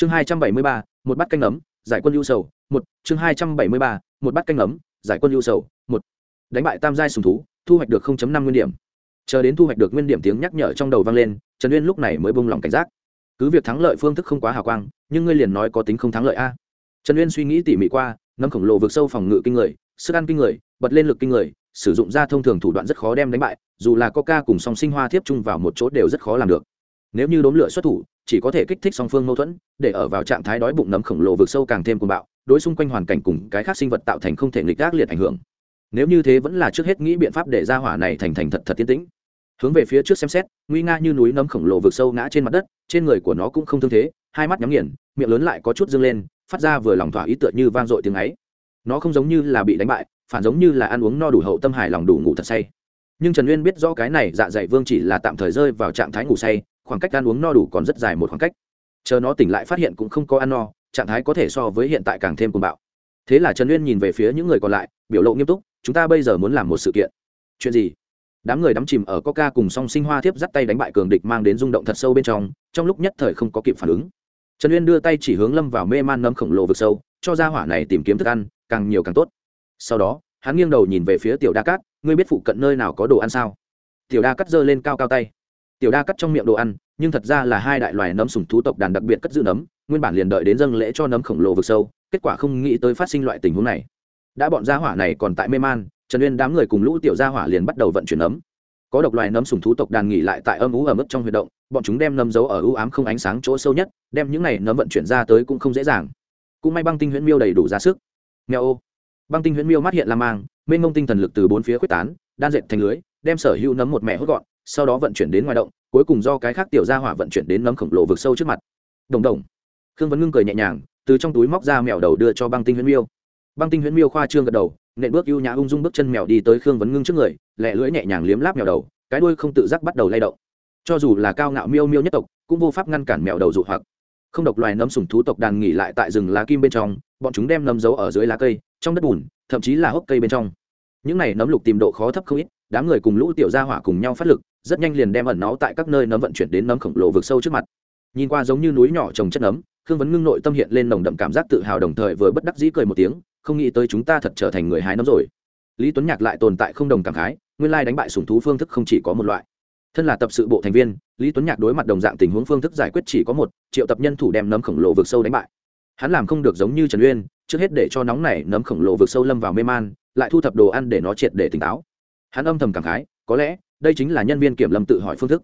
chương hai trăm bảy mươi ba, một bát canh ấm, giải quân ưu sầu, một, chương hai trăm bảy mươi ba, một bát canh ấm, giải quân ưu sầu, một. Đánh bại tam giai sùng thú, thu hoạch được năm nguyên điểm. Chờ đến thu hoạch được nguyên điểm tiếng nhắc nhở trong đầu vang lên, trần uyên lúc này mới bông lòng cảnh giác. Cứ việc thắng lợi phương thức không quá hào quang, nhưng ngươi liền nói có tính không thắng lợi a. Trần uyên suy nghĩ tỉ mỉ qua nấm khổng lồ vượt sâu phòng ngự kinh người, sức ăn kinh người, bật lên lực kinh người, sử dụng ra thông thường thủ đoạn rất khó đem đánh bại, dù là coca cùng song sinh hoa thiếp chung vào một chỗ đều rất khó làm được. Nếu như đốn lửa xuất thủ chỉ có thể kích thích song phương mâu thuẫn, để ở vào trạng thái đói bụng nấm khổng lồ vượt sâu càng thêm cuồng bạo, đối xung quanh hoàn cảnh cùng cái khác sinh vật tạo thành không thể nghịch ác liệt ảnh hưởng. Nếu như thế vẫn là trước hết nghĩ biện pháp để ra hỏa này thành thành thật thật tiến tĩnh. Hướng về phía trước xem xét, nguy nga như núi nấm khổng lồ vượt sâu ngã trên mặt đất, trên người của nó cũng không thương thế, hai mắt nhắm nghiền, miệng lớn lại có chút dâng lên, phát ra vừa lòng thỏa ý tựa như vang dội tiếng ấy. Nó không giống như là bị đánh bại, phản giống như là ăn uống no đủ hậu tâm hài lòng đủ ngủ thật say. Nhưng trần uyên biết rõ cái này dạ dày vương chỉ là tạm thời rơi vào trạng thái ngủ say khoảng cách ăn uống no đủ còn rất dài một khoảng cách. Chờ nó tỉnh lại phát hiện cũng không có ăn no, trạng thái có thể so với hiện tại càng thêm cuồng bạo. Thế là trần uyên nhìn về phía những người còn lại, biểu lộ nghiêm túc, chúng ta bây giờ muốn làm một sự kiện. Chuyện gì? Đám người đắm chìm ở coca cùng song sinh hoa thiếp dắt tay đánh bại cường địch mang đến rung động thật sâu bên trong trong lúc nhất thời không có kịp phản ứng. Trần uyên đưa tay chỉ hướng lâm vào mê man nấm khổng lồ vực sâu, cho ra hỏa này tìm kiếm thức ăn, càng nhiều càng tốt. Sau đó, hắn nghiêng đầu nhìn về phía tiểu đa cát, ngươi biết phụ cận nơi nào có đồ ăn sao? Tiểu đa cắt giơ lên cao cao tay tiểu đa cắt trong miệng đồ ăn, nhưng thật ra là hai đại loài nấm sùng thú tộc đàn đặc biệt cất giữ nấm, nguyên bản liền đợi đến dâng lễ cho nấm khổng lồ vực sâu, kết quả không nghĩ tới phát sinh loại tình huống này. Đã bọn gia hỏa này còn tại mê man, trần uyên đám người cùng lũ tiểu gia hỏa liền bắt đầu vận chuyển nấm. Có độc loài nấm sùng thú tộc đàn nghỉ lại tại âm ú ở mức trong huy động, bọn chúng đem nấm giấu ở ưu ám không ánh sáng chỗ sâu nhất, đem những này nấm vận chuyển ra tới cũng không dễ dàng. Cũng may băng tinh huyễn miêu đầy đủ ra sức. Nghèo ô. Băng tinh huyễn miêu mắt hiện la mang, mênh mông tinh thần lực từ bốn phía quyết tán, đan dệt thành lưới, đem sở hữu nấm một mẹ hốt gọn sau đó vận chuyển đến ngoài động, cuối cùng do cái khác tiểu gia hỏa vận chuyển đến nấm khổng lồ vực sâu trước mặt. Đồng đồng. Khương vấn ngưng cười nhẹ nhàng, từ trong túi móc ra mèo đầu đưa cho băng tinh huyễn miêu. Băng tinh huyễn miêu khoa trương gật đầu, nện bước ưu nhã ung dung bước chân mèo đi tới khương vấn ngưng trước người, lẹ lưỡi nhẹ nhàng liếm láp mèo đầu, cái đuôi không tự giác bắt đầu lay động. Cho dù là cao ngạo miêu miêu nhất tộc, cũng vô pháp ngăn cản mèo đầu dụ hoặc. Không độc loài nấm sùng thú tộc đàn nghỉ lại tại rừng lá kim bên trong, bọn chúng đem nấm giấu ở dưới lá cây, trong đất bùn, thậm chí là hốc cây bên trong. Những này nấm lục tìm độ khó thấp không ít, đám người cùng lũ tiểu gia hỏa cùng nhau phát lực rất nhanh liền đem ẩn náu tại các nơi nấm vận chuyển đến nấm khổng lồ vực sâu trước mặt. Nhìn qua giống như núi nhỏ trồng chất nấm, khương vấn ngưng nội tâm hiện lên nồng đậm cảm giác tự hào đồng thời vừa bất đắc dĩ cười một tiếng, không nghĩ tới chúng ta thật trở thành người hái nấm rồi. Lý tuấn nhạc lại tồn tại không đồng cảm khái, nguyên lai đánh bại sùng thú phương thức không chỉ có một loại. Thân là tập sự bộ thành viên, lý tuấn nhạc đối mặt đồng dạng tình huống phương thức giải quyết chỉ có một, triệu tập nhân thủ đem nấm khổng lồ vực sâu đánh bại. Hắn làm không được giống như trần uyên, trước hết để cho nóng này nấm khổng lồ vực sâu lâm vào mê man, lại thu thập đồ ăn để nó triệt để tỉnh táo. Hắn âm thầm cảm khái, có lẽ đây chính là nhân viên kiểm lâm tự hỏi phương thức.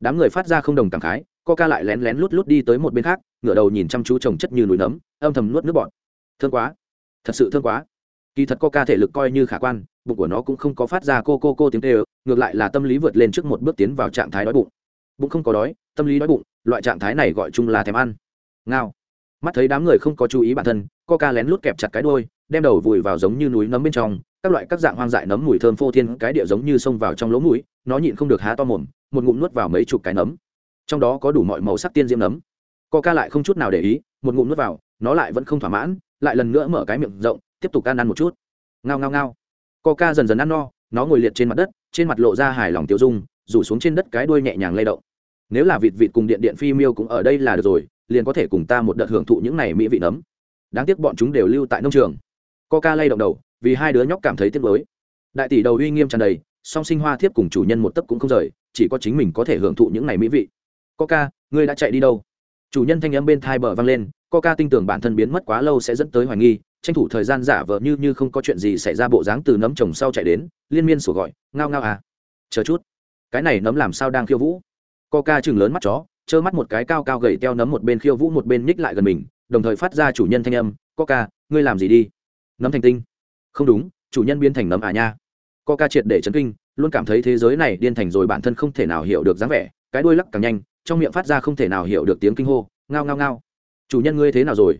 Đám người phát ra không đồng cảm khái, coca lại lén lén lút lút đi tới một bên khác, ngửa đầu nhìn chăm chú trồng chất như núi nấm, âm thầm nuốt nước bọt. Thương quá. Thật sự thương quá. Kỳ thật coca thể lực coi như khả quan, bụng của nó cũng không có phát ra cô cô cô tiếng tê ơ ngược lại là tâm lý vượt lên trước một bước tiến vào trạng thái đói bụng. Bụng không có đói, tâm lý đói bụng, loại trạng thái này gọi chung là thèm ăn. Ngao. Mắt thấy đám người không có chú ý bản thân, coca lén lút kẹp chặt cái đôi đem đầu vùi vào giống như núi nấm bên trong các loại các dạng hoang dại nấm mùi thơm phô thiên, cái địa giống như xông vào trong lỗ mũi, nó nhịn không được há to mồm, một ngụm nuốt vào mấy chục cái nấm. Trong đó có đủ mọi màu sắc tiên diễm nấm. Co ca lại không chút nào để ý, một ngụm nuốt vào, nó lại vẫn không thỏa mãn, lại lần nữa mở cái miệng rộng, tiếp tục ăn ăn một chút. Ngao ngao ngao. Co ca dần dần ăn no, nó ngồi liệt trên mặt đất, trên mặt lộ ra hài lòng tiêu dung, rủ xuống trên đất cái đuôi nhẹ nhàng lay động. Nếu là vịt vịt cùng điện điện phi miêu cũng ở đây là được rồi, liền có thể cùng ta một đợt hưởng thụ những này mỹ vị nấm. Đáng tiếc bọn chúng đều lưu tại nông trường. Co ca lay động đầu vì hai đứa nhóc cảm thấy tiếc nuối. Đại tỷ đầu uy nghiêm tràn đầy, song sinh hoa thiếp cùng chủ nhân một tấc cũng không rời, chỉ có chính mình có thể hưởng thụ những ngày mỹ vị. Coca, ngươi đã chạy đi đâu? Chủ nhân thanh âm bên thai bờ vang lên, coca tin tưởng bản thân biến mất quá lâu sẽ dẫn tới hoài nghi, tranh thủ thời gian giả vờ như như không có chuyện gì xảy ra bộ dáng từ nấm chồng sau chạy đến, liên miên sủa gọi, ngao ngao à. Chờ chút. Cái này nấm làm sao đang khiêu vũ? Coca chừng lớn mắt chó, trơ mắt một cái cao cao gầy teo nấm một bên khiêu vũ một bên nhích lại gần mình, đồng thời phát ra chủ nhân thanh âm, coca, ngươi làm gì đi? Nấm thành tinh không đúng, chủ nhân biến thành nấm à nha. Co ca triệt để chấn kinh, luôn cảm thấy thế giới này điên thành rồi bản thân không thể nào hiểu được dáng vẻ, cái đuôi lắc càng nhanh, trong miệng phát ra không thể nào hiểu được tiếng kinh hô, ngao ngao ngao. Chủ nhân ngươi thế nào rồi?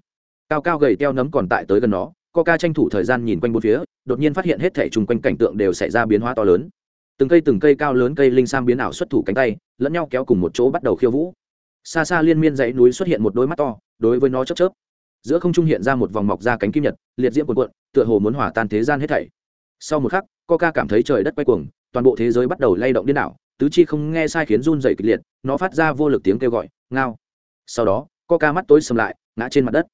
Cao cao gầy teo nấm còn tại tới gần nó co ca tranh thủ thời gian nhìn quanh bốn phía, đột nhiên phát hiện hết thể chung quanh cảnh tượng đều xảy ra biến hóa to lớn. Từng cây từng cây cao lớn cây linh sam biến ảo xuất thủ cánh tay, lẫn nhau kéo cùng một chỗ bắt đầu khiêu vũ. Xa xa liên miên dãy núi xuất hiện một đôi mắt to, đối với nó chớp chớp giữa không trung hiện ra một vòng mọc ra cánh kim nhật, liệt diễm cuộn cuộn, tựa hồ muốn hỏa tan thế gian hết thảy. Sau một khắc, coca cảm thấy trời đất quay cuồng, toàn bộ thế giới bắt đầu lay động điên đảo, tứ chi không nghe sai khiến run dày kịch liệt, nó phát ra vô lực tiếng kêu gọi, ngao. Sau đó, coca mắt tối sầm lại, ngã trên mặt đất.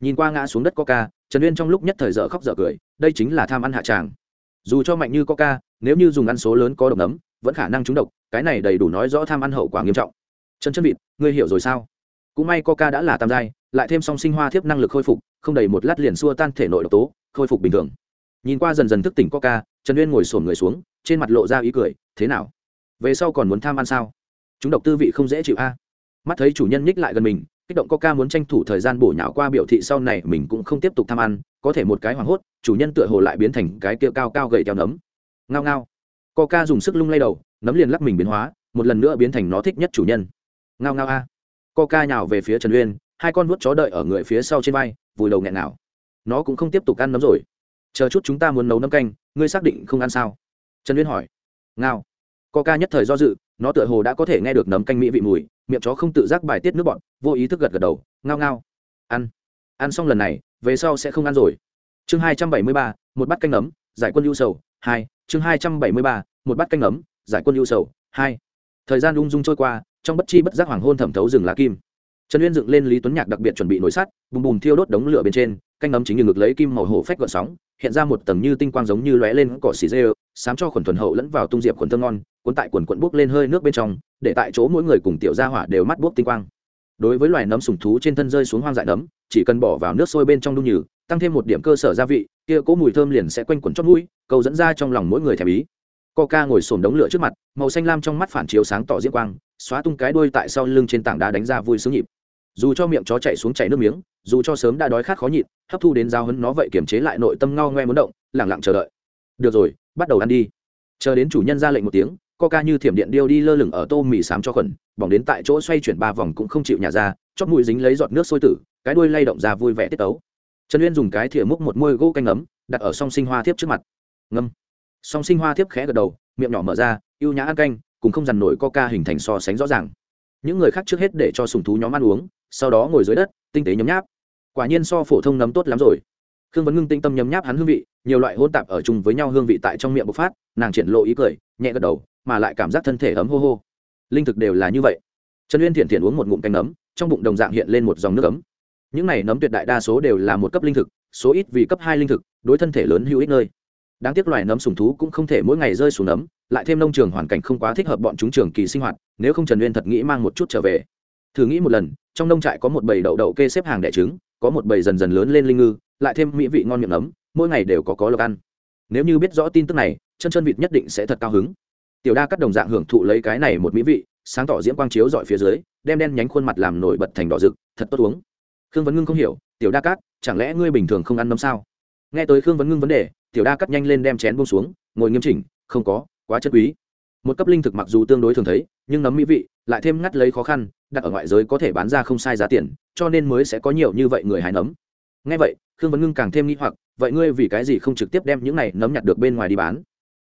Nhìn qua ngã xuống đất coca, trần uyên trong lúc nhất thời dở khóc dở cười, đây chính là tham ăn hạ tràng. Dù cho mạnh như coca, nếu như dùng ăn số lớn có độc nấm, vẫn khả năng trúng độc, cái này đầy đủ nói rõ tham ăn hậu quả nghiêm trọng. Chân chân vịt, ngươi hiểu rồi sao? Cũng may coca đã là tam giai, lại thêm song sinh hoa thiếp năng lực khôi phục, không đầy một lát liền xua tan thể nội độc tố, khôi phục bình thường. Nhìn qua dần dần thức tỉnh coca, trần uyên ngồi sổm người xuống, trên mặt lộ ra ý cười, thế nào? Về sau còn muốn tham ăn sao? Chúng độc tư vị không dễ chịu a. Mắt thấy chủ nhân nhích lại gần mình, kích động coca muốn tranh thủ thời gian bổ nhạo qua biểu thị sau này mình cũng không tiếp tục tham ăn, có thể một cái hoảng hốt, chủ nhân tựa hồ lại biến thành cái kia cao cao gậy theo nấm. Ngao ngao. Coca dùng sức lung lay đầu, nấm liền lắc mình biến hóa, một lần nữa biến thành nó thích nhất chủ nhân. Ngao ngao a coca nhào về phía trần uyên, hai con vuốt chó đợi ở người phía sau trên vai, vùi đầu nghẹn nào nó cũng không tiếp tục ăn nấm rồi. Chờ chút chúng ta muốn nấu nấm canh, ngươi xác định không ăn sao? Trần uyên hỏi. Ngao. Coca nhất thời do dự, nó tựa hồ đã có thể nghe được nấm canh mỹ vị mùi, miệng chó không tự giác bài tiết nước bọn vô ý thức gật gật đầu, ngao ngao. Ăn. Ăn xong lần này, về sau sẽ không ăn rồi. Chương hai trăm bảy mươi ba, một bát canh nấm, giải quân ưu sầu, hai. Chương hai trăm bảy mươi ba, một bát canh nấm, giải quân ưu sầu, hai. Thời gian ung dung trôi qua trong bất chi bất giác hoàng hôn thẩm thấu rừng lá kim. Trần uyên dựng lên lý tuấn nhạc đặc biệt chuẩn bị nổi sắt, bùm bùm thiêu đốt đống lửa bên trên, canh nấm chính như ngực lấy kim màu hổ phách gọn sóng, hiện ra một tầng như tinh quang giống như lóe lên cỏ xì dê, sám cho khuẩn thuần hậu lẫn vào tung diệp khuẩn thơm ngon, cuốn tại quần quận bốc lên hơi nước bên trong, để tại chỗ mỗi người cùng tiểu gia hỏa đều mắt bốc tinh quang. Đối với loài nấm sùng thú trên thân rơi xuống hoang dại nấm, chỉ cần bỏ vào nước sôi bên trong đun nhừ, tăng thêm một điểm cơ sở gia vị, kia cỗ mùi thơm liền sẽ quanh quẩn chót mũi cầu dẫn ra trong lòng mỗi người thèm ý. Coca ngồi xổm đống lửa trước mặt, màu xanh lam trong mắt phản chiếu sáng tỏ diễm quang xóa tung cái đuôi tại sau lưng trên tảng đá đánh ra vui sướng nhịp. Dù cho miệng chó chạy xuống chảy nước miếng, dù cho sớm đã đói khát khó nhịn, hấp thu đến giao hấn nó vậy kiềm chế lại nội tâm ngao ngoe muốn động, lẳng lặng chờ đợi. Được rồi, bắt đầu ăn đi. Chờ đến chủ nhân ra lệnh một tiếng, coca như thiểm điện điêu đi lơ lửng ở tô mì xám cho khuẩn, bỏng đến tại chỗ xoay chuyển ba vòng cũng không chịu nhả ra chót mũi dính lấy giọt nước sôi tử, cái đuôi lay động ra vui vẻ tiết tấu. Trần uyên dùng cái thìa múc một môi gỗ canh ấm đặt ở song sinh hoa thiếp trước mặt. Ngâm. Song sinh hoa thiếp khẽ gật đầu, miệng nhỏ mở ra ưu nhã ăn canh cùng không dằn nổi coca hình thành so sánh rõ ràng. Những người khác trước hết để cho sùng thú nhóm ăn uống, sau đó ngồi dưới đất, tinh tế nhấm nháp. Quả nhiên so phổ thông nấm tốt lắm rồi. Khương vấn ngưng tinh tâm nhấm nháp hắn hương vị, nhiều loại hôn tạp ở chung với nhau hương vị tại trong miệng bộc phát, nàng triển lộ ý cười, nhẹ gật đầu, mà lại cảm giác thân thể ấm hô hô. Linh thực đều là như vậy. Trần uyên thiện thiện uống một ngụm canh nấm, trong bụng đồng dạng hiện lên một dòng nước ấm. Những này nấm tuyệt đại đa số đều là một cấp linh thực, số ít vì cấp hai linh thực, đối thân thể lớn hữu ích nơi. Đáng tiếc loài nấm sùng thú cũng không thể mỗi ngày rơi xuống nấm lại thêm nông trường hoàn cảnh không quá thích hợp bọn chúng trường kỳ sinh hoạt, nếu không trần uyên thật nghĩ mang một chút trở về. Thử nghĩ một lần, trong nông trại có một bầy đậu đậu kê xếp hàng đẻ trứng, có một bầy dần dần lớn lên linh ngư, lại thêm mỹ vị ngon miệng ấm, mỗi ngày đều có có lộc ăn. Nếu như biết rõ tin tức này chân chân vịt nhất định sẽ thật cao hứng. Tiểu đa cắt đồng dạng hưởng thụ lấy cái này một mỹ vị, sáng tỏ diễm quang chiếu dọi phía dưới, đem đen nhánh khuôn mặt làm nổi bật thành đỏ rực, thật tốt uống. Khương vấn ngưng không hiểu, tiểu đa cát chẳng lẽ ngươi bình thường không ăn nấm sao? Nghe tới khương vấn ngưng vấn đề, tiểu đa cắt nhanh lên đem chén bông xuống, ngồi nghiêm chỉnh, không có quá chất quý. Một cấp linh thực mặc dù tương đối thường thấy, nhưng nấm mỹ vị lại thêm ngắt lấy khó khăn, đặt ở ngoại giới có thể bán ra không sai giá tiền, cho nên mới sẽ có nhiều như vậy người hái nấm. Ngay vậy, khương vấn ngưng càng thêm nghĩ hoặc, vậy ngươi vì cái gì không trực tiếp đem những này nấm nhặt được bên ngoài đi bán?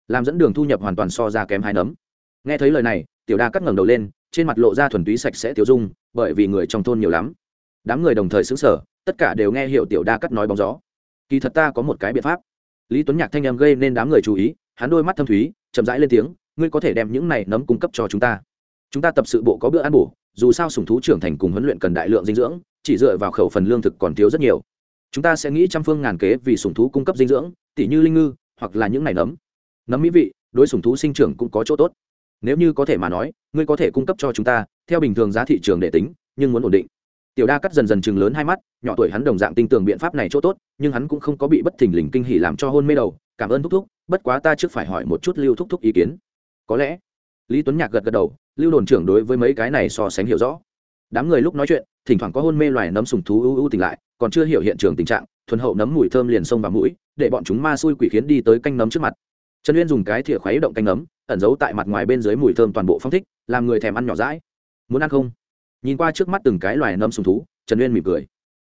Làm dẫn đường thu nhập hoàn toàn so ra kém hai nấm. Nghe thấy lời này, tiểu đa cắt ngẩng đầu lên, trên mặt lộ ra thuần túy sạch sẽ tiêu dung, bởi vì người trong thôn nhiều lắm. Đám người đồng thời xứng sở tất cả đều nghe hiệu tiểu đa cắt nói bóng gió. Kỳ thật ta có một cái biện pháp. Lý tuấn nhạc thanh em gây nên đám người chú ý, hắn đôi mắt thâm thúy chậm rãi lên tiếng, ngươi có thể đem những này nấm cung cấp cho chúng ta. Chúng ta tập sự bộ có bữa ăn bổ, dù sao sùng thú trưởng thành cùng huấn luyện cần đại lượng dinh dưỡng, chỉ dựa vào khẩu phần lương thực còn thiếu rất nhiều. Chúng ta sẽ nghĩ trăm phương ngàn kế vì sùng thú cung cấp dinh dưỡng, tỉ như linh ngư, hoặc là những này nấm. Nấm mỹ vị, đối sùng thú sinh trưởng cũng có chỗ tốt. Nếu như có thể mà nói, ngươi có thể cung cấp cho chúng ta, theo bình thường giá thị trường để tính, nhưng muốn ổn định. Tiểu đa cắt dần dần chừng lớn hai mắt, nhỏ tuổi hắn đồng dạng tin tưởng biện pháp này chỗ tốt, nhưng hắn cũng không có bị bất thình lình kinh hỉ làm cho hôn mê đầu cảm ơn thúc thúc, bất quá ta trước phải hỏi một chút lưu thúc thúc ý kiến. Có lẽ, lý tuấn nhạc gật gật đầu, lưu đồn trưởng đối với mấy cái này so sánh hiểu rõ. Đám người lúc nói chuyện, thỉnh thoảng có hôn mê loài nấm sùng thú ưu ưu tỉnh lại, còn chưa hiểu hiện trường tình trạng, thuần hậu nấm mùi thơm liền xông vào mũi, để bọn chúng ma xui quỷ khiến đi tới canh nấm trước mặt. Trần uyên dùng cái thìa khuấy động canh nấm, ẩn giấu tại mặt ngoài bên dưới mùi thơm toàn bộ phong thích, làm người thèm ăn nhỏ rãi muốn ăn không? Nhìn qua trước mắt từng cái loài nấm sùng thú, trần uyên mỉm cười.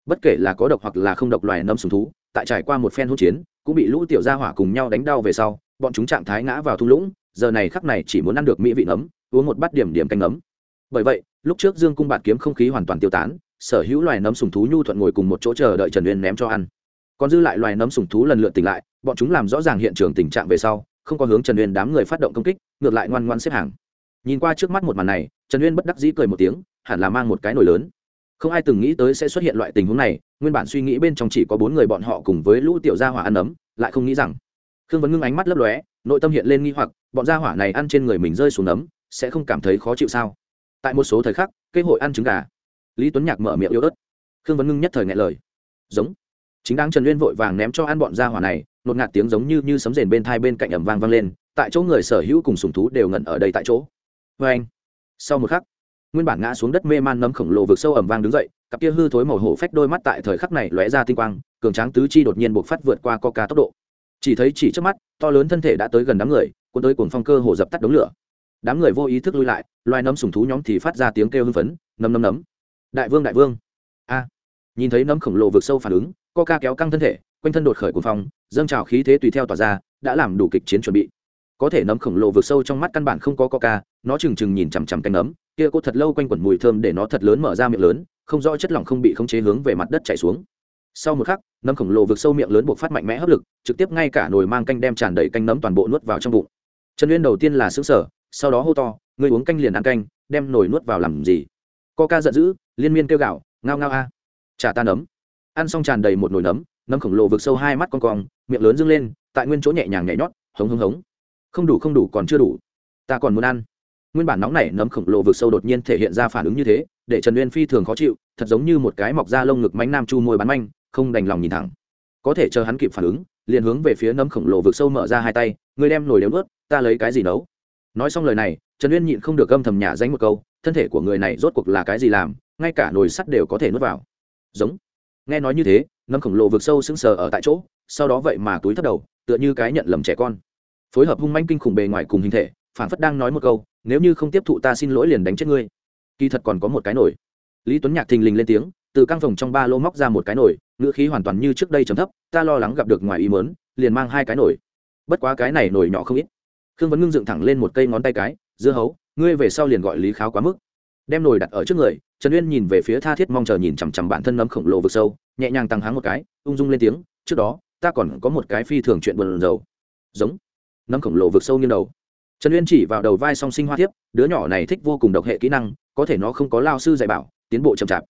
Bất kể là có độc hoặc là không độc loài nấm sùng thú tại trải qua một phen hỗn chiến, cũng bị lũ tiểu gia hỏa cùng nhau đánh đau về sau, bọn chúng trạng thái ngã vào thung lũng, giờ này khắc này chỉ muốn ăn được mỹ vị nấm uống một bát điểm điểm canh nấm bởi vậy, lúc trước dương cung bạt kiếm không khí hoàn toàn tiêu tán, sở hữu loài nấm sùng thú nhu thuận ngồi cùng một chỗ chờ đợi trần uyên ném cho ăn. Còn dư lại loài nấm sùng thú lần lượt tỉnh lại, bọn chúng làm rõ ràng hiện trường tình trạng về sau, không có hướng trần uyên đám người phát động công kích, ngược lại ngoan ngoan xếp hàng. Nhìn qua trước mắt một màn này, trần uyên bất đắc dĩ cười một tiếng, hẳn là mang một cái nồi lớn không ai từng nghĩ tới sẽ xuất hiện loại tình huống này, nguyên bản suy nghĩ bên trong chỉ có bốn người bọn họ cùng với lũ tiểu gia hỏa ăn ấm, lại không nghĩ rằng. Khương vấn ngưng ánh mắt lấp lóe, nội tâm hiện lên nghi hoặc, bọn gia hỏa này ăn trên người mình rơi xuống ấm, sẽ không cảm thấy khó chịu sao? Tại một số thời khắc kế hội ăn trứng gà. Lý tuấn nhạc mở miệng yếu ớt. Khương vấn ngưng nhất thời ngại lời. Giống. Chính đáng trần uyên vội vàng ném cho ăn bọn gia hỏa này, nột ngạt tiếng giống như như sấm rền bên thai bên cạnh ẩm vang vang lên, tại chỗ người sở hữu cùng sùng thú đều ngẩn ở đây tại chỗ. Vê anh sau một khắc nguyên bản ngã xuống đất mê man nấm khổng lồ vực sâu ẩm vang đứng dậy, cặp kia hư thối màu hổ phách đôi mắt tại thời khắc này lóe ra tinh quang, cường tráng tứ chi đột nhiên buộc phát vượt qua coca tốc độ. Chỉ thấy chỉ trước mắt, to lớn thân thể đã tới gần đám người, cuốn tới cuồng phong cơ hồ dập tắt đống lửa. Đám người vô ý thức lui lại, loài nấm sùng thú nhóm thì phát ra tiếng kêu hưng phấn, nấm nấm nấm. Đại vương đại vương. A. Nhìn thấy nấm khổng lồ vượt sâu phản ứng coca kéo căng thân thể, quanh thân đột khởi cuồng phong, dâng trào khí thế tùy theo tỏa ra, đã làm đủ kịch chiến chuẩn bị có thể nấm khổng lồ vượt sâu trong mắt căn bản không có coca nó trừng trừng nhìn chằm chằm cánh nấm, kia cô thật lâu quanh quẩn mùi thơm để nó thật lớn mở ra miệng lớn, không rõ chất lỏng không bị khống chế hướng về mặt đất chảy xuống. Sau một khắc, nấm khổng lồ vượt sâu miệng lớn buộc phát mạnh mẽ hấp lực, trực tiếp ngay cả nồi mang canh đem tràn đầy canh nấm toàn bộ nuốt vào trong bụng. Trần uyên đầu tiên là xứng sở sau đó hô to người uống canh liền ăn canh, đem nồi nuốt vào làm gì? Coca giận dữ, liên miên kêu gạo ngao ngao, a chả ta nấm. Ăn xong tràn đầy một nồi nấm nấm khổng lồ vượt sâu hai mắt con cong, miệng lớn dâng lên, tại nguyên chỗ nhẹ nhàng nhảy nhót, hống hống hống không đủ không đủ còn chưa đủ. Ta còn muốn ăn. Nguyên bản nóng này nấm khổng lồ vực sâu đột nhiên thể hiện ra phản ứng như thế, để trần uyên phi thường khó chịu, thật giống như một cái mọc da lông ngực mánh nam chu môi bắn manh, không đành lòng nhìn thẳng. Có thể chờ hắn kịp phản ứng, liền hướng về phía nấm khổng lồ vực sâu mở ra hai tay, người đem nồi đếm ướt ta lấy cái gì nấu? Nói xong lời này, trần uyên nhịn không được âm thầm nhả danh một câu, thân thể của người này rốt cuộc là cái gì làm, ngay cả nồi sắt đều có thể nuốt vào. Giống. Nghe nói như thế, nấm khổng lồ vực sâu sững sờ ở tại chỗ, sau đó vậy mà túi thất đầu, tựa như cái nhận lầm trẻ con phối hợp hung manh kinh khủng bề ngoài cùng hình thể, phản phất đang nói một câu, nếu như không tiếp thụ ta xin lỗi liền đánh chết ngươi. Kỳ thật còn có một cái nổi. Lý tuấn nhạc thình lình lên tiếng, từ căng phòng trong ba lô móc ra một cái nổi, ngữ khí hoàn toàn như trước đây trầm thấp, ta lo lắng gặp được ngoài ý mớn liền mang hai cái nổi. Bất quá cái này nổi nhỏ không ít. Khương vấn ngưng dựng thẳng lên một cây ngón tay cái, dưa hấu, ngươi về sau liền gọi lý kháo quá mức. Đem nồi đặt ở trước người, trần uyên nhìn về phía tha thiết mong chờ nhìn chằm chằm bản thân nấm khổng lồ vực sâu, nhẹ nhàng tăng háng một cái, ung dung lên tiếng, trước đó, ta còn có một cái phi thường chuyện buồn rầu. Giống nấm khổng lồ vực sâu như đầu. Trần uyên chỉ vào đầu vai song sinh hoa thiếp, đứa nhỏ này thích vô cùng độc hệ kỹ năng, có thể nó không có lao sư dạy bảo, tiến bộ chậm chạp.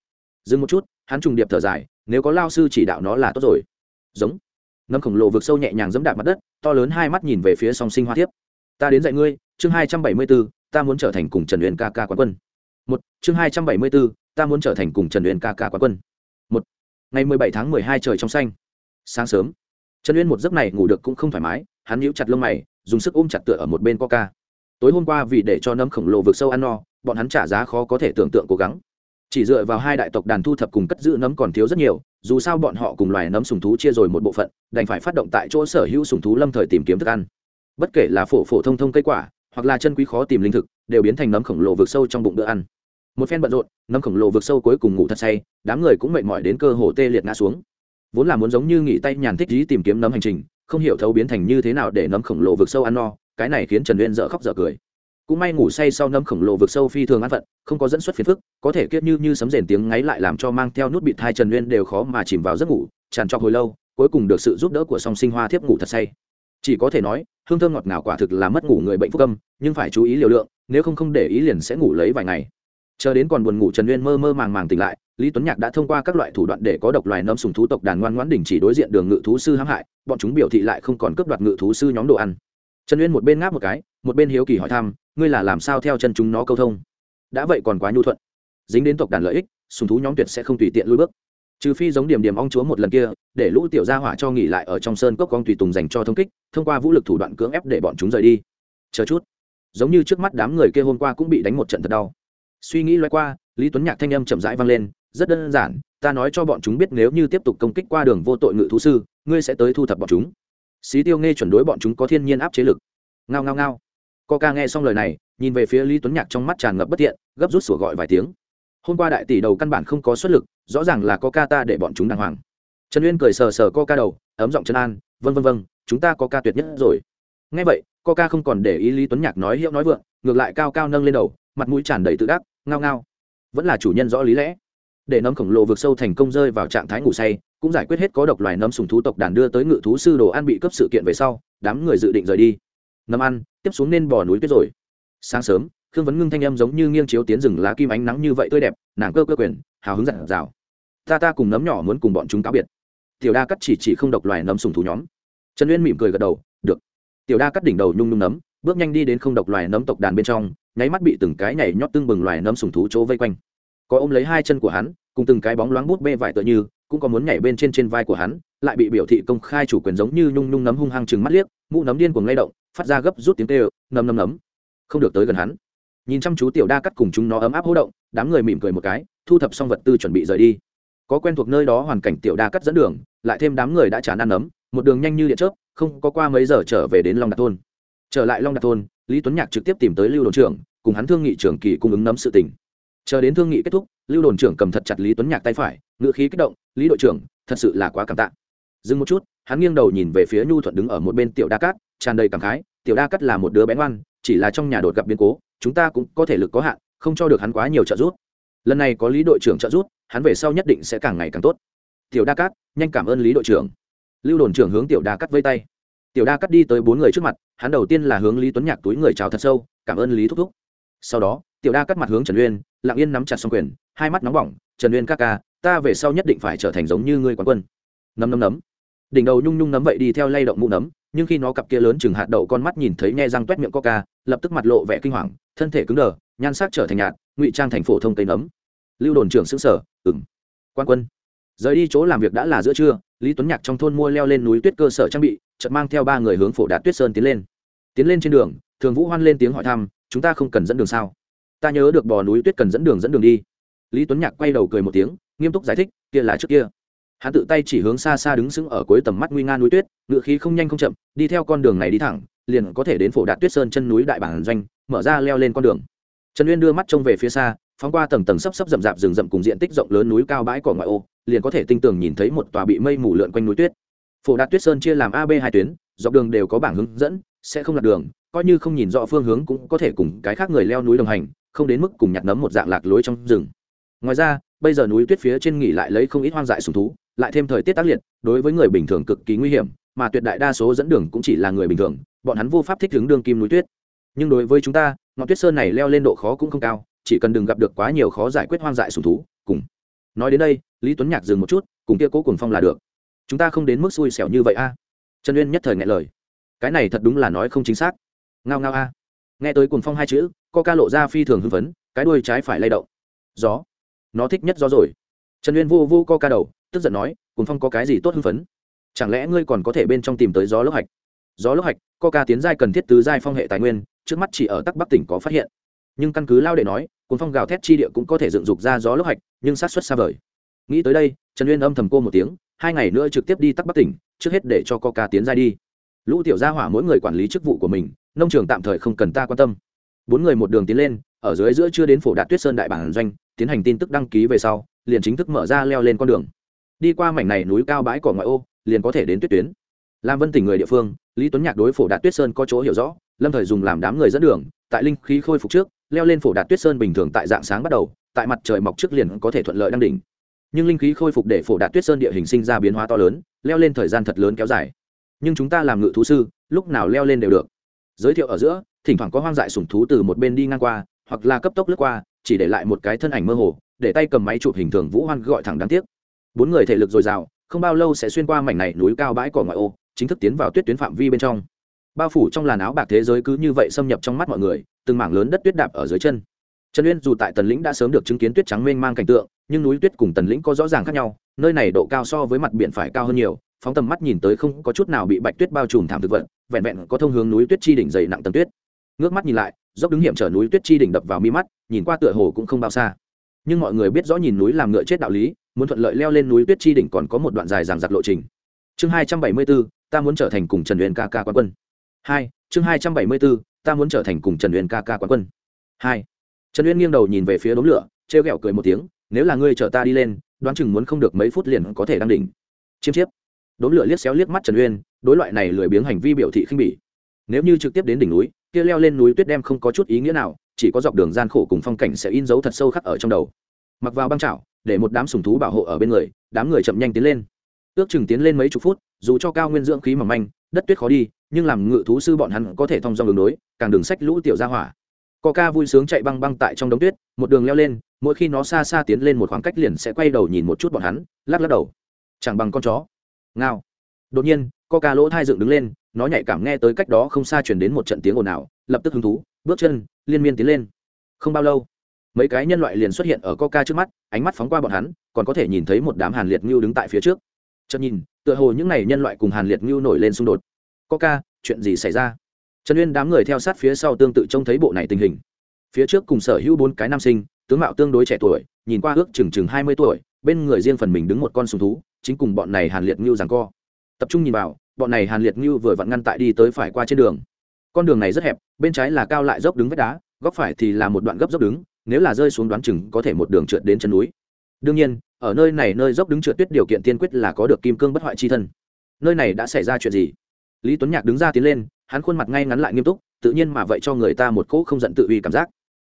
Dừng một chút, hắn trùng điệp thở dài, nếu có lao sư chỉ đạo nó là tốt rồi. Giống. Nấm khổng lồ vực sâu nhẹ nhàng dẫm đạp mặt đất, to lớn hai mắt nhìn về phía song sinh hoa thiếp. Ta đến dạy ngươi, chương hai trăm bảy mươi bốn ta muốn trở thành cùng trần uyên ca ca quán quân. Một, chương hai trăm bảy mươi bốn ta muốn trở thành cùng trần uyên ca ca quán quân. Một, ngày mười bảy tháng mười hai trời trong xanh. Sáng sớm. Trần uyên một giấc này ngủ được cũng không thoải mái hắn nhíu chặt lông mày, dùng sức ôm chặt tựa ở một bên coca. Tối hôm qua vì để cho nấm khổng lồ vượt sâu ăn no, bọn hắn trả giá khó có thể tưởng tượng cố gắng. Chỉ dựa vào hai đại tộc đàn thu thập cùng cất giữ nấm còn thiếu rất nhiều, dù sao bọn họ cùng loài nấm sùng thú chia rồi một bộ phận, đành phải phát động tại chỗ sở hữu sùng thú lâm thời tìm kiếm thức ăn. Bất kể là phổ phổ thông thông cây quả, hoặc là chân quý khó tìm linh thực, đều biến thành nấm khổng lồ vượt sâu trong bụng bữa ăn. Một phen bận rộn, nấm khổng lồ vượt sâu cuối cùng ngủ thật say, đám người cũng mệt mỏi đến cơ hồ tê liệt ngã xuống. Vốn là muốn giống như nghỉ tay nhàn thích ý tìm kiếm nấm hành trình không hiểu thấu biến thành như thế nào để nấm khổng lồ vực sâu ăn no, cái này khiến trần uyên dở khóc dở cười. Cũng may ngủ say sau nấm khổng lồ vực sâu phi thường ăn phận, không có dẫn xuất phiền phức, có thể kiết như như sấm rền tiếng ngáy lại làm cho mang theo nút bịt hai trần uyên đều khó mà chìm vào giấc ngủ, tràn trọc hồi lâu, cuối cùng được sự giúp đỡ của song sinh hoa thiếp ngủ thật say. Chỉ có thể nói, hương thơm ngọt ngào quả thực là mất ngủ người bệnh phúc âm, nhưng phải chú ý liều lượng, nếu không không để ý liền sẽ ngủ lấy vài ngày chờ đến còn buồn ngủ trần uyên mơ mơ màng màng tỉnh lại, lý tuấn nhạc đã thông qua các loại thủ đoạn để có độc loài nấm sùng thú tộc đàn ngoan ngoãn đình chỉ đối diện đường ngự thú sư hãm hại, bọn chúng biểu thị lại không còn cướp đoạt ngự thú sư nhóm đồ ăn. Trần uyên một bên ngáp một cái, một bên hiếu kỳ hỏi thăm, ngươi là làm sao theo chân chúng nó câu thông? Đã vậy còn quá nhu thuận. Dính đến tộc đàn lợi ích, sùng thú nhóm tuyệt sẽ không tùy tiện lui bước. Trừ phi giống điểm điểm ong chúa một lần kia, để lũ tiểu gia hỏa cho nghỉ lại ở trong sơn cốc con tùy tùng dành cho thông kích, thông qua vũ lực thủ đoạn cưỡng ép để bọn chúng rời đi. Chờ chút. Giống như trước mắt đám người kia hôm qua cũng bị đánh một trận thật đau suy nghĩ loay qua, lý tuấn nhạc thanh âm chậm rãi vang lên, rất đơn giản, ta nói cho bọn chúng biết nếu như tiếp tục công kích qua đường vô tội ngự thú sư, ngươi sẽ tới thu thập bọn chúng. Xí tiêu nghe chuẩn đối bọn chúng có thiên nhiên áp chế lực. Ngao ngao ngao. Co ca nghe xong lời này, nhìn về phía lý tuấn nhạc trong mắt tràn ngập bất thiện, gấp rút sủa gọi vài tiếng. Hôm qua đại tỷ đầu căn bản không có xuất lực, rõ ràng là co ca ta để bọn chúng đàng hoàng. Trần uyên cười sờ sờ co ca đầu, ấm giọng chân an vân vân vân chúng ta có ca tuyệt nhất rồi. Ngay vậy co ca không còn để ý lý tuấn nhạc nói hiệu nói vượng, ngược lại cao cao nâng lên đầu, mặt mũi tràn đầy tự đắc ngao ngao. Vẫn là chủ nhân rõ lý lẽ. Để nấm khổng lồ vượt sâu thành công rơi vào trạng thái ngủ say, cũng giải quyết hết có độc loài nấm sùng thú tộc đàn đưa tới ngự thú sư đồ ăn bị cấp sự kiện về sau, đám người dự định rời đi. Nấm ăn, tiếp xuống nên bỏ núi tuyết rồi. Sáng sớm, khương vấn ngưng thanh âm giống như nghiêng chiếu tiến rừng lá kim ánh nắng như vậy tươi đẹp, nàng cơ cơ quyền, hào hứng dặn dào. Ta ta cùng nấm nhỏ muốn cùng bọn chúng cáo biệt. Tiểu đa cắt chỉ chỉ không độc loài nấm sùng thú nhóm. Trần uyên mỉm cười gật đầu, được. Tiểu đa cắt đỉnh đầu nhung nhung nấm bước nhanh đi đến không độc loài nấm tộc đàn bên trong, nháy mắt bị từng cái nhảy nhót tương bừng loài nấm sùng thú chỗ vây quanh. Có ôm lấy hai chân của hắn, cùng từng cái bóng loáng bút bê vải tựa như, cũng có muốn nhảy bên trên trên vai của hắn, lại bị biểu thị công khai chủ quyền giống như nhung nhung nấm hung hăng chừng mắt liếc, mũ nấm điên cuồng lay động, phát ra gấp rút tiếng tê nấm nấm nấm. Không được tới gần hắn. Nhìn chăm chú tiểu đa cắt cùng chúng nó ấm áp hỗ động, đám người mỉm cười một cái, thu thập xong vật tư chuẩn bị rời đi. Có quen thuộc nơi đó hoàn cảnh tiểu đa cắt dẫn đường, lại thêm đám người đã trả năn nấm, một đường nhanh như điện chớp, không có qua mấy giờ trở về đến long đạt thôn trở lại long đạt thôn, lý tuấn nhạc trực tiếp tìm tới lưu đồn trưởng, cùng hắn thương nghị trưởng kỳ cung ứng nấm sự tình. Chờ đến thương nghị kết thúc, lưu đồn trưởng cầm thật chặt lý tuấn nhạc tay phải ngự khí kích động, lý đội trưởng, thật sự là quá cảm tạ. Dừng một chút, hắn nghiêng đầu nhìn về phía nhu thuận đứng ở một bên tiểu đa cát, tràn đầy cảm khái, tiểu đa cát là một đứa bé ngoan, chỉ là trong nhà đột gặp biến cố, chúng ta cũng có thể lực có hạn, không cho được hắn quá nhiều trợ giúp. Lần này có lý đội trưởng trợ giúp, hắn về sau nhất định sẽ càng ngày càng tốt. Tiểu đa cát, nhanh cảm ơn lý đội trưởng. Lưu đồn trưởng hướng tiểu đa cát vây tay tiểu đa cắt đi tới bốn người trước mặt, hắn đầu tiên là hướng lý tuấn nhạc túi người chào thật sâu, cảm ơn lý thúc thúc. Sau đó, tiểu đa cắt mặt hướng trần uyên, lặng yên nắm chặt xong quyền, hai mắt nóng bỏng, trần uyên ca ca, ta về sau nhất định phải trở thành giống như ngươi quán quân. Nấm nấm nấm. Đỉnh đầu nhung nhung nấm vậy đi theo lay động mũ nấm, nhưng khi nó cặp kia lớn chừng hạt đậu con mắt nhìn thấy nghe răng toét miệng coca lập tức mặt lộ vẻ kinh hoàng, thân thể cứng đờ, nhan sắc trở thành nhạt, ngụy trang thành phổ thông cây nấm. Lưu đồn trưởng xứng sở ừng quan quân. Rời đi chỗ làm việc đã là giữa trưa, lý tuấn nhạc trong thôn mua leo lên núi tuyết cơ sở trang bị chợt mang theo ba người hướng phổ đạt tuyết sơn tiến lên. Tiến lên trên đường, thường vũ hoan lên tiếng hỏi thăm, chúng ta không cần dẫn đường sao? Ta nhớ được bò núi tuyết cần dẫn đường dẫn đường đi. Lý tuấn nhạc quay đầu cười một tiếng, nghiêm túc giải thích, kia là trước kia. Hắn tự tay chỉ hướng xa xa đứng sững ở cuối tầm mắt nguy nga núi tuyết, ngựa khí không nhanh không chậm, đi theo con đường này đi thẳng, liền có thể đến phổ đạt tuyết sơn chân núi đại bản doanh, mở ra leo lên con đường. Trần uyên đưa mắt trông về phía xa, phóng qua tầng tầng sấp sấp rậm rạp rừng rậm cùng diện tích rộng lớn núi cao bãi cỏ ngoại ô, liền có thể tinh tường nhìn thấy một tòa bị mây mù lượn quanh núi tuyết phổ đạt tuyết sơn chia làm ab hai tuyến, dọc đường đều có bảng hướng dẫn, sẽ không lạc đường, coi như không nhìn rõ phương hướng cũng có thể cùng cái khác người leo núi đồng hành, không đến mức cùng nhặt nấm một dạng lạc lối trong rừng. Ngoài ra, bây giờ núi tuyết phía trên nghỉ lại lấy không ít hoang dại sùng thú, lại thêm thời tiết tác liệt, đối với người bình thường cực kỳ nguy hiểm, mà tuyệt đại đa số dẫn đường cũng chỉ là người bình thường, bọn hắn vô pháp thích ứng đường kim núi tuyết. Nhưng đối với chúng ta, ngọn tuyết sơn này leo lên độ khó cũng không cao, chỉ cần đừng gặp được quá nhiều khó giải quyết hoang dại sùng thú, cùng. Nói đến đây, lý tuấn nhạc dừng một chút, cùng kia cố cùng phong là được chúng ta không đến mức xui xẻo như vậy a. Trần uyên nhất thời ngại lời. Cái này thật đúng là nói không chính xác. Ngao ngao a. Nghe tới cuồng phong hai chữ co ca lộ ra phi thường hưng phấn, cái đuôi trái phải lay động. Gió. Nó thích nhất gió rồi. Trần uyên vô vô co ca đầu, tức giận nói, cuồng phong có cái gì tốt hưng phấn? Chẳng lẽ ngươi còn có thể bên trong tìm tới gió lốc hạch? Gió lốc hạch co ca tiến giai cần thiết tứ giai phong hệ tài nguyên, trước mắt chỉ ở tắc bắc tỉnh có phát hiện. Nhưng căn cứ lao để nói, cuồng phong gào thét chi địa cũng có thể dựng dục ra gió lốc hạch, nhưng sát xuất xa vời. Nghĩ tới đây trần uyên âm thầm cô một tiếng, hai ngày nữa trực tiếp đi tắc bắc tỉnh, trước hết để cho Coca tiến ra đi. Lũ tiểu gia hỏa mỗi người quản lý chức vụ của mình, nông trường tạm thời không cần ta quan tâm. Bốn người một đường tiến lên, ở dưới giữa chưa đến phổ đạt tuyết sơn đại bản doanh, tiến hành tin tức đăng ký về sau, liền chính thức mở ra leo lên con đường. Đi qua mảnh này núi cao bãi cỏ ngoại ô, liền có thể đến tuyết tuyến. Làm vân tỉnh người địa phương, lý tuấn nhạc đối phổ đạt tuyết sơn có chỗ hiểu rõ, lâm thời dùng làm đám người dẫn đường, tại linh khí khôi phục trước, leo lên phổ đạt tuyết sơn bình thường tại dạng sáng bắt đầu, tại mặt trời mọc trước liền có thể thuận lợi đăng đỉnh nhưng linh khí khôi phục để phổ đạt tuyết sơn địa hình sinh ra biến hóa to lớn, leo lên thời gian thật lớn kéo dài. Nhưng chúng ta làm ngự thú sư, lúc nào leo lên đều được. Giới thiệu ở giữa, thỉnh thoảng có hoang dại sủng thú từ một bên đi ngang qua, hoặc là cấp tốc lướt qua, chỉ để lại một cái thân ảnh mơ hồ, để tay cầm máy chụp hình thường vũ hoan gọi thẳng đáng tiếc. Bốn người thể lực dồi dào, không bao lâu sẽ xuyên qua mảnh này núi cao bãi cỏ ngoại ô, chính thức tiến vào tuyết tuyến phạm vi bên trong. Bao phủ trong làn áo bạc thế giới cứ như vậy xâm nhập trong mắt mọi người, từng mảng lớn đất tuyết đạp ở dưới chân. Trần uyên dù tại tần lĩnh đã sớm được chứng kiến tuyết trắng mênh mang cảnh tượng nhưng núi tuyết cùng tần lĩnh có rõ ràng khác nhau, nơi này độ cao so với mặt biển phải cao hơn nhiều, phóng tầm mắt nhìn tới không có chút nào bị bạch tuyết bao trùm thảm thực vật, vẹn vẹn có thông hướng núi tuyết chi đỉnh dày nặng tầng tuyết. Ngước mắt nhìn lại, dốc đứng hiểm trở núi tuyết chi đỉnh đập vào mi mắt, nhìn qua tựa hồ cũng không bao xa. Nhưng mọi người biết rõ nhìn núi làm ngựa chết đạo lý, muốn thuận lợi leo lên núi tuyết chi đỉnh còn có một đoạn dài ràng giặc lộ trình. Chương hai trăm bảy mươi bốn, ta muốn trở thành cùng trần huyền ca ca quán quân. Hai, chương hai trăm bảy mươi bốn, ta muốn trở thành cùng trần huyền ca ca quán quân. Hai, trần uyên nghiêng đầu nhìn về phía đống lửa t r ghẹo cười một tiếng nếu là ngươi chở ta đi lên đoán chừng muốn không được mấy phút liền có thể đăng đỉnh. Chiêm chiếp. Đốn lửa liếc xéo liếc mắt trần uyên đối loại này lười biếng hành vi biểu thị khinh bỉ. Nếu như trực tiếp đến đỉnh núi kia leo lên núi tuyết đem không có chút ý nghĩa nào chỉ có dọc đường gian khổ cùng phong cảnh sẽ in dấu thật sâu khắc ở trong đầu. Mặc vào băng chảo, để một đám sùng thú bảo hộ ở bên người đám người chậm nhanh tiến lên. Ước chừng tiến lên mấy chục phút dù cho cao nguyên dưỡng khí mỏng manh đất tuyết khó đi nhưng làm ngự thú sư bọn hắn có thể thông dong đường đối càng đường sách lũ tiểu ra hỏa ca vui sướng chạy băng băng tại trong đống tuyết một đường leo lên mỗi khi nó xa xa tiến lên một khoảng cách liền sẽ quay đầu nhìn một chút bọn hắn lắc lắc đầu. Chẳng bằng con chó. Ngao. Đột nhiên ca lỗ thai dựng đứng lên nó nhạy cảm nghe tới cách đó không xa chuyển đến một trận tiếng ồn ào lập tức hứng thú bước chân liên miên tiến lên. Không bao lâu mấy cái nhân loại liền xuất hiện ở Coca trước mắt ánh mắt phóng qua bọn hắn còn có thể nhìn thấy một đám hàn liệt ngưu đứng tại phía trước. Chợt nhìn tựa hồ những n à y nhân loại cùng hàn liệt ngưu nổi lên xung đột. Coca, chuyện gì xảy ra? Trần uyên đám người theo sát phía sau tương tự trông thấy bộ này tình hình. Phía trước cùng sở hữu bốn cái nam sinh, tướng mạo tương đối trẻ tuổi, nhìn qua ước chừng chừng hai mươi tuổi, bên người riêng phần mình đứng một con sùng thú, chính cùng bọn này hàn liệt ngưu rằng co. Tập trung nhìn vào, bọn này hàn liệt ngưu vừa vặn ngăn tại đi tới phải qua trên đường. Con đường này rất hẹp, bên trái là cao lại dốc đứng vách đá, góc phải thì là một đoạn gấp dốc đứng, nếu là rơi xuống đoán chừng có thể một đường trượt đến chân núi. Đương nhiên, ở nơi này nơi dốc đứng trượt tuyết điều kiện tiên quyết là có được kim cương bất hoại chi thân. Nơi này đã xảy ra chuyện gì? Lý tuấn nhạc đứng ra tiến lên hắn khuôn mặt ngay ngắn lại nghiêm túc, tự nhiên mà vậy cho người ta một cỗ không giận tự uy cảm giác.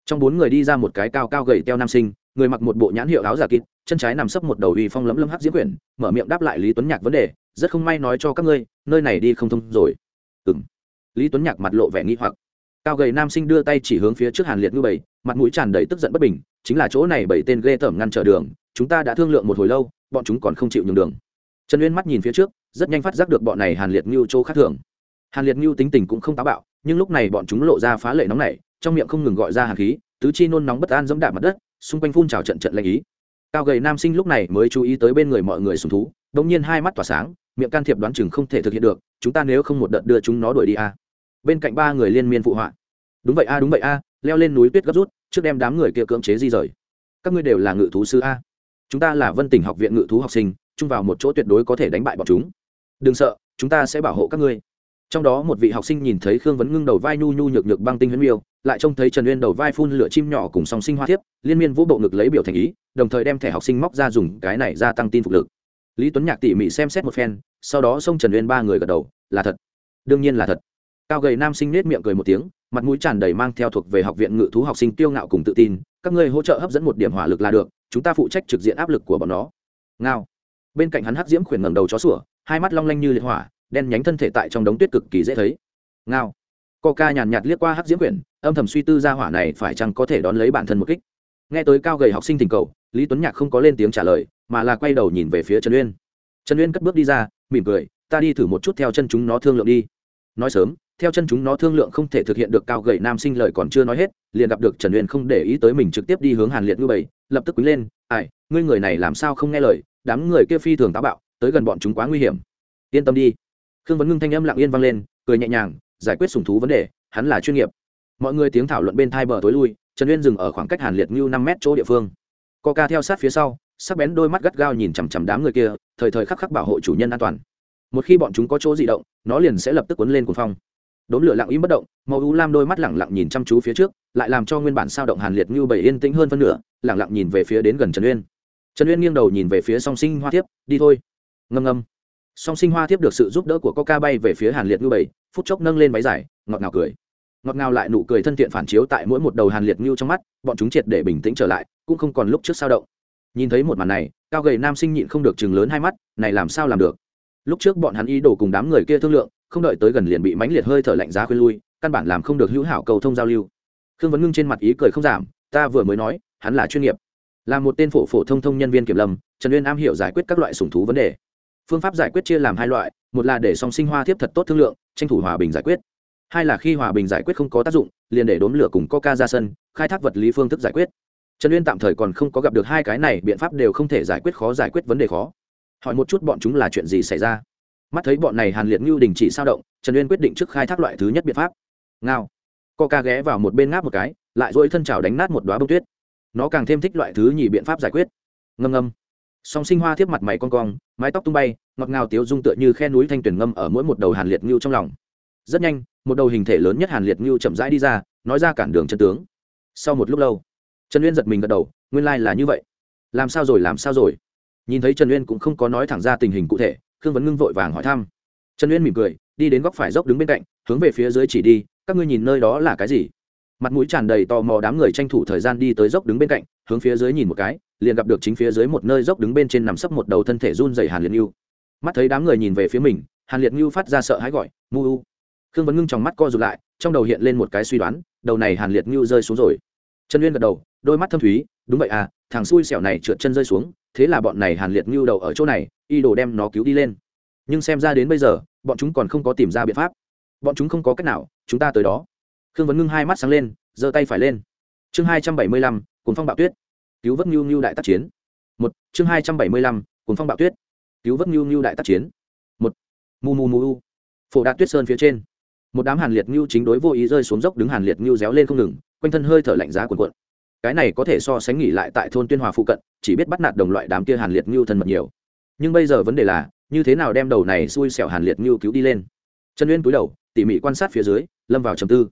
Trong bốn người đi ra một cái cao cao gầy teo nam sinh, người mặc một bộ nhãn hiệu áo giả kịt, chân trái nằm sấp một đầu uy phong lấm lấm hắc diễm quyển, mở miệng đáp lại lý tuấn nhạc vấn đề, rất không may nói cho các ngươi, nơi này đi không thông rồi. Ừ m lý tuấn nhạc mặt lộ vẻ nghi hoặc. Cao gầy nam sinh đưa tay chỉ hướng phía trước hàn liệt ngư bảy, mặt mũi tràn đầy tức giận bất bình, chính là chỗ này bảy tên ghê tởm ngăn trở đường, chúng ta đã thương lượng một hồi lâu, bọn chúng còn không chịu nhường đường. Trần uyên mắt nhìn phía trước, rất nhanh phát giác được bọn này hàn liệt ngưu chỗ khác thường hàn liệt ngưu tính tình cũng không táo bạo, nhưng lúc này bọn chúng lộ ra phá lệ nóng nảy, trong miệng không ngừng gọi ra hàn khí, tứ chi nôn nóng bất an dẫm đạp mặt đất, xung quanh phun trào trận trận lạnh ý. Cao gầy nam sinh lúc này mới chú ý tới bên người mọi người sùng thú đ ỗ n g nhiên hai mắt tỏa sáng, miệng can thiệp đoán chừng không thể thực hiện được, chúng ta nếu không một đợt đưa chúng nó đuổi đi a bên cạnh ba người liên miên phụ họa. Đúng vậy a đúng vậy a leo lên núi tuyết gấp rút, trước đem đám người kia cưỡng chế di rời. Các ngươi đều là ngự thú sư a. Chúng ta là vân tỉnh học viện ngự thú học sinh, chung vào một chỗ tuyệt đối có thể đánh bại bọn chúng. Đừng sợ, chúng ta sẽ bảo hộ các ngươi trong đó một vị học sinh nhìn thấy khương vấn ngưng đầu vai nhu nhu nhược nhược băng tinh huyễn miêu, lại trông thấy trần uyên đầu vai phun lửa chim nhỏ cùng song sinh hoa thiếp, liên miên vũ bộ ngực lấy biểu thành ý, đồng thời đem thẻ học sinh móc ra dùng cái này gia tăng tin phục lực. Lý tuấn nhạc tỉ mỉ xem xét một phen, sau đó xông trần uyên ba người gật đầu, là thật. Đương nhiên là thật. Cao gầy nam sinh nết miệng cười một tiếng, mặt mũi tràn đầy mang theo thuộc về học viện ngự thú học sinh tiêu ngạo cùng tự tin, các ngươi hỗ trợ hấp dẫn một điểm hỏa lực là được, chúng ta phụ trách trực diện áp lực của bọn nó. Ngao. Bên cạnh hắn hắc diễm khuyển ngẩng đầu chó sủa, hai mắt long lanh như liệt hỏa đen nhánh thân thể tại trong đống tuyết cực kỳ dễ thấy. Ngao. Ca nhàn nhạt liếc qua hắc diễm quyển, âm thầm suy tư ra hỏa này phải chăng có thể đón lấy bản thân một kích. Nghe tới cao gầy học sinh tình cầu, lý tuấn nhạc không có lên tiếng trả lời, mà là quay đầu nhìn về phía trần uyên. Trần uyên cất bước đi ra, mỉm cười, ta đi thử một chút theo chân chúng nó thương lượng đi. Nói sớm, theo chân chúng nó thương lượng không thể thực hiện được cao gầy nam sinh lời còn chưa nói hết, liền gặp được trần uyên không để ý tới mình trực tiếp đi hướng hàn liệt ngư bảy, lập tức quý lên, ai, ngươi người này làm sao không nghe lời, đám người kia phi thường táo bạo, tới gần bọn chúng quá nguy hiểm. Yên tâm đi khương vấn ngưng thanh âm lặng yên vang lên cười nhẹ nhàng giải quyết sùng thú vấn đề hắn là chuyên nghiệp. Mọi người tiếng thảo luận bên thai bờ tối lui trần uyên dừng ở khoảng cách hàn liệt ngưu năm mét chỗ địa phương. Co ca theo sát phía sau sắc bén đôi mắt gắt gao nhìn chằm chằm đám người kia thời thời khắc khắc bảo hộ chủ nhân an toàn. Một khi bọn chúng có chỗ di động nó liền sẽ lập tức cuốn lên cuồng phong. Đốm lửa lặng im bất động màu u lam đôi mắt lẳng lặng nhìn chăm chú phía trước lại làm cho nguyên bản sao động hàn liệt ngưu bảy yên tĩnh hơn phân nửa lẳng lặng nhìn về phía đến gần trần uyên. Trần uyên nghiêng đầu nhìn về phía song sinh hoa thiếp, đi thôi. Ngâm ngâm song sinh hoa tiếp được sự giúp đỡ của coca bay về phía hàn liệt ngưu bảy phút chốc nâng lên váy dài, ngọt ngào cười. Ngọt ngào lại nụ cười thân thiện phản chiếu tại mỗi một đầu hàn liệt ngưu trong mắt, bọn chúng triệt để bình tĩnh trở lại, cũng không còn lúc trước sao động. Nhìn thấy một màn này, cao gầy nam sinh nhịn không được chừng lớn hai mắt, này làm sao làm được? Lúc trước bọn hắn ý đồ cùng đám người kia thương lượng, không đợi tới gần liền bị mãnh liệt hơi thở lạnh giá khuyên lui, căn bản làm không được hữu hảo cầu thông giao lưu. Khương vấn ngưng trên mặt ý cười không giảm, ta vừa mới nói, hắn là chuyên nghiệp. Là một tên phổ phổ thông thông nhân viên kiểm lâm, trần uyên am hiểu giải quyết các loại sủng thú vấn đề phương pháp giải quyết chia làm hai loại, một là để song sinh hoa thiếp thật tốt thương lượng, tranh thủ hòa bình giải quyết. Hai là khi hòa bình giải quyết không có tác dụng, liền để đốn lửa cùng coca ra sân, khai thác vật lý phương thức giải quyết. Trần uyên tạm thời còn không có gặp được hai cái này, biện pháp đều không thể giải quyết khó, giải quyết vấn đề khó. Hỏi một chút bọn chúng là chuyện gì xảy ra? Mắt thấy bọn này hàn liệt ngưu đình chỉ sao động, trần uyên quyết định trước khai thác loại thứ nhất biện pháp. Ngao. Coca ghé vào một bên ngáp một cái, lại dỗi thân trào đánh nát một đoá bông tuyết. Nó càng thêm thích loại thứ nhì biện pháp giải quyết. Ngâm ngâm song sinh hoa thiếp mặt mày con cong, mái tóc tung bay, ngọt ngào tiếu dung tựa như khe núi thanh tuyển ngâm ở mỗi một đầu hàn liệt ngưu trong lòng. Rất nhanh, một đầu hình thể lớn nhất hàn liệt ngưu chậm rãi đi ra, nói ra cản đường chân tướng. Sau một lúc lâu, trần uyên giật mình gật đầu, nguyên lai、like、là như vậy. Làm sao rồi, làm sao rồi? Nhìn thấy trần uyên cũng không có nói thẳng ra tình hình cụ thể, khương vấn ngưng vội vàng hỏi thăm. Trần uyên mỉm cười, đi đến góc phải dốc đứng bên cạnh, hướng về phía dưới chỉ đi, các ngươi nhìn nơi đó là cái gì? Mặt mũi tràn đầy tò mò đám người tranh thủ thời gian đi tới dốc đứng bên cạnh, hướng phía dưới nhìn một cái liền gặp được chính phía dưới một nơi dốc đứng bên trên nằm sấp một đầu thân thể run dày hàn liệt ngưu. Mắt thấy đám người nhìn về phía mình, hàn liệt ngưu phát ra sợ hãi gọi, mu u. Khương vấn ngưng trong mắt co rụt lại, trong đầu hiện lên một cái suy đoán, đầu này hàn liệt ngưu rơi xuống rồi. Trần uyên gật đầu, đôi mắt thâm thúy, đúng vậy à thằng xui xẻo này trượt chân rơi xuống, thế là bọn này hàn liệt ngưu đầu ở chỗ này, y đồ đem nó cứu đi lên. Nhưng xem ra đến bây giờ, bọn chúng còn không có tìm ra biện pháp. Bọn chúng không có cách nào, chúng ta tới đó. Khương vấn ngưng hai mắt sáng lên, giơ tay phải lên. Chương hai trăm bảy mươi lăm cuốn phong bạo tuyết cứu vớt nhu nhu đại tác chiến. Một, chương hai trăm bảy mươi lăm cùng phong bạo tuyết. Cứu vớt nhu nhu đại tác chiến. Một, mu mu u. Phổ đạt tuyết sơn phía trên. Một đám hàn liệt nhu chính đối vô ý rơi xuống dốc, đứng hàn liệt ngưu réo lên không ngừng, quanh thân hơi thở lạnh giá cuồn cuộn. Cái này có thể so sánh nghỉ lại tại thôn tuyên hòa phụ cận, chỉ biết bắt nạt đồng loại đám kia hàn liệt nhu thân mật nhiều. Nhưng bây giờ vấn đề là, như thế nào đem đầu này xui xẻo hàn liệt nhu cứu đi lên? Trần uyên cúi đầu, tỉ mỉ quan sát phía dưới, lâm vào trầm tư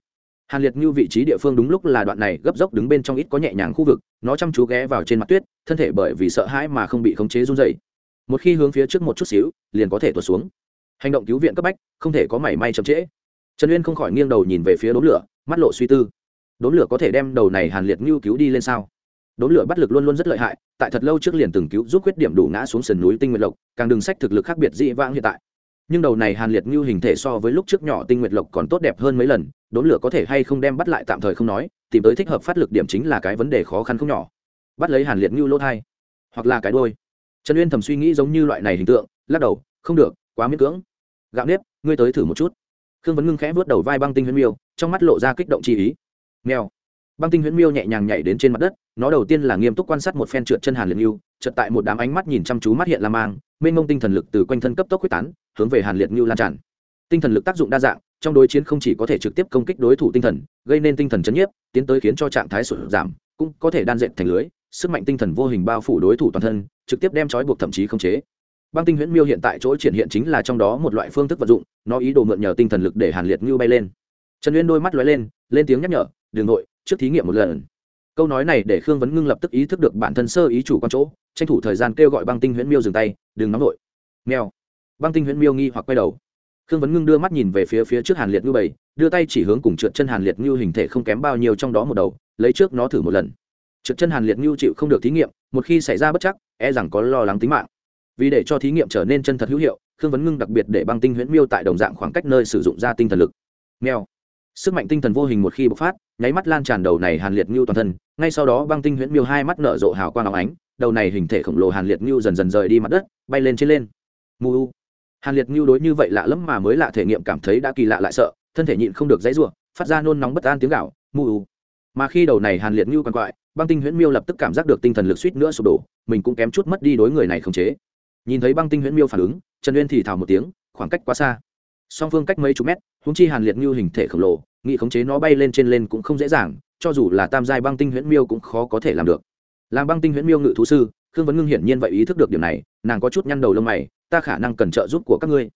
hàn liệt ngưu vị trí địa phương đúng lúc là đoạn này, gấp dốc đứng bên trong ít có nhẹ nhàng khu vực, nó chăm chú ghé vào trên mặt tuyết, thân thể bởi vì sợ hãi mà không bị khống chế run dày một khi hướng phía trước một chút xíu, liền có thể tuột xuống. Hành động cứu viện cấp bách, không thể có mảy may chậm trễ. Trần uyên không khỏi nghiêng đầu nhìn về phía đốm lửa, mắt lộ suy tư. Đốm lửa có thể đem đầu này hàn liệt ngưu cứu đi lên sao? Đốm lửa bắt lực luôn luôn rất lợi hại, tại thật lâu trước liền từng cứu giúp khuyết điểm đủ ngã xuống sườn núi tinh nguyệt lộc, càng đừng sách thực lực khác biệt dị vãng hiện tại. Nhưng đầu này hàn liệt ngưu hình thể so với lúc trước nhỏ tinh nguyệt lộc còn tốt đẹp hơn mấy lần đốn lửa có thể hay không đem bắt lại tạm thời không nói, tìm tới thích hợp phát lực điểm chính là cái vấn đề khó khăn không nhỏ. Bắt lấy hàn liệt như lỗ thai hoặc là cái đôi trần uyên thầm suy nghĩ giống như loại này hình tượng, lắc đầu, không được, quá miễn cưỡng. Gạo nếp, ngươi tới thử một chút. Khương vấn ngưng khẽ vớt đầu vai băng tinh huyễn miêu, trong mắt lộ ra kích động chi ý. Nghèo. Băng tinh huyễn miêu nhẹ nhàng nhảy đến trên mặt đất, nó đầu tiên là nghiêm túc quan sát một phen trượt chân hàn liệt như chợt tại một đám ánh mắt nhìn chăm chú mắt hiện la mang, mênh mông tinh thần lực từ quanh thân cấp tốc quyết tán, hướng về hàn liệt như lan tràn. Tinh thần lực tác dụng đa dạng trong đối chiến không chỉ có thể trực tiếp công kích đối thủ tinh thần, gây nên tinh thần chấn nhiếp, tiến tới khiến cho trạng thái sụt giảm, cũng có thể đan dệt thành lưới, sức mạnh tinh thần vô hình bao phủ đối thủ toàn thân, trực tiếp đem trói buộc thậm chí khống chế. Băng tinh huyễn miêu hiện tại chỗ triển hiện chính là trong đó một loại phương thức vận dụng, nó ý đồ mượn nhờ tinh thần lực để hàn liệt ngưu bay lên. Trần uyên đôi mắt lóe lên lên tiếng nhắc nhở, đường nội, trước thí nghiệm một lần. Câu nói này để khương vấn ngưng lập tức ý thức được bản thân sơ ý chủ quan chỗ, tranh thủ thời gian kêu gọi băng tinh huyễn miêu dừng tay, đừng nóng nội. Mèo. Băng tinh huyễn miêu nghi hoặc quay đầu khương vấn ngưng đưa mắt nhìn về phía phía trước hàn liệt ngưu bảy đưa tay chỉ hướng cùng trượt chân hàn liệt ngưu hình thể không kém bao nhiêu trong đó một đầu, lấy trước nó thử một lần. Trượt chân hàn liệt ngưu chịu không được thí nghiệm, một khi xảy ra bất chắc e rằng có lo lắng tính mạng. Vì để cho thí nghiệm trở nên chân thật hữu hiệu, khương vấn ngưng đặc biệt để băng tinh huyễn miêu tại đồng dạng khoảng cách nơi sử dụng ra tinh thần lực. Nghèo sức mạnh tinh thần vô hình một khi bộc phát, nháy mắt lan tràn đầu này hàn liệt ngưu toàn thân, ngay sau đó băng tinh huyễn miêu hai mắt nở rộ hào quang áo ánh, đầu này hình thể khổng lồ hàn liệt ngưu dần dần rời đi mặt đất, bay lên trên lên. Mù hàn liệt ngưu đối như vậy lạ lẫm mà mới lạ thể nghiệm cảm thấy đã kỳ lạ lại sợ thân thể nhịn không được dãy ruộng phát ra nôn nóng bất an tiếng gạo mù mà khi đầu này hàn liệt ngưu còn quại băng tinh huyễn miêu lập tức cảm giác được tinh thần lực suýt nữa sụp đổ mình cũng kém chút mất đi đối người này khống chế nhìn thấy băng tinh huyễn miêu phản ứng trần uyên thì thào một tiếng khoảng cách quá xa song phương cách mấy chục mét húng chi hàn liệt ngưu hình thể khổng lồ nghị khống chế nó bay lên trên lên cũng không dễ dàng cho dù là tam giai băng tinh huyễn miêu cũng khó có thể làm được làm băng tinh huyễn miêu ngự thú sư khương vấn ngưng hiển nhiên vậy ý thức được điểm này, nàng có chút nhăn đầu lông mày, ta khả năng cần trợ giúp của các ngươi.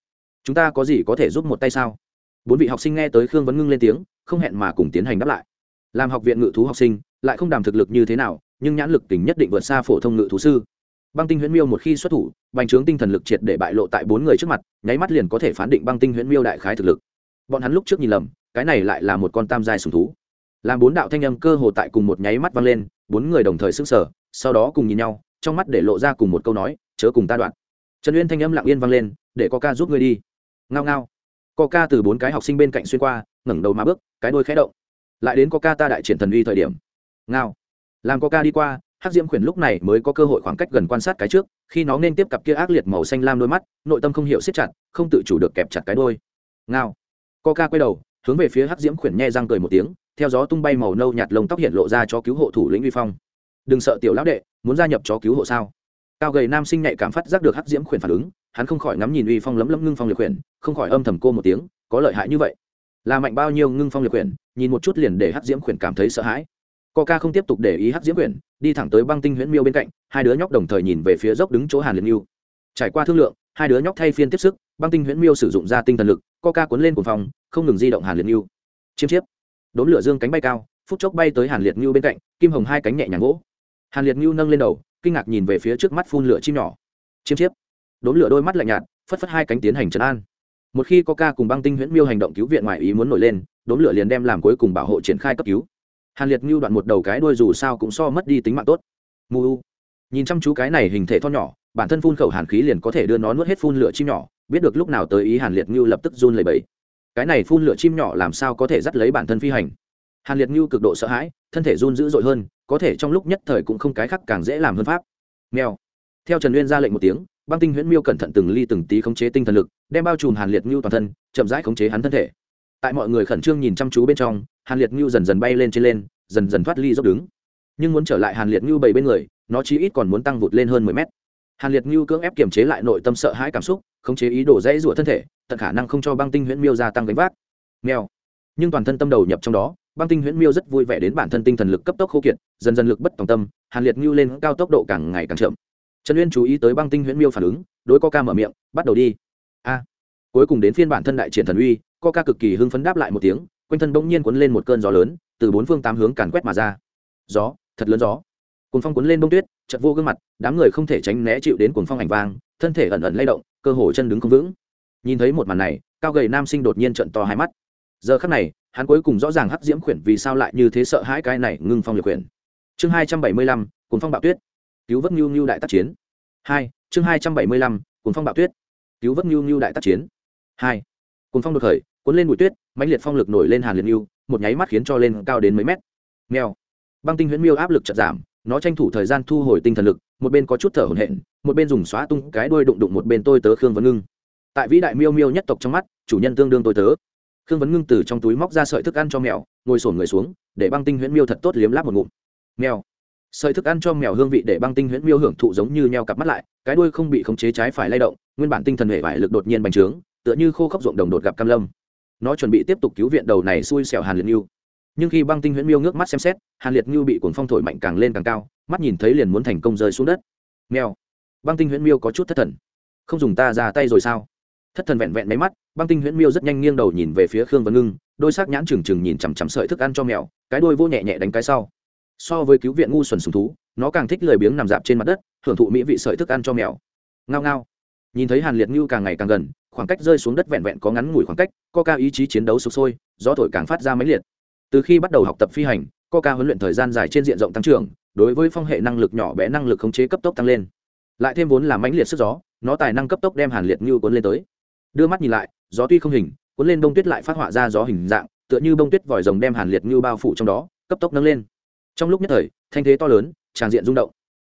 Chúng ta có gì có thể giúp một tay sao? Bốn vị học sinh nghe tới khương vấn ngưng lên tiếng, không hẹn mà cùng tiến hành đáp lại. Làm học viện ngự thú học sinh, lại không đàm thực lực như thế nào, nhưng nhãn lực tình nhất định vượt xa phổ thông ngự thú sư. Băng tinh huyễn miêu một khi xuất thủ, bành trướng tinh thần lực triệt để bại lộ tại bốn người trước mặt, nháy mắt liền có thể phán định băng tinh huyễn miêu đại khái thực lực. Bọn hắn lúc trước nhìn lầm, cái này lại là một con tam giai sùng thú. Làm bốn đạo thanh âm cơ hồ tại cùng một nháy mắt vang lên, bốn người đồng thời s ư n g sở sau đó cùng nhìn nhau trong mắt để lộ ra cùng một câu nói, chớ cùng ta đoạn. Trần uyên thanh âm lặng yên vang lên, để có ca giúp ngươi đi. Ngao ngao. Có ca từ bốn cái học sinh bên cạnh xuyên qua, ngẩng đầu má bước, cái đôi khẽ động. Lại đến có ca ta đại triển thần uy thời điểm. Ngao. Làm có ca đi qua, hắc diễm khuyển lúc này mới có cơ hội khoảng cách gần quan sát cái trước, khi nó nên tiếp cặp kia ác liệt màu xanh lam đôi mắt, nội tâm không hiểu siết chặt, không tự chủ được kẹp chặt cái đôi ngao. Co ca quay đầu, hướng về phía hắc diễm khuyển nhe răng cười một tiếng, theo gió tung bay màu nâu nhạt lông tóc hiện lộ ra cho cứu hộ thủ lĩnh uy phong. Đừng sợ, tiểu lão đệ muốn gia nhập chó cứu hộ sao? Cao gầy nam sinh nhạy cảm phát giác được hắc diễm khuyển phản ứng, hắn không khỏi ngắm nhìn uy phong lấm lấm ngưng phong liệt khuyển, không khỏi âm thầm cô một tiếng, có lợi hại như vậy. Là mạnh bao nhiêu ngưng phong liệt khuyển, nhìn một chút liền để hắc diễm khuyển cảm thấy sợ hãi. Ca không tiếp tục để ý hắc diễm khuyển, đi thẳng tới băng tinh huyễn miêu bên cạnh, hai đứa nhóc đồng thời nhìn về phía dốc đứng chỗ hàn liệt miêu trải qua thương lượng, hai đứa nhóc thay phiên tiếp sức, băng tinh huyễn miêu sử dụng ra tinh thần lực ca cuốn lên cuồng phòng không ngừng di động hàn liệt miêu chiêm chiếp. Đốn lửa dương cánh bay cao, phút chốc bay tới hàn liệt miêu bên cạnh, kim hồng hai cánh nhẹ nhàng gỗ hàn liệt Ngưu nâng lên đầu, kinh ngạc nhìn về phía trước mắt phun lửa chim nhỏ. Chiêm chiếp. Đốn lửa đôi mắt lạnh nhạt, phất phất hai cánh tiến hành trấn an. Một khi có ca cùng băng tinh huyễn miêu hành động cứu viện ngoài ý muốn nổi lên đốn lửa liền đem làm cuối cùng bảo hộ triển khai cấp cứu. Hàn liệt ngưu đoạn một đầu cái đuôi dù sao cũng so mất đi tính mạng tốt. Mù nhìn chăm chú cái này hình thể to nhỏ, bản thân phun khẩu hàn khí liền có thể đưa nó nuốt hết phun lửa chim nhỏ, biết được lúc nào tới ý hàn liệt ngưu lập tức run lẩy bẩy. Cái này phun lửa chim nhỏ làm sao có thể dắt lấy bản thân phi hành? Hàn liệt ngưu cực độ sợ hãi, thân thể run dữ dội hơn có thể trong lúc nhất thời cũng không cái khác càng dễ làm hơn pháp. Mèo. Theo trần uyên ra lệnh một tiếng, băng tinh huyễn miêu cẩn thận từng ly từng tí khống chế tinh thần lực, đem bao trùm hàn liệt ngưu toàn thân, chậm rãi khống chế hắn thân thể. Tại mọi người khẩn trương nhìn chăm chú bên trong, hàn liệt ngưu dần dần bay lên trên lên, dần dần thoát ly dốc đứng. Nhưng muốn trở lại hàn liệt ngưu bảy bên người, nó chí ít còn muốn tăng vụt lên hơn mười mét. Hàn liệt ngưu cưỡng ép kiềm chế lại nội tâm sợ hãi cảm xúc, khống chế ý đồ dãy rủa thân thể, tận khả năng không cho băng tinh huyễn miêu gia tăng gánh vác. Mèo. Nhưng toàn thân tâm đầu nhập trong đó băng tinh huyễn miêu rất vui vẻ đến bản thân tinh thần lực cấp tốc khô kiệt, dần dần lực bất tòng tâm, hàn liệt ngưu lên cao tốc độ càng ngày càng chậm. Trần uyên chú ý tới băng tinh huyễn miêu phản ứng, đối coca mở miệng, bắt đầu đi. A. Cuối cùng đến phiên bản thân đại triển thần uy, coca cực kỳ hưng phấn đáp lại một tiếng, quanh thân bỗng nhiên cuốn lên một cơn gió lớn, từ bốn phương tám hướng càn quét mà ra. Gió, thật lớn gió. Cuồng phong cuốn lên bông tuyết chật vô gương mặt, đám người không thể tránh né chịu đến cuồng phong ảnh vang, thân thể ẩn ẩn lay động, cơ hồ chân đứng không vững. Nhìn thấy một màn này, cao gầy nam sinh đột nhiên trận to hai mắt. Giờ khắc này hắn cuối cùng rõ ràng hắc diễm khuyển vì sao lại như thế sợ hãi cái này ngưng phong liệt khuyển. Chương hai trăm bảy mươi lăm cuốn phong bạo tuyết. Cứu vớt ngưu ngưu đại tác chiến. Hai, chương hai trăm bảy mươi lăm cuốn phong bạo tuyết. Cứu vớt ngưu ngưu đại tác chiến. Hai cuốn phong đột khởi, cuốn lên bụi tuyết, mãnh liệt phong lực nổi lên hàn liệt ngưu một nháy mắt khiến cho lên cao đến mấy mét. Nghèo băng tinh huyễn miêu áp lực chật giảm, nó tranh thủ thời gian thu hồi tinh thần lực, một bên có chút thở hổn hển, một bên dùng xóa tung cái đuôi đụng đụng một bên tôi tớ khương vấn ngưng. Tại vĩ đại miêu miêu nhất tộc trong mắt, chủ nhân tương đương tôi tớ khương vấn ngưng từ trong túi móc ra sợi thức ăn cho mèo, ngồi sổn người xuống, để băng tinh huyễn miêu thật tốt liếm láp một ngụm. Mèo. Sợi thức ăn cho mèo hương vị để băng tinh huyễn miêu hưởng thụ giống như neo cặp mắt lại, cái đuôi không bị khống chế trái phải lay động, nguyên bản tinh thần hệ vải lực đột nhiên bành trướng, tựa như khô khốc ruộng đồng đột gặp cam lâm. Nó chuẩn bị tiếp tục cứu viện đầu này xui xẻo hàn liệt như nhưng khi băng tinh huyễn miêu ngước mắt xem xét, hàn liệt như bị cuồng phong thổi mạnh càng lên càng cao, mắt nhìn thấy liền muốn thành công rơi xuống đất. Mèo. Băng tinh huyễn miêu có chút thất thần. Không dùng ta ra tay rồi sao? Thất thần vẹn vẹn máy mắt, băng tinh huyễn miêu rất nhanh nghiêng đầu nhìn về phía khương vân ngưng, đôi sắc nhãn trừng trừng nhìn chằm chằm sợi thức ăn cho mèo, cái đôi vô nhẹ nhẹ đánh cái sau. So với cứu viện ngu xuẩn sùng thú, nó càng thích lười biếng nằm dạp trên mặt đất hưởng thụ mỹ vị sợi thức ăn cho mèo. Ngao ngao. Nhìn thấy hàn liệt ngưu càng ngày càng gần, khoảng cách rơi xuống đất vẹn vẹn có ngắn ngủi khoảng cách, co ca ý chí chiến đấu sụp sôi, gió thổi càng phát ra mấy liệt. Từ khi bắt đầu học tập phi hành coca huấn luyện thời gian dài trên diện rộng tăng trưởng, đối với phong hệ năng lực nhỏ bé năng lực khống chế cấp tốc tăng lên. Lại thêm vốn là mãnh liệt sức gió, nó tài năng cấp tốc đem hàn liệt ngưu cuốn lên tới đưa mắt nhìn lại, gió tuy không hình, cuốn lên bông tuyết lại phát họa ra gió hình dạng, tựa như bông tuyết vòi rồng đem hàn liệt như bao phủ trong đó, cấp tốc nâng lên. Trong lúc nhất thời, thanh thế to lớn, tràng diện rung động.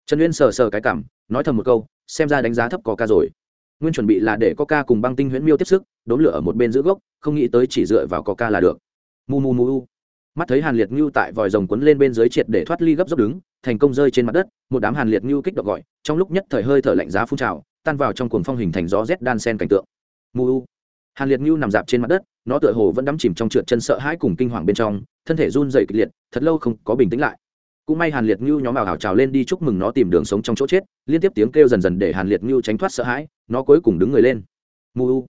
Trần uyên sờ sờ cái cảm, nói thầm một câu, xem ra đánh giá thấp coca rồi. Nguyên chuẩn bị là để coca cùng băng tinh huyễn miêu tiếp sức đốn lửa ở một bên giữ gốc, không nghĩ tới chỉ dựa vào coca là được. Mu mu mu mắt thấy hàn liệt ngưu tại vòi rồng quấn lên bên dưới triệt để thoát ly gấp dốc đứng, thành công rơi trên mặt đất, một đám hàn liệt ngưu kích động gọi, trong lúc nhất thời hơi thở lạnh giá phun trào, tan vào trong cuồng phong hình thành gió rét đan sen cảnh tượng mu hàn liệt ngưu nằm dạp trên mặt đất, nó tựa hồ vẫn đắm chìm trong trượt chân sợ hãi cùng kinh hoàng bên trong, thân thể run dày kịch liệt, thật lâu không có bình tĩnh lại. Cũng may hàn liệt ngưu nhóm ảo hào trào lên đi chúc mừng nó tìm đường sống trong chỗ chết, liên tiếp tiếng kêu dần dần để hàn liệt ngưu tránh thoát sợ hãi, nó cuối cùng đứng người lên. Mu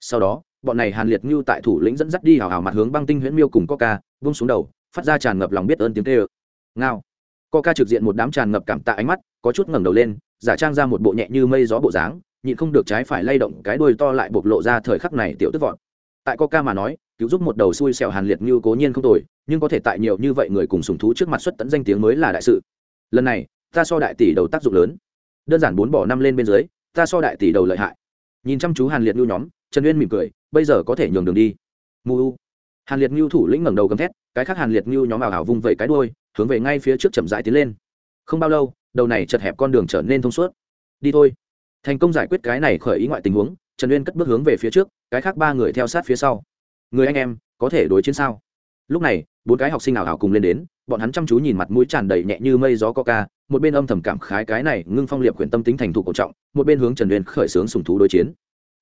sau đó, bọn này hàn liệt ngưu tại thủ lĩnh dẫn dắt đi hào hào mặt hướng băng tinh huyễn miêu cùng coca vung xuống đầu, phát ra tràn ngập lòng biết ơn tiếng kêu. Ngao. Coca trực diện một đám tràn ngập cảm tạ ánh mắt, có chút ngẩng đầu lên, giả trang ra một bộ nhẹ như mây gió bộ dáng nhịn không được trái phải lay động cái đuôi to lại bộc lộ ra thời khắc này tiểu tức vọt. Tại coca mà nói, cứu giúp một đầu xui xẻo hàn liệt như cố nhiên không tồi, nhưng có thể tại nhiều như vậy người cùng sùng thú trước mặt xuất tận danh tiếng mới là đại sự. Lần này, ta so đại tỷ đầu tác dụng lớn. Đơn giản bốn bỏ năm lên bên dưới, ta so đại tỷ đầu lợi hại. Nhìn chăm chú hàn liệt như nhóm, trần uyên mỉm cười, bây giờ có thể nhường đường đi. Mu hàn liệt ngưu thủ lĩnh ngẩng đầu gầm thét, cái khác hàn liệt ngưu nhóm ảo hảo vung vẩy cái đuôi, hướng về ngay phía trước chậm rãi tiến lên. Không bao lâu, đầu này chật hẹp con đường trở nên thông suốt. Đi thôi thành công giải quyết cái này khởi ý ngoại tình huống, trần uyên cất bước hướng về phía trước, cái khác ba người theo sát phía sau. Người anh em, có thể đối chiến sao? Lúc này, bốn cái học sinh ảo ảo cùng lên đến, bọn hắn chăm chú nhìn mặt mũi tràn đầy nhẹ như mây gió coca, một bên âm thầm cảm khái cái này ngưng phong liệp quyển tâm tính thành thục cổ trọng, một bên hướng trần uyên khởi xướng sùng thú đối chiến.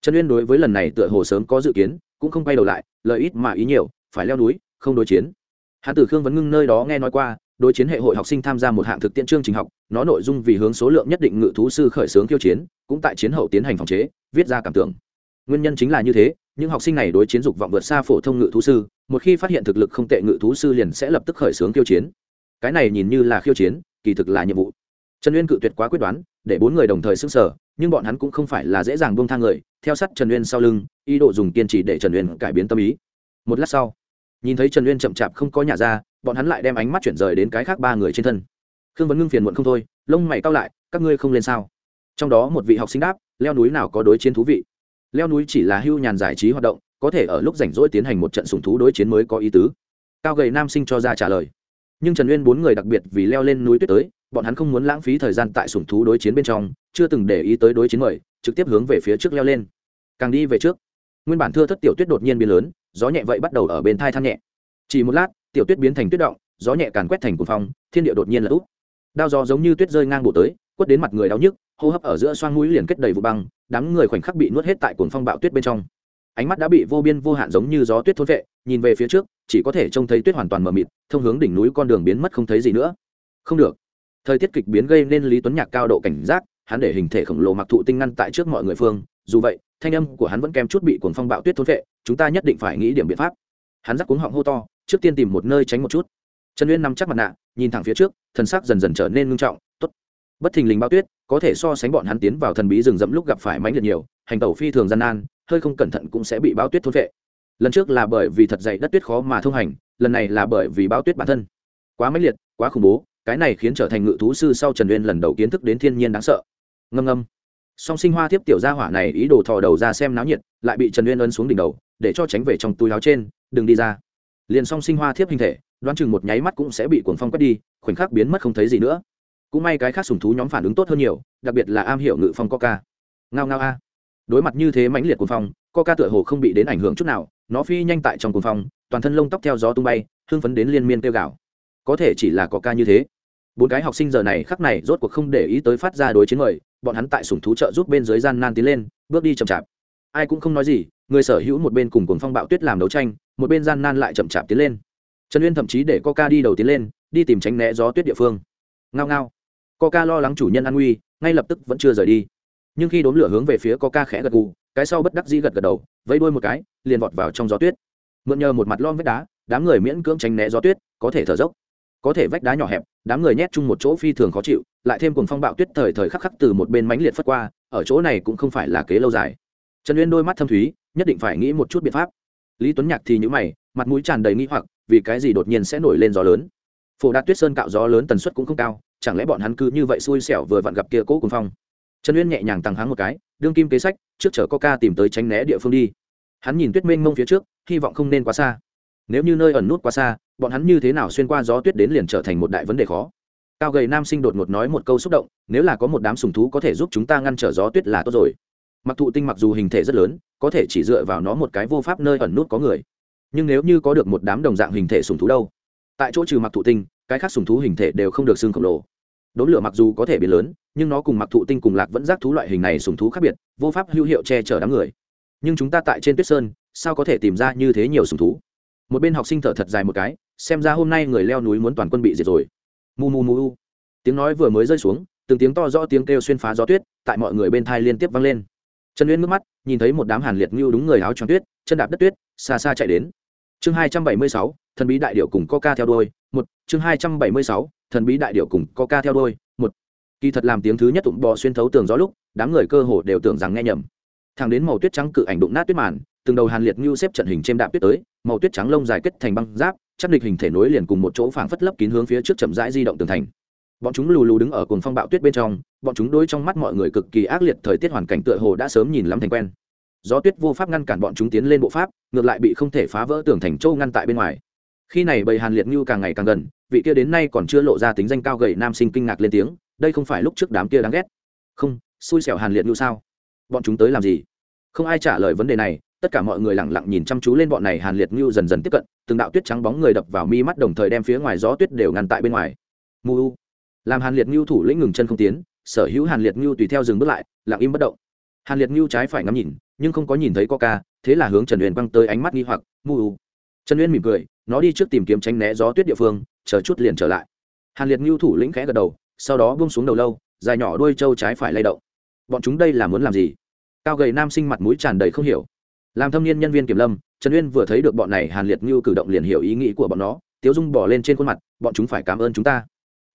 Trần uyên đối với lần này tựa hồ sớm có dự kiến, cũng không quay đầu lại, lợi ít mà ý nhiều, phải leo núi, không đối chiến. Hắn từ khương vấn ngưng nơi đó nghe nói qua đối chiến hệ hội học sinh tham gia một hạng thực tiễn chương trình học, nó nội dung vì hướng số lượng nhất định ngự thú sư khởi xướng khiêu chiến, cũng tại chiến hậu tiến hành phòng chế, viết ra cảm tưởng. Nguyên nhân chính là như thế, những học sinh này đối chiến dục vọng vượt xa phổ thông ngự thú sư, một khi phát hiện thực lực không tệ ngự thú sư liền sẽ lập tức khởi xướng khiêu chiến. Cái này nhìn như là khiêu chiến, kỳ thực là nhiệm vụ. Trần uyên cự tuyệt quá quyết đoán, để bốn người đồng thời s sở nhưng bọn hắn cũng không phải là dễ dàng buông thang người, theo sát trần uyên sau lưng, ý đồ dùng kiên trì để trần uyên cải biến tâm ý. Một lát sau nhìn thấy trần uyên chậm chạp không có nhà ra bọn hắn lại đem ánh mắt chuyển rời đến cái khác ba người trên thân khương vấn ngưng phiền muộn không thôi lông mày cao lại các ngươi không lên sao trong đó một vị học sinh đáp leo núi nào có đối chiến thú vị leo núi chỉ là hưu nhàn giải trí hoạt động có thể ở lúc rảnh rỗi tiến hành một trận sùng thú đối chiến mới có ý tứ cao gầy nam sinh cho ra trả lời nhưng trần uyên bốn người đặc biệt vì leo lên núi tuyết tới bọn hắn không muốn lãng phí thời gian tại sủng thú đối chiến bên trong chưa từng để ý tới đối chiến mời trực tiếp hướng về phía trước leo lên càng đi về trước nguyên bản thưa thất tiểu tuyết đột nhiên biến lớn gió nhẹ vậy bắt đầu ở bên thai than nhẹ. Chỉ một lát, tiểu tuyết biến thành tuyết động, gió nhẹ càn quét thành cuồng phong, thiên địa đột nhiên là úp. Đao gió giống như tuyết rơi ngang bộ tới, quất đến mặt người đau nhức, hô hấp ở giữa xoang mũi liền kết đầy vụ băng, đám người khoảnh khắc bị nuốt hết tại cuồng phong bạo tuyết bên trong. Ánh mắt đã bị vô biên vô hạn giống như gió tuyết thôn vệ, nhìn về phía trước, chỉ có thể trông thấy tuyết hoàn toàn mờ mịt, thông hướng đỉnh núi con đường biến mất không thấy gì nữa. Không được. Thời tiết kịch biến gây nên lý tuấn nhạc cao độ cảnh giác, hắn để hình thể khổng lồ mặc thụ tinh ngăn tại trước mọi người phương dù vậy, thanh âm của hắn vẫn kém chút bị cuồng phong bạo tuyết thôn vệ chúng ta nhất định phải nghĩ điểm biện pháp. Hắn rắc cuống họng hô to, trước tiên tìm một nơi tránh một chút. Trần uyên nằm chắc mặt nạ, nhìn thẳng phía trước, thần sắc dần dần trở nên ngưng trọng, tốt. Bất thình lình bao tuyết, có thể so sánh bọn hắn tiến vào thần bí rừng rậm lúc gặp phải mánh liệt nhiều, hành tẩu phi thường gian nan, hơi không cẩn thận cũng sẽ bị bao tuyết thôn vệ lần trước là bởi vì thật dày đất tuyết khó mà thông hành, lần này là bởi vì bao tuyết bản thân. Quá mãnh liệt, quá khủng bố, cái này khiến trở thành ngự thú sư sau trần uyên lần đầu kiến thức đến thiên nhiên đáng sợ. Ngâm ngâm song sinh hoa tiếp tiểu gia hỏa này ý đồ thò đầu ra xem náo nhiệt, lại bị trần uyên ấn xuống đỉnh đầu, để cho tránh về trong túi áo trên, đừng đi ra. Liền song sinh hoa thiếp hình thể, đoán chừng một nháy mắt cũng sẽ bị cuồng phong quét đi, khoảnh khắc biến mất không thấy gì nữa. Cũng may cái khác sùng thú nhóm phản ứng tốt hơn nhiều, đặc biệt là am hiểu ngự phong coca. Ngao ngao a. Đối mặt như thế mãnh liệt cuồng phong, coca tựa hồ không bị đến ảnh hưởng chút nào, nó phi nhanh tại trong cuồng phong, toàn thân lông tóc theo gió tung bay, hưng phấn đến liên miên tiêu gạo. có thể chỉ là coca như thế. Bốn cái học sinh giờ này khắc này rốt cuộc không để ý tới phát ra đối chiến người bọn hắn tại sùng thú trợ giúp bên dưới gian nan tiến lên, bước đi chậm chạp. Ai cũng không nói gì, người sở hữu một bên cùng cuồng phong bạo tuyết làm đấu tranh, một bên gian nan lại chậm chạp tiến lên. Trần uyên thậm chí để coca đi đầu tiến lên, đi tìm tránh né gió tuyết địa phương. Ngao ngao. Coca lo lắng chủ nhân an nguy, ngay lập tức vẫn chưa rời đi. Nhưng khi đốm lửa hướng về phía coca khẽ gật gù, cái sau bất đắc dĩ gật gật đầu, vẫy đuôi một cái, liền vọt vào trong gió tuyết. Mượn nhờ một mặt lom vách đá, đám người miễn cưỡng tránh né gió tuyết, có thể thở dốc. Có thể vách đá nhỏ hẹp, đám người nhét chung một chỗ phi thường khó chịu lại thêm cùng phong bạo tuyết thời thời khắc khắc từ một bên mánh liệt phất qua, ở chỗ này cũng không phải là kế lâu dài. Trần uyên đôi mắt thâm thúy, nhất định phải nghĩ một chút biện pháp. Lý tuấn nhạc thì nhữ mày, mặt mũi tràn đầy nghi hoặc, vì cái gì đột nhiên sẽ nổi lên gió lớn? Phổ đạt tuyết sơn cạo gió lớn tần suất cũng không cao, chẳng lẽ bọn hắn cứ như vậy xui xẻo vừa vặn gặp kia cố cùng phong? Trần uyên nhẹ nhàng tăng háng một cái, đương kim kế sách, trước chở coca tìm tới tránh né địa phương đi. Hắn nhìn tuyết mênh mông phía trước, hy vọng không nên quá xa. Nếu như nơi ẩn nút quá xa, bọn hắn như thế nào xuyên qua gió tuyết đến liền trở thành một đại vấn đề khó cao gầy nam sinh đột ngột nói một câu xúc động, nếu là có một đám sùng thú có thể giúp chúng ta ngăn trở gió tuyết là tốt rồi. Mặc thụ tinh mặc dù hình thể rất lớn, có thể chỉ dựa vào nó một cái vô pháp nơi ẩn nút có người. Nhưng nếu như có được một đám đồng dạng hình thể sùng thú đâu? Tại chỗ trừ mặc thụ tinh, cái khác sùng thú hình thể đều không được xương khổng lồ. Đốn lửa mặc dù có thể bị lớn, nhưng nó cùng mặc thụ tinh cùng lạc vẫn giác thú loại hình này sùng thú khác biệt, vô pháp hữu hiệu che chở đám người. Nhưng chúng ta tại trên tuyết sơn, sao có thể tìm ra như thế nhiều sùng thú? Một bên học sinh thở thật dài một cái, xem ra hôm nay người leo núi muốn toàn quân bị diệt rồi mu mu mu tiếng nói vừa mới rơi xuống, từng tiếng to rõ tiếng kêu xuyên phá gió tuyết, tại mọi người bên thai liên tiếp vang lên. Trần uyên ngước mắt, nhìn thấy một đám hàn liệt ngưu đúng người áo tròn tuyết, chân đạp đất tuyết, xa xa chạy đến. Chương hai trăm bảy mươi sáu, thần bí đại điệu cùng coca theo đôi một. Chương hai trăm bảy mươi sáu, thần bí đại điệu cùng coca theo đôi một. Kỳ thật làm tiếng thứ nhất tụng bò xuyên thấu tường gió lúc, đám người cơ hồ đều tưởng rằng nghe nhầm. Thằng đến màu tuyết trắng cự ảnh đụng nát tuyết màn, từng đầu hàn liệt ngưu xếp trận hình trên đạp tuyết tới, màu tuyết trắng lông dài kết thành băng giáp chắc địch hình thể nối liền cùng một chỗ phảng phất lấp kín hướng phía trước chậm rãi di động tường thành. Bọn chúng lù lù đứng ở cồn phong bạo tuyết bên trong, bọn chúng đôi trong mắt mọi người cực kỳ ác liệt, thời tiết hoàn cảnh tựa hồ đã sớm nhìn lắm thành quen. Gió tuyết vô pháp ngăn cản bọn chúng tiến lên bộ pháp, ngược lại bị không thể phá vỡ tường thành châu ngăn tại bên ngoài. Khi này bầy hàn liệt như càng ngày càng gần, vị kia đến nay còn chưa lộ ra tính danh cao gầy nam sinh kinh ngạc lên tiếng, đây không phải lúc trước đám kia đáng ghét. Không, xui xẻo hàn liệt như sao? Bọn chúng tới làm gì? Không ai trả lời vấn đề này tất cả mọi người lẳng lặng nhìn chăm chú lên bọn này hàn liệt ngưu dần dần tiếp cận, từng đạo tuyết trắng bóng người đập vào mi mắt đồng thời đem phía ngoài gió tuyết đều ngăn tại bên ngoài. Mu làm hàn liệt ngưu thủ lĩnh ngừng chân không tiến, sở hữu hàn liệt ngưu tùy theo dừng bước lại, lặng im bất động. Hàn liệt ngưu trái phải ngắm nhìn, nhưng không có nhìn thấy coca, thế là hướng trần uyên băng tới ánh mắt nghi hoặc, mu trần uyên mỉm cười, nó đi trước tìm kiếm tránh né gió tuyết địa phương, chờ chút liền trở lại. Hàn liệt ngưu thủ lĩnh khẽ gật đầu, sau đó buông xuống đầu lâu, dài nhỏ đuôi trâu trái phải lay động. Bọn chúng đây là muốn làm gì? Cao gầy nam sinh mặt mũi tràn đầy không hiểu làm thâm niên nhân viên kiểm lâm, trần uyên vừa thấy được bọn này hàn liệt như cử động liền hiểu ý nghĩ của bọn nó, tiếu dung bỏ lên trên khuôn mặt, bọn chúng phải cảm ơn chúng ta.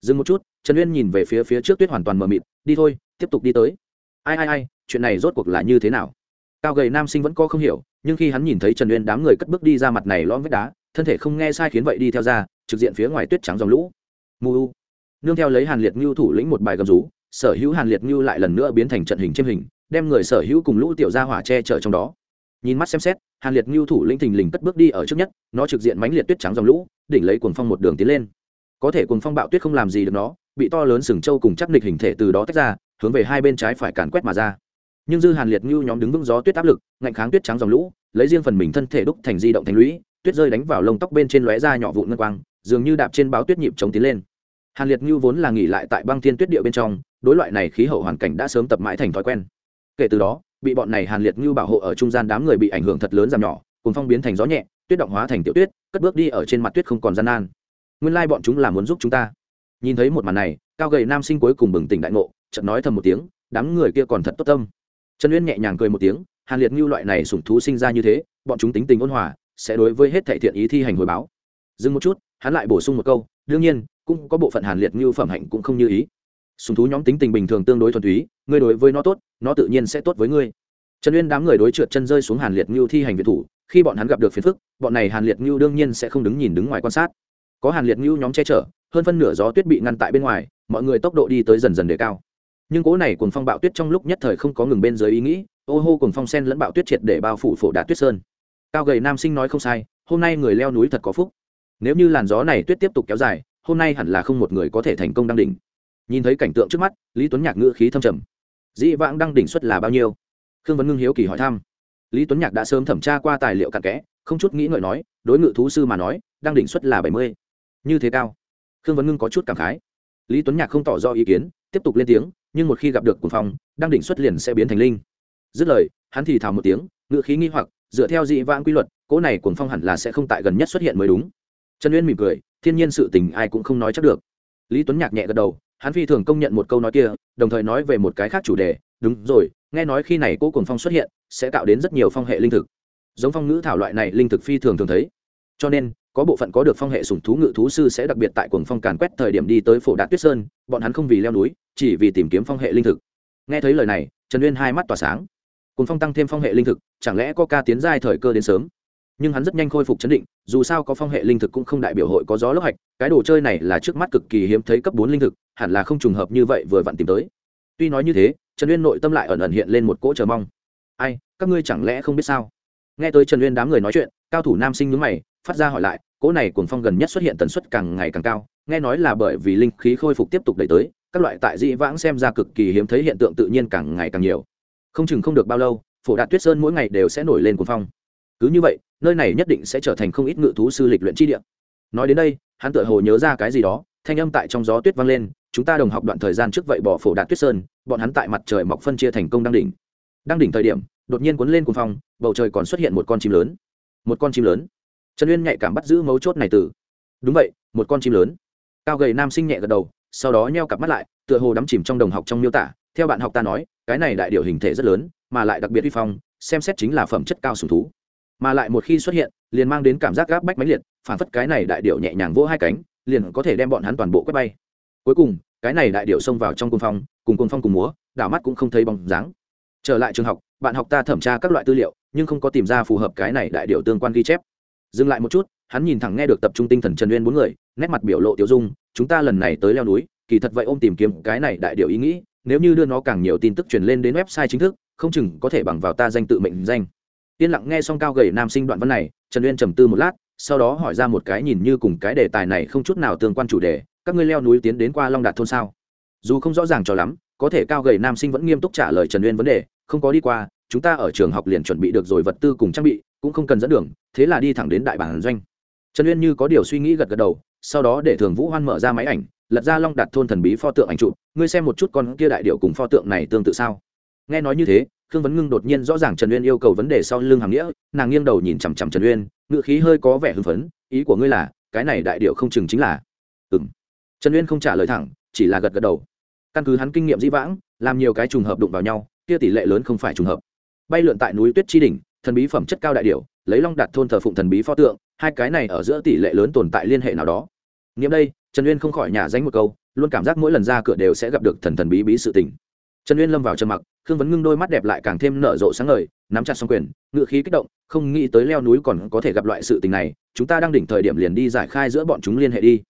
Dừng một chút, trần uyên nhìn về phía phía trước tuyết hoàn toàn mờ mịt, đi thôi, tiếp tục đi tới. Ai ai ai, chuyện này rốt cuộc là như thế nào? Cao gầy nam sinh vẫn có không hiểu, nhưng khi hắn nhìn thấy trần uyên đám người cất bước đi ra mặt này lõm vết đá, thân thể không nghe sai khiến vậy đi theo ra, trực diện phía ngoài tuyết trắng dòng lũ. Mù nương theo lấy hàn liệt ngưu thủ lĩnh một bài gầm rú, sở hữu hàn liệt ngưu lại lần nữa biến thành trận hình chiêm hình, đem người sở hữu cùng lũ tiểu gia hỏa che chở trong đó nhìn mắt xem xét, hàn liệt ngưu thủ lĩnh thình lình cất bước đi ở trước nhất, nó trực diện mánh liệt tuyết trắng dòng lũ, đỉnh lấy cuồng phong một đường tiến lên. Có thể cuồng phong bạo tuyết không làm gì được nó, bị to lớn sừng trâu cùng chắc nịch hình thể từ đó tách ra, hướng về hai bên trái phải càn quét mà ra. Nhưng dư hàn liệt ngưu nhóm đứng vững gió tuyết áp lực, ngạnh kháng tuyết trắng dòng lũ, lấy riêng phần mình thân thể đúc thành di động thành lũy, tuyết rơi đánh vào lông tóc bên trên lóe ra nhỏ vụn ngân quang, dường như đạp trên báo tuyết nhịp chống tiến lên. Hàn liệt ngưu vốn là nghỉ lại tại băng thiên tuyết địa bên trong, đối loại này khí hậu hoàn cảnh đã sớm tập mãi thành thói quen. Kể từ đó bị bọn này hàn liệt như bảo hộ ở trung gian đám người bị ảnh hưởng thật lớn giảm nhỏ cùng phong biến thành gió nhẹ, tuyết động hóa thành tiểu tuyết, cất bước đi ở trên mặt tuyết không còn gian nan. Nguyên lai bọn chúng là muốn giúp chúng ta. Nhìn thấy một màn này, cao gầy nam sinh cuối cùng bừng tỉnh đại ngộ, chợt nói thầm một tiếng, đám người kia còn thật tốt tâm. Trần uyên nhẹ nhàng cười một tiếng, hàn liệt như loại này sủng thú sinh ra như thế, bọn chúng tính tình ôn hòa, sẽ đối với hết thệ thiện ý thi hành hồi báo. Dừng một chút, hắn lại bổ sung một câu, đương nhiên, cũng có bộ phận hàn liệt như phẩm hạnh cũng không như ý sùng thú nhóm tính tình bình thường tương đối thuần túy, ngươi đối với nó tốt, nó tự nhiên sẽ tốt với ngươi. Trần uyên đám người đối trượt chân rơi xuống hàn liệt ngưu thi hành viện thủ, khi bọn hắn gặp được phiền phức, bọn này hàn liệt ngưu đương nhiên sẽ không đứng nhìn đứng ngoài quan sát. Có hàn liệt ngưu nhóm che chở, hơn phân nửa gió tuyết bị ngăn tại bên ngoài, mọi người tốc độ đi tới dần dần đề cao. Nhưng cỗ này cùng phong bạo tuyết trong lúc nhất thời không có ngừng bên dưới ý nghĩ, ô hô cùng phong sen lẫn bạo tuyết triệt để bao phủ phổ đạt tuyết sơn. Cao gầy nam sinh nói không sai, hôm nay người leo núi thật có phúc. Nếu như làn gió này tuyết tiếp tục kéo dài, hôm nay hẳn là không một người có thể thành công đăng đỉnh nhìn thấy cảnh tượng trước mắt, lý tuấn nhạc ngữ khí thâm trầm. Dĩ vãng đăng đỉnh suất là bao nhiêu? Khương vấn ngưng hiếu kỳ hỏi thăm. Lý tuấn nhạc đã sớm thẩm tra qua tài liệu cặn kẽ, không chút nghĩ ngợi nói, đối ngự thú sư mà nói đăng đỉnh suất là bảy mươi. Như thế cao. Khương vấn ngưng có chút cảm khái. Lý tuấn nhạc không tỏ ra ý kiến, tiếp tục lên tiếng, nhưng một khi gặp được cuồng phong đăng đỉnh xuất liền sẽ biến thành linh. Dứt lời, hắn thì thào một tiếng ngự khí nghi hoặc, dựa theo dị vãng quy luật, cỗ này cuồng phong hẳn là sẽ không tại gần nhất xuất hiện mới đúng. Trần uyên mỉm cười, thiên nhiên sự tình ai cũng không nói chắc được. Lý tuấn nhạc nhẹ gật đầu hắn phi thường công nhận một câu nói kia, đồng thời nói về một cái khác chủ đề, đúng rồi, nghe nói khi này cố cuồng phong xuất hiện, sẽ tạo đến rất nhiều phong hệ linh thực. Giống phong ngữ thảo loại này linh thực phi thường thường thấy. Cho nên, có bộ phận có được phong hệ sủng thú ngự thú sư sẽ đặc biệt tại cuồng phong càn quét thời điểm đi tới phổ đạt tuyết sơn, bọn hắn không vì leo núi, chỉ vì tìm kiếm phong hệ linh thực. Nghe thấy lời này, trần uyên hai mắt tỏa sáng. Cuồng phong tăng thêm phong hệ linh thực, chẳng lẽ có ca tiến giai thời cơ đến sớm? Nhưng hắn rất nhanh khôi phục chấn định, dù sao có phong hệ linh thực cũng không đại biểu hội có gió lốc hạch, cái đồ chơi này là trước mắt cực kỳ hiếm thấy cấp bốn linh thực, hẳn là không trùng hợp như vậy vừa vặn tìm tới. Tuy nói như thế, trần uyên nội tâm lại ẩn ẩn hiện lên một cỗ chờ mong. Ai, các ngươi chẳng lẽ không biết sao? Nghe tới trần uyên đám người nói chuyện, cao thủ nam sinh nhướng mày, phát ra hỏi lại, cỗ này cuồng phong gần nhất xuất hiện tần suất càng ngày càng cao, nghe nói là bởi vì linh khí khôi phục tiếp tục đẩy tới, các loại tại dĩ vãng xem ra cực kỳ hiếm thấy hiện tượng tự nhiên càng ngày càng nhiều. Không chừng không được bao lâu, phổ đạt tuyết sơn mỗi ngày đều sẽ nổi lên cuồng phong. Cứ như vậy nơi này nhất định sẽ trở thành không ít ngự thú sư lịch luyện chi địa. Nói đến đây, hắn tựa hồ nhớ ra cái gì đó, thanh âm tại trong gió tuyết vang lên, chúng ta đồng học đoạn thời gian trước vậy bỏ phổ đạt tuyết sơn, bọn hắn tại mặt trời mọc phân chia thành công đăng đỉnh. Đăng đỉnh thời điểm, đột nhiên cuốn lên cuồng phong, bầu trời còn xuất hiện một con chim lớn. Một con chim lớn. Trần uyên nhạy cảm bắt giữ mấu chốt này từ. Đúng vậy, một con chim lớn. Cao gầy nam sinh nhẹ gật đầu, sau đó nheo cặp mắt lại, tựa hồ đắm chìm trong đồng học trong miêu tả. Theo bạn học ta nói, cái này đại điệu hình thể rất lớn, mà lại đặc biệt uy phong, xem xét chính là phẩm chất cao sùng thú mà lại một khi xuất hiện, liền mang đến cảm giác gáp bách mãnh liệt, phản phất cái này đại điệu nhẹ nhàng vỗ hai cánh, liền có thể đem bọn hắn toàn bộ quét bay. Cuối cùng, cái này đại điệu xông vào trong cung phong, cùng cung phong cùng múa, đảo mắt cũng không thấy bóng dáng. Trở lại trường học, bạn học ta thẩm tra các loại tư liệu, nhưng không có tìm ra phù hợp cái này đại điệu tương quan ghi chép. Dừng lại một chút, hắn nhìn thẳng nghe được tập trung tinh thần trần uyên bốn người, nét mặt biểu lộ tiểu dung, chúng ta lần này tới leo núi, kỳ thật vậy ôm tìm kiếm cái này đại điệu ý nghĩ, nếu như đưa nó càng nhiều tin tức truyền lên đến website chính thức, không chừng có thể bằng vào ta danh tự mệnh danh yên lặng nghe xong cao gầy nam sinh đoạn văn này, trần uyên trầm tư một lát, sau đó hỏi ra một cái nhìn như cùng cái đề tài này không chút nào tương quan chủ đề, các ngươi leo núi tiến đến qua long đạt thôn sao? Dù không rõ ràng cho lắm, có thể cao gầy nam sinh vẫn nghiêm túc trả lời trần uyên vấn đề, không có đi qua, chúng ta ở trường học liền chuẩn bị được rồi vật tư cùng trang bị, cũng không cần dẫn đường, thế là đi thẳng đến đại bản doanh. Trần uyên như có điều suy nghĩ gật gật đầu, sau đó để thường vũ hoan mở ra máy ảnh, lật ra long đạt thôn thần bí pho tượng ảnh trụ ngươi xem một chút con kia đại điệu cùng pho tượng này tương tự sao? Nghe nói như thế, khương vấn ngưng đột nhiên rõ ràng trần uyên yêu cầu vấn đề sau lưng hàm nghĩa, nàng nghiêng đầu nhìn chằm chằm trần uyên ngự khí hơi có vẻ hưng phấn, ý của ngươi là, cái này đại điệu không chừng chính là. Ừ m trần uyên không trả lời thẳng, chỉ là gật gật đầu. Căn cứ hắn kinh nghiệm dĩ vãng, làm nhiều cái trùng hợp đụng vào nhau, kia tỷ lệ lớn không phải trùng hợp. Bay lượn tại núi tuyết tri đỉnh, thần bí phẩm chất cao đại điệu, lấy long đạt thôn thờ phụng thần bí pho tượng, hai cái này ở giữa tỷ lệ lớn tồn tại liên hệ nào đó. Nghiệm đây, trần uyên không khỏi nhà danh một câu, luôn cảm giác mỗi lần ra cửa đều sẽ gặp được thần thần bí bí sự tình trần uyên lâm vào trầm mặc, khương vấn ngưng đôi mắt đẹp lại càng thêm nở rộ sáng ngời, nắm chặt xong quyền ngự khí kích động, không nghĩ tới leo núi còn có thể gặp loại sự tình này, chúng ta đang đỉnh thời điểm liền đi giải khai giữa bọn chúng liên hệ đi.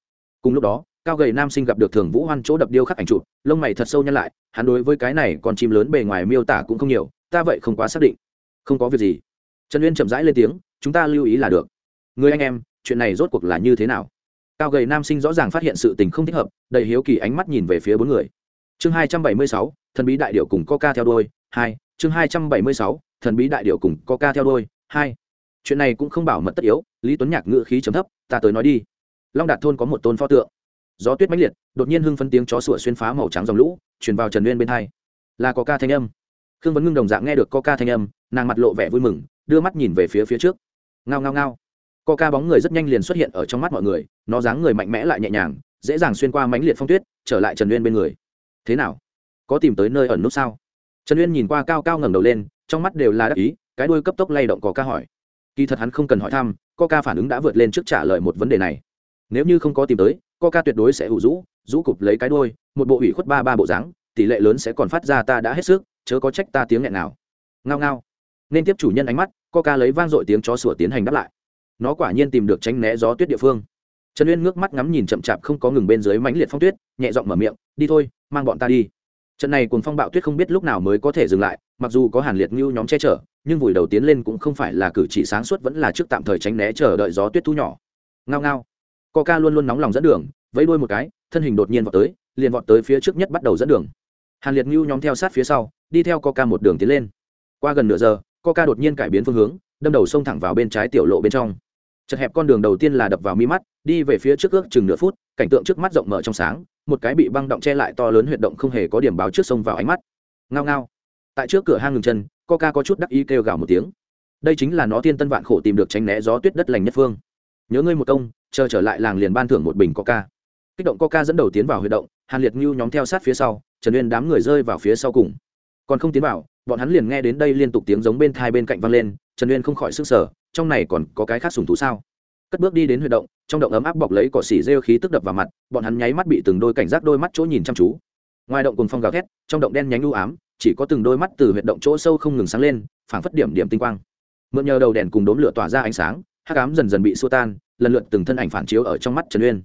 Cùng lúc đó, cao gầy nam sinh gặp được thường vũ hoan chỗ đập điêu khắc ảnh chụp, lông mày thật sâu nhăn lại, hắn đối với cái này còn chim lớn bề ngoài miêu tả cũng không nhiều, ta vậy không quá xác định. Không có việc gì. Trần uyên chậm rãi lên tiếng, chúng ta lưu ý là được. Người anh em, chuyện này rốt cuộc là như thế nào? Cao gầy nam sinh rõ ràng phát hiện sự tình không thích hợp, đầy hiếu kỳ ánh mắt nhìn về phía bốn người. Chương hai trăm bảy mươi sáu thần bí đại điệu cùng coca theo đôi, hai, chương hai trăm bảy mươi sáu, thần bí đại điệu cùng coca theo đôi, hai. Chuyện này cũng không bảo mật tất yếu, lý tuấn nhạc ngự khí chấm thấp, ta tới nói đi. Long đạt thôn có một tôn pho tượng. Gió tuyết mãnh liệt, đột nhiên hưng phân tiếng chó sủa xuyên phá màu trắng dòng lũ, truyền vào trần nguyên bên hai. Là có ca thanh âm. Khương vấn ngưng đồng dạng nghe được có ca thanh âm, nàng mặt lộ vẻ vui mừng, đưa mắt nhìn về phía phía trước. Ngao ngao ngao. Co ca bóng người rất nhanh liền xuất hiện ở trong mắt mọi người, nó dáng người mạnh mẽ lại nhẹ nhàng, dễ dàng xuyên qua mãnh liệt phong tuyết, trở lại trần Nguyên bên người. Thế nào? Có tìm tới nơi ẩn nút sao? Trần uyên nhìn qua cao cao ngẩng đầu lên, trong mắt đều là đắc ý, cái đuôi cấp tốc lay động có ca hỏi. Kỳ thật hắn không cần hỏi thăm co ca phản ứng đã vượt lên trước trả lời một vấn đề này. Nếu như không có tìm tới co ca tuyệt đối sẽ ủ rũ rũ cụp lấy cái đuôi, một bộ ủy khuất ba ba bộ dáng, tỷ lệ lớn sẽ còn phát ra ta đã hết sức, chớ có trách ta tiếng nghẹn nào. Ngao ngao. Nên tiếp chủ nhân ánh mắt co ca lấy vang dội tiếng chó sủa tiến hành đáp lại. Nó quả nhiên tìm được tránh né gió tuyết địa phương. Trần uyên ngước mắt ngắm nhìn chậm chạp không có ngừng bên dưới mãnh liệt phong tuyết, nhẹ giọng mở miệng, đi thôi, mang bọn ta đi trận này cùng phong bạo tuyết không biết lúc nào mới có thể dừng lại, mặc dù có hàn liệt ngưu nhóm che chở, nhưng vùi đầu tiến lên cũng không phải là cử chỉ sáng suốt, vẫn là trước tạm thời tránh né chờ đợi gió tuyết thu nhỏ. Ngao ngao. Co ca luôn luôn nóng lòng dẫn đường, vẫy đuôi một cái, thân hình đột nhiên vọt tới, liền vọt tới phía trước nhất bắt đầu dẫn đường. Hàn liệt ngưu nhóm theo sát phía sau, đi theo co ca một đường tiến lên. Qua gần nửa giờ co ca đột nhiên cải biến phương hướng, đâm đầu xông thẳng vào bên trái tiểu lộ bên trong. Chật hẹp con đường đầu tiên là đập vào mi mắt, đi về phía trước ước chừng nửa phút, cảnh tượng trước mắt rộng mở trong sáng một cái bị băng động che lại to lớn huyệt động không hề có điểm báo trước sông vào ánh mắt. Ngao ngao. Tại trước cửa hang ngừng chân, coca có chút đắc ý kêu gào một tiếng. Đây chính là nó thiên tân vạn khổ tìm được tránh né gió tuyết đất lành nhất phương. Nhớ ngươi một công, chờ trở lại làng liền ban thưởng một bình coca. Kích động coca dẫn đầu tiến vào huyệt động, hàn liệt ngưu nhóm theo sát phía sau, trần uyên đám người rơi vào phía sau cùng. Còn không tiến vào, bọn hắn liền nghe đến đây liên tục tiếng giống bên thai bên cạnh vang lên, trần uyên không khỏi sức sở trong này còn có cái khác sùng thú sao? Cất bước đi đến huy động, trong động ấm áp bọc lấy cỏ xỉ rêu khí tức đập vào mặt, bọn hắn nháy mắt bị từng đôi cảnh giác đôi mắt chỗ nhìn chăm chú. Ngoài động cùng phong gào thét, trong động đen nhánh u ám, chỉ có từng đôi mắt từ huyệt động chỗ sâu không ngừng sáng lên, phảng phất điểm điểm tinh quang. Mượn nhờ đầu đèn cùng đốm lửa tỏa ra ánh sáng, hắc ám dần dần bị xua tan, lần lượt từng thân ảnh phản chiếu ở trong mắt trần uyên.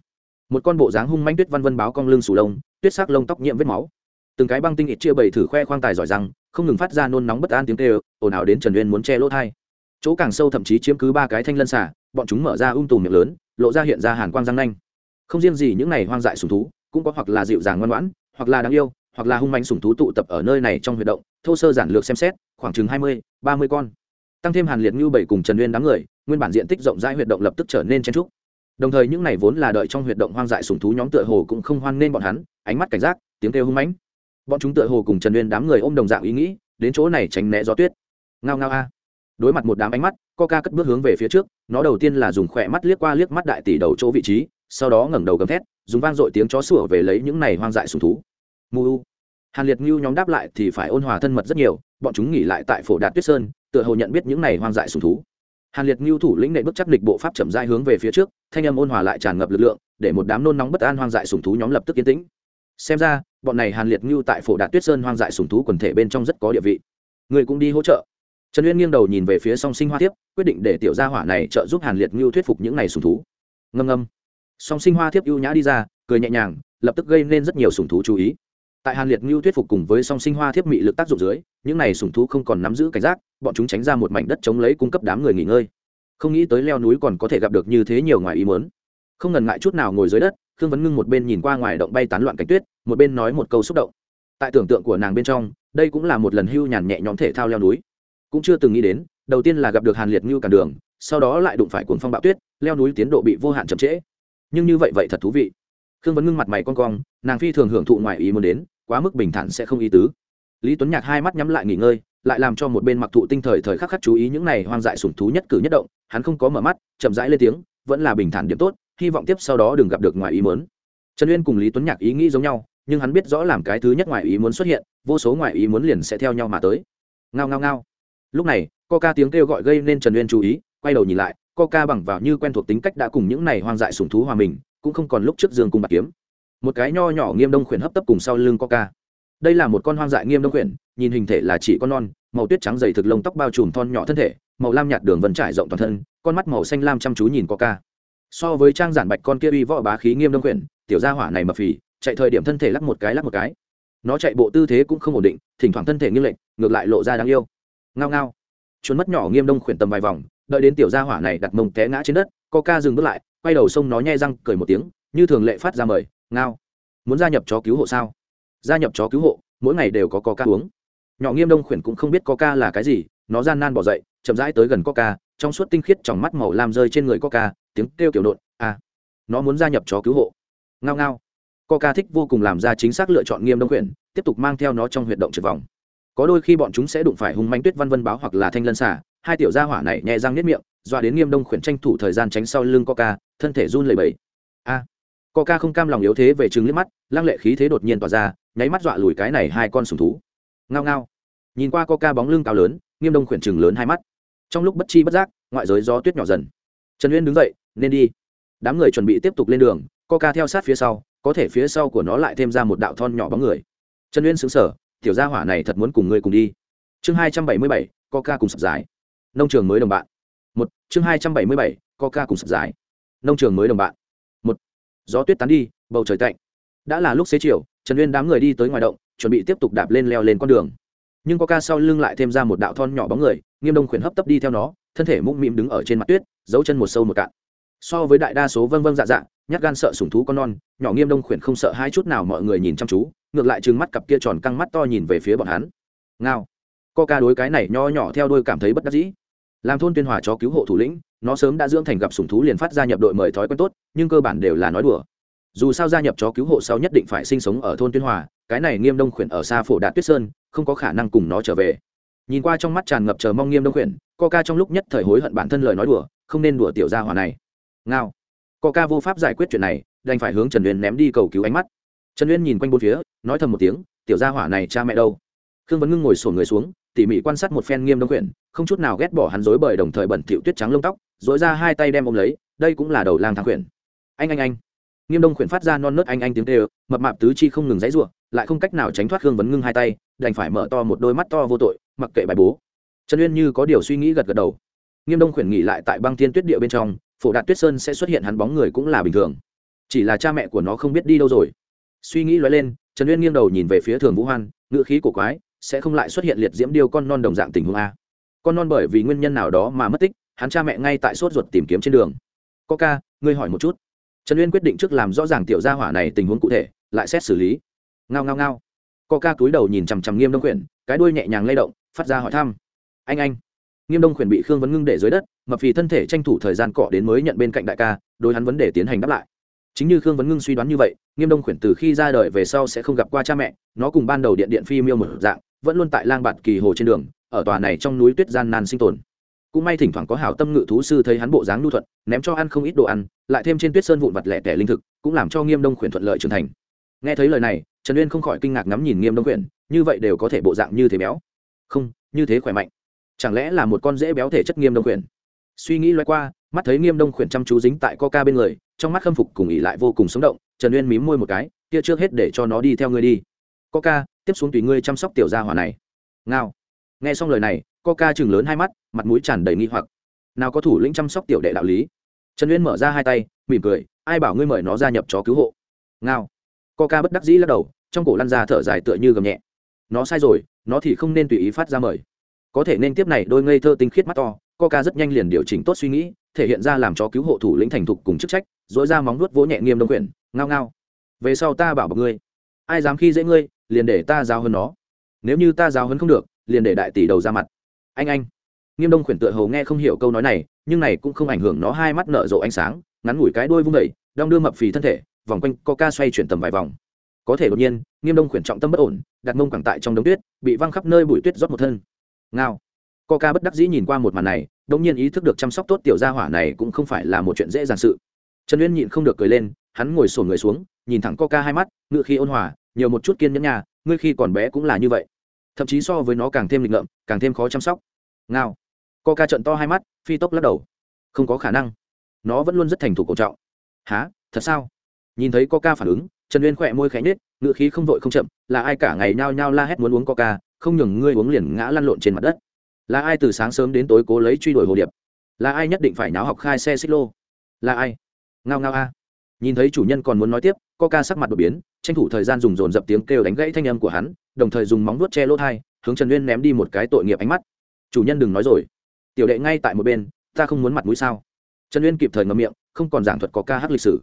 Một con bộ dáng hung manh tuyết văn vân báo cong lưng sù lông, tuyết sắc lông tóc nhiễm vết máu. Từng cái băng tinh ít chia bầy thử khoe khoang tài giỏi rằng, không ngừng phát ra nôn nóng bất an tiếng kêu, ồn ào đến trần uyên muốn che lỗ thai chỗ càng sâu thậm chí chiếm cứ ba cái thanh lân xả bọn chúng mở ra ung tùm miệng lớn, lộ ra hiện ra hàn quang răng nanh. Không riêng gì những này hoang dại sùng thú, cũng có hoặc là dịu dàng ngoan ngoãn, hoặc là đáng yêu, hoặc là hung manh sùng thú tụ tập ở nơi này trong huyệt động, thô sơ giản lược xem xét, khoảng chừng hai mươi, ba mươi con. Tăng thêm hàn liệt như bảy cùng trần uyên đám người, nguyên bản diện tích rộng rãi huyệt động lập tức trở nên chen trúc. Đồng thời những này vốn là đợi trong huyệt động hoang dại sùng thú nhóm tựa hồ cũng không hoan nên bọn hắn, ánh mắt cảnh giác, tiếng kêu hung mãnh. Bọn chúng tựa hồ cùng trần uyên đám người ôm đồng dạng ý nghĩ, đến chỗ này tránh né gió tuyết. Ngao ngao a đối mặt một đám ánh mắt, coca cất bước hướng về phía trước, nó đầu tiên là dùng khỏe mắt liếc qua liếc mắt đại tỷ đầu chỗ vị trí, sau đó ngẩng đầu gầm thét, dùng vang dội tiếng chó sủa về lấy những này hoang dại sùng thú. Mu hàn liệt ngưu nhóm đáp lại thì phải ôn hòa thân mật rất nhiều, bọn chúng nghỉ lại tại phổ đạt tuyết sơn, tựa hồ nhận biết những này hoang dại sùng thú. Hàn liệt ngưu thủ lĩnh nệ bước chắc lịch bộ pháp chậm dai hướng về phía trước, thanh âm ôn hòa lại tràn ngập lực lượng, để một đám nôn nóng bất an hoang dại sùng thú nhóm lập tức yên tĩnh. Xem ra, bọn này hàn liệt ngưu tại phổ đạt tuyết sơn hoang dại sùng thú quần thể bên trong rất có địa vị. Người cũng đi hỗ trợ trần uyên nghiêng đầu nhìn về phía song sinh hoa Thiếp, quyết định để tiểu gia hỏa này trợ giúp hàn liệt ngưu thuyết phục những n à y sùng thú. Ngâm ngâm. Song sinh hoa Thiếp ưu nhã đi ra cười nhẹ nhàng lập tức gây nên rất nhiều sùng thú chú ý. Tại hàn liệt ngưu thuyết phục cùng với song sinh hoa thiếp mị lực tác dụng dưới những n à y sùng thú không còn nắm giữ cảnh giác bọn chúng tránh ra một mảnh đất chống lấy cung cấp đám người nghỉ ngơi. Không nghĩ tới leo núi còn có thể gặp được như thế nhiều ngoài ý mớn không ngần ngại chút nào ngồi dưới đất khương vấn ngưng một bên nhìn qua ngoài động bay tán loạn cánh tuyết một bên nói một câu xúc động. Tại tưởng tượng của nàng bên trong đây cũng là một lần hưu nhàn nhẹ nhõm thể thao leo núi cũng chưa từng nghĩ đến, đầu tiên là gặp được hàn liệt như cản đường, sau đó lại đụng phải cuồng phong bạo tuyết, leo núi tiến độ bị vô hạn chậm trễ. Nhưng như vậy vậy thật thú vị. Khương vấn ngưng mặt mày con cong, nàng phi thường hưởng thụ ngoại ý muốn đến, quá mức bình thản sẽ không ý tứ. Lý tuấn nhạc hai mắt nhắm lại nghỉ ngơi, lại làm cho một bên mặc thụ tinh thời thời khắc khắc chú ý những này hoang dại sủng thú nhất cử nhất động, hắn không có mở mắt, chậm rãi lên tiếng, vẫn là bình thản điểm tốt, hy vọng tiếp sau đó đừng gặp được ngoài ý muốn. Trần uyên cùng lý tuấn nhạc ý nghĩ giống nhau, nhưng hắn biết rõ làm cái thứ nhất ngoài ý muốn xuất hiện, vô số ngoài ý muốn liền sẽ theo nhau mà tới. Ngao ngao ngao lúc này, coca tiếng kêu gọi gây nên trần uyên chú ý, quay đầu nhìn lại, coca bằng vào như quen thuộc tính cách đã cùng những này hoang dại sùng thú hòa mình, cũng không còn lúc trước giường cùng bạc kiếm. Một cái nho nhỏ nghiêm đông khuyển hấp tấp cùng sau lưng coca. Đây là một con hoang dại nghiêm đông khuyển, nhìn hình thể là chỉ con non, màu tuyết trắng dày thực lông tóc bao trùm thon nhỏ thân thể, màu lam nhạt đường vân trải rộng toàn thân, con mắt màu xanh lam chăm chú nhìn coca. So với trang giản bạch con kia uy võ bá khí nghiêm đông khuyển, tiểu gia hỏa này mập phì, chạy thời điểm thân thể lắc một cái lắc một cái. Nó chạy bộ tư thế cũng không ổn định, thỉnh thoảng thân thể nghiêng lệch, ngược lại lộ ra đáng yêu ngao ngao. Trốn mất nhỏ nghiêm đông khuyển tầm vài vòng, đợi đến tiểu gia hỏa này đặt mông té ngã trên đất coca dừng bước lại, quay đầu sông nó nhai răng, cười một tiếng, như thường lệ phát ra mời, ngao, muốn gia nhập chó cứu hộ sao? Gia nhập chó cứu hộ, mỗi ngày đều có coca uống. Nhỏ nghiêm đông khuyển cũng không biết coca là cái gì, nó gian nan bỏ dậy, chậm rãi tới gần coca trong suốt tinh khiết trong mắt màu lam rơi trên người coca tiếng kêu kiểu nộn à nó muốn gia nhập chó cứu hộ. Ngao ngao. Coca thích vô cùng làm ra chính xác lựa chọn nghiêm đông khuyển, tiếp tục mang theo nó trong huyệt động trượt vòng có đôi khi bọn chúng sẽ đụng phải hung manh tuyết văn vân báo hoặc là thanh lân xả hai tiểu gia hỏa này nhẹ răng nếp miệng, dọa đến nghiêm đông khuyển tranh thủ thời gian tránh sau lưng coca, thân thể run lẩy bẩy. A! Coca không cam lòng yếu thế về chứng liếc mắt, lăng lệ khí thế đột nhiên tỏa ra, nháy mắt dọa lùi cái này hai con sùng thú. Ngao ngao. Nhìn qua coca bóng lưng cao lớn, nghiêm đông khuyển chừng lớn hai mắt. Trong lúc bất chi bất giác, ngoại giới gió tuyết nhỏ dần. Trần uyên đứng dậy, nên đi. Đám người chuẩn bị tiếp tục lên đường, coca theo sát phía sau, có thể phía sau của nó lại thêm ra một đạo thon nhỏ bóng người. Trần uyên xứng sở tiểu gia hỏa này thật muốn cùng ngươi cùng đi. Chương hai trăm bảy mươi bảy, coca cùng sập giải nông trường mới đồng bạn. Một, chương hai trăm bảy mươi bảy, coca cùng sập giải nông trường mới đồng bạn. Một, gió tuyết tán đi, bầu trời tạnh. Đã là lúc xế chiều, trần uyên đám người đi tới ngoài động, chuẩn bị tiếp tục đạp lên leo lên con đường. Nhưng coca sau lưng lại thêm ra một đạo thon nhỏ bóng người, nghiêm đông khuyển hấp tấp đi theo nó, thân thể mũm mĩm đứng ở trên mặt tuyết, giấu chân một sâu một cạn. So với đại đa số vâng vâng dạ dạ nhát gan sợ sủng thú con non, nhỏ nghiêm đông khuyển không sợ hai chút nào mọi người nhìn chăm chú ngược lại trừng mắt cặp kia tròn căng mắt to nhìn về phía bọn hắn. Ngao. Coca đối cái này nho nhỏ theo đôi cảm thấy bất đắc dĩ. Làm thôn tuyên hòa cho cứu hộ thủ lĩnh, nó sớm đã dưỡng thành gặp sủng thú liền phát gia nhập đội mời thói quen tốt, nhưng cơ bản đều là nói đùa. Dù sao gia nhập chó cứu hộ sau nhất định phải sinh sống ở thôn tuyên hòa, cái này nghiêm đông khuyển ở xa phổ đạt tuyết sơn, không có khả năng cùng nó trở về. Nhìn qua trong mắt tràn ngập chờ mong nghiêm đông khuyển, coca trong lúc nhất thời hối hận bản thân lời nói đùa, không nên đùa tiểu gia hỏa này. Ngao. Coca vô pháp giải quyết chuyện này, đành phải hướng trần uyên ném đi cầu cứu ánh mắt trần uyên nhìn quanh bốn phía, nói thầm một tiếng, tiểu gia hỏa này cha mẹ đâu? Khương vấn ngưng ngồi sổ người xuống, tỉ mỉ quan sát một phen nghiêm đông khuyển không chút nào ghét bỏ hắn dối bời đồng thời bẩn thịu tuyết trắng lông tóc dối ra hai tay đem ôm lấy, đây cũng là đầu lang thang khuyển anh anh anh. Nghiêm đông khuyển phát ra non nớt anh anh tiếng tê mập mạp tứ chi không ngừng dãy ruộng lại không cách nào tránh thoát khương vấn ngưng hai tay, đành phải mở to một đôi mắt to vô tội, mặc kệ bài bố. Trần uyên như có điều suy nghĩ gật gật đầu. Nghiêm đông khuyển nghỉ lại tại băng thiên tuyết địa bên trong, phổ đạt tuyết sơn sẽ xuất hiện hắn bóng người cũng là bình thường. Chỉ là cha mẹ của nó không biết đi đâu rồi suy nghĩ lóe lên trần uyên nghiêng đầu nhìn về phía thường vũ hoan ngữ khí của quái sẽ không lại xuất hiện liệt diễm điêu con non đồng dạng tình huống a. Con non bởi vì nguyên nhân nào đó mà mất tích hắn cha mẹ ngay tại sốt ruột tìm kiếm trên đường. Có ca ngươi hỏi một chút. Trần uyên quyết định trước làm rõ ràng tiểu gia hỏa này tình huống cụ thể lại xét xử lý. Ngao ngao ngao. Co ca cúi đầu nhìn chằm chằm nghiêm đông Quyển, cái đuôi nhẹ nhàng lay động phát ra hỏi thăm. Anh anh. Nghiêm đông Quyển bị khương vấn ngưng để dưới đất mập vì thân thể tranh thủ thời gian cọ đến mới nhận bên cạnh đại ca đối hắn vấn đề tiến hành đáp lại chính như khương vấn ngưng suy đoán như vậy, nghiêm đông khuyển từ khi ra đời về sau sẽ không gặp qua cha mẹ, nó cùng ban đầu điện điện phi miêu một dạng, vẫn luôn tại lang bạt kỳ hồ trên đường, ở tòa này trong núi tuyết gian nan sinh tồn. Cũng may thỉnh thoảng có hảo tâm ngự thú sư thấy hắn bộ dáng nhu thuận, ném cho ăn không ít đồ ăn, lại thêm trên tuyết sơn vụn vặt lẻ tẻ linh thực, cũng làm cho nghiêm đông khuyển thuận lợi trưởng thành. Nghe thấy lời này, trần uyên không khỏi kinh ngạc ngắm nhìn nghiêm đông khuyển, như vậy đều có thể bộ dạng như thế béo. Không, như thế khỏe mạnh. Chẳng lẽ là một con dễ béo thể chất nghiêm đông khuyển? Suy nghĩ loay qua mắt thấy nghiêm đông khuyển chăm chú dính tại coca bên người, trong mắt khâm phục cùng ỉ lại vô cùng sống động, trần uyên mím môi một cái, kia trước hết để cho nó đi theo ngươi đi. Coca, tiếp xuống tùy ngươi chăm sóc tiểu gia hỏa này. Ngao. Nghe xong lời này, coca chừng lớn hai mắt, mặt mũi tràn đầy nghi hoặc. Nào có thủ lĩnh chăm sóc tiểu đệ đạo lý? Trần uyên mở ra hai tay, mỉm cười, ai bảo ngươi mời nó gia nhập chó cứu hộ? Ngao. Coca bất đắc dĩ lắc đầu, trong cổ lăn ra thở dài tựa như gầm nhẹ. Nó sai rồi, nó thì không nên tùy ý phát ra mời. Có thể nên tiếp này đôi ngây thơ tinh khiết mắt to coca rất nhanh liền điều chỉnh tốt suy nghĩ, thể hiện ra làm chó cứu hộ thủ lĩnh thành thục cùng chức trách dỗi ra móng nuốt vỗ nhẹ nghiêm đông quyển, ngao ngao. Về sau ta bảo bọc ngươi. Ai dám khi dễ ngươi, liền để ta giao hơn nó. Nếu như ta giao hơn không được, liền để đại tỷ đầu ra mặt. Anh anh. Nghiêm đông khuyển tựa hầu nghe không hiểu câu nói này, nhưng này cũng không ảnh hưởng nó hai mắt nở rộ ánh sáng, ngắn ngủi cái đuôi vung vẩy đong đưa mập phì thân thể, vòng quanh coca xoay chuyển tầm vài vòng. Có thể đột nhiên, nghiêm đông khuyển trọng tâm bất ổn, đặt mông quẳng tại trong đống tuyết, bị văng khắp nơi bụi tuyết rót một thân. Ngao. Coca bất đắc dĩ nhìn qua một màn này đống nhiên ý thức được chăm sóc tốt tiểu gia hỏa này cũng không phải là một chuyện dễ dàng sự. Trần uyên nhịn không được cười lên, hắn ngồi sổn người xuống, nhìn thẳng coca hai mắt, ngựa khi ôn hòa, nhiều một chút kiên nhẫn nhà ngươi khi còn bé cũng là như vậy. Thậm chí so với nó càng thêm lịch ngợm, càng thêm khó chăm sóc. Ngao. Coca trận to hai mắt, phi tốc lắc đầu. Không có khả năng. Nó vẫn luôn rất thành thục cổ trọng. Há thật sao? Nhìn thấy coca phản ứng, trần uyên khỏe môi khẽ nhếch, ngựa khí không vội không chậm, là ai cả ngày nhao nhao la hét muốn uống coca, không nhường ngươi uống liền ngã lăn lộn trên mặt đất là ai từ sáng sớm đến tối cố lấy truy đuổi hồ điệp? Là ai nhất định phải náo học khai xe xích lô? Là ai? Ngao ngao a. À. Nhìn thấy chủ nhân còn muốn nói tiếp, coca sắc mặt đột biến, tranh thủ thời gian dùng dồn dập tiếng kêu đánh gãy thanh âm của hắn, đồng thời dùng móng vuốt che lỗ thai, hướng trần uyên ném đi một cái tội nghiệp ánh mắt. Chủ nhân đừng nói rồi. Tiểu đệ ngay tại một bên, ta không muốn mặt mũi sao? Trần uyên kịp thời ngậm miệng, không còn giảng thuật có ca hát lịch sử.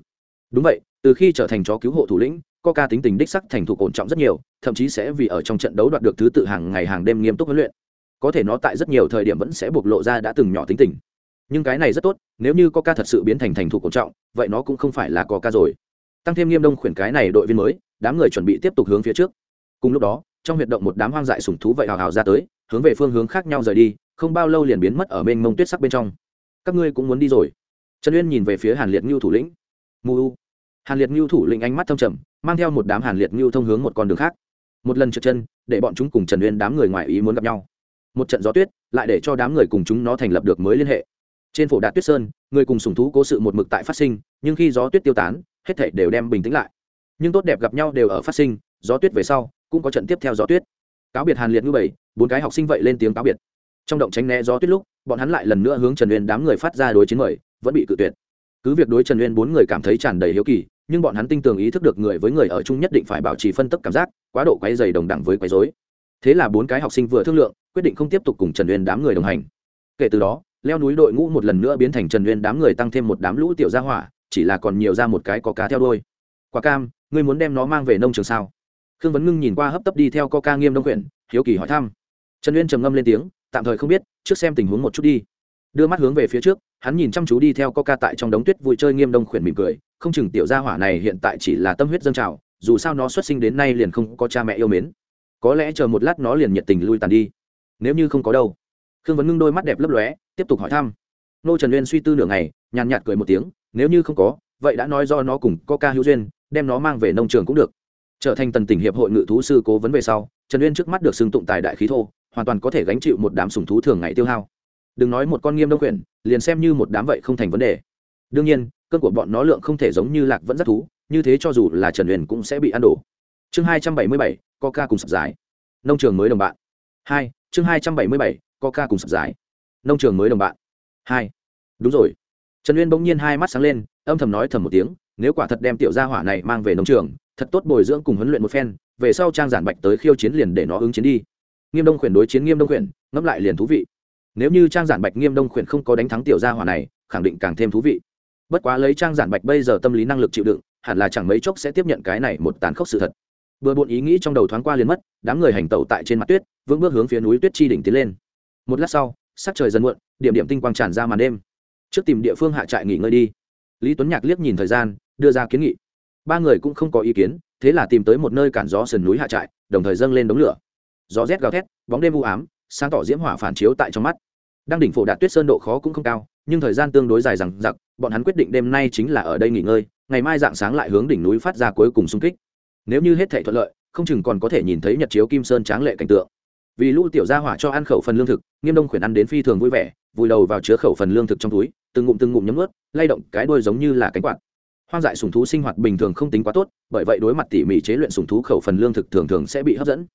Đúng vậy, từ khi trở thành chó cứu hộ thủ lĩnh, coca tính tình đích sắc thành thục ổn trọng rất nhiều, thậm chí sẽ vì ở trong trận đấu đoạt được thứ tự hàng ngày hàng đêm nghiêm túc huấn luyện có thể nó tại rất nhiều thời điểm vẫn sẽ bộc lộ ra đã từng nhỏ tính tình. Nhưng cái này rất tốt, nếu như coca thật sự biến thành thành thủ cổ trọng, vậy nó cũng không phải là coca rồi. Tăng thêm nghiêm đông khuyển cái này đội viên mới, đám người chuẩn bị tiếp tục hướng phía trước. Cùng lúc đó, trong huyệt động một đám hoang dại sùng thú vậy hào hào ra tới, hướng về phương hướng khác nhau rời đi, không bao lâu liền biến mất ở bên mông tuyết sắc bên trong. Các ngươi cũng muốn đi rồi. Trần uyên nhìn về phía hàn liệt ngưu thủ lĩnh. Mù hàn liệt ngưu thủ lĩnh ánh mắt thâm trầm, mang theo một đám hàn liệt ngưu thông hướng một con đường khác. Một lần trượt chân, để bọn chúng cùng trần uyên đám người ngoài ý muốn gặp nhau một trận gió tuyết lại để cho đám người cùng chúng nó thành lập được mới liên hệ. Trên phổ đạt tuyết sơn, người cùng sùng thú cố sự một mực tại phát sinh, nhưng khi gió tuyết tiêu tán, hết thảy đều đem bình tĩnh lại. Nhưng tốt đẹp gặp nhau đều ở phát sinh, gió tuyết về sau, cũng có trận tiếp theo gió tuyết. Cáo biệt hàn liệt như bảy, bốn cái học sinh vậy lên tiếng cáo biệt. Trong động tránh né gió tuyết lúc, bọn hắn lại lần nữa hướng trần uyên đám người phát ra đối chiến mời, vẫn bị cự tuyệt. Cứ việc đối trần uyên bốn người cảm thấy tràn đầy hiếu kỳ, nhưng bọn hắn tinh tường ý thức được người với người ở chung nhất định phải bảo trì phân tức cảm giác, quá độ quấy dày đồng đẳng với quấy dối thế là bốn cái học sinh vừa thương lượng, quyết định không tiếp tục cùng trần uyên đám người đồng hành. Kể từ đó, leo núi đội ngũ một lần nữa biến thành trần uyên đám người tăng thêm một đám lũ tiểu gia hỏa, chỉ là còn nhiều ra một cái có cá theo đôi quả cam, ngươi muốn đem nó mang về nông trường sao? Khương vấn ngưng nhìn qua hấp tấp đi theo co ca nghiêm đông quyển, hiếu kỳ hỏi thăm. Trần uyên trầm ngâm lên tiếng, tạm thời không biết, trước xem tình huống một chút đi. Đưa mắt hướng về phía trước, hắn nhìn chăm chú đi theo co ca tại trong đống tuyết vui chơi nghiêm đông khuyển mỉm cười, không chừng tiểu gia hỏa này hiện tại chỉ là tâm huyết dân trào, dù sao nó xuất sinh đến nay liền không có cha mẹ yêu mến có lẽ chờ một lát nó liền nhiệt tình lui tàn đi. Nếu như không có đâu. Khương vấn ngưng đôi mắt đẹp lấp lóe, tiếp tục hỏi thăm. Nô trần uyên suy tư nửa ngày, nhàn nhạt cười một tiếng, nếu như không có, vậy đã nói do nó cùng có ca hữu duyên, đem nó mang về nông trường cũng được. Trở thành tần tỉnh hiệp hội ngự thú sư cố vấn về sau, trần uyên trước mắt được xưng tụng tài đại khí thô, hoàn toàn có thể gánh chịu một đám sùng thú thường ngày tiêu hao. Đừng nói một con nghiêm đông quyển liền xem như một đám vậy không thành vấn đề. Đương nhiên, cơn của bọn nó lượng không thể giống như lạc vẫn rất thú, như thế cho dù là trần uyên cũng sẽ bị ăn đổ chương hai trăm bảy mươi bảy, coca cùng sập giải. Nông trường mới đồng bạn. Hai, chương hai trăm bảy mươi bảy, coca cùng sập giải. Nông trường mới đồng bạn. Hai. Đúng rồi. Trần uyên bỗng nhiên hai mắt sáng lên, âm thầm nói thầm một tiếng, nếu quả thật đem tiểu gia hỏa này mang về nông trường, thật tốt bồi dưỡng cùng huấn luyện một phen, về sau trang giản bạch tới khiêu chiến liền để nó ứng chiến đi. Nghiêm đông khuyển đối chiến nghiêm đông khuyển, ngẫm lại liền thú vị. Nếu như trang giản bạch nghiêm đông khuyển không có đánh thắng tiểu gia hỏa này, khẳng định càng thêm thú vị. Bất quá lấy trang giản bạch bây giờ tâm lý năng lực chịu đựng, hẳn là chẳng mấy chốc sẽ tiếp nhận cái này một tàn khốc sự thật vừa bộn ý nghĩ trong đầu thoáng qua liền mất, đám người hành tẩu tại trên mặt tuyết, vững bước hướng phía núi tuyết chi đỉnh tiến lên. Một lát sau, sắc trời dần muộn, điểm điểm tinh quang tràn ra màn đêm. Trước tìm địa phương hạ trại nghỉ ngơi đi. Lý tuấn nhạc liếc nhìn thời gian, đưa ra kiến nghị. Ba người cũng không có ý kiến, thế là tìm tới một nơi cản gió sườn núi hạ trại, đồng thời dâng lên đống lửa. Gió rét gào thét, bóng đêm u ám, sáng tỏ diễm hỏa phản chiếu tại trong mắt. Đang đỉnh phổ đạt tuyết sơn độ khó cũng không cao, nhưng thời gian tương đối dài rằng giặc bọn hắn quyết định đêm nay chính là ở đây nghỉ ngơi, ngày mai dạng sáng lại hướng đỉnh núi phát ra cuối cùng xung kích nếu như hết thể thuận lợi, không chừng còn có thể nhìn thấy nhật chiếu kim sơn tráng lệ cảnh tượng. Vì lũ tiểu gia hỏa cho ăn khẩu phần lương thực, nghiêm đông khuyển ăn đến phi thường vui vẻ, vùi đầu vào chứa khẩu phần lương thực trong túi, từng ngụm từng ngụm nhấm ướt lay động cái đuôi giống như là cánh quạt. Hoang dại sùng thú sinh hoạt bình thường không tính quá tốt, bởi vậy đối mặt tỉ mỉ chế luyện sùng thú khẩu phần lương thực thường thường sẽ bị hấp dẫn.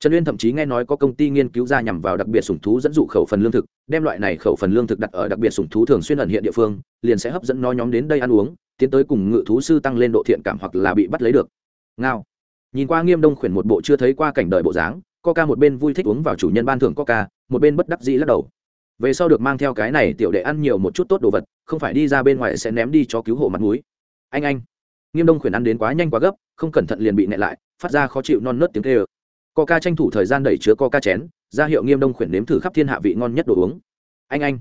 Trần uyên thậm chí nghe nói có công ty nghiên cứu ra nhằm vào đặc biệt sùng thú dẫn dụ khẩu phần lương thực, đem loại này khẩu phần lương thực đặt ở đặc biệt sùng thú thường xuyên ẩn hiện địa phương, liền sẽ hấp dẫn nó nhóm đến đây ăn uống, tiến tới cùng ngự thú sư tăng lên độ thiện cảm hoặc là bị bắt lấy được ngao. Nhìn qua nghiêm đông khuyển một bộ chưa thấy qua cảnh đời bộ dáng, coca một bên vui thích uống vào chủ nhân ban thưởng coca, một bên bất đắc dĩ lắc đầu. Về sau được mang theo cái này tiểu đệ ăn nhiều một chút tốt đồ vật, không phải đi ra bên ngoài sẽ ném đi cho cứu hộ mặt mũi. Anh anh. Nghiêm đông khuyển ăn đến quá nhanh quá gấp, không cẩn thận liền bị nẹ lại, phát ra khó chịu non nớt tiếng kê ơ coca tranh thủ thời gian đẩy chứa coca chén, ra hiệu nghiêm đông khuyển nếm thử khắp thiên hạ vị ngon nhất đồ uống. Anh anh.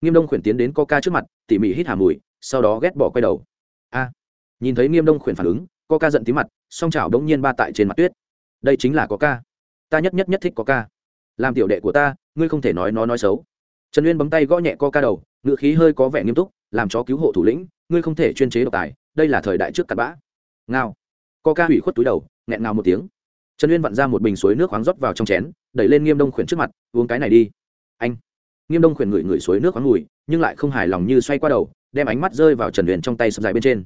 Nghiêm đông khuyển tiến đến coca trước mặt, tỉ mỉ hít hà mùi, sau đó ghét bỏ quay đầu. A. Nhìn thấy nghiêm đông khuyển phản ứng có ca giận tí mặt song chảo đống nhiên ba tại trên mặt tuyết. Đây chính là có ca, ta nhất nhất nhất thích có ca. làm tiểu đệ của ta ngươi không thể nói nó nói xấu. Trần uyên bấm tay gõ nhẹ coca đầu ngựa khí hơi có vẻ nghiêm túc làm chó cứu hộ thủ lĩnh ngươi không thể chuyên chế độc tài đây là thời đại trước cặn bã. Ngao. Coca hủy khuất túi đầu nghẹn ngào một tiếng. Trần uyên vặn ra một bình suối nước khoáng rót vào trong chén đẩy lên nghiêm đông khuyển trước mặt uống cái này đi. Anh. Nghiêm đông khuyển ngửi ngửi suối nước khoáng mùi nhưng lại không hài lòng như xoay qua đầu đem ánh mắt rơi vào trần uyên trong tay sập dài bên trên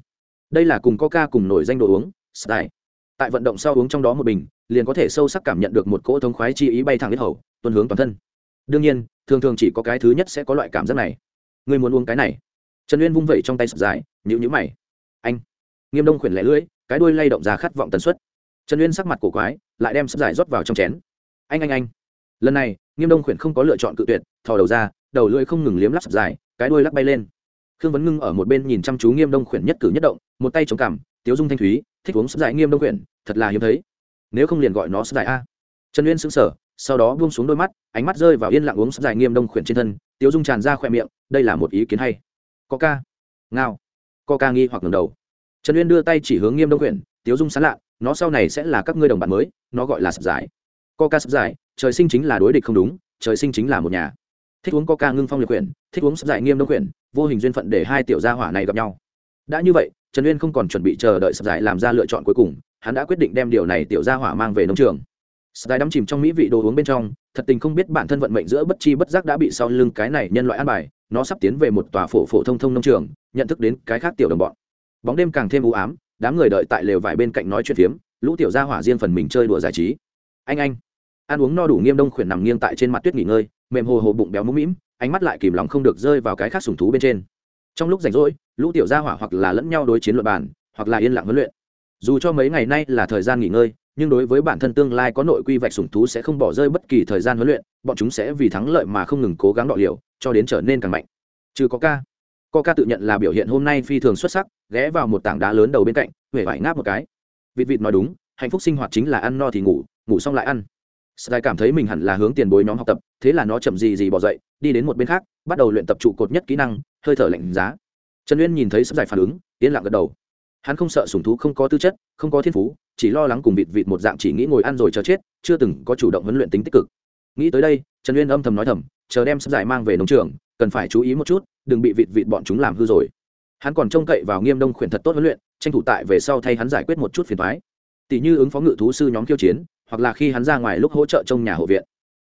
đây là cùng coca cùng nổi danh đồ uống, style. Tại vận động sau uống trong đó một bình, liền có thể sâu sắc cảm nhận được một cỗ thống khoái chi ý bay thẳng đến hầu tuân hướng toàn thân. Đương nhiên, thường thường chỉ có cái thứ nhất sẽ có loại cảm giác này. Người muốn uống cái này. Trần uyên vung vẩy trong tay sập dài nhữ nhữ mày. Anh. Nghiêm đông khuyển lẻ lưỡi, cái đuôi lay động ra khát vọng tần suất. Trần uyên sắc mặt cổ quái, lại đem sắp giải rót vào trong chén. Anh anh anh. Lần này, nghiêm đông khuyển không có lựa chọn cự tuyệt, thò đầu ra, đầu lưỡi không ngừng liếm lắp sập dài, cái đuôi lắc bay lên. Khương vấn ngưng ở một bên nhìn chăm chú nghiêm đông khuyển nhất cử nhất động một tay chống cằm tiếu dung thanh thúy thích uống sắp giải nghiêm đông quyển, thật là hiếm thấy. Nếu không liền gọi nó sắp giải a. Trần uyên sững sờ sau đó buông xuống đôi mắt ánh mắt rơi vào yên lặng uống sắp giải nghiêm đông quyển trên thân tiếu dung tràn ra khỏe miệng đây là một ý kiến hay. Có ca. Ngao. Có ca nghi hoặc ngầm đầu. Trần uyên đưa tay chỉ hướng nghiêm đông quyển, tiếu dung sán lạ nó sau này sẽ là các ngươi đồng bạn mới nó gọi là sắp giải ca sắp giải trời sinh chính là đối địch không đúng trời sinh chính là một nhà. Thích uống ca ngưng phong liệt quyển thích uống sắp giải nghiêm đông quyển vô hình duyên phận để hai tiểu gia hỏa này gặp nhau. Đã như vậy trần uyên không còn chuẩn bị chờ đợi sắp giải làm ra lựa chọn cuối cùng, hắn đã quyết định đem điều này tiểu gia hỏa mang về nông trường. Sập giải đắm chìm trong mỹ vị đồ uống bên trong, thật tình không biết bản thân vận mệnh giữa bất chi bất giác đã bị sau lưng cái này nhân loại an bài, nó sắp tiến về một tòa phổ phổ thông thông nông trường, nhận thức đến cái khác tiểu đồng bọn. Bóng đêm càng thêm u ám, đám người đợi tại lều vải bên cạnh nói chuyện phiếm, lũ tiểu gia hỏa riêng phần mình chơi đùa giải trí. Anh anh. Ăn uống no đủ nghiêm đông khuyển nằm nghiêng tại trên mặt tuyết nghỉ ngơi, mềm hồ hồ bụng béo mũm mĩm, ánh mắt lại kìm lòng không được rơi vào cái khác sùng thú bên trên. Trong lúc rảnh rỗi lũ tiểu gia hỏa hoặc là lẫn nhau đối chiến luận bàn hoặc là yên lặng huấn luyện. Dù cho mấy ngày nay là thời gian nghỉ ngơi nhưng đối với bản thân tương lai có nội quy vạch sủng thú sẽ không bỏ rơi bất kỳ thời gian huấn luyện bọn chúng sẽ vì thắng lợi mà không ngừng cố gắng đọ liều cho đến trở nên càng mạnh. Trừ có ca. Có ca tự nhận là biểu hiện hôm nay phi thường xuất sắc ghé vào một tảng đá lớn đầu bên cạnh huệ vải ngáp một cái. Vịt vịt nói đúng hạnh phúc sinh hoạt chính là ăn no thì ngủ ngủ xong lại ăn. Sky cảm thấy mình hẳn là hướng tiền bối nhóm học tập, thế là nó chậm gì gì bỏ dậy, đi đến một bên khác, bắt đầu luyện tập trụ cột nhất kỹ năng, hơi thở lạnh giá. Trần Uyên nhìn thấy Sky phản ứng, yên lặng gật đầu. Hắn không sợ sủng thú không có tư chất, không có thiên phú, chỉ lo lắng cùng vịt vịt một dạng chỉ nghĩ ngồi ăn rồi chờ chết, chưa từng có chủ động huấn luyện tính tích cực. Nghĩ tới đây, Trần Uyên âm thầm nói thầm, chờ đem Sky mang về nông trường, cần phải chú ý một chút, đừng bị vịt vịt bọn chúng làm hư rồi. Hắn còn trông cậy vào Nghiêm Đông khuyển thật tốt huấn luyện, tranh thủ tại về sau thay hắn giải quyết một chút phiền toái. Tỷ như ứng phó ngự thú sư nhóm khiêu chiến, hoặc là khi hắn ra ngoài lúc hỗ trợ trong nhà hộ viện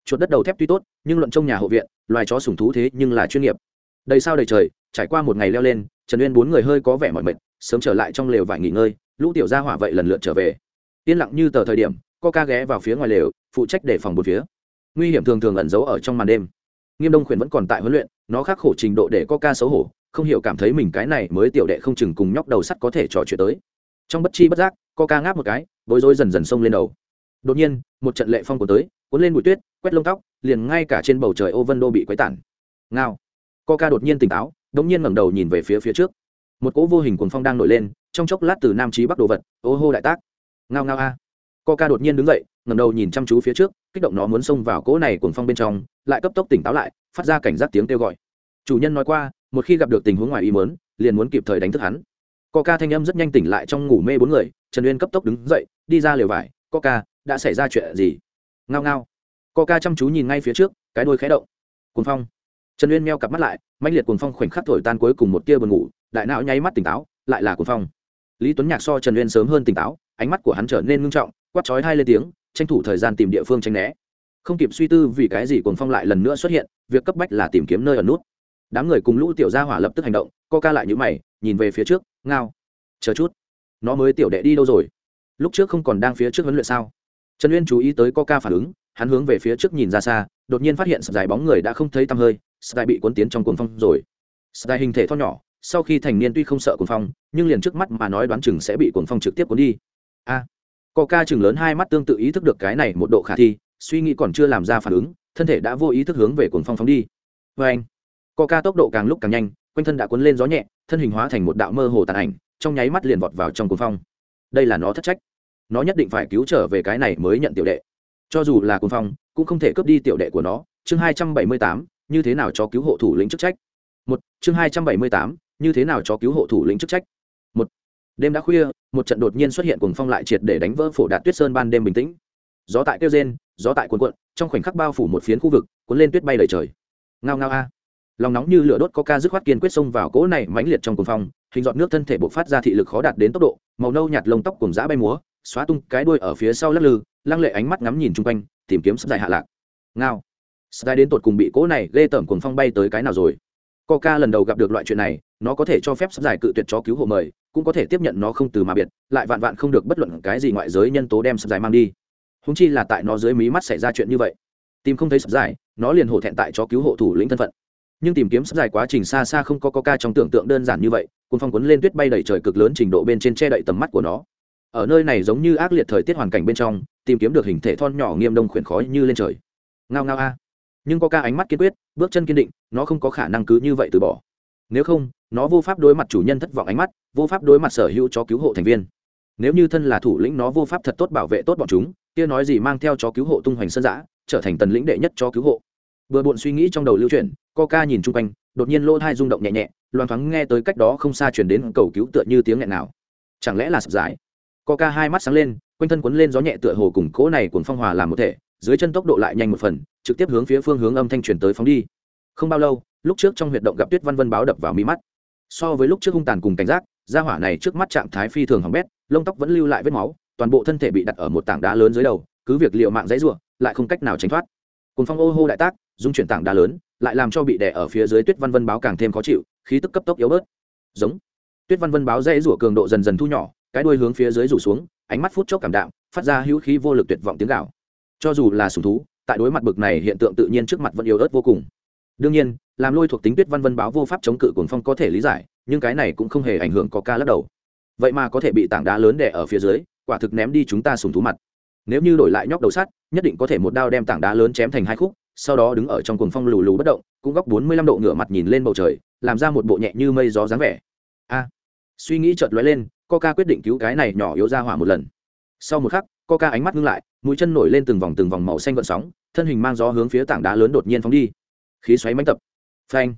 chuột đất đầu thép tuy tốt nhưng luận trong nhà hộ viện loài chó sủng thú thế nhưng là chuyên nghiệp đầy sao đầy trời, trải qua một ngày leo lên, trần uyên bốn người hơi có vẻ mỏi mệt, sớm trở lại trong lều vải nghỉ ngơi, lũ tiểu gia hỏa vậy lần lượt trở về. Yên lặng như tờ thời điểm co ca ghé vào phía ngoài lều, phụ trách để phòng một phía. Nguy hiểm thường thường ẩn giấu ở trong màn đêm. Nghiêm đông khuyển vẫn còn tại huấn luyện, nó khắc khổ trình độ để co ca xấu hổ, không hiểu cảm thấy mình cái này mới tiểu đệ không chừng cùng nhóc đầu sắt có thể trò chuyện tới. Trong bất chi bất giác co ca ngáp một cái, bối rối dần dần xông lên đầu. Đột nhiên, một trận lệ phong của tới, cuốn lên bụi tuyết, quét lông tóc, liền ngay cả trên bầu trời ô vân đô bị quấy tản. Ngao ca đột nhiên tỉnh táo đống nhiên ngẩng đầu nhìn về phía phía trước. Một cỗ vô hình cuồng phong đang nổi lên trong chốc lát từ nam chí bắc đồ vật ô hô đại tác. Ngao ngao a. Ca đột nhiên đứng dậy ngẩng đầu nhìn chăm chú phía trước kích động nó muốn xông vào cỗ này cuồng phong bên trong lại cấp tốc tỉnh táo lại phát ra cảnh giác tiếng kêu gọi. Chủ nhân nói qua một khi gặp được tình huống ngoài ý muốn, liền muốn kịp thời đánh thức hắn. Ca thanh âm rất nhanh tỉnh lại trong ngủ mê bốn người trần uyên cấp tốc đứng dậy đi ra lều vải ca đã xảy ra chuyện gì? Ngao ngao. Coca chăm chú nhìn ngay phía trước cái đuôi khé động. Cuồng phong trần uyên meo cặp mắt lại mạnh liệt cuồng phong khoảnh khắc thổi tan cuối cùng một tia buồn ngủ, đại não nháy mắt tỉnh táo, lại là cuồng phong. Lý tuấn nhạc so trần uyên sớm hơn tỉnh táo, ánh mắt của hắn trở nên ngưng trọng, quát chói hai lên tiếng, tranh thủ thời gian tìm địa phương tranh né. Không kịp suy tư vì cái gì cuồng phong lại lần nữa xuất hiện, việc cấp bách là tìm kiếm nơi ẩn nút. Đám người cùng lũ tiểu gia hỏa lập tức hành động, co ca lại những mày, nhìn về phía trước, ngao. Chờ chút. Nó mới tiểu đệ đi đâu rồi? Lúc trước không còn đang phía trước huấn luyện sao? Trần uyên chú ý tới coca phản ứng, hắn hướng về phía trước nhìn ra xa, đột nhiên phát hiện sập dài bóng người đã không thấy tăm hơi sập bị cuốn tiến trong cuồng phong rồi. Sập hình thể thon nhỏ sau khi thành niên tuy không sợ cuồng phong nhưng liền trước mắt mà nói đoán chừng sẽ bị cuồng phong trực tiếp cuốn đi. A à, coca chừng lớn hai mắt tương tự ý thức được cái này một độ khả thi suy nghĩ còn chưa làm ra phản ứng thân thể đã vô ý thức hướng về cuồng phong phóng đi. Vê anh coca tốc độ càng lúc càng nhanh quanh thân đã cuốn lên gió nhẹ thân hình hóa thành một đạo mơ hồ tàn ảnh trong nháy mắt liền vọt vào trong cuồng phong. Đây là nó thất trách. Nó nhất định phải cứu trở về cái này mới nhận tiểu đệ. Cho dù là cuồng phong cũng không thể cướp đi tiểu đệ của nó. Chương hai trăm bảy mươi tám như thế nào cho cứu hộ thủ lĩnh chức trách? Một, chương hai trăm bảy mươi tám, như thế nào cho cứu hộ thủ lĩnh chức trách? Một, đêm đã khuya, một trận đột nhiên xuất hiện cuồng phong lại triệt để đánh vỡ phổ đạt tuyết sơn ban đêm bình tĩnh. Gió tại kêu rên, gió tại cuồn cuộn, trong khoảnh khắc bao phủ một phiến khu vực, cuốn lên tuyết bay đầy trời. Ngao ngao a. Lòng nóng như lửa đốt có ca dứt khoát kiên quyết xông vào cỗ này mãnh liệt trong cuồng phong, hình dọn nước thân thể bộc phát ra thị lực khó đạt đến tốc độ, màu nâu nhạt lông tóc cùng giã bay múa, xóa tung cái đuôi ở phía sau lắc lư, lăng lệ ánh mắt ngắm nhìn chung quanh, tìm kiếm sắp dài hạ lạc. Ngao. Sai đến tột cùng bị cỗ này ghê tởm cuồng phong bay tới cái nào rồi? Coca lần đầu gặp được loại chuyện này nó có thể cho phép sắp giải cự tuyệt chó cứu hộ mời cũng có thể tiếp nhận nó không từ mà biệt lại vạn vạn không được bất luận cái gì ngoại giới nhân tố đem sắp giải mang đi. Húng chi là tại nó dưới mí mắt xảy ra chuyện như vậy. Tìm không thấy sắp giải, nó liền hổ thẹn tại chó cứu hộ thủ lĩnh thân phận. Nhưng tìm kiếm sắp giải quá trình xa xa không có coca trong tưởng tượng đơn giản như vậy cuồng phong cuốn lên tuyết bay đầy trời cực lớn trình độ bên trên che đậy tầm mắt của nó. Ở nơi này giống như ác liệt thời tiết hoàn cảnh bên trong tìm kiếm được hình thể thon nhỏ nghiêm đông khuyển khói như lên trời. Ngao ngao a nhưng có ca ánh mắt kiên quyết, bước chân kiên định, nó không có khả năng cứ như vậy từ bỏ. Nếu không, nó vô pháp đối mặt chủ nhân thất vọng ánh mắt, vô pháp đối mặt sở hữu chó cứu hộ thành viên. Nếu như thân là thủ lĩnh, nó vô pháp thật tốt bảo vệ tốt bọn chúng, kia nói gì mang theo chó cứu hộ tung hoành sân giã trở thành tần lĩnh đệ nhất cho cứu hộ. Vừa bộn suy nghĩ trong đầu lưu chuyển coca nhìn chung quanh, đột nhiên lỗ thai rung động nhẹ nhẹ loan thoáng nghe tới cách đó không xa chuyển đến cầu cứu tựa như tiếng nghẹn nào. Chẳng lẽ là sập giải? Coca hai mắt sáng lên, quanh thân quấn lên gió nhẹ tựa hồ cùng cỗ này cuồng phong hòa làm một thể, dưới chân tốc độ lại nhanh một phần trực tiếp hướng phía phương hướng âm thanh truyền tới phóng đi. Không bao lâu, lúc trước trong huyệt động gặp tuyết văn vân báo đập vào mi mắt. So với lúc trước hung tàn cùng cảnh giác, gia hỏa này trước mắt trạng thái phi thường hỏng bét, lông tóc vẫn lưu lại vết máu, toàn bộ thân thể bị đặt ở một tảng đá lớn dưới đầu, cứ việc liệu mạng dãy ruộng lại không cách nào tránh thoát. Cùng phong ô hô đại tác, dung chuyển tảng đá lớn, lại làm cho bị đè ở phía dưới tuyết văn vân báo càng thêm khó chịu, khí tức cấp tốc yếu bớt. Giống. Tuyết văn vân báo dãy rủa cường độ dần dần thu nhỏ, cái đuôi hướng phía dưới rủ xuống, ánh mắt phút chốc cảm đạm, phát ra hữu khí vô lực tuyệt vọng tiếng gạo cho dù là sùng thú tại đối mặt bực này hiện tượng tự nhiên trước mặt vẫn yếu ớt vô cùng. Đương nhiên, làm lôi thuộc tính tuyết văn vân báo vô pháp chống cự cuồng phong có thể lý giải, nhưng cái này cũng không hề ảnh hưởng có ca lắc đầu. Vậy mà có thể bị tảng đá lớn đè ở phía dưới, quả thực ném đi chúng ta sùng thú mặt. Nếu như đổi lại nhóc đầu sắt, nhất định có thể một đao đem tảng đá lớn chém thành hai khúc, sau đó đứng ở trong cuồng phong lù lù bất động, cũng góc bốn mươi lăm độ ngửa mặt nhìn lên bầu trời, làm ra một bộ nhẹ như mây gió dáng vẻ. A. Suy nghĩ chợt lóe lên, coca quyết định cứu cái này nhỏ yếu ra hỏa một lần sau một khắc, coca ánh mắt ngưng lại, mũi chân nổi lên từng vòng từng vòng màu xanh gợn sóng, thân hình mang gió hướng phía tảng đá lớn đột nhiên phóng đi. Khí xoáy mãnh tập. Phanh.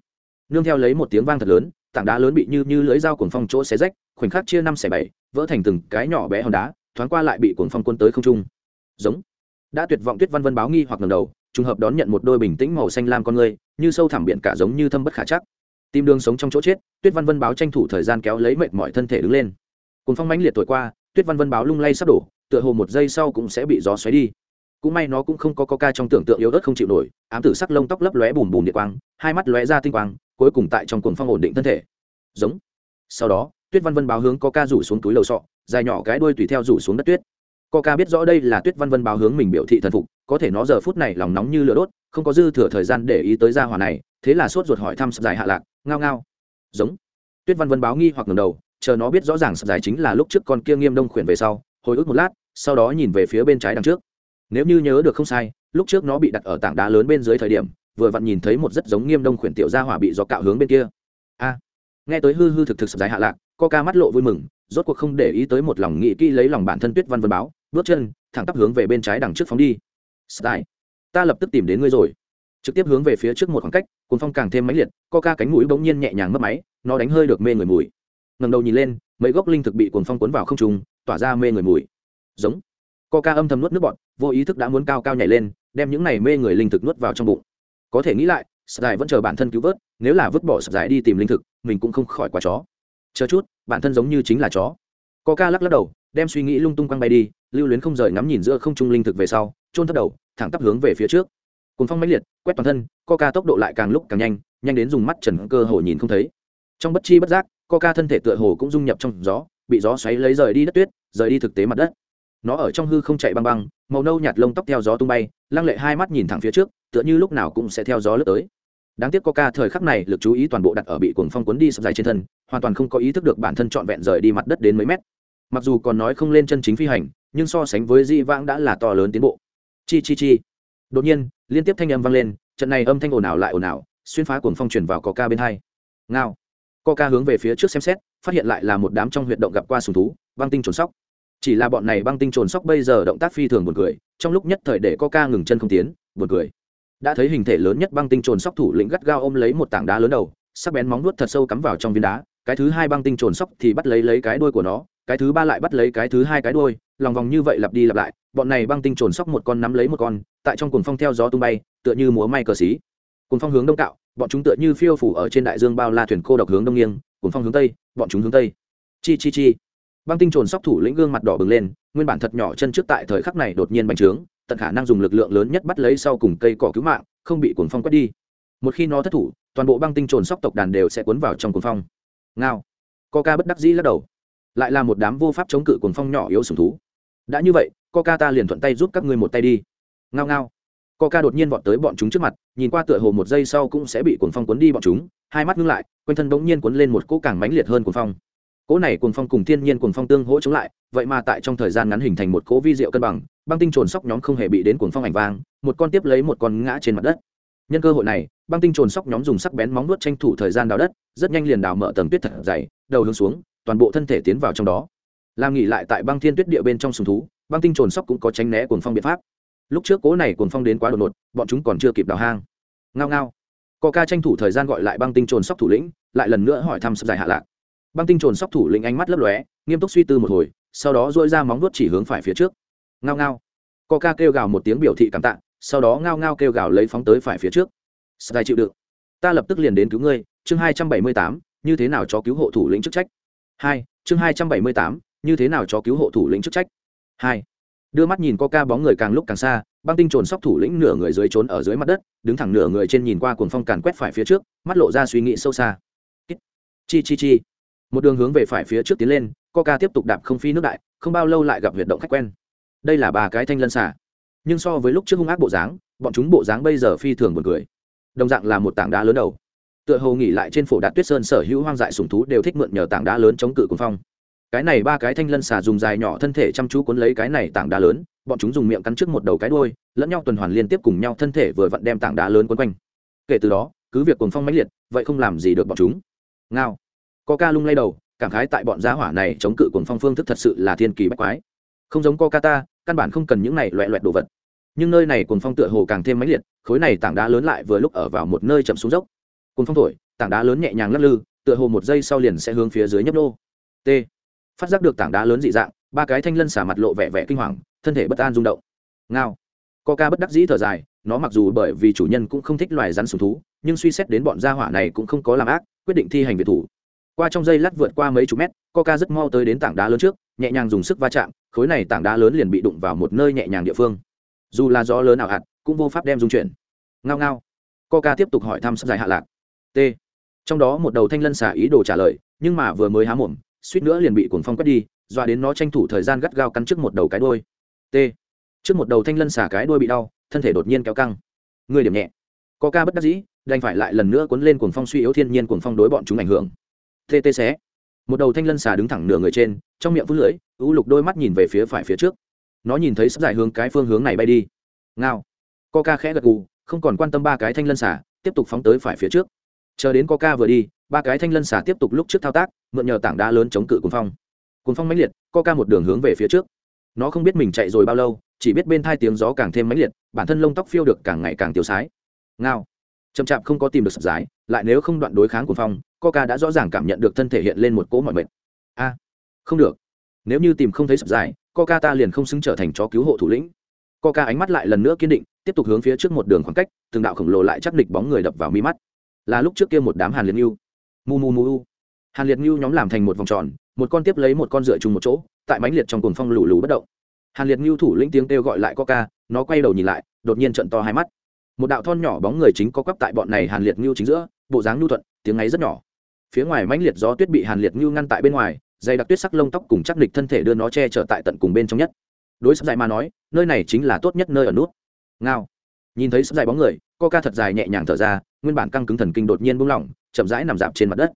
Nương theo lấy một tiếng vang thật lớn, tảng đá lớn bị như như lưới dao cuồng phong chỗ xé rách, khoảnh khắc chia năm xẻ bảy, vỡ thành từng cái nhỏ bé hòn đá, thoáng qua lại bị cuồng phong quân tới không trung. Giống. Đã tuyệt vọng tuyết văn vân báo nghi hoặc ngầm đầu, trùng hợp đón nhận một đôi bình tĩnh màu xanh lam con người, như sâu thẳm biển cả giống như thâm bất khả chắc. Tìm đường sống trong chỗ chết, tuyết văn vân báo tranh thủ thời gian kéo lấy mệt mọi thân thể đứng lên. Cuồng phong mãnh liệt tuổi qua tuyết văn vân báo lung lay sắp đổ, tựa hồ một giây sau cũng sẽ bị gió xoáy đi. Cũng may nó cũng không có ca trong tưởng tượng yếu ớt không chịu nổi, ám tử sắc lông tóc lấp lóe bùm bùm điện quang, hai mắt lóe ra tinh quang, cuối cùng tại trong cuồng phong ổn định thân thể. Giống. Sau đó, tuyết văn vân báo hướng ca rủ xuống túi lầu sọ, dài nhỏ cái đuôi tùy theo rủ xuống đất tuyết. Ca biết rõ đây là tuyết văn vân báo hướng mình biểu thị thần phục, có thể nó giờ phút này lòng nóng như lửa đốt, không có dư thừa thời gian để ý tới gia hỏa này, thế là sốt ruột hỏi thăm sập dài hạ lạc, ngao ngao. Giống. Tuyết văn vân báo nghi hoặc ngầm đầu chờ nó biết rõ ràng sập giải chính là lúc trước con kia nghiêm đông khuyển về sau hồi ức một lát sau đó nhìn về phía bên trái đằng trước. Nếu như nhớ được không sai lúc trước nó bị đặt ở tảng đá lớn bên dưới thời điểm vừa vặn nhìn thấy một rất giống nghiêm đông khuyển tiểu gia hỏa bị gió cạo hướng bên kia. A! Nghe tới hư hư thực thực sập giải hạ lạc co ca mắt lộ vui mừng rốt cuộc không để ý tới một lòng nghĩ kỹ lấy lòng bản thân tuyết văn vân báo bước chân thẳng tắp hướng về bên trái đằng trước phóng đi. Sky, ta lập tức tìm đến ngươi rồi. Trực tiếp hướng về phía trước một khoảng cách cuốn phong càng thêm mãnh liệt co ca cánh mũi bỗng nhiên nhẹ nhàng mất máy nó đánh hơi được mê người mùi ngầm đầu nhìn lên, mấy gốc linh thực bị cuốn phong cuốn vào không trùng tỏa ra mê người mùi. Giống. Co ca âm thầm nuốt nước bọt, vô ý thức đã muốn cao cao nhảy lên, đem những này mê người linh thực nuốt vào trong bụng. Có thể nghĩ lại sập dài vẫn chờ bản thân cứu vớt, nếu là vứt bỏ sập dài đi tìm linh thực, mình cũng không khỏi quá chó. Chờ chút, bản thân giống như chính là chó. Co ca lắc lắc đầu, đem suy nghĩ lung tung quăng bay đi, lưu luyến không rời ngắm nhìn giữa không trung linh thực về sau trôn thấp đầu, thẳng tắp hướng về phía trước. Cùng phong mãnh liệt, quét toàn thân, coca tốc độ lại càng lúc càng nhanh nhanh đến dùng mắt trần cơ hồ nhìn không thấy. Trong bất chi bất giác coca thân thể tựa hồ cũng dung nhập trong gió, bị gió xoáy lấy rời đi đất tuyết, rời đi thực tế mặt đất. Nó ở trong hư không chạy băng băng, màu nâu nhạt lông tóc theo gió tung bay, lăng lệ hai mắt nhìn thẳng phía trước, tựa như lúc nào cũng sẽ theo gió lướt tới. Đáng tiếc coca thời khắc này lực chú ý toàn bộ đặt ở bị cuồng phong cuốn đi sập dài trên thân, hoàn toàn không có ý thức được bản thân trọn vẹn rời đi mặt đất đến mấy mét. Mặc dù còn nói không lên chân chính phi hành, nhưng so sánh với di vãng đã là to lớn tiến bộ. Chi chi chi. Đột nhiên, liên tiếp thanh âm vang lên, trận này âm thanh ồn ào lại ồn ào, xuyên phá cuồng phong truyền vào coca bên hai. Ngao coca hướng về phía trước xem xét, phát hiện lại là một đám trong huyệt động gặp qua sùng thú, băng tinh trồn sóc. Chỉ là bọn này băng tinh trồn sóc bây giờ động tác phi thường buồn cười, trong lúc nhất thời để coca ngừng chân không tiến, buồn cười. Đã thấy hình thể lớn nhất băng tinh trồn sóc thủ lĩnh gắt gao ôm lấy một tảng đá lớn đầu, sắc bén móng nuốt thật sâu cắm vào trong viên đá, cái thứ hai băng tinh trồn sóc thì bắt lấy lấy cái đuôi của nó, cái thứ ba lại bắt lấy cái thứ hai cái đuôi, lòng vòng như vậy lặp đi lặp lại, bọn này băng tinh trồn sóc một con nắm lấy một con, tại trong cuồng phong theo gió tung bay, tựa như múa may cờ xí. Cuồng phong hướng đông cạo bọn chúng tựa như phiêu phủ ở trên đại dương bao la thuyền cô độc hướng đông nghiêng, cuồng phong hướng tây, bọn chúng hướng tây. Chi chi chi. Băng tinh trồn sóc thủ lĩnh gương mặt đỏ bừng lên, nguyên bản thật nhỏ chân trước tại thời khắc này đột nhiên bành trướng, tận khả năng dùng lực lượng lớn nhất bắt lấy sau cùng cây cỏ cứu mạng, không bị cuồng phong quét đi. Một khi nó thất thủ, toàn bộ băng tinh trồn sóc tộc đàn đều sẽ cuốn vào trong cuồng phong. Ngao. Ca bất đắc dĩ lắc đầu. Lại là một đám vô pháp chống cự cuồng phong nhỏ yếu sùng thú. Đã như vậy, coca ta liền thuận tay giúp các ngươi một tay đi. Ngao ngao coca đột nhiên vọt tới bọn chúng trước mặt, nhìn qua tựa hồ một giây sau cũng sẽ bị cuồng phong cuốn đi bọn chúng, hai mắt ngưng lại, quanh thân bỗng nhiên cuốn lên một cỗ càng mãnh liệt hơn cuồng phong. Cỗ này cuồng phong cùng thiên nhiên cuồng phong tương hỗ chống lại, vậy mà tại trong thời gian ngắn hình thành một cỗ vi diệu cân bằng, băng tinh trồn sóc nhóm không hề bị đến cuồng phong ảnh vang, một con tiếp lấy một con ngã trên mặt đất. Nhân cơ hội này, băng tinh trồn sóc nhóm dùng sắc bén móng nuốt tranh thủ thời gian đào đất, rất nhanh liền đào mở tầng tuyết thật dày, đầu hướng xuống, toàn bộ thân thể tiến vào trong đó. Làm nghỉ lại tại băng thiên tuyết địa bên trong sùng thú, băng tinh trồn sóc cũng có tránh né cuồng phong biện pháp lúc trước cố này cồn phong đến quá đột ngột, bọn chúng còn chưa kịp đào hang. Ngao ngao. Co ca tranh thủ thời gian gọi lại băng tinh trồn sóc thủ lĩnh, lại lần nữa hỏi thăm sập dài hạ lạc. Băng tinh trồn sóc thủ lĩnh ánh mắt lấp lóe, nghiêm túc suy tư một hồi, sau đó dội ra móng vuốt chỉ hướng phải phía trước. Ngao ngao. Co ca kêu gào một tiếng biểu thị cảm tạ, sau đó ngao ngao kêu gào lấy phóng tới phải phía trước. Sập dài chịu đựng. Ta lập tức liền đến cứu ngươi, chương hai trăm bảy mươi tám, như thế nào cho cứu hộ thủ lĩnh chức trách? Hai, chương hai trăm bảy mươi tám, như thế nào cho cứu hộ thủ lĩnh chức trách? Hai đưa mắt nhìn coca bóng người càng lúc càng xa, băng tinh trồn sóc thủ lĩnh nửa người dưới trốn ở dưới mặt đất, đứng thẳng nửa người trên nhìn qua cuồng phong càn quét phải phía trước, mắt lộ ra suy nghĩ sâu xa. Chi chi chi. Một đường hướng về phải phía trước tiến lên coca tiếp tục đạp không phi nước đại, không bao lâu lại gặp huyệt động khách quen. Đây là ba cái thanh lân xả nhưng so với lúc trước hung ác bộ dáng, bọn chúng bộ dáng bây giờ phi thường buồn cười. Đồng dạng là một tảng đá lớn đầu. Tựa hồ nghỉ lại trên phổ đạt tuyết sơn sở hữu hoang dại sùng thú đều thích mượn nhờ tảng đá lớn chống cự cuồng phong cái này ba cái thanh lân xà dùng dài nhỏ thân thể chăm chú cuốn lấy cái này tảng đá lớn, bọn chúng dùng miệng cắn trước một đầu cái đuôi, lẫn nhau tuần hoàn liên tiếp cùng nhau thân thể vừa vặn đem tảng đá lớn quấn quanh. Kể từ đó, cứ việc cuồng phong mãnh liệt, vậy không làm gì được bọn chúng. Ngao. Ca lung lay đầu, cảm khái tại bọn giá hỏa này chống cự cuồng phong phương thức thật sự là thiên kỳ bách quái. Không giống ca ta, căn bản không cần những này loẹ loẹt đồ vật. Nhưng nơi này cuồng phong tựa hồ càng thêm mãnh liệt, khối này tảng đá lớn lại vừa lúc ở vào một nơi chậm xuống dốc. Cuồng phong thổi, tảng đá lớn nhẹ nhàng lắc lư, tựa hồ một giây sau liền sẽ hướng phía dưới nhấp nô. T phát giác được tảng đá lớn dị dạng, ba cái thanh lân xả mặt lộ vẻ vẻ kinh hoàng, thân thể bất an rung động. Ngao. Ca bất đắc dĩ thở dài, nó mặc dù bởi vì chủ nhân cũng không thích loài rắn sùng thú, nhưng suy xét đến bọn gia hỏa này cũng không có làm ác, quyết định thi hành việt thủ. Qua trong dây lát vượt qua mấy chục mét ca rất mau tới đến tảng đá lớn trước, nhẹ nhàng dùng sức va chạm, khối này tảng đá lớn liền bị đụng vào một nơi nhẹ nhàng địa phương. Dù là gió lớn nào hạt, cũng vô pháp đem dung chuyển. Ngao ngao. Ca tiếp tục hỏi thăm sắp dài hạ lạc. T. Trong đó một đầu thanh lân xả ý đồ trả lời, nhưng mà vừa mới há mồm suýt nữa liền bị cuồng phong quét đi, dọa đến nó tranh thủ thời gian gắt gao cắn trước một đầu cái đôi t. Trước một đầu thanh lân xả cái đôi bị đau, thân thể đột nhiên kéo căng. Người điểm nhẹ. Có ca bất đắc dĩ, đành phải lại lần nữa cuốn lên cuồng phong suy yếu thiên nhiên cuồng phong đối bọn chúng ảnh hưởng. Tt xé. Một đầu thanh lân xà đứng thẳng nửa người trên, trong miệng phút lưỡi, u lục đôi mắt nhìn về phía phải phía trước. Nó nhìn thấy sắp dài hướng cái phương hướng này bay đi. Ngao. Co ca khẽ gật gù, không còn quan tâm ba cái thanh lân xà tiếp tục phóng tới phải phía trước. Chờ đến coca vừa đi ba cái thanh lân xà tiếp tục lúc trước thao tác, mượn nhờ tảng đá lớn chống cự cuồng phong. Cuồng phong mãnh liệt coca một đường hướng về phía trước. Nó không biết mình chạy rồi bao lâu, chỉ biết bên thai tiếng gió càng thêm mãnh liệt, bản thân lông tóc phiêu được càng ngày càng tiêu sái. Ngao. Chậm chạp không có tìm được sập giải, lại nếu không đoạn đối kháng cuồng phong coca đã rõ ràng cảm nhận được thân thể hiện lên một cỗ mọi mệt. A. Không được. Nếu như tìm không thấy sập giải coca ta liền không xứng trở thành chó cứu hộ thủ lĩnh. Coca ánh mắt lại lần nữa kiên định, tiếp tục hướng phía trước một đường khoảng cách, từng đạo khổng lồ lại chắc địch bóng người đập vào mi mắt. Là lúc trước kia một đám hàn liên yêu mu mu mu hàn liệt ngưu nhóm làm thành một vòng tròn, một con tiếp lấy một con dựa chung một chỗ, tại mánh liệt trong cuồng phong lù lù bất động. Hàn liệt ngưu thủ lĩnh tiếng kêu gọi lại coca, nó quay đầu nhìn lại, đột nhiên trận to hai mắt. Một đạo thon nhỏ bóng người chính có quắp tại bọn này hàn liệt ngưu chính giữa, bộ dáng nhu thuận, tiếng ấy rất nhỏ. Phía ngoài mãnh liệt gió tuyết bị hàn liệt ngưu ngăn tại bên ngoài, dày đặc tuyết sắc lông tóc cùng chắc địch thân thể đưa nó che chở tại tận cùng bên trong nhất. Đối sắp dài mà nói, nơi này chính là tốt nhất nơi ở nút. Ngao. Nhìn thấy sắp dài bóng người, coca thật dài nhẹ nhàng thở ra nguyên bản căng cứng thần kinh đột nhiên buông lỏng, chậm rãi nằm dạp trên mặt đất.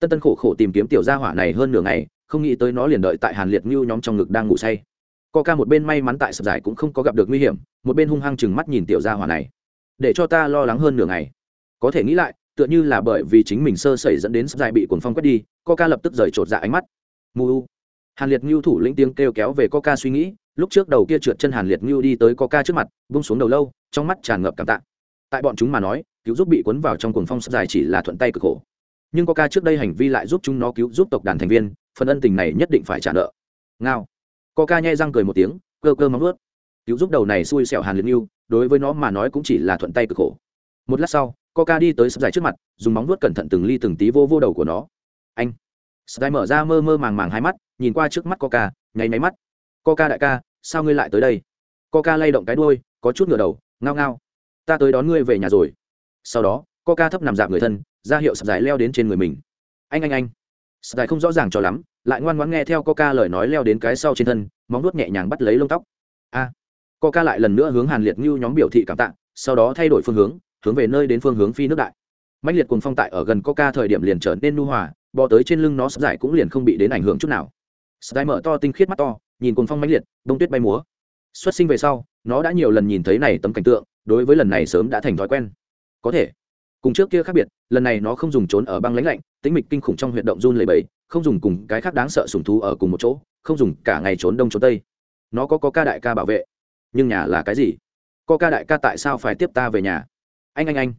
Tân tân khổ khổ tìm kiếm tiểu gia hỏa này hơn nửa ngày, không nghĩ tới nó liền đợi tại hàn liệt ngưu nhóm trong ngực đang ngủ say. Co ca một bên may mắn tại sập giải cũng không có gặp được nguy hiểm, một bên hung hăng chừng mắt nhìn tiểu gia hỏa này. Để cho ta lo lắng hơn nửa ngày. Có thể nghĩ lại, tựa như là bởi vì chính mình sơ sẩy dẫn đến sập giải bị cuồng phong quét đi co ca lập tức rời trột dạ ánh mắt. Mu hàn liệt ngưu thủ lĩnh tiếng kêu kéo về co ca suy nghĩ, lúc trước đầu kia trượt chân hàn liệt ngưu đi tới co ca trước mặt, buông xuống đầu lâu, trong mắt tràn ngập cảm tạ. Tại bọn chúng mà nói cứu giúp bị cuốn vào trong cuồng phong sắp dài chỉ là thuận tay cực khổ. Nhưng có ca trước đây hành vi lại giúp chúng nó cứu giúp tộc đàn thành viên phần ân tình này nhất định phải trả nợ. Ngao. Có ca nhai răng cười một tiếng cơ cơ móng ướt cứu giúp đầu này xui xẻo hàn liệt yêu đối với nó mà nói cũng chỉ là thuận tay cực khổ. Một lát sau ca đi tới sắp dài trước mặt dùng móng vuốt cẩn thận từng ly từng tí vô vô đầu của nó. Anh. Sắp dài mở ra mơ mơ màng màng hai mắt nhìn qua trước mắt ca, nháy máy mắt. Ca đại ca sao ngươi lại tới đây? Ca lay động cái đuôi có chút ngửa đầu ngao ngao. Ta tới đón ngươi về nhà rồi sau đó coca thấp nằm dạp người thân ra hiệu sập dài leo đến trên người mình. Anh anh anh. Sập dài không rõ ràng cho lắm lại ngoan ngoãn nghe theo coca lời nói leo đến cái sau trên thân móng nuốt nhẹ nhàng bắt lấy lông tóc. A. À, coca lại lần nữa hướng hàn liệt như nhóm biểu thị cảm tạ sau đó thay đổi phương hướng hướng về nơi đến phương hướng phi nước đại. Mạnh liệt cùng phong tại ở gần coca thời điểm liền trở nên nu hòa bò tới trên lưng nó sập dài cũng liền không bị đến ảnh hưởng chút nào. Sập dài mở to tinh khiết mắt to nhìn cùng phong mạnh liệt bông tuyết bay múa. Xuất sinh về sau nó đã nhiều lần nhìn thấy này tấm cảnh tượng đối với lần này sớm đã thành thói quen có thể. Cùng trước kia khác biệt, lần này nó không dùng trốn ở băng lãnh lạnh tính mịch kinh khủng trong huyệt động run lầy bầy không dùng cùng cái khác đáng sợ sùng thú ở cùng một chỗ, không dùng cả ngày trốn đông trốn tây. Nó có có ca đại ca bảo vệ. Nhưng nhà là cái gì? Có ca đại ca tại sao phải tiếp ta về nhà? Anh anh anh.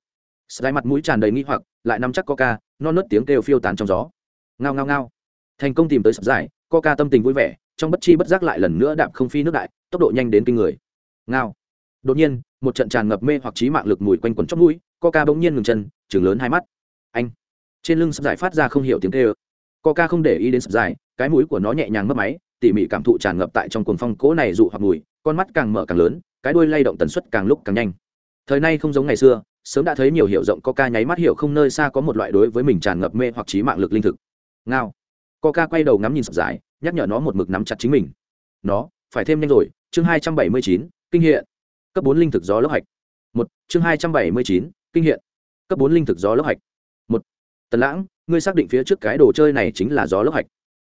Sài mặt mũi tràn đầy nghi hoặc, lại nắm chắc có ca, non nớt tiếng kêu phiêu tán trong gió. Ngao ngao ngao. Thành công tìm tới sập dải có ca tâm tình vui vẻ, trong bất chi bất giác lại lần nữa đạp không phi nước đại, tốc độ nhanh đến kinh người. Ngao. Đột nhiên, một trận tràn ngập mê hoặc trí mạng lực mùi quanh quẩn chót mũi coca bỗng nhiên ngừng chân chừng lớn hai mắt. Anh. Trên lưng sập giải phát ra không hiểu tiếng kêu. Coca không để ý đến sập giải, cái mũi của nó nhẹ nhàng mất máy, tỉ mỉ cảm thụ tràn ngập tại trong cuồng phong cố này dụ hoặc mùi, con mắt càng mở càng lớn, cái đuôi lay động tần suất càng lúc càng nhanh. Thời nay không giống ngày xưa, sớm đã thấy nhiều hiểu rộng coca nháy mắt hiểu không nơi xa có một loại đối với mình tràn ngập mê hoặc trí mạng lực linh thực. Ngao. Coca quay đầu ngắm nhìn sập giải, nhắc nhở nó một mực nắm chặt chính mình. Nó, phải thêm nhanh rồi, chương hai trăm bảy mươi chín, kinh hiện. Cấp bốn linh thực gió lốc hạch. Một, chương hai trăm bảy mươi chín kinh hiện. Cấp bốn linh thực gió lốc hạch. Một. Tần lãng, ngươi xác định phía trước cái đồ chơi này chính là gió lốc hạch.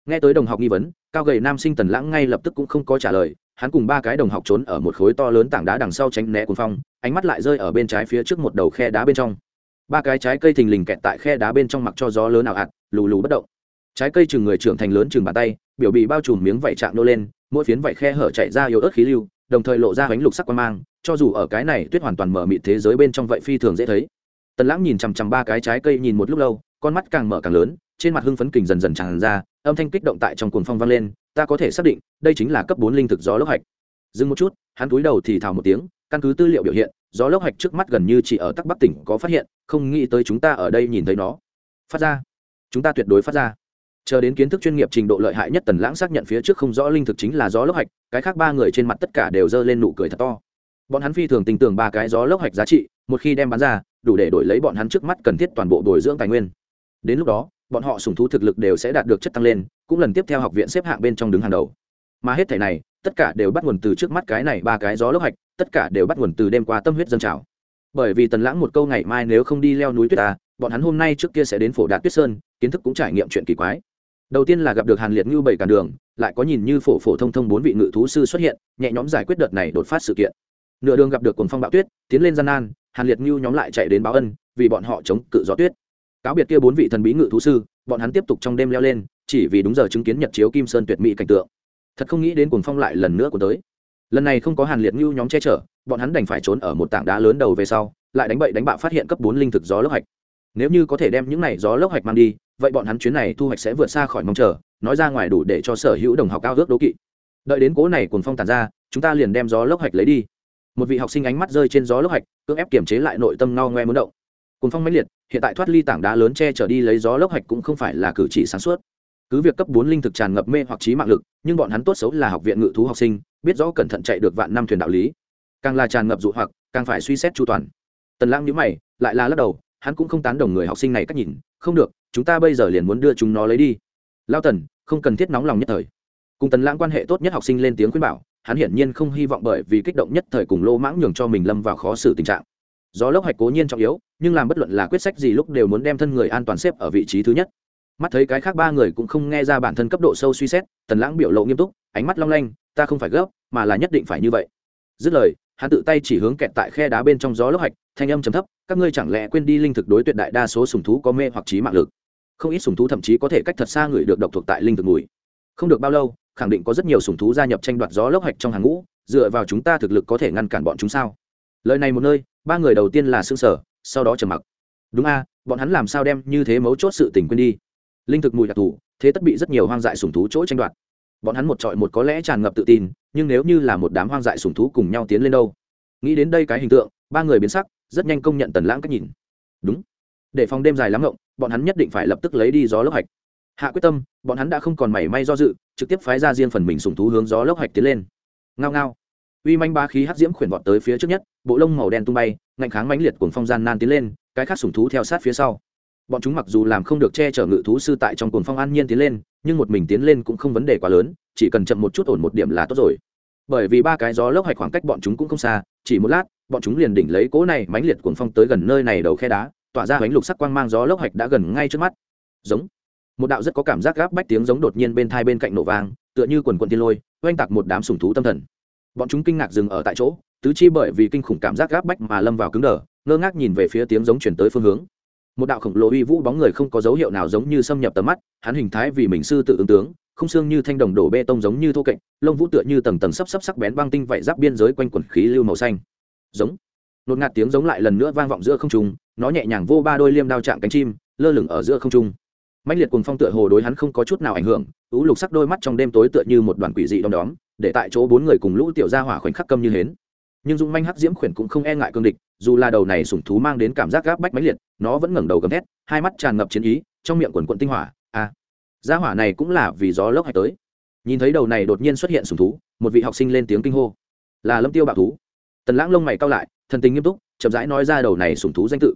Nghe tới đồng học nghi vấn, cao gầy nam sinh tần lãng ngay lập tức cũng không có trả lời, hắn cùng ba cái đồng học trốn ở một khối to lớn tảng đá đằng sau tránh né cuồng phong, ánh mắt lại rơi ở bên trái phía trước một đầu khe đá bên trong. Ba cái trái cây thình lình kẹt tại khe đá bên trong mặc cho gió lớn nào ạt, lù lù bất động. Trái cây chừng người trưởng thành lớn chừng bàn tay, biểu bị bao trùm miếng vảy chạm nô lên, mỗi phiến vảy khe hở chạy ra yếu ớt khí lưu, đồng thời lộ ra bánh lục sắc quan mang cho dù ở cái này tuyết hoàn toàn mở mịt thế giới bên trong vậy phi thường dễ thấy. Tần lãng nhìn chằm chằm ba cái trái cây nhìn một lúc lâu, con mắt càng mở càng lớn, trên mặt hưng phấn kình dần dần tràn ra, âm thanh kích động tại trong cuồng phong vang lên, ta có thể xác định, đây chính là cấp bốn linh thực gió lốc hạch. Dừng một chút, hắn cúi đầu thì thào một tiếng, căn cứ tư liệu biểu hiện, gió lốc hạch trước mắt gần như chỉ ở tắc bắc tỉnh có phát hiện, không nghĩ tới chúng ta ở đây nhìn thấy nó. Phát ra. Chúng ta tuyệt đối phát ra. Chờ đến kiến thức chuyên nghiệp trình độ lợi hại nhất tần lãng xác nhận phía trước không rõ linh thực chính là gió lốc hạch, cái khác ba người trên mặt tất cả đều giơ lên nụ cười thật to bọn hắn phi thường tin tưởng ba cái gió lốc hạch giá trị, một khi đem bán ra, đủ để đổi lấy bọn hắn trước mắt cần thiết toàn bộ bồi dưỡng tài nguyên. Đến lúc đó, bọn họ sùng thú thực lực đều sẽ đạt được chất tăng lên, cũng lần tiếp theo học viện xếp hạng bên trong đứng hàng đầu. Mà hết thể này, tất cả đều bắt nguồn từ trước mắt cái này ba cái gió lốc hạch, tất cả đều bắt nguồn từ đêm qua tâm huyết dân trào. Bởi vì tần lãng một câu ngày mai nếu không đi leo núi tuyết ta, bọn hắn hôm nay trước kia sẽ đến phổ đạt tuyết sơn, kiến thức cũng trải nghiệm chuyện kỳ quái. Đầu tiên là gặp được hàn liệt như bảy cản đường, lại có nhìn như phổ phổ thông thông bốn vị ngự thú sư xuất hiện, nhẹ nhõm giải quyết đợt này đột phát sự kiện nửa đường gặp được cuồng phong bạo tuyết, tiến lên gian nan, hàn liệt như nhóm lại chạy đến báo ân, vì bọn họ chống cự gió tuyết. Cáo biệt kia bốn vị thần bí ngự thú sư, bọn hắn tiếp tục trong đêm leo lên, chỉ vì đúng giờ chứng kiến nhật chiếu kim sơn tuyệt mỹ cảnh tượng. Thật không nghĩ đến cuồng phong lại lần nữa của tới. Lần này không có hàn liệt như nhóm che chở, bọn hắn đành phải trốn ở một tảng đá lớn đầu về sau, lại đánh bậy đánh bạ phát hiện cấp bốn linh thực gió lốc hạch. Nếu như có thể đem những này gió lốc hạch mang đi, vậy bọn hắn chuyến này thu hoạch sẽ vượt xa khỏi mong chờ, nói ra ngoài đủ để cho sở hữu đồng học cao ước đố kỵ. Đợi đến cố này cuồng phong tàn ra, chúng ta liền đem gió lốc hạch lấy đi một vị học sinh ánh mắt rơi trên gió lốc hạch, cưỡng ép kiểm chế lại nội tâm no ngoe muốn động. Cùng phong mãnh liệt, hiện tại thoát ly tảng đá lớn che trở đi lấy gió lốc hạch cũng không phải là cử chỉ sáng suốt. Cứ việc cấp bốn linh thực tràn ngập mê hoặc trí mạng lực, nhưng bọn hắn tốt xấu là học viện ngự thú học sinh, biết rõ cẩn thận chạy được vạn năm thuyền đạo lý. Càng là tràn ngập dụ hoặc, càng phải suy xét chu toàn. Tần lãng nhíu mày, lại là lắc đầu, hắn cũng không tán đồng người học sinh này cách nhìn, không được, chúng ta bây giờ liền muốn đưa chúng nó lấy đi. Lao tần, không cần thiết nóng lòng nhất thời. Cùng tần lãng quan hệ tốt nhất học sinh lên tiếng khuyên bảo hắn hiển nhiên không hy vọng bởi vì kích động nhất thời cùng lô mãng nhường cho mình lâm vào khó xử tình trạng. Gió lốc hạch cố nhiên trọng yếu, nhưng làm bất luận là quyết sách gì lúc đều muốn đem thân người an toàn xếp ở vị trí thứ nhất. Mắt thấy cái khác ba người cũng không nghe ra bản thân cấp độ sâu suy xét, tần lãng biểu lộ nghiêm túc, ánh mắt long lanh, ta không phải gấp, mà là nhất định phải như vậy. Dứt lời, hắn tự tay chỉ hướng kẹt tại khe đá bên trong gió lốc hạch, thanh âm trầm thấp, các ngươi chẳng lẽ quên đi linh thực đối tuyệt đại đa số sùng thú có mê hoặc trí mạng lực? Không ít sùng thú thậm chí có thể cách thật xa người được độc thuộc tại linh thực mùi. Không được bao lâu khẳng định có rất nhiều sủng thú gia nhập tranh đoạt gió lốc hạch trong hàng ngũ, dựa vào chúng ta thực lực có thể ngăn cản bọn chúng sao? Lời này một nơi, ba người đầu tiên là xương sở, sau đó trầm mặc. Đúng a, bọn hắn làm sao đem như thế mấu chốt sự tình quên đi? Linh thực mùi đặc thù, thế tất bị rất nhiều hoang dại sủng thú chỗ tranh đoạt. Bọn hắn một trọi một có lẽ tràn ngập tự tin, nhưng nếu như là một đám hoang dại sủng thú cùng nhau tiến lên đâu? Nghĩ đến đây cái hình tượng, ba người biến sắc, rất nhanh công nhận tần lãng cách nhìn. Đúng. Để phòng đêm dài lắm ngộng, bọn hắn nhất định phải lập tức lấy đi gió lốc hạch hạ quyết tâm, bọn hắn đã không còn mảy may do dự, trực tiếp phái ra riêng phần mình sùng thú hướng gió lốc hạch tiến lên. Ngao ngao. Uy manh ba khí hắc diễm khuyển vọt tới phía trước nhất, bộ lông màu đen tung bay, ngạnh kháng mãnh liệt cuồng phong gian nan tiến lên, cái khác sùng thú theo sát phía sau. Bọn chúng mặc dù làm không được che chở ngự thú sư tại trong cuồng phong an nhiên tiến lên, nhưng một mình tiến lên cũng không vấn đề quá lớn, chỉ cần chậm một chút ổn một điểm là tốt rồi. Bởi vì ba cái gió lốc hạch khoảng cách bọn chúng cũng không xa, chỉ một lát, bọn chúng liền đỉnh lấy cỗ này mãnh liệt cuồng phong tới gần nơi này đầu khe đá, tỏa ra bánh lục sắc quang mang gió lốc hạch đã gần ngay trước mắt. Giống một đạo rất có cảm giác gáp bách tiếng giống đột nhiên bên thai bên cạnh nổ vang, tựa như quần quần tiên lôi, oanh tạc một đám sùng thú tâm thần. Bọn chúng kinh ngạc dừng ở tại chỗ, tứ chi bởi vì kinh khủng cảm giác gáp bách mà lâm vào cứng đờ, ngơ ngác nhìn về phía tiếng giống chuyển tới phương hướng. Một đạo khổng lồ uy vũ bóng người không có dấu hiệu nào giống như xâm nhập tầm mắt, hắn hình thái vì mình sư tự ứng tướng, không xương như thanh đồng đổ bê tông giống như thô kệch, lông vũ tựa như tầng tầng sắp sắp sắc bén băng tinh vậy giáp biên giới quanh quần khí lưu màu xanh. Giống. Nột ngạt tiếng giống lại lần nữa vang vọng giữa không trung, nó nhẹ nhàng vô ba đôi liêm đao chạm cánh chim, lơ lửng ở giữa không trung mãnh liệt cùng phong tựa hồ đối hắn không có chút nào ảnh hưởng ú lục sắc đôi mắt trong đêm tối tựa như một đoàn quỷ dị đom đóm để tại chỗ bốn người cùng lũ tiểu gia hỏa khoảnh khắc câm như hến. Nhưng dung manh hắc diễm khuyển cũng không e ngại cương địch dù là đầu này sủng thú mang đến cảm giác gáp bách mãnh liệt nó vẫn ngẩng đầu gầm thét hai mắt tràn ngập chiến ý trong miệng quần quận tinh hỏa a à, gia hỏa này cũng là vì gió lốc hay tới. Nhìn thấy đầu này đột nhiên xuất hiện sủng thú một vị học sinh lên tiếng kinh hô. Là lâm tiêu bạo thú. Tần lãng lông mày cao lại thần tình nghiêm túc chậm rãi nói ra đầu này sủng thú danh tự.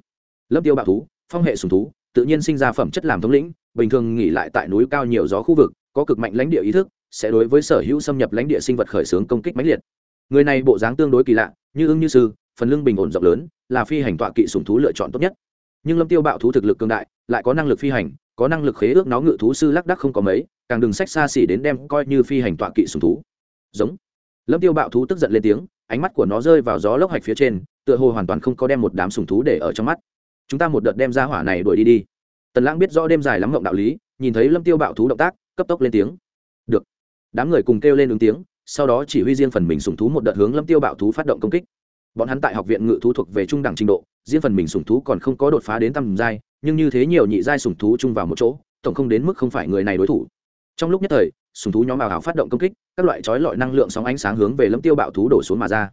Lâm tiêu bạo thú phong hệ sủng thú tự nhiên sinh ra phẩm chất làm thống lĩnh bình thường nghỉ lại tại núi cao nhiều gió khu vực, có cực mạnh lãnh địa ý thức, sẽ đối với sở hữu xâm nhập lãnh địa sinh vật khởi xướng công kích mãnh liệt. Người này bộ dáng tương đối kỳ lạ, như ưng như sư, phần lưng bình ổn rộng lớn, là phi hành tọa kỵ sùng thú lựa chọn tốt nhất. Nhưng lâm tiêu bạo thú thực lực cường đại, lại có năng lực phi hành, có năng lực khế ước nó ngự thú sư lác đắc không có mấy, càng đừng sách xa xỉ đến đem coi như phi hành tọa kỵ sùng thú. Giống. Lâm tiêu bạo thú tức giận lên tiếng, ánh mắt của nó rơi vào gió lốc hạch phía trên, tựa hồ hoàn toàn không có đem một đám sùng thú để ở trong mắt. Chúng ta một đợt đem ra hỏa này đuổi đi đi tần lãng biết rõ đêm dài lắm ngộng đạo lý, nhìn thấy lâm tiêu bạo thú động tác, cấp tốc lên tiếng. Được. Đám người cùng kêu lên ứng tiếng, sau đó chỉ huy riêng phần mình sùng thú một đợt hướng lâm tiêu bạo thú phát động công kích. Bọn hắn tại học viện ngự thú thuộc về trung đẳng trình độ, riêng phần mình sùng thú còn không có đột phá đến tầm giai, nhưng như thế nhiều nhị giai sùng thú chung vào một chỗ, tổng không đến mức không phải người này đối thủ. Trong lúc nhất thời sùng thú nhóm ảo hảo phát động công kích, các loại trói lọi năng lượng sóng ánh sáng hướng về lâm tiêu bạo thú đổ xuống mà ra.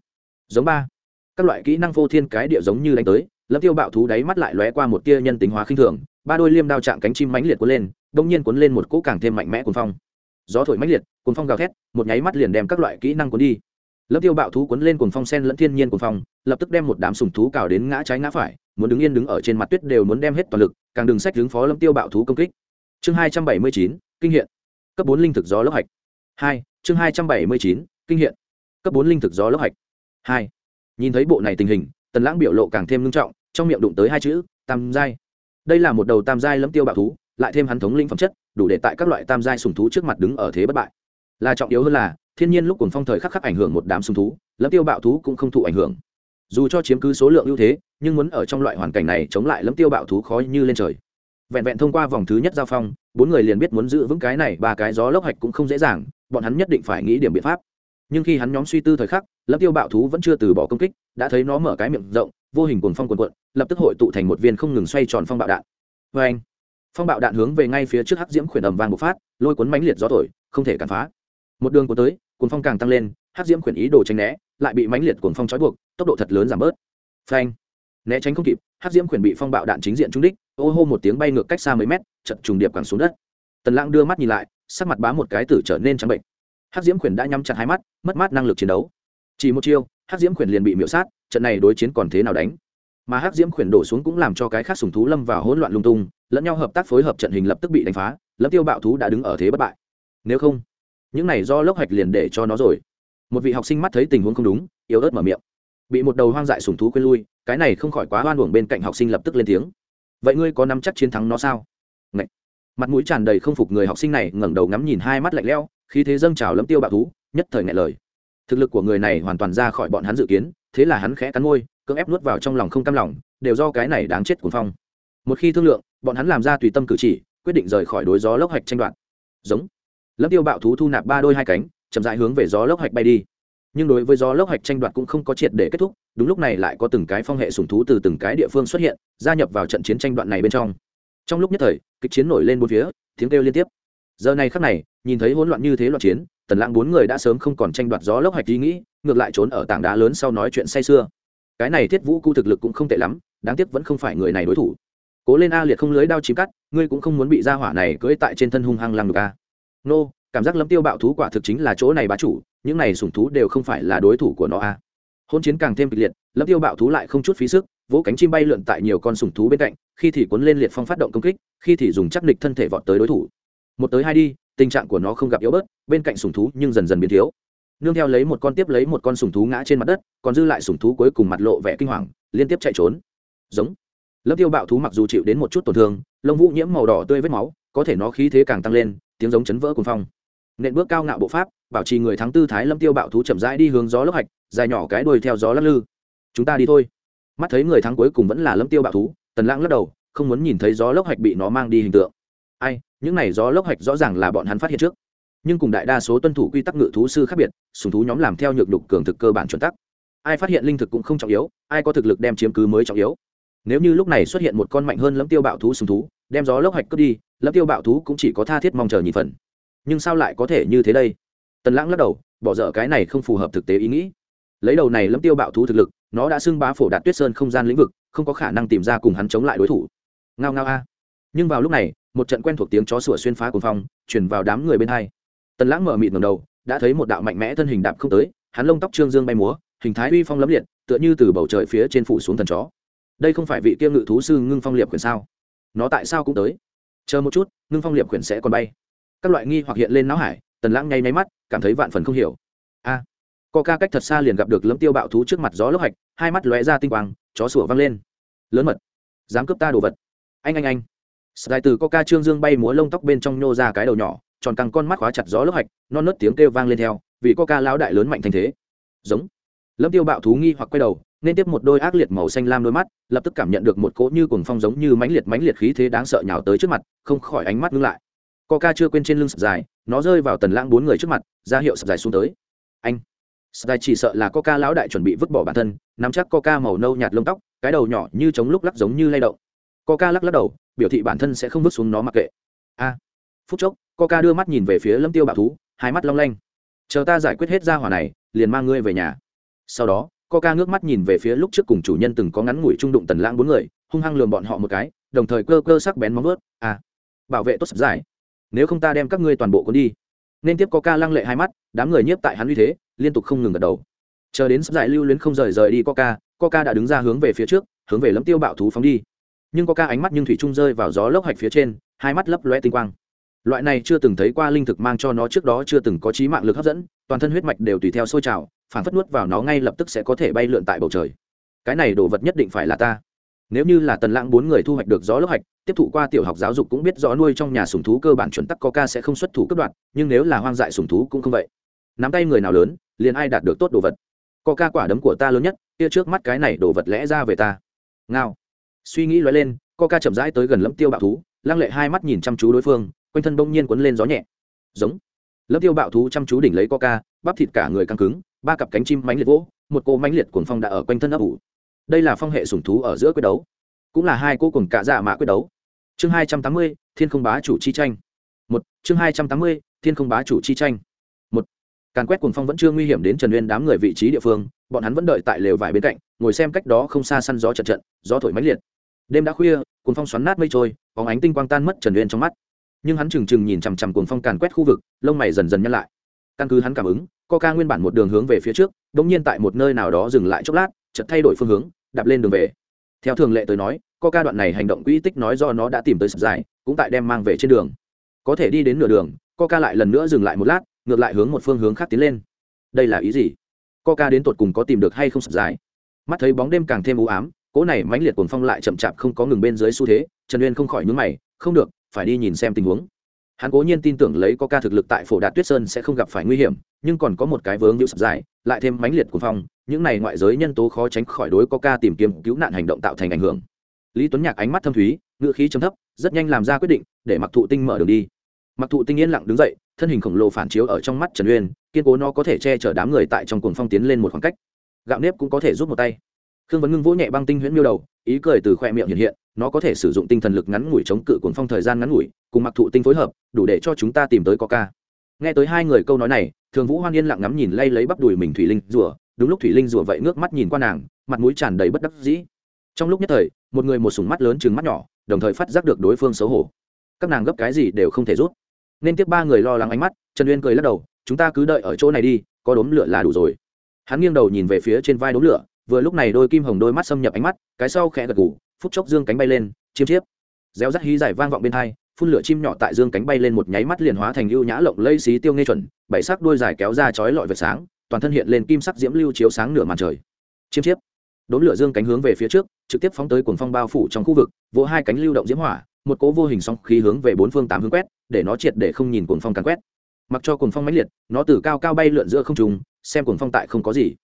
Giống ba. Các loại kỹ năng vô thiên cái địa giống như đánh tới, lâm tiêu bạo thú đáy mắt lại lóe qua một tia nhân tính hóa khinh thường ba đôi liêm đao chạm cánh chim mãnh liệt cuốn lên đông nhiên cuốn lên một cỗ càng thêm mạnh mẽ cuồng phong. Gió thổi mãnh liệt, cuồng phong gào thét, một nháy mắt liền đem các loại kỹ năng cuốn đi. Lâm tiêu bạo thú cuốn lên cuồng phong sen lẫn thiên nhiên cuồng phong, lập tức đem một đám sùng thú cào đến ngã trái ngã phải, muốn đứng yên đứng ở trên mặt tuyết đều muốn đem hết toàn lực, càng đừng sách hướng phó lâm tiêu bạo thú công kích. Chương hai trăm bảy mươi chín, kinh hiện. Cấp bốn linh thực gió lốc hạch. Hai, chương hai trăm bảy mươi chín, kinh hiện. Cấp bốn linh thực gió lốc hạch. Hai, nhìn thấy bộ này tình hình, tần lãng biểu lộ càng thêm nghiêm trọng, trong miệng đụng tới hai chữ, tam giai đây là một đầu tam giai lâm tiêu bạo thú, lại thêm hắn thống linh phẩm chất, đủ để tại các loại tam giai sùng thú trước mặt đứng ở thế bất bại. Là trọng yếu hơn là, thiên nhiên lúc cùng phong thời khắc khắc ảnh hưởng một đám sùng thú lâm tiêu bạo thú cũng không thụ ảnh hưởng. Dù cho chiếm cứ số lượng ưu thế, nhưng muốn ở trong loại hoàn cảnh này chống lại lâm tiêu bạo thú khó như lên trời. Vẹn vẹn thông qua vòng thứ nhất giao phong, bốn người liền biết muốn giữ vững cái này, ba cái gió lốc hạch cũng không dễ dàng, bọn hắn nhất định phải nghĩ điểm biện pháp. Nhưng khi hắn nhóm suy tư thời khắc lâm tiêu bạo thú vẫn chưa từ bỏ công kích đã thấy nó mở cái miệng rộng, vô hình cuồng phong cuồn cuộn, lập tức hội tụ thành một viên không ngừng xoay tròn phong bạo đạn. Vê anh, phong bạo đạn hướng về ngay phía trước hắc diễm khuyển ầm vàng bộc phát, lôi cuốn mãnh liệt gió thổi, không thể cản phá. Một đường cuốn tới, cuồng phong càng tăng lên, hắc diễm khuyển ý đồ tránh né, lại bị mãnh liệt cuồng phong trói buộc, tốc độ thật lớn giảm bớt. Phanh né tránh không kịp, hắc diễm khuyển bị phong bạo đạn chính diện trúng đích, ô hô một tiếng bay ngược cách xa mấy mét, chật trùng điệp càng xuống đất. Tần lãng đưa mắt nhìn lại, sắc mặt bá một cái tử trở nên trắng bệnh. Hắc diễm khuyển đã nhắm chặt hai mắt, mất mát năng lực chiến đấu. Chỉ một chiêu hắc diễm khuyển liền bị miễu sát, trận này đối chiến còn thế nào đánh? Mà hắc diễm khuyển đổ xuống cũng làm cho cái khác sùng thú lâm vào hỗn loạn lung tung, lẫn nhau hợp tác phối hợp trận hình lập tức bị đánh phá, lâm tiêu bạo thú đã đứng ở thế bất bại. Nếu không, những này do lốc hạch liền để cho nó rồi. Một vị học sinh mắt thấy tình huống không đúng, yếu ớt mở miệng. Bị một đầu hoang dại sùng thú quên lui, cái này không khỏi quá hoan uổng bên cạnh học sinh lập tức lên tiếng. Vậy ngươi có nắm chắc chiến thắng nó sao? Ngậy. mặt mũi tràn đầy không phục người học sinh này ngẩng đầu ngắm nhìn hai mắt lạnh lẽo khi thế dâng trào lâm tiêu bạo thú, nhất thời ngại lời thực lực của người này hoàn toàn ra khỏi bọn hắn dự kiến, thế là hắn khẽ cắn môi, cưỡng ép nuốt vào trong lòng không cam lòng, đều do cái này đáng chết cuồng phong. Một khi thương lượng, bọn hắn làm ra tùy tâm cử chỉ, quyết định rời khỏi đối gió lốc hạch tranh đoạt. Giống. Lâm tiêu bạo thú thu nạp ba đôi hai cánh, chậm rãi hướng về gió lốc hạch bay đi. Nhưng đối với gió lốc hạch tranh đoạt cũng không có triệt để kết thúc, đúng lúc này lại có từng cái phong hệ sùng thú từ từng cái địa phương xuất hiện, gia nhập vào trận chiến tranh đoạn này bên trong. Trong lúc nhất thời, kịch chiến nổi lên bốn phía, tiếng kêu liên tiếp. Giờ này khắc này, nhìn thấy hỗn loạn như thế loạn chiến tần lãng bốn người đã sớm không còn tranh đoạt gió lốc hạch ý nghĩ, ngược lại trốn ở tảng đá lớn sau nói chuyện say sưa. Cái này thiết vũ cu thực lực cũng không tệ lắm, đáng tiếc vẫn không phải người này đối thủ. Cố lên a liệt không lưới đao chìm cắt, ngươi cũng không muốn bị ra hỏa này cưỡi tại trên thân hung hăng làm được a. Nô, cảm giác lâm tiêu bạo thú quả thực chính là chỗ này bá chủ, những này sủng thú đều không phải là đối thủ của nó a. Hôn chiến càng thêm kịch liệt, lâm tiêu bạo thú lại không chút phí sức, vỗ cánh chim bay lượn tại nhiều con sủng thú bên cạnh, khi thì cuốn lên liệt phong phát động công kích, khi thì dùng chắc địch thân thể vọt tới đối thủ. Một tới hai đi tình trạng của nó không gặp yếu bớt, bên cạnh sùng thú nhưng dần dần biến thiếu. Nương theo lấy một con tiếp lấy một con sùng thú ngã trên mặt đất, còn dư lại sùng thú cuối cùng mặt lộ vẻ kinh hoàng, liên tiếp chạy trốn. Giống. Lớp tiêu bạo thú mặc dù chịu đến một chút tổn thương, lông vũ nhiễm màu đỏ tươi vết máu, có thể nó khí thế càng tăng lên, tiếng giống chấn vỡ cuồng phong. Nện bước cao ngạo bộ pháp, bảo trì người thắng tư thái lâm tiêu bạo thú chậm rãi đi hướng gió lốc hạch, dài nhỏ cái đuôi theo gió lắc lư. Chúng ta đi thôi. Mắt thấy người thắng cuối cùng vẫn là lâm tiêu bạo thú, tần lãng lắc đầu, không muốn nhìn thấy gió lốc hạch bị nó mang đi hình tượng. Ai những này gió lốc hạch rõ ràng là bọn hắn phát hiện trước. Nhưng cùng đại đa số tuân thủ quy tắc ngự thú sư khác biệt, sùng thú nhóm làm theo nhược đục cường thực cơ bản chuẩn tắc. Ai phát hiện linh thực cũng không trọng yếu, ai có thực lực đem chiếm cứ mới trọng yếu. Nếu như lúc này xuất hiện một con mạnh hơn lâm tiêu bạo thú sùng thú, đem gió lốc hạch cướp đi, lâm tiêu bạo thú cũng chỉ có tha thiết mong chờ nhìn phần. Nhưng sao lại có thể như thế đây? Tần lãng lắc đầu, bỏ dở cái này không phù hợp thực tế ý nghĩ. Lấy đầu này lâm tiêu bạo thú thực lực, nó đã xưng bá phổ đạt tuyết sơn không gian lĩnh vực, không có khả năng tìm ra cùng hắn chống lại đối thủ. Ngao ngao a. Nhưng vào lúc này một trận quen thuộc tiếng chó sủa xuyên phá cuồng phong chuyển vào đám người bên hai. Tần lãng mở mịt ngầm đầu đã thấy một đạo mạnh mẽ thân hình đạp không tới hắn lông tóc trương dương bay múa hình thái uy phong lấm liệt tựa như từ bầu trời phía trên phủ xuống thần chó. Đây không phải vị kiêm ngự thú sư ngưng phong liệp quyển sao? Nó tại sao cũng tới? Chờ một chút ngưng phong liệp quyển sẽ còn bay. Các loại nghi hoặc hiện lên não hải tần lãng nháy máy mắt cảm thấy vạn phần không hiểu. A! À, co ca cách thật xa liền gặp được lấm tiêu bạo thú trước mặt gió lốc hạch hai mắt lóe ra tinh quang chó sủa văng lên. Lớn mật dám cướp ta đồ vật. Anh anh anh. Sải từ Coca Trương Dương bay múa lông tóc bên trong nhô ra cái đầu nhỏ, tròn căng con mắt khóa chặt gió lốc hạch, non nớt tiếng kêu vang lên theo, vì Coca lão đại lớn mạnh thành thế. Giống. Lâm Tiêu bạo thú nghi hoặc quay đầu, nên tiếp một đôi ác liệt màu xanh lam đôi mắt, lập tức cảm nhận được một cỗ như cuồng phong giống như mãnh liệt mãnh liệt khí thế đáng sợ nhào tới trước mặt, không khỏi ánh mắt ngưng lại. Coca chưa quên trên lưng sập dài, nó rơi vào tần lãng bốn người trước mặt, ra hiệu sập dài xuống tới. Anh. Sập dài chỉ sợ là Coca lão đại chuẩn bị vứt bỏ bản thân, nắm chắc Coca màu nâu nhạt lông tóc, cái đầu nhỏ như chống lúc lắc giống như lay động. Coca lắc lắc đầu, biểu thị bản thân sẽ không vứt xuống nó mặc kệ. A. Phút chốc, coca đưa mắt nhìn về phía lâm tiêu bạo thú, hai mắt long lanh. Chờ ta giải quyết hết ra hỏa này, liền mang ngươi về nhà. Sau đó, coca ngước mắt nhìn về phía lúc trước cùng chủ nhân từng có ngắn ngủi trung đụng tần lãng bốn người, hung hăng lườm bọn họ một cái, đồng thời cơ cơ sắc bén móng vớt a. Bảo vệ tốt sập giải. Nếu không ta đem các ngươi toàn bộ cuốn đi. Nên tiếp coca lăng lệ hai mắt, đám người nhiếp tại hắn uy thế, liên tục không ngừng gật đầu. Chờ đến sắp giải lưu luyến không rời rời đi coca coca đã đứng ra hướng về phía trước, hướng về lâm tiêu bạo thú phóng đi nhưng có ca ánh mắt nhưng thủy trung rơi vào gió lốc hạch phía trên, hai mắt lấp loe tinh quang. Loại này chưa từng thấy qua linh thực mang cho nó trước đó chưa từng có trí mạng lực hấp dẫn, toàn thân huyết mạch đều tùy theo sôi trào phản phất nuốt vào nó ngay lập tức sẽ có thể bay lượn tại bầu trời. Cái này đồ vật nhất định phải là ta. Nếu như là tần lãng bốn người thu hoạch được gió lốc hạch, tiếp thụ qua tiểu học giáo dục cũng biết rõ nuôi trong nhà sùng thú cơ bản chuẩn tắc có ca sẽ không xuất thủ cấp đoạn nhưng nếu là hoang dại sùng thú cũng không vậy. Nắm tay người nào lớn, liền ai đạt được tốt đồ vật. Có ca quả đấm của ta lớn nhất, kia trước mắt cái này đồ vật lẽ ra về ta. Ngao suy nghĩ lóe lên coca chậm rãi tới gần lâm tiêu bạo thú, lăng lệ hai mắt nhìn chăm chú đối phương, quanh thân bỗng nhiên cuốn lên gió nhẹ. Giống. Lâm tiêu bạo thú chăm chú đỉnh lấy coca bắp thịt cả người căng cứng, ba cặp cánh chim mánh liệt vỗ, một cô mánh liệt cuồng phong đã ở quanh thân ấp ủ. Đây là phong hệ sủng thú ở giữa quyết đấu. Cũng là hai cô cùng cả dạ mã quyết đấu. Chương hai trăm tám mươi, thiên không bá chủ chi tranh. Một, chương hai trăm tám mươi, thiên không bá chủ chi tranh. Một, càn quét cuồng phong vẫn chưa nguy hiểm đến trần uyên đám người vị trí địa phương, bọn hắn vẫn đợi tại lều vải bên cạnh, ngồi xem cách đó không xa săn gió trận trận, gió thổi mãnh liệt đêm đã khuya, cuồng phong xoắn nát mây trôi, bóng ánh tinh quang tan mất trần uyên trong mắt. Nhưng hắn trừng trừng nhìn chằm chằm cuồng phong càn quét khu vực, lông mày dần dần nhăn lại. Căn cứ hắn cảm ứng, coca nguyên bản một đường hướng về phía trước đ ỗ n g nhiên tại một nơi nào đó dừng lại chốc lát, chợt thay đổi phương hướng, đạp lên đường về. Theo thường lệ tới nói, coca đoạn này hành động quỹ tích nói do nó đã tìm tới sập dài, cũng tại đem mang về trên đường. Có thể đi đến nửa đường, coca lại lần nữa dừng lại một lát, ngược lại hướng một phương hướng khác tiến lên. Đây là ý gì? Coca đến tột cùng có tìm được hay không sập dài? Mắt thấy bóng đêm càng thêm u ám cỗ này mãnh liệt cuồng phong lại chậm chạp không có ngừng bên dưới xu thế, trần uyên không khỏi nhúng mày, không được, phải đi nhìn xem tình huống. Hắn cố nhiên tin tưởng lấy có ca thực lực tại phổ đạt tuyết sơn sẽ không gặp phải nguy hiểm, nhưng còn có một cái vướng như sập dài, lại thêm mãnh liệt cuồng phong, những này ngoại giới nhân tố khó tránh khỏi đối có ca tìm kiếm cứu nạn hành động tạo thành ảnh hưởng. Lý tuấn nhạc ánh mắt thâm thúy ngựa khí chấm thấp, rất nhanh làm ra quyết định, để mặc thụ tinh mở đường đi. Mặc thụ tinh yên lặng đứng dậy, thân hình khổng lồ phản chiếu ở trong mắt trần uyên, kiên cố nó có thể che chở đám người tại trong cuồng phong tiến lên một khoảng cách. Gạo nếp cũng có thể giúp một tay khương vấn ngưng vỗ nhẹ băng tinh huyễn miêu đầu, ý cười từ khoe miệng hiện hiện, nó có thể sử dụng tinh thần lực ngắn ngủi chống cự cuồng phong thời gian ngắn ngủi, cùng mặc thụ tinh phối hợp, đủ để cho chúng ta tìm tới có ca. nghe tới hai người câu nói này, thường vũ hoan yên lặng ngắm nhìn lay lấy bắp đùi mình thủy linh rùa, đúng lúc thủy linh rùa vậy ngước mắt nhìn qua nàng, mặt mũi tràn đầy bất đắc dĩ. Trong lúc nhất thời, một người một sùng mắt lớn chừng mắt nhỏ, đồng thời phát giác được đối phương xấu hổ. Các nàng gấp cái gì đều không thể rút. Nên tiếp ba người lo lắng ánh mắt, trần uyên cười lắc đầu, chúng ta cứ đợi ở chỗ này đi, có đốm lửa là đủ rồi. Hắn nghiêng đầu nhìn về phía trên vai đốm lửa vừa lúc này đôi kim hồng đôi mắt xâm nhập ánh mắt, cái sau khẽ gật gù, phút chốc dương cánh bay lên, chiêm chiếp. Réo rắt hí giải vang vọng bên hai, phun lửa chim nhỏ tại dương cánh bay lên một nháy mắt liền hóa thành ưu nhã lộng lây xí tiêu nghe chuẩn, bảy sắc đôi dài kéo ra chói lọi vệt sáng, toàn thân hiện lên kim sắc diễm lưu chiếu sáng nửa màn trời. Chiêm chiếp. Đốn lửa dương cánh hướng về phía trước, trực tiếp phóng tới cuồng phong bao phủ trong khu vực, vỗ hai cánh lưu động diễm hỏa, một cố vô hình song khí hướng về bốn phương tám hướng quét, để nó triệt để không nhìn cuồng phong càn quét. Mặc cho cuồng phong mãnh liệt, nó từ cao cao bay lượn giữa không trung, xem cuồng phong tại không có gì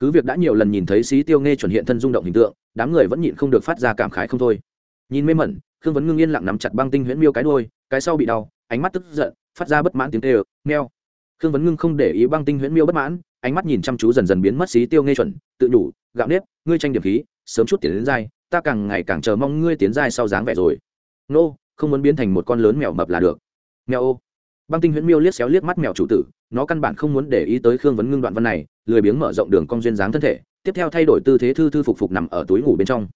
cứ việc đã nhiều lần nhìn thấy xí tiêu nghe chuẩn hiện thân rung động hình tượng, đám người vẫn nhịn không được phát ra cảm khái không thôi. Nhìn mê mẩn, khương vấn ngưng yên lặng nắm chặt băng tinh huyễn miêu cái đôi cái sau bị đau, ánh mắt tức giận, phát ra bất mãn tiếng tê ờ meo khương vấn ngưng không để ý băng tinh huyễn miêu bất mãn, ánh mắt nhìn chăm chú dần dần biến mất xí tiêu nghe chuẩn, tự nhủ, gạo nếp, ngươi tranh điểm khí, sớm chút tiến đến dai, ta càng ngày càng chờ mong ngươi tiến dai sau dáng vẻ rồi. Nô, không muốn biến thành một con lớn mèo mập là được. Mèo ô. Băng tinh huyễn miêu liếc xéo liếc mắt mèo chủ tử nó căn bản không muốn để ý tới khương vấn ngưng đoạn văn này, lười biếng mở rộng đường cong duyên dáng thân thể, tiếp theo thay đổi tư thế thư thư phục phục nằm ở túi ngủ bên trong.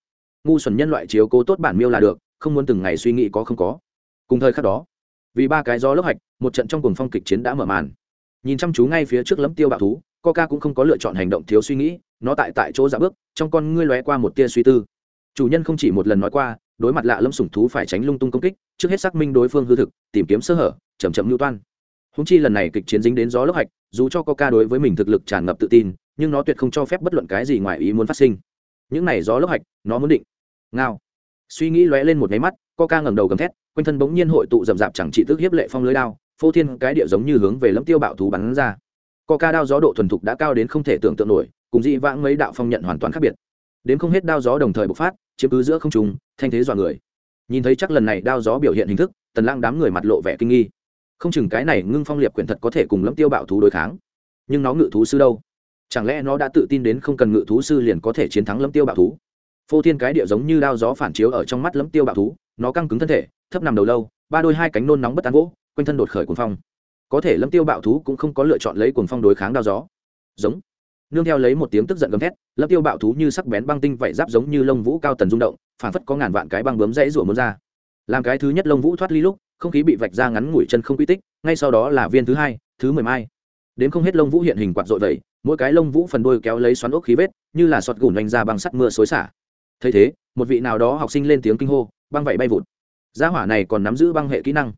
Ngu xuẩn nhân loại chiếu cố tốt bản miêu là được, không muốn từng ngày suy nghĩ có không có. Cùng thời khắc đó, vì ba cái gió lốc hạch, một trận trong cùng phong kịch chiến đã mở màn. Nhìn chăm chú ngay phía trước lấm tiêu bạo thú, coca cũng không có lựa chọn hành động thiếu suy nghĩ, nó tại tại chỗ dạ bước, trong con ngươi lóe qua một tia suy tư. Chủ nhân không chỉ một lần nói qua, đối mặt lạ lâm sủng thú phải tránh lung tung công kích, trước hết xác minh đối phương hư thực, tìm kiếm sơ hở chầm chậm lưu toan húng chi lần này kịch chiến dính đến gió lốc hạch, dù cho coca đối với mình thực lực tràn ngập tự tin, nhưng nó tuyệt không cho phép bất luận cái gì ngoài ý muốn phát sinh. Những này gió lốc hạch, nó muốn định. Ngao. Suy nghĩ lóe lên một máy mắt, coca ngẩng đầu gầm thét, quanh thân bỗng nhiên hội tụ rậm rạp chẳng trị tức hiếp lệ phong lưới đao, phô thiên cái địa giống như hướng về lâm tiêu bạo thú bắn ra. Coca đao gió độ thuần thục đã cao đến không thể tưởng tượng nổi, cùng dị vãng mấy đạo phong nhận hoàn toàn khác biệt. Đến không hết đao gió đồng thời bộc phát, chiếm cứ giữa không trùng thanh thế dọa người. Nhìn thấy chắc lần này đao gió biểu hiện hình thức, tần lang đám người mặt lộ vẻ kinh nghi không chừng cái này ngưng phong liệp quyển thật có thể cùng lâm tiêu bạo thú đối kháng. Nhưng nó ngự thú sư đâu? Chẳng lẽ nó đã tự tin đến không cần ngự thú sư liền có thể chiến thắng lâm tiêu bạo thú? Phô thiên cái địa giống như đao gió phản chiếu ở trong mắt lâm tiêu bạo thú, nó căng cứng thân thể, thấp nằm đầu lâu, ba đôi hai cánh nôn nóng bất tán gỗ, quanh thân đột khởi cuồng phong. Có thể lâm tiêu bạo thú cũng không có lựa chọn lấy cuồng phong đối kháng đao gió. Giống. Nương theo lấy một tiếng tức giận gầm thét, lâm tiêu bạo thú như sắc bén băng tinh vậy giáp giống như lông vũ cao tần rung động phản phất có ngàn vạn cái băng bướm dãy rủa muốn ra. Làm cái thứ nhất lông vũ thoát ly lúc không khí bị vạch ra ngắn ngủi chân không quy tích, ngay sau đó là viên thứ hai, thứ mười mai. Đến không hết lông vũ hiện hình quạt dội vậy, mỗi cái lông vũ phần đôi kéo lấy xoắn ốc khí vết, như là sọt gùn đánh ra bằng sắt mưa xối xả. Thấy thế, một vị nào đó học sinh lên tiếng kinh hô, băng vậy bay vụt. Gia hỏa này còn nắm giữ băng hệ kỹ năng.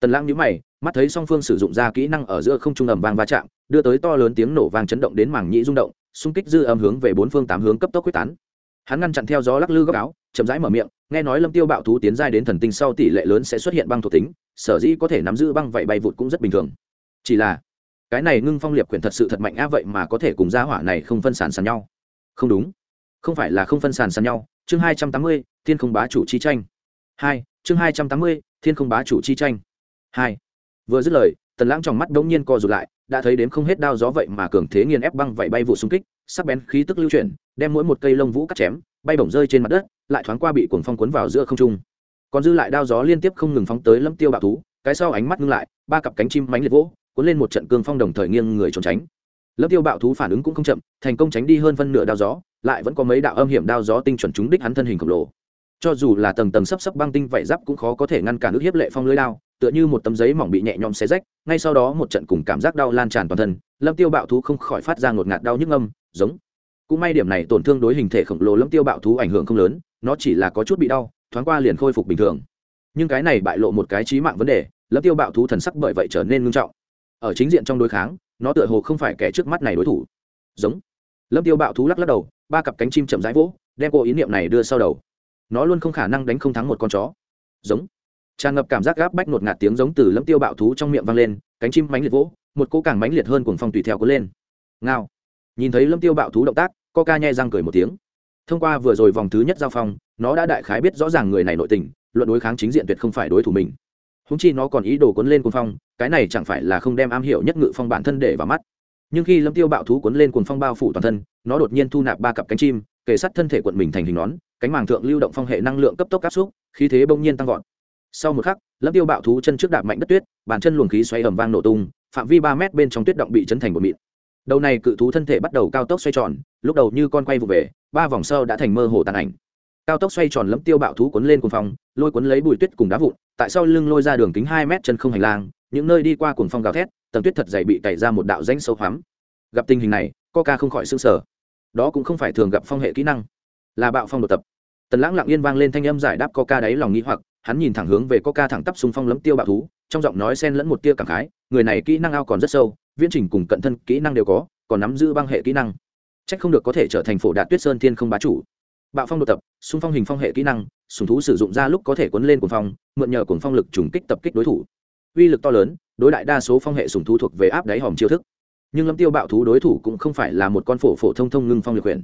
Tần lãng nhíu mày, mắt thấy song phương sử dụng ra kỹ năng ở giữa không trung ầm vang va chạm, đưa tới to lớn tiếng nổ vang chấn động đến mảng nhĩ rung động, xung kích dư âm hướng về bốn phương tám hướng cấp tốc quyết tán. Hắn ngăn chặn theo gió lắc lư góc áo chậm rãi mở miệng, nghe nói lâm tiêu bạo thú tiến giai đến thần tinh sau tỷ lệ lớn sẽ xuất hiện băng thuộc tính, sở dĩ có thể nắm giữ băng vậy bay vụt cũng rất bình thường. Chỉ là, cái này ngưng phong liệp quyển thật sự thật mạnh á vậy mà có thể cùng gia hỏa này không phân sản sàn nhau. Không đúng. Không phải là không phân sàn sàn nhau, chương hai trăm tám mươi, thiên không bá chủ chi tranh. Hai, chương hai trăm tám mươi, thiên không bá chủ chi tranh. Hai. Vừa dứt lời, tần lãng trong mắt đ ỗ n g nhiên co rụt lại, đã thấy đến không hết đao gió vậy mà cường thế nghiền ép băng vậy bay vụ xung kích, sắc bén khí tức lưu chuyển, đem mỗi một cây lông vũ cắt chém, bay bổng rơi trên mặt đất lại thoáng qua bị cuồng phong cuốn vào giữa không trung. Còn dư lại đao gió liên tiếp không ngừng phóng tới lâm tiêu bạo thú, cái sau ánh mắt ngưng lại, ba cặp cánh chim mánh liệt vỗ, cuốn lên một trận cương phong đồng thời nghiêng người trốn tránh. Lâm tiêu bạo thú phản ứng cũng không chậm, thành công tránh đi hơn phân nửa đao gió, lại vẫn có mấy đạo âm hiểm đao gió tinh chuẩn trúng đích hắn thân hình khổng lồ. Cho dù là tầng tầng sấp sấp băng tinh vảy giáp cũng khó có thể ngăn cản ước hiếp lệ phong lưới đao, tựa như một tấm giấy mỏng bị nhẹ nhõm xé rách, ngay sau đó một trận cùng cảm giác đau lan tràn toàn thân, lâm tiêu bạo thú không khỏi phát ra ngột ngạt đau nhức âm, giống. Cũng may điểm này tổn thương đối hình thể khổng lồ lâm tiêu bạo thú ảnh hưởng không lớn nó chỉ là có chút bị đau, thoáng qua liền khôi phục bình thường. Nhưng cái này bại lộ một cái chí mạng vấn đề, lâm tiêu bạo thú thần sắc bởi vậy trở nên nghiêm trọng. Ở chính diện trong đối kháng, nó tựa hồ không phải kẻ trước mắt này đối thủ. Giống. Lâm tiêu bạo thú lắc lắc đầu, ba cặp cánh chim chậm rãi vỗ, đem cô ý niệm này đưa sau đầu. Nó luôn không khả năng đánh không thắng một con chó. Giống. Tràn ngập cảm giác gáp bách nột ngạt tiếng giống từ lâm tiêu bạo thú trong miệng vang lên, cánh chim mánh liệt vỗ, một cỗ càng mánh liệt hơn cuồng phong tùy theo cuốn lên. Ngao. Nhìn thấy lâm tiêu bạo thú động tác, coca nhai răng cười một tiếng thông qua vừa rồi vòng thứ nhất giao phong, nó đã đại khái biết rõ ràng người này nội tình, luận đối kháng chính diện tuyệt không phải đối thủ mình. Húng chi nó còn ý đồ cuốn lên cuồng phong, cái này chẳng phải là không đem am hiểu nhất ngự phong bản thân để vào mắt. Nhưng khi lâm tiêu bạo thú cuốn lên cuồng phong bao phủ toàn thân, nó đột nhiên thu nạp ba cặp cánh chim, kề sát thân thể quận mình thành hình nón, cánh màng thượng lưu động phong hệ năng lượng cấp tốc áp xúc, khí thế bỗng nhiên tăng vọt. Sau một khắc, lâm tiêu bạo thú chân trước đạp mạnh đất tuyết, bàn chân luồng khí xoay ầm vang nổ tung, phạm vi ba mét bên trong tuyết động bị chấn thành một mịn đầu này cự thú thân thể bắt đầu cao tốc xoay tròn, lúc đầu như con quay vụ về, ba vòng sơ đã thành mơ hồ tàn ảnh. Cao tốc xoay tròn lâm tiêu bạo thú cuốn lên cuồng phong, lôi cuốn lấy bụi tuyết cùng đá vụn, tại sau lưng lôi ra đường kính hai mét chân không hành lang, những nơi đi qua cuồng phong gào thét, tầng tuyết thật dày bị cày ra một đạo danh sâu hoắm. Gặp tình hình này, coca không khỏi sưng sở đó cũng không phải thường gặp phong hệ kỹ năng, là bạo phong đột tập. Tần lãng lặng yên vang lên thanh âm giải đáp coca đáy lòng nghĩ hoặc, hắn nhìn thẳng hướng về coca thẳng tắp xung phong lấm tiêu bạo thú, trong giọng nói xen lẫn một tia cảm khái, người này kỹ năng ao còn rất sâu viễn trình cùng cận thân kỹ năng đều có, còn nắm giữ băng hệ kỹ năng. Trách không được có thể trở thành phổ đạt tuyết sơn thiên không bá chủ. Bạo phong đột tập, xung phong hình phong hệ kỹ năng, sùng thú sử dụng ra lúc có thể cuốn lên cuồng phong, mượn nhờ cuồng phong lực trùng kích tập kích đối thủ. Uy lực to lớn, đối đại đa số phong hệ sùng thú thuộc về áp đáy hòm chiêu thức. Nhưng lâm tiêu bạo thú đối thủ cũng không phải là một con phổ phổ thông thông ngưng phong liệt quyền.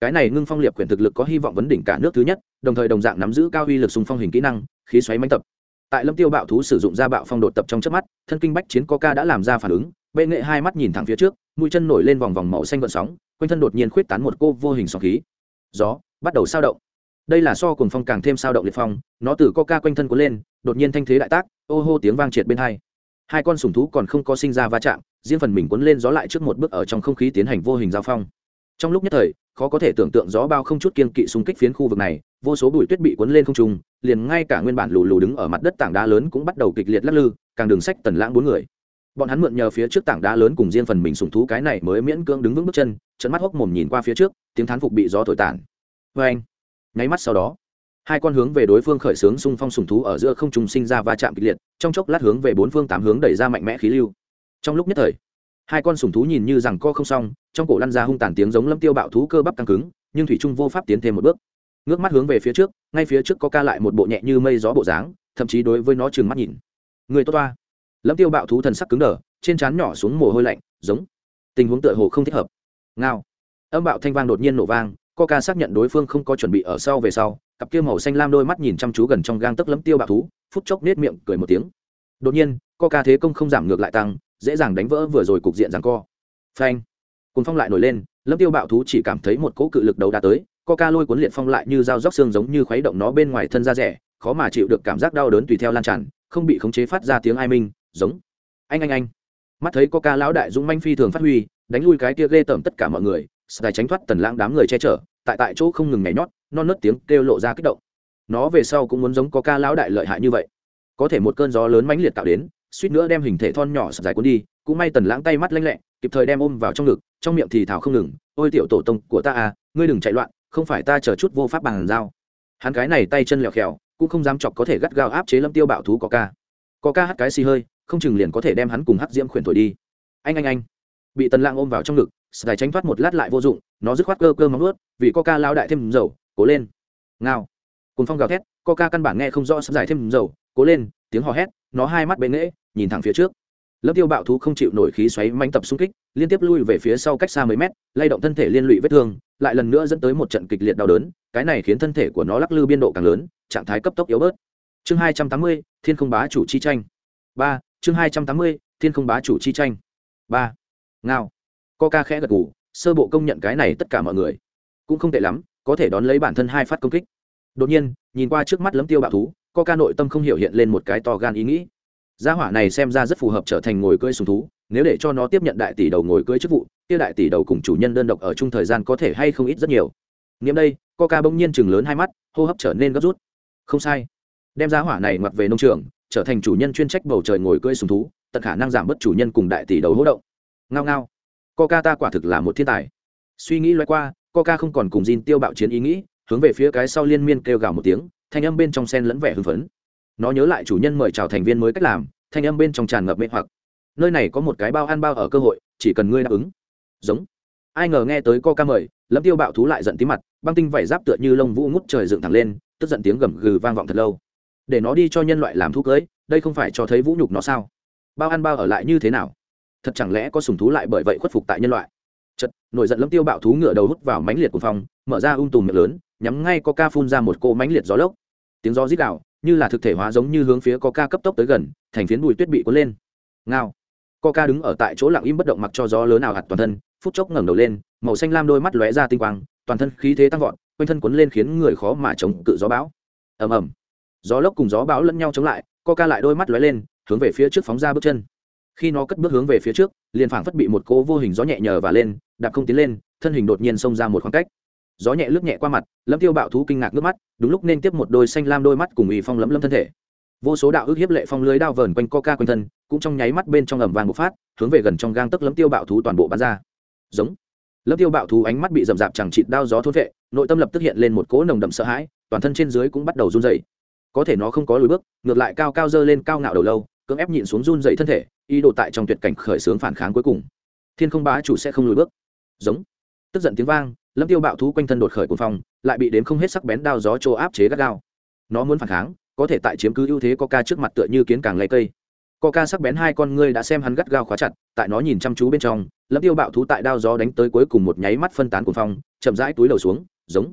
cái này ngưng phong liệt quyền thực lực có hy vọng vấn đỉnh cả nước thứ nhất, đồng thời đồng dạng nắm giữ cao uy lực xung phong hình kỹ năng, khí xoáy mãnh tập. Tại lâm tiêu bạo thú sử dụng ra bạo phong đột tập trong chớp mắt, thân kinh bách chiến coca đã làm ra phản ứng bệ nghệ hai mắt nhìn thẳng phía trước, mũi chân nổi lên vòng vòng màu xanh vận sóng, quanh thân đột nhiên khuyết tán một cô vô hình sóng khí. Gió bắt đầu sao động. Đây là so cùng phong càng thêm sao động liệt phong, nó từ coca quanh thân cuốn lên, đột nhiên thanh thế đại tác, ô hô tiếng vang triệt bên hai. Hai con sùng thú còn không có sinh ra va chạm, riêng phần mình cuốn lên gió lại trước một bước ở trong không khí tiến hành vô hình giao phong. Trong lúc nhất thời, khó có thể tưởng tượng gió bao không chút kiên kỵ xung kích phiến khu vực này, vô số bụi tuyết bị cuốn lên không trung, liền ngay cả nguyên bản lù lù đứng ở mặt đất tảng đá lớn cũng bắt đầu kịch liệt lắc lư, càng đường sách tần lãng bốn người bọn hắn mượn nhờ phía trước tảng đá lớn cùng riêng phần mình sùng thú cái này mới miễn cưỡng đứng vững bước chân trận mắt hốc mồm nhìn qua phía trước, tiếng thán phục bị gió thổi tản vê anh, nháy mắt sau đó, hai con hướng về đối phương khởi xướng xung phong sùng thú ở giữa không trung sinh ra va chạm kịch liệt, trong chốc lát hướng về bốn phương tám hướng đẩy ra mạnh mẽ khí lưu. Trong lúc nhất thời, hai con sùng thú nhìn như rằng co không xong, trong cổ lăn ra hung tàn tiếng giống lâm tiêu bạo thú cơ bắp căng cứng, nhưng thủy trung vô pháp tiến thêm một bước. Ngước mắt hướng về phía trước, ngay phía trước có ca lại một bộ nhẹ như mây gió bộ dáng, thậm chí đối với nó trừng mắt nhìn. Người tốt toa lâm tiêu bạo thú thần sắc cứng đờ, trên trán nhỏ xuống mồ hôi lạnh, giống. Tình huống tựa hồ không thích hợp. Ngao. Âm bạo thanh vang đột nhiên nổ vang coca xác nhận đối phương không có chuẩn bị ở sau về sau, cặp kia màu xanh lam đôi mắt nhìn chăm chú gần trong gang tấc lấm tiêu bạo thú, phút chốc nết miệng, cười một tiếng. Đột nhiên coca thế công không giảm ngược lại tăng, dễ dàng đánh vỡ vừa rồi cục diện rằng co. Phanh. Cùng phong lại nổi lên, lâm tiêu bạo thú chỉ cảm thấy một cỗ cự lực đầu đã tới coca lôi cuốn liệt phong lại như dao róc xương giống như khuấy động nó bên ngoài thân da rẻ, khó mà chịu được cảm giác đau đớn tùy theo lan tràn, không bị khống chế phát ra tiếng ai minh giống. Anh anh anh. Mắt thấy có ca lão đại dũng manh phi thường phát huy, đánh lui cái kia ghê tởm tất cả mọi người, sài tránh thoát tần lãng đám người che chở, tại tại chỗ không ngừng nhảy nhót, non nớt tiếng kêu lộ ra kích động. Nó về sau cũng muốn giống có ca lão đại lợi hại như vậy. Có thể một cơn gió lớn mãnh liệt tạo đến, suýt nữa đem hình thể thon nhỏ sập dài cuốn đi, cũng may tần lãng tay mắt lanh lẹ, kịp thời đem ôm vào trong ngực, trong miệng thì thảo không ngừng, ôi tiểu tổ tông của ta à ngươi đừng chạy loạn, không phải ta chờ chút vô pháp bằng dao. Hắn cái này tay chân lẹo khèo, cũng không dám chọc có thể gắt gao áp chế lâm tiêu bạo thú có ca có ca hắt cái xì hơi không chừng liền có thể đem hắn cùng hắc diễm khuyển thổi đi. Anh anh anh. Bị tần lãng ôm vào trong ngực, sài tránh thoát một lát lại vô dụng, nó dứt khoát cơ cơ móng ướt vì coca lao đại thêm dầu, cố lên. Ngao. Cùng phong gào thét, coca căn bản nghe không rõ sắp giải thêm dầu, cố lên, tiếng hò hét, nó hai mắt bệ nghễ, nhìn thẳng phía trước. Lớp tiêu bạo thú không chịu nổi khí xoáy manh tập xung kích, liên tiếp lui về phía sau cách xa mấy mét, lay động thân thể liên lụy vết thương, lại lần nữa dẫn tới một trận kịch liệt đau đớn, cái này khiến thân thể của nó lắc lư biên độ càng lớn, trạng thái cấp tốc yếu bớt. Chương hai trăm tám mươi, thiên không bá chủ chi tranh. Ba chương hai trăm tám mươi, thiên không bá chủ chi tranh. Ba. Ngao. Coca khẽ gật gù, sơ bộ công nhận cái này tất cả mọi người. Cũng không tệ lắm, có thể đón lấy bản thân hai phát công kích. Đột nhiên, nhìn qua trước mắt lấm tiêu bạo thú, coca nội tâm không hiểu hiện lên một cái to gan ý nghĩ. Gia hỏa này xem ra rất phù hợp trở thành ngồi cưỡi sùng thú, nếu để cho nó tiếp nhận đại tỷ đầu ngồi cưỡi chức vụ, kia đại tỷ đầu cùng chủ nhân đơn độc ở chung thời gian có thể hay không ít rất nhiều. Nghiệm đây, coca bỗng nhiên chừng lớn hai mắt, hô hấp trở nên gấp rút. Không sai. Đem gia hỏa này ngoặt về nông trường trở thành chủ nhân chuyên trách bầu trời ngồi cưỡi sùng thú, tận khả năng giảm bớt chủ nhân cùng đại tỷ đầu hỗ động. Ngao ngao. Coca ta quả thực là một thiên tài. Suy nghĩ loay qua coca không còn cùng Jin tiêu bạo chiến ý nghĩ, hướng về phía cái sau liên miên kêu gào một tiếng, thanh âm bên trong sen lẫn vẻ hưng phấn. Nó nhớ lại chủ nhân mời chào thành viên mới cách làm, thanh âm bên trong tràn ngập mê hoặc. Nơi này có một cái bao ăn bao ở cơ hội, chỉ cần ngươi đáp ứng. Giống. Ai ngờ nghe tới coca mời, lâm tiêu bạo thú lại giận tí mặt, băng tinh vảy giáp tựa như lông vũ ngút trời dựng thẳng lên, tức giận tiếng gầm gừ vang vọng thật lâu để nó đi cho nhân loại làm thú cưới, đây không phải cho thấy vũ nhục nó sao? Bao ăn bao ở lại như thế nào? Thật chẳng lẽ có sùng thú lại bởi vậy khuất phục tại nhân loại? Chật nổi giận lâm tiêu bạo thú ngựa đầu hút vào mánh liệt của phòng mở ra ung tùm miệng lớn, nhắm ngay có ca phun ra một cô mánh liệt gió lốc. Tiếng gió rít đạo như là thực thể hóa giống như hướng phía có ca cấp tốc tới gần, thành phiến bùi tuyết bị cuốn lên. Ngao. Có ca đứng ở tại chỗ lặng im bất động mặc cho gió lớn nào hạt toàn thân, phút chốc ngẩng đầu lên, màu xanh lam đôi mắt lóe ra tinh quang, toàn thân khí thế tăng vọt, quanh thân cuốn lên khiến người khó mà chống cự gió bão. Ầm ầm gió lốc cùng gió bão lẫn nhau chống lại, co ca lại đôi mắt lóe lên, hướng về phía trước phóng ra bước chân. Khi nó cất bước hướng về phía trước, liền phảng phất bị một cỗ vô hình gió nhẹ nhờ và lên, đạp không tiến lên, thân hình đột nhiên xông ra một khoảng cách. Gió nhẹ lướt nhẹ qua mặt, lâm tiêu bạo thú kinh ngạc nước mắt, đúng lúc nên tiếp một đôi xanh lam đôi mắt cùng ủy phong lấm lâm thân thể. Vô số đạo ước hiếp lệ phong lưới đao vờn quanh coca quanh thân, cũng trong nháy mắt bên trong ẩm vàng một phát, hướng về gần trong gang tấc lâm tiêu bạo thú toàn bộ bắn ra. Giống. Lâm tiêu bạo thú ánh mắt bị rậm rạp chẳng chịt đao gió thốt vệ, nội tâm lập tức hiện lên một cỗ nồng đậm sợ hãi, toàn thân trên dưới cũng bắt đầu run rẩy có thể nó không có lùi bước, ngược lại cao cao dơ lên cao ngạo đầu lâu, cưỡng ép nhịn xuống run dậy thân thể, ý đồ tại trong tuyệt cảnh khởi xướng phản kháng cuối cùng. Thiên không bá chủ sẽ không lùi bước. Giống. Tức giận tiếng vang, lâm tiêu bạo thú quanh thân đột khởi cuồng phong, lại bị đến không hết sắc bén đao gió trô áp chế gắt gao. Nó muốn phản kháng, có thể tại chiếm cứ ưu thế có ca trước mặt tựa như kiến càng lấy cây. Ca sắc bén hai con ngươi đã xem hắn gắt gao khóa chặt, tại nó nhìn chăm chú bên trong, lâm tiêu bạo thú tại đao gió đánh tới cuối cùng một nháy mắt phân tán cuồng phong, chậm rãi túi đầu xuống, giống.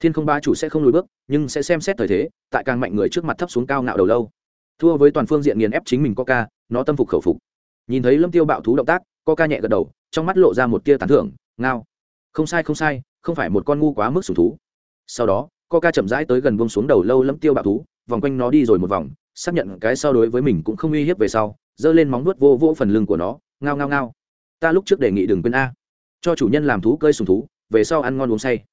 Thiên không ba chủ sẽ không lùi bước nhưng sẽ xem xét thời thế tại càng mạnh người trước mặt thấp xuống cao ngạo đầu lâu. Thua với toàn phương diện nghiền ép chính mình ca, nó tâm phục khẩu phục. Nhìn thấy lâm tiêu bạo thú động tác ca nhẹ gật đầu trong mắt lộ ra một tia tán thưởng ngao. Không sai không sai không phải một con ngu quá mức sủng thú. Sau đó ca chậm rãi tới gần buông xuống đầu lâu lâm tiêu bạo thú vòng quanh nó đi rồi một vòng xác nhận cái sau đối với mình cũng không uy hiếp về sau giơ lên móng vuốt vô vô phần lưng của nó ngao ngao ngao. Ta lúc trước đề nghị đừng quên a. Cho chủ nhân làm thú cơi sùng thú về sau ăn ngon uống say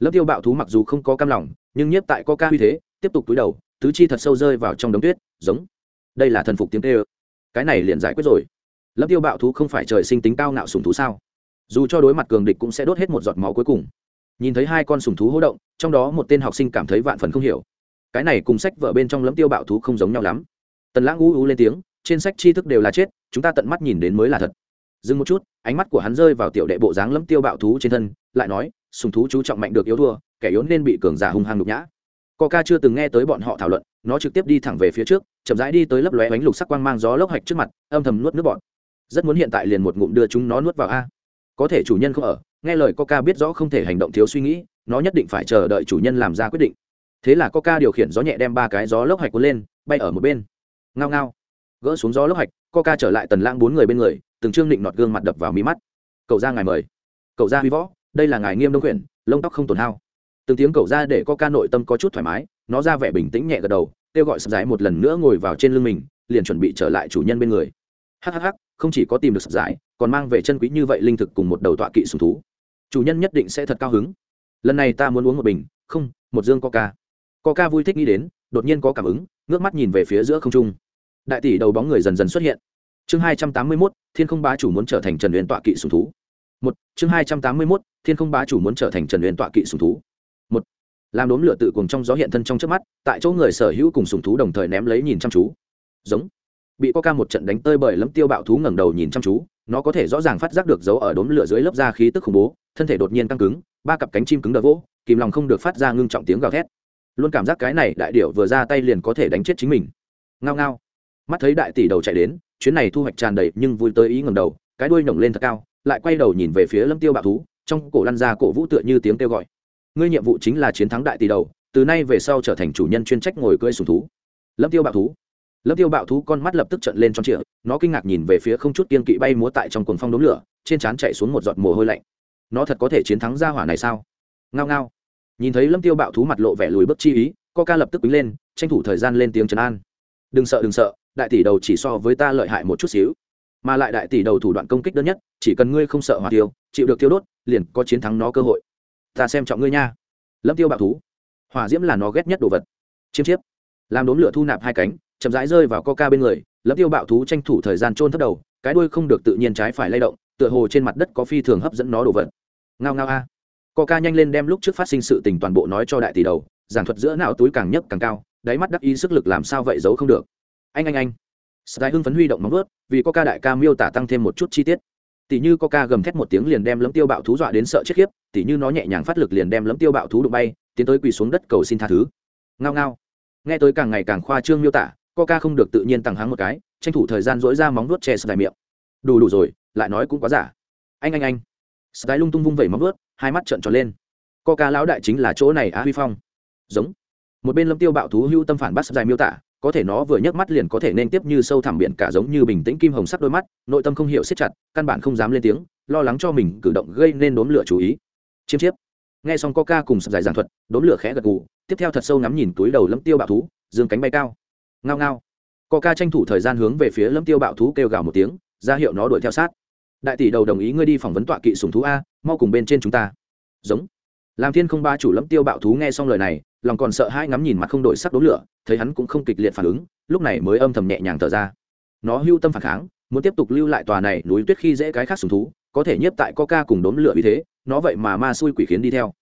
lớp tiêu bạo thú mặc dù không có cam lòng, nhưng nhiếp tại coca uy thế, tiếp tục túi đầu, tứ chi thật sâu rơi vào trong đống tuyết, giống. Đây là thần phục tiếng tê ơ. Cái này liền giải quyết rồi. Lớp tiêu bạo thú không phải trời sinh tính cao ngạo sùng thú sao? Dù cho đối mặt cường địch cũng sẽ đốt hết một giọt máu cuối cùng. Nhìn thấy hai con sùng thú hỗ động, trong đó một tên học sinh cảm thấy vạn phần không hiểu. Cái này cùng sách vợ bên trong lấm tiêu bạo thú không giống nhau lắm. Tần lãng u u lên tiếng, trên sách tri thức đều là chết, chúng ta tận mắt nhìn đến mới là thật. Dừng một chút, ánh mắt của hắn rơi vào tiểu đệ bộ dáng lấm tiêu bạo thú trên thân, lại nói sùng thú chú trọng mạnh được yếu thua, kẻ yếu nên bị cường giả hung hăng nhục nhã. Ca chưa từng nghe tới bọn họ thảo luận, nó trực tiếp đi thẳng về phía trước, chậm rãi đi tới lấp lóe bánh lục sắc quang mang gió lốc hạch trước mặt, âm thầm nuốt nước bọn rất muốn hiện tại liền một ngụm đưa chúng nó nuốt vào a. Có thể chủ nhân không ở, nghe lời ca biết rõ không thể hành động thiếu suy nghĩ, nó nhất định phải chờ đợi chủ nhân làm ra quyết định. Thế là coca điều khiển gió nhẹ đem ba cái gió lốc hạch cuốn lên, bay ở một bên. Ngao ngao. Gỡ xuống gió lốc hạch, coca trở lại tần lãng bốn người bên người, từng trương định nọt gương mặt đập vào mí mắt. Cậu ra ngài mời. Cậu ra huy võ đây là ngài nghiêm đông quyển lông tóc không tổn hao. Từng tiếng cậu ra để có ca nội tâm có chút thoải mái, nó ra vẻ bình tĩnh nhẹ gật đầu, kêu gọi sập giải một lần nữa ngồi vào trên lưng mình, liền chuẩn bị trở lại chủ nhân bên người. Hhh không chỉ có tìm được sập giải còn mang về chân quý như vậy linh thực cùng một đầu tọa kỵ sùng thú. Chủ nhân nhất định sẽ thật cao hứng. Lần này ta muốn uống một bình, không, một dương coca. Coca vui thích nghĩ đến, đột nhiên có cảm ứng, ngước mắt nhìn về phía giữa không trung. Đại tỷ đầu bóng người dần dần xuất hiện. Chương hai trăm tám mươi mốt, thiên không bá chủ muốn trở thành trần luyện tọa kỵ sùng thú. Một, chương hai trăm tám mươi mốt thiên không bá chủ muốn trở thành trần huyền tọa kỵ sùng thú. Một, làm đốm lửa tự cùng trong gió hiện thân trong trước mắt, tại chỗ người sở hữu cùng sùng thú đồng thời ném lấy nhìn chăm chú. Giống, bị coca một trận đánh tơi bởi lấm tiêu bạo thú ngẩng đầu nhìn chăm chú, nó có thể rõ ràng phát giác được dấu ở đốm lửa dưới lớp da khí tức khủng bố, thân thể đột nhiên căng cứng, ba cặp cánh chim cứng đờ vỗ, kìm lòng không được phát ra ngưng trọng tiếng gào thét. Luôn cảm giác cái này đại điệu vừa ra tay liền có thể đánh chết chính mình. Ngao ngao. Mắt thấy đại tỷ đầu chạy đến, chuyến này thu hoạch tràn đầy nhưng vui tới ý ngầm đầu, cái đuôi nhổng lên thật cao, lại quay đầu nhìn về phía lâm tiêu bạo thú trong cổ lăn ra cổ vũ tựa như tiếng kêu gọi. Ngươi nhiệm vụ chính là chiến thắng đại tỷ đầu, từ nay về sau trở thành chủ nhân chuyên trách ngồi cưỡi sùng thú. Lâm tiêu bạo thú. Lâm tiêu bạo thú con mắt lập tức trận lên trong trịa, nó kinh ngạc nhìn về phía không chút kiên kỵ bay múa tại trong cuồng phong đống lửa, trên trán chạy xuống một giọt mồ hôi lạnh. Nó thật có thể chiến thắng gia hỏa này sao? Ngao ngao. Nhìn thấy lâm tiêu bạo thú mặt lộ vẻ lùi bước chi ý ca lập tức quýnh lên, tranh thủ thời gian lên tiếng trấn an. Đừng sợ đừng sợ, đại tỷ đầu chỉ so với ta lợi hại một chút xíu mà lại đại tỷ đầu thủ đoạn công kích đơn nhất, chỉ cần ngươi không sợ hỏa tiêu, chịu được tiêu đốt, liền có chiến thắng nó cơ hội. Ta xem trọng ngươi nha. Lâm tiêu bạo thú. Hỏa diễm là nó ghét nhất đồ vật. Chiêm chiếp. Làm đốn lửa thu nạp hai cánh, chậm rãi rơi vào ca bên người, lâm tiêu bạo thú tranh thủ thời gian trôn thấp đầu, cái đuôi không được tự nhiên trái phải lay động, tựa hồ trên mặt đất có phi thường hấp dẫn nó đồ vật. Ngao ngao a. Ca nhanh lên đem lúc trước phát sinh sự tình toàn bộ nói cho đại tỷ đầu, giảng thuật giữa não túi càng nhấc càng cao, đáy mắt đắc ý sức lực làm sao vậy giấu không được. Anh anh anh sky hưng phấn huy động móng vuốt, vì có ca đại ca miêu tả tăng thêm một chút chi tiết. Tỷ như ca gầm thét một tiếng liền đem lấm tiêu bạo thú dọa đến sợ chết khiếp tỷ như nó nhẹ nhàng phát lực liền đem lấm tiêu bạo thú đụng bay tiến tới quỳ xuống đất cầu xin tha thứ. Ngao ngao. Nghe tới càng ngày càng khoa trương miêu tả ca không được tự nhiên tăng hắng một cái tranh thủ thời gian rỗi ra móng vuốt che sky miệng. Đủ đủ rồi lại nói cũng quá giả. Anh anh anh. Sky lung tung vung vẩy móng vuốt, hai mắt trợn tròn lên. Ca lão đại chính là chỗ này á huy phong. Giống. Một bên lâm tiêu bạo thú hưu tâm phản bắt dài miêu tả có thể nó vừa nhấc mắt liền có thể nên tiếp như sâu thẳm biển cả giống như bình tĩnh kim hồng sắc đôi mắt, nội tâm không hiểu siết chặt, căn bản không dám lên tiếng, lo lắng cho mình cử động gây nên đốm lửa chú ý. Chiêm chiếp. Nghe xong coca cùng sập dài giảng thuật, đốm lửa khẽ gật gù, tiếp theo thật sâu ngắm nhìn túi đầu lâm tiêu bạo thú, dương cánh bay cao. Ngao ngao. Coca tranh thủ thời gian hướng về phía lâm tiêu bạo thú kêu gào một tiếng, ra hiệu nó đuổi theo sát. Đại tỷ đầu đồng ý ngươi đi phỏng vấn tọa kỵ sùng thú a, mau cùng bên trên chúng ta. Giống. Làm thiên không ba chủ lâm tiêu bạo thú nghe xong lời này lòng còn sợ hai ngắm nhìn mặt không đổi sắc đốm lửa, thấy hắn cũng không kịch liệt phản ứng, lúc này mới âm thầm nhẹ nhàng thở ra. Nó hưu tâm phản kháng, muốn tiếp tục lưu lại tòa này núi tuyết khi dễ cái khác sùng thú, có thể nhiếp tại coca cùng đốm lửa vì thế, nó vậy mà ma xui quỷ khiến đi theo.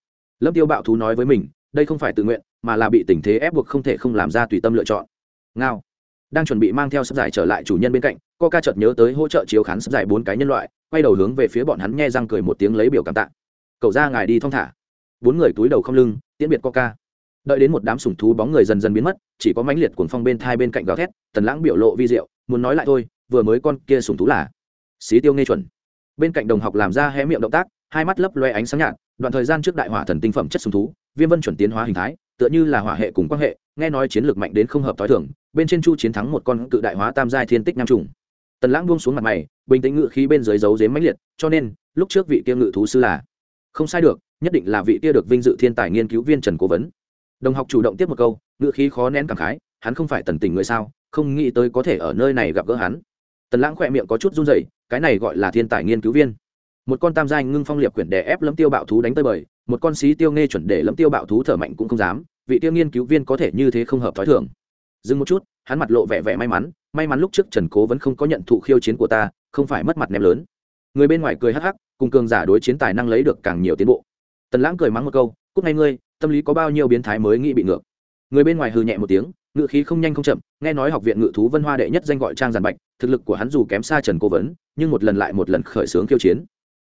Lâm tiêu bạo thú nói với mình, đây không phải tự nguyện, mà là bị tình thế ép buộc không thể không làm ra tùy tâm lựa chọn. Ngao. Đang chuẩn bị mang theo sắp giải trở lại chủ nhân bên cạnh, coca chợt nhớ tới hỗ trợ chiếu khán sắp giải bốn cái nhân loại, quay đầu hướng về phía bọn hắn nghe răng cười một tiếng lấy biểu cảm tạ. Cậu ra ngài đi thong thả. Bốn người túi đầu không lưng, tiễn biệt coca đợi đến một đám sủng thú bóng người dần dần biến mất, chỉ có mãnh liệt cuồng phong bên thai bên cạnh gào thét, tần lãng biểu lộ vi diệu, muốn nói lại thôi, vừa mới con kia sùng thú là xí tiêu nghe chuẩn. Bên cạnh đồng học làm ra hé miệng động tác, hai mắt lấp loe ánh sáng nhạt, đoạn thời gian trước đại hỏa thần tinh phẩm chất sùng thú, viêm vân chuẩn tiến hóa hình thái, tựa như là hỏa hệ cùng quan hệ, nghe nói chiến lược mạnh đến không hợp t h i thường, bên trên chu chiến thắng một con cự đại hóa tam giai thiên tích nam trùng. Tần lãng buông xuống mặt mày, bình tĩnh ngự khí bên dưới dấu dếm mãnh liệt, cho nên, lúc trước vị kia ngự thú sư là không sai được, nhất định là vị kia được vinh dự thiên tài nghiên cứu viên trần cố vấn đồng học chủ động tiếp một câu ngựa khí khó nén cảm khái, hắn không phải tần tình người sao, không nghĩ tới có thể ở nơi này gặp gỡ hắn. Tần lãng khỏe miệng có chút run rẩy, cái này gọi là thiên tài nghiên cứu viên. Một con tam giai ngưng phong liệp quyển đè ép lấm tiêu bạo thú đánh tới bời, một con xí tiêu nghe chuẩn để lấm tiêu bạo thú thở mạnh cũng không dám, vị tiêu nghiên cứu viên có thể như thế không hợp thói thường. Dừng một chút, hắn mặt lộ vẻ vẻ may mắn may mắn lúc trước trần cố vẫn không có nhận thụ khiêu chiến của ta, không phải mất mặt ném lớn. Người bên ngoài cười hắc hắc, cùng cường giả đối chiến tài năng lấy được càng nhiều tiến bộ. Tần lãng cười mắng một câu cúc ngay ngươi, tâm lý có bao nhiêu biến thái mới nghĩ bị ngược. Người bên ngoài hừ nhẹ một tiếng ngự khí không nhanh không chậm, nghe nói học viện ngự thú vân hoa đệ nhất danh gọi trang giàn bạch, thực lực của hắn dù kém xa trần cố vấn, nhưng một lần lại một lần khởi xướng khiêu chiến.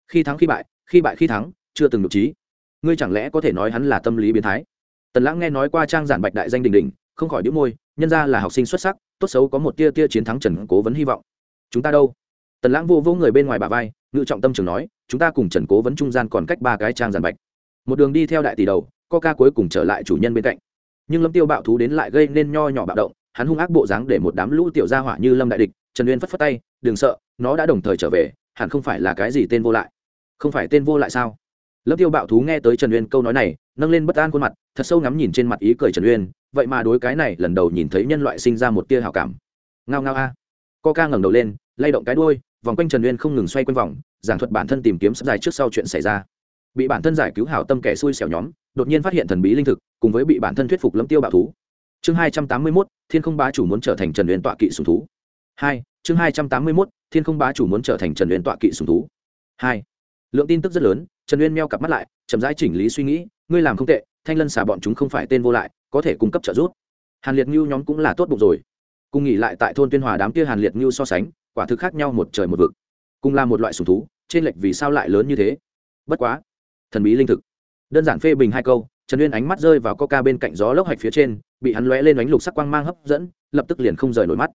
Khi thắng khi bại khi bại khi thắng, chưa từng được trí. Ngươi chẳng lẽ có thể nói hắn là tâm lý biến thái? Tần lãng nghe nói qua trang giản bạch đại danh đình đình không khỏi đĩu môi, nhân ra là học sinh xuất sắc, tốt xấu có một tia tia chiến thắng trần cố vấn hy vọng. Chúng ta đâu? Tần lãng vô vô người bên ngoài bà vai, ngự trọng tâm trường nói, chúng ta cùng trần cố vấn trung gian còn cách ba cái trang giản bạch một đường đi theo đại tỷ đầu ca cuối cùng trở lại chủ nhân bên cạnh. Nhưng lâm tiêu bạo thú đến lại gây nên nho nhỏ bạo động, hắn hung ác bộ dáng để một đám lũ tiểu gia hỏa như lâm đại địch, trần uyên phất phất tay, đừng sợ, nó đã đồng thời trở về, hẳn không phải là cái gì tên vô lại. Không phải tên vô lại sao? Lâm tiêu bạo thú nghe tới trần uyên câu nói này, nâng lên bất an khuôn mặt, thật sâu ngắm nhìn trên mặt ý cười trần uyên, vậy mà đối cái này lần đầu nhìn thấy nhân loại sinh ra một tia hảo cảm. Ngao ngao a. Co ca ngẩng đầu lên, lay động cái đuôi, vòng quanh trần uyên không ngừng xoay quanh vòng, giảng thuật bản thân tìm kiếm sắp dài trước sau chuyện xảy ra bị bản thân giải cứu hảo tâm kẻ xui xẻo nhóm đột nhiên phát hiện thần bí linh thực cùng với bị bản thân thuyết phục lâm tiêu bạo thú. Chương hai trăm tám mươi 281, thiên không bá chủ muốn trở thành trần uyên tọa kỵ sùng thú. Hai chương hai trăm tám mươi 281, thiên không bá chủ muốn trở thành trần uyên tọa kỵ sùng thú. Hai lượng tin tức rất lớn trần uyên meo cặp mắt lại chậm rãi chỉnh lý suy nghĩ ngươi làm không tệ thanh lân xả bọn chúng không phải tên vô lại có thể cung cấp trợ giúp. Hàn liệt ngưu nhóm cũng là tốt bụng rồi. Cùng nghỉ lại tại thôn tuyên hòa đám kia hàn liệt ngưu so sánh quả thực khác nhau một trời một vực. Cùng là một loại sùng thú trên lệch vì sao lại lớn như thế? Bất quá thần bí linh thực. Đơn giản phê bình hai câu, trần uyên ánh mắt rơi vào coca bên cạnh gió lốc hạch phía trên, bị hắn lóe lên ánh lục sắc quang mang hấp dẫn, lập tức liền không rời nổi mắt.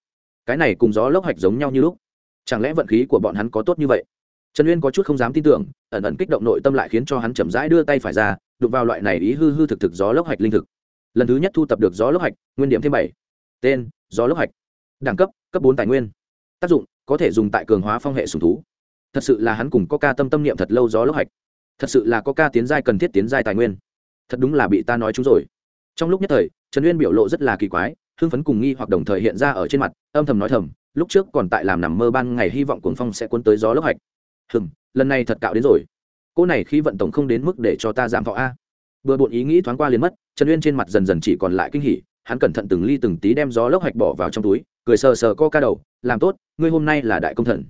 Cái này cùng gió lốc hạch giống nhau như lúc. Chẳng lẽ vận khí của bọn hắn có tốt như vậy? Trần uyên có chút không dám tin tưởng, ẩn ẩn kích động nội tâm lại khiến cho hắn chậm rãi đưa tay phải ra, đụng vào loại này ý hư hư thực thực gió lốc hạch linh thực. Lần thứ nhất thu tập được gió lốc hạch, nguyên điểm thêm bảy. Tên, gió lốc hạch. Đẳng cấp cấp bốn tài nguyên. Tác dụng, có thể dùng tại cường hóa phong hệ sùng thú. Thật sự là hắn cùng có ca tâm tâm niệm thật lâu gió lốc hạch thật sự là có ca tiến giai cần thiết tiến giai tài nguyên. Thật đúng là bị ta nói chúng rồi. Trong lúc nhất thời, trần uyên biểu lộ rất là kỳ quái, hưng phấn cùng nghi hoặc đồng thời hiện ra ở trên mặt, âm thầm nói thầm, lúc trước còn tại làm nằm mơ ban ngày hy vọng cuồng phong sẽ cuốn tới gió lốc hạch. Hừng lần này thật cạo đến rồi. Cô này khi vận tổng không đến mức để cho ta giảm thọ a. Bừa bộn ý nghĩ thoáng qua liền mất, trần uyên trên mặt dần dần chỉ còn lại kinh hỉ, hắn cẩn thận từng ly từng tí đem gió lốc hạch bỏ vào trong túi, cười sờ sờ co ca đầu, làm tốt, ngươi hôm nay là đại công thần.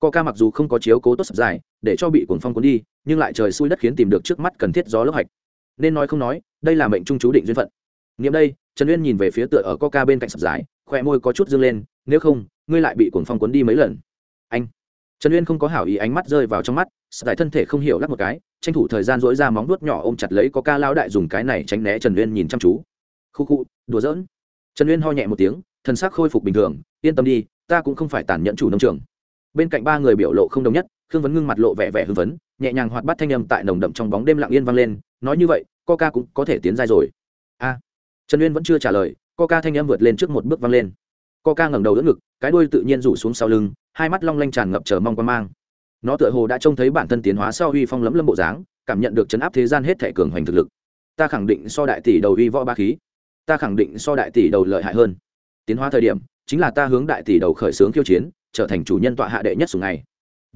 Coca mặc dù không có chiếu cố tốt sập dài để cho bị cuồng phong cuốn đi nhưng lại trời xui đất khiến tìm được trước mắt cần thiết gió lốc hạch. Nên nói không nói đây là mệnh trung chú định duyên phận. Nghiệm đây trần uyên nhìn về phía tựa ở coca bên cạnh sập dài khóe môi có chút dương lên nếu không ngươi lại bị cuồng phong cuốn đi mấy lần. Anh. Trần uyên không có hảo ý ánh mắt rơi vào trong mắt sập dài thân thể không hiểu lắc một cái tranh thủ thời gian dỗi ra móng vuốt nhỏ ôm chặt lấy coca lão đại dùng cái này tránh né trần uyên nhìn chăm chú. Khụ khụ, đùa giỡn. Trần uyên ho nhẹ một tiếng thần sắc khôi phục bình thường yên tâm đi ta cũng không phải tàn nhẫn chủ nông trường bên cạnh ba người biểu lộ không đồng nhất, khương vấn ngưng mặt lộ vẻ vẻ hưng phấn, nhẹ nhàng hoạt bắt thanh âm tại nồng đậm trong bóng đêm lặng yên vang lên, nói như vậy, coca cũng có thể tiến dai rồi. A. Trần uyên vẫn chưa trả lời, coca thanh âm vượt lên trước một bước vang lên. Coca ngẩng đầu đỡ ngực, cái đuôi tự nhiên rủ xuống sau lưng, hai mắt long lanh tràn ngập chờ mong quan mang. Nó tựa hồ đã trông thấy bản thân tiến hóa sau uy phong lẫm lâm bộ dáng, cảm nhận được chấn áp thế gian hết thể cường hoành thực lực. Ta khẳng định so đại tỷ đầu uy võ ba khí. Ta khẳng định so đại tỷ đầu lợi hại hơn. Tiến hóa thời điểm, chính là ta hướng đại tỷ đầu khởi xướng khiêu chiến trở thành chủ nhân tọa hạ đệ nhất sùng này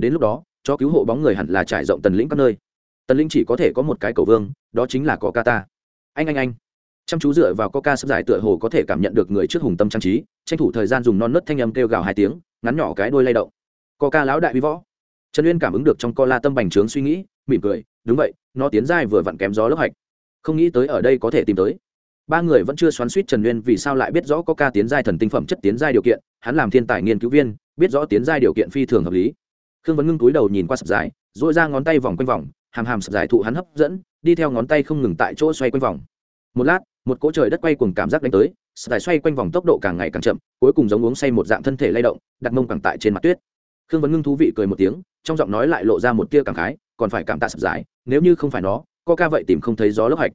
đến lúc đó, cho cứu hộ bóng người hẳn là trải rộng tần lĩnh các nơi. Tần lĩnh chỉ có thể có một cái cầu vương, đó chính là có ca ta anh anh anh. Chăm chú dựa vào coca sắp giải tựa hồ có thể cảm nhận được người trước hùng tâm trang trí, tranh thủ thời gian dùng non nớt thanh âm kêu gào hai tiếng, ngắn nhỏ cái đuôi lay động. Coca lão đại vi võ. Trần uyên cảm ứng được trong co la tâm bành trướng suy nghĩ, mỉm cười, đúng vậy, nó tiến giai vừa vặn kém gió lốc hạch. Không nghĩ tới ở đây có thể tìm tới. Ba người vẫn chưa xoắn suýt trần uyên vì sao lại biết rõ có ca tiến giai thần tinh phẩm chất tiến giai điều kiện, hắn làm thiên tài nghiên cứu viên biết rõ tiến giai điều kiện phi thường hợp lý. Khương vấn ngưng túi đầu nhìn qua sập dài dội ra ngón tay vòng quanh vòng, hàm hàm sập dài thụ hắn hấp dẫn, đi theo ngón tay không ngừng tại chỗ xoay quanh vòng. Một lát, một cỗ trời đất quay cùng cảm giác đánh tới, sập dài xoay quanh vòng tốc độ càng ngày càng chậm, cuối cùng giống uống say một dạng thân thể lay động, đặt mông càng tại trên mặt tuyết. Khương vấn ngưng thú vị cười một tiếng, trong giọng nói lại lộ ra một tia cảm khái, còn phải cảm tạ sập giải nếu như không phải nó co ca vậy tìm không thấy gió lốc hạch.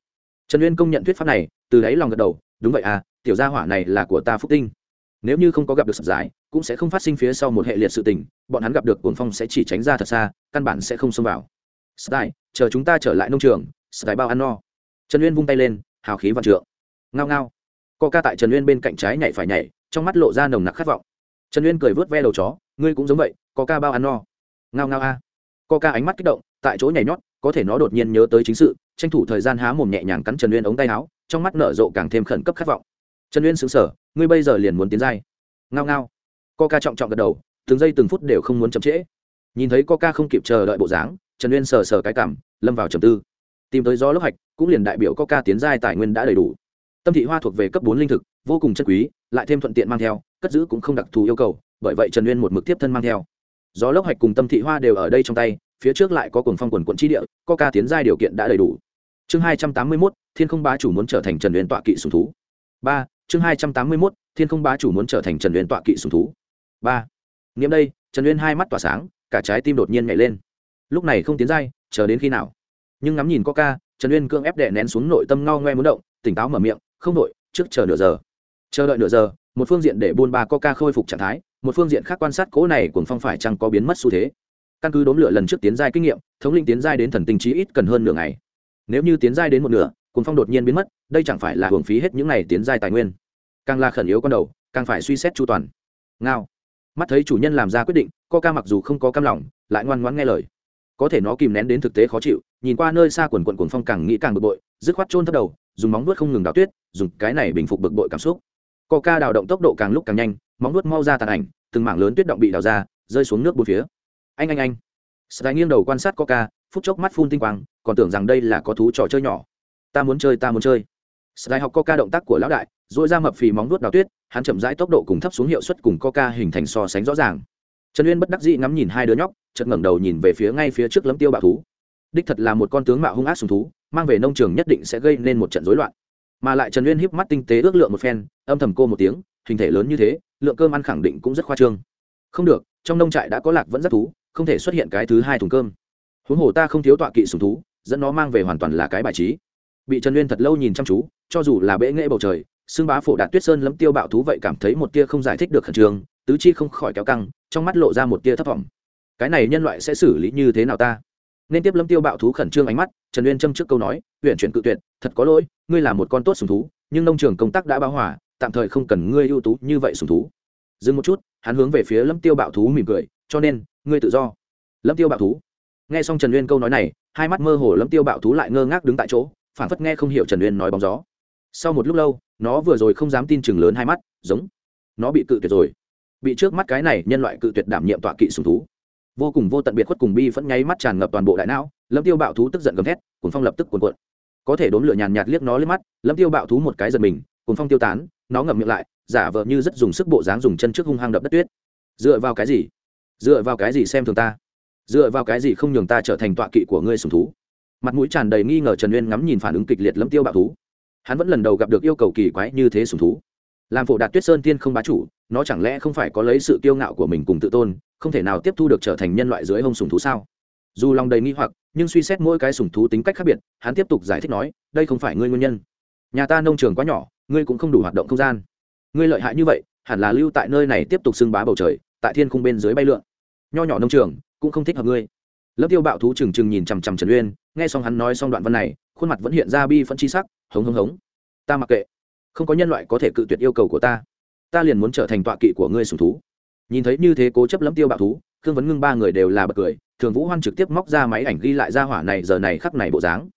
Trần uyên công nhận thuyết pháp này, từ đáy lòng gật đầu, đúng vậy à tiểu gia hỏa này là của ta phúc tinh. Nếu như không có gặp được sập giải cũng sẽ không phát sinh phía sau một hệ liệt sự tình, bọn hắn gặp được cuồng phong sẽ chỉ tránh ra thật xa, căn bản sẽ không xông vào. Stai, chờ chúng ta trở lại nông trường, stai bao ăn no. Trần uyên vung tay lên, hào khí vạn trượng. Ngao ngao. Co ca tại trần uyên bên cạnh trái nhảy phải nhảy, trong mắt lộ ra nồng nặc khát vọng. Trần uyên cười vớt ve đầu chó, ngươi cũng giống vậy, có ca bao ăn no. Ngao ngao a. À. co ca ánh mắt kích động, tại chỗ nhảy nhót, có thể nó đột nhiên nhớ tới chính sự, tranh thủ thời gian há mồm nhẹ nhàng cắn trần uyên ống tay áo, trong mắt nở rộ càng thêm khẩn cấp khát vọng. Trần uyên sững sở ngươi bây giờ liền muốn tiến giai. Ngao ngao co ca trọng trọng gật đầu, từng giây từng phút đều không muốn chậm trễ. Nhìn thấy co ca không kịp chờ đợi bộ dáng, trần uyên sờ sờ cái cảm, lâm vào trầm tư. Tìm tới gió lốc hạch, cũng liền đại biểu co ca tiến giai tài nguyên đã đầy đủ. Tâm thị hoa thuộc về cấp bốn linh thực, vô cùng chân quý, lại thêm thuận tiện mang theo, cất giữ cũng không đặc thù yêu cầu, bởi vậy trần uyên một mực tiếp thân mang theo. Gió lốc hạch cùng tâm thị hoa đều ở đây trong tay, phía trước lại có cuồng phong quần quận tri địa co ca tiến giai điều kiện đã đầy đủ. Chương hai trăm tám mươi mốt, thiên không bá chủ muốn trở thành trần uyên tọa kỵ sùng thú. Ba, chương hai trăm tám mươi mốt, thiên không bá chủ muốn trở thành trần uyên tọa kỵ sùng thú ba nghiệm đây trần uyên hai mắt tỏa sáng cả trái tim đột nhiên nhảy lên lúc này không tiến giai chờ đến khi nào? nhưng ngắm nhìn có ca, trần uyên cưỡng ép đệ nén xuống nội tâm ngao ngoe muốn động, tỉnh táo mở miệng, không đội, trước chờ nửa giờ. chờ đợi nửa giờ, một phương diện để buôn ba coca khôi phục trạng thái, một phương diện khác quan sát cố này cuồng phong phải chăng có biến mất xu thế. căn cứ đốn lửa lần trước tiến giai kinh nghiệm, thống linh tiến giai đến thần tinh trí ít cần hơn nửa ngày. nếu như tiến giai đến một nửa, cuồng phong đột nhiên biến mất, đây chẳng phải là hưởng phí hết những này tiến giai tài nguyên. càng là khẩn yếu con đầu, càng phải suy xét chu toàn. ngao mắt thấy chủ nhân làm ra quyết định coca mặc dù không có cam lòng, lại ngoan ngoãn nghe lời. Có thể nó kìm nén đến thực tế khó chịu, nhìn qua nơi xa quần quận cuồng phong càng nghĩ càng bực bội, dứt khoát trôn thấp đầu, dùng móng vuốt không ngừng đào tuyết, dùng cái này bình phục bực bội cảm xúc. Coca đào động tốc độ càng lúc càng nhanh, móng vuốt mau ra tàn ảnh, từng mảng lớn tuyết động bị đào ra, rơi xuống nước bốn phía. Anh anh anh. Sài nghiêng đầu quan sát coca phút chốc mắt phun tinh quang, còn tưởng rằng đây là có thú trò chơi nhỏ. Ta muốn chơi, ta muốn chơi. Sài học coca động tác của lão đại dội ra mập phì móng vuốt đào tuyết hắn chậm rãi tốc độ cùng thấp xuống hiệu suất cùng ca hình thành so sánh rõ ràng. Trần uyên bất đắc dĩ ngắm nhìn hai đứa nhóc, chợt ngẩng đầu nhìn về phía ngay phía trước lấm tiêu bạo thú. Đích thật là một con tướng mạo hung ác sùng thú, mang về nông trường nhất định sẽ gây nên một trận rối loạn. Mà lại trần uyên híp mắt tinh tế ước lượng một phen, âm thầm cô một tiếng, hình thể lớn như thế, lượng cơm ăn khẳng định cũng rất khoa trương. Không được, trong nông trại đã có lạc vẫn rất thú, không thể xuất hiện cái thứ hai thùng cơm. Huống hồ ta không thiếu tọa kỵ sùng thú, dẫn nó mang về hoàn toàn là cái bài trí. Bị trần uyên thật lâu nhìn chăm chú, cho dù là bệ nghệ bầu trời xương bá phổ đạt tuyết sơn lấm tiêu bạo thú vậy cảm thấy một tia không giải thích được khẩn trương, tứ chi không khỏi kéo căng, trong mắt lộ ra một tia thất vọng. Cái này nhân loại sẽ xử lý như thế nào ta? Nên tiếp lâm tiêu bạo thú khẩn trương ánh mắt, trần uyên châm trước câu nói huyện chuyển cự tuyệt, thật có lỗi, ngươi là một con tốt sùng thú, nhưng nông trường công tác đã báo hỏa tạm thời không cần ngươi ưu tú như vậy sùng thú. Dừng một chút, hắn hướng về phía lâm tiêu bạo thú mỉm cười, cho nên, ngươi tự do. Lâm tiêu bạo thú. Nghe xong trần uyên câu nói này, hai mắt mơ hồ lâm tiêu bạo thú lại ngơ ngác đứng tại chỗ phản phất nghe không hiểu trần uyên nói bóng gió. Sau một lúc lâu nó vừa rồi không dám tin chừng lớn hai mắt, giống, nó bị cự tuyệt rồi. Bị trước mắt cái này nhân loại cự tuyệt đảm nhiệm tọa kỵ sùng thú. Vô cùng vô tận biệt khuất cùng bi vẫn nháy mắt tràn ngập toàn bộ đại não, lâm tiêu bạo thú tức giận gầm thét cuốn phong lập tức cuồn cuộn. Có thể đốn lửa nhàn nhạt liếc nó lên mắt, lâm tiêu bạo thú một cái giật mình cuốn phong tiêu tán, nó ngậm miệng lại, giả vờ như rất dùng sức bộ dáng dùng chân trước hung hăng đập đất tuyết. Dựa vào cái gì? Dựa vào cái gì xem thường ta? Dựa vào cái gì không nhường ta trở thành tọa kỵ của ngươi sùng thú? Mặt mũi tràn đầy nghi ngờ trần uyên ngắm nhìn phản ứng kịch liệt lâm tiêu bạo thú hắn vẫn lần đầu gặp được yêu cầu kỳ quái như thế sùng thú. Làm phổ đạt tuyết sơn tiên không bá chủ, nó chẳng lẽ không phải có lấy sự kiêu ngạo của mình cùng tự tôn, không thể nào tiếp thu được trở thành nhân loại dưới hông sùng thú sao? Dù lòng đầy nghi hoặc, nhưng suy xét mỗi cái sùng thú tính cách khác biệt, hắn tiếp tục giải thích nói, đây không phải ngươi nguyên nhân. Nhà ta nông trường quá nhỏ, ngươi cũng không đủ hoạt động không gian. Ngươi lợi hại như vậy, hẳn là lưu tại nơi này tiếp tục xưng bá bầu trời, tại thiên khung bên dưới bay lượn. Nho nhỏ nông trường, cũng không thích hợp ngươi. Lớp tiêu bạo thú trừng trừng nhìn chằm chằm trần uyên, nghe xong hắn nói xong đoạn văn này, khuôn mặt vẫn hiện ra bi phân chi sắc hống hống hống. Ta mặc kệ. Không có nhân loại có thể cự tuyệt yêu cầu của ta. Ta liền muốn trở thành tọa kỵ của ngươi sùng thú. Nhìn thấy như thế cố chấp lẫm tiêu bạo thú, khương vấn ngưng ba người đều là bật cười, thường vũ hoan trực tiếp móc ra máy ảnh ghi lại ra hỏa này giờ này khắc này bộ dáng.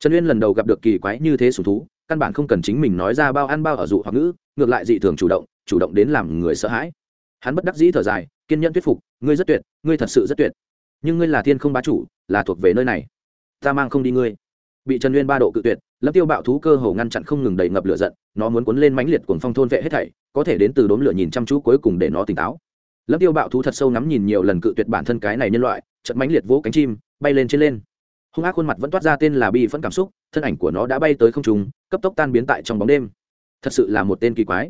Trần uyên lần đầu gặp được kỳ quái như thế sùng thú, căn bản không cần chính mình nói ra bao ăn bao ở dụ hoặc ngữ, ngược lại dị thường chủ động chủ động đến làm người sợ hãi. Hắn bất đắc dĩ thở dài, kiên nhẫn thuyết phục, ngươi rất tuyệt, ngươi thật sự rất tuyệt. Nhưng ngươi là thiên không bá chủ, là thuộc về nơi này. Ta mang không đi ngươi bị trần Nguyên ba độ cự tuyệt, lâm tiêu bạo thú cơ hồ ngăn chặn không ngừng đầy ngập lửa giận, nó muốn cuốn lên mãnh liệt cuồng phong thôn vệ hết thảy, có thể đến từ đốm lửa nhìn chăm chú cuối cùng để nó tỉnh táo. Lâm tiêu bạo thú thật sâu nắm nhìn nhiều lần cự tuyệt bản thân cái này nhân loại trận mãnh liệt vỗ cánh chim, bay lên trên lên. Hung ác khuôn mặt vẫn toát ra tên là bi phẫn cảm xúc, thân ảnh của nó đã bay tới không trung, cấp tốc tan biến tại trong bóng đêm. Thật sự là một tên kỳ quái.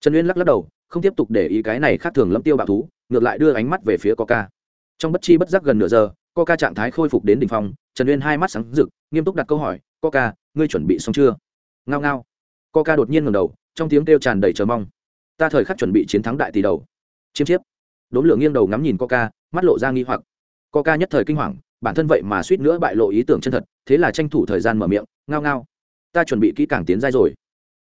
Trần uyên lắc lắc đầu, không tiếp tục để ý cái này khác thường lâm tiêu bạo thú, ngược lại đưa ánh mắt về phía có ca trong bất chi bất giác gần nửa giờ coca trạng thái khôi phục đến đỉnh phong, trần uyên hai mắt sáng rực, nghiêm túc đặt câu hỏi, coca, ngươi chuẩn bị xong chưa? Ngao ngao. Coca đột nhiên ngẩng đầu, trong tiếng kêu tràn đầy chờ mong. Ta thời khắc chuẩn bị chiến thắng đại tỷ đầu. Chiêm chiếp. Đốn lửa nghiêng đầu ngắm nhìn coca, mắt lộ ra nghi hoặc. Coca nhất thời kinh hoàng, bản thân vậy mà suýt nữa bại lộ ý tưởng chân thật, thế là tranh thủ thời gian mở miệng, ngao ngao, ta chuẩn bị kỹ càng tiến giai rồi.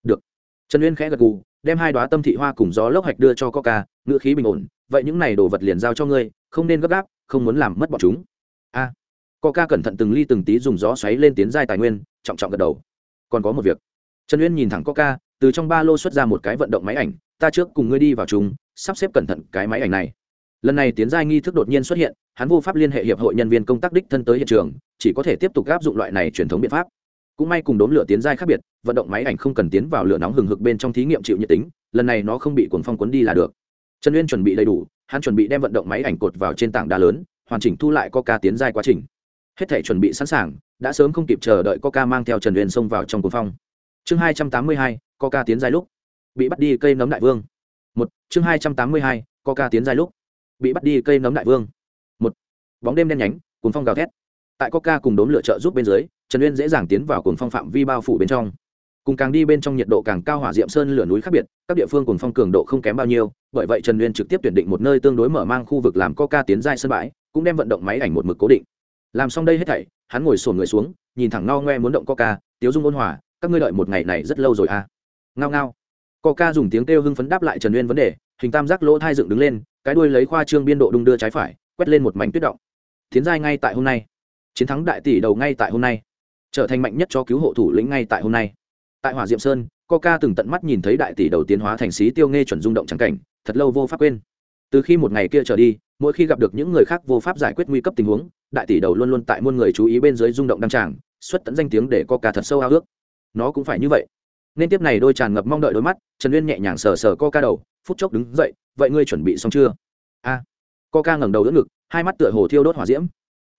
Được. Trần uyên khẽ gật gù, đem hai đóa tâm thị hoa cùng gió lốc hạch đưa cho coca, ngữ khí bình ổn, vậy những này đồ vật liền giao cho ngươi, không nên gấp gáp, không muốn làm mất bọn chúng coca cẩn thận từng ly từng tí dùng gió xoáy lên tiến giai tài nguyên, trọng trọng gật đầu. Còn có một việc. Trần uyên nhìn thẳng coca, từ trong ba lô xuất ra một cái vận động máy ảnh, ta trước cùng ngươi đi vào chúng sắp xếp cẩn thận cái máy ảnh này. Lần này tiến giai nghi thức đột nhiên xuất hiện, hắn vô pháp liên hệ hiệp hội nhân viên công tác đích thân tới hiện trường, chỉ có thể tiếp tục áp dụng loại này truyền thống biện pháp. Cũng may cùng đốm lửa tiến giai khác biệt, vận động máy ảnh không cần tiến vào lửa nóng hừng hực bên trong thí nghiệm chịu nhiệt tính, lần này nó không bị cuồng phong cuốn đi là được. Trần uyên chuẩn bị đầy đủ, hắn chuẩn bị đem vận động máy ảnh cột vào trên tảng đá lớn, hoàn chỉnh thu lại coca tiến giai quá trình hết thể chuẩn bị sẵn sàng, đã sớm không kịp chờ đợi coca mang theo trần uyên xông vào trong cuồng phong. Chương hai trăm tám mươi hai, coca tiến dài lúc. Bị bắt đi cây nấm đại vương. Một, chương hai trăm tám mươi hai, coca tiến dài lúc. Bị bắt đi cây nấm đại vương. Một, bóng đêm đen nhánh, cuồng phong gào thét. Tại coca cùng đốm lựa trợ giúp bên dưới, trần uyên dễ dàng tiến vào cuồng phong phạm vi bao phủ bên trong. Cùng càng đi bên trong nhiệt độ càng cao hỏa diệm sơn lửa núi khác biệt, các địa phương cuồng phong cường độ không kém bao nhiêu, bởi vậy trần uyên trực tiếp tuyển định một nơi tương đối mở mang khu vực làm coca tiến giai sân bãi, cũng đem vận động máy ảnh một mực cố định làm xong đây hết thảy, hắn ngồi sổn người xuống, nhìn thẳng ngao ngoe muốn động coca, tiếu dung ôn hòa, các ngươi đợi một ngày này rất lâu rồi à? Ngao ngao. Coca dùng tiếng kêu hưng phấn đáp lại trần uyên vấn đề, hình tam giác lỗ thai dựng đứng lên, cái đuôi lấy khoa trương biên độ đung đưa trái phải, quét lên một mảnh tuyết động. Tiến giai ngay tại hôm nay. Chiến thắng đại tỷ đầu ngay tại hôm nay. Trở thành mạnh nhất cho cứu hộ thủ lĩnh ngay tại hôm nay. Tại hỏa diệm sơn, coca từng tận mắt nhìn thấy đại tỷ đầu tiến hóa thành xí tiêu nghe chuẩn rung động trắng cảnh, thật lâu vô pháp quên từ khi một ngày kia trở đi mỗi khi gặp được những người khác vô pháp giải quyết nguy cấp tình huống đại tỷ đầu luôn luôn tại muôn người chú ý bên dưới rung động đăng tràng xuất tận danh tiếng để coca thật sâu ao ước. Nó cũng phải như vậy. Nên tiếp này đôi tràn ngập mong đợi đôi mắt trần uyên nhẹ nhàng sờ sờ coca đầu phút chốc đứng dậy vậy ngươi chuẩn bị xong chưa? A. À, coca ngẩng đầu đỡ ngực hai mắt tựa hồ thiêu đốt hỏa diễm.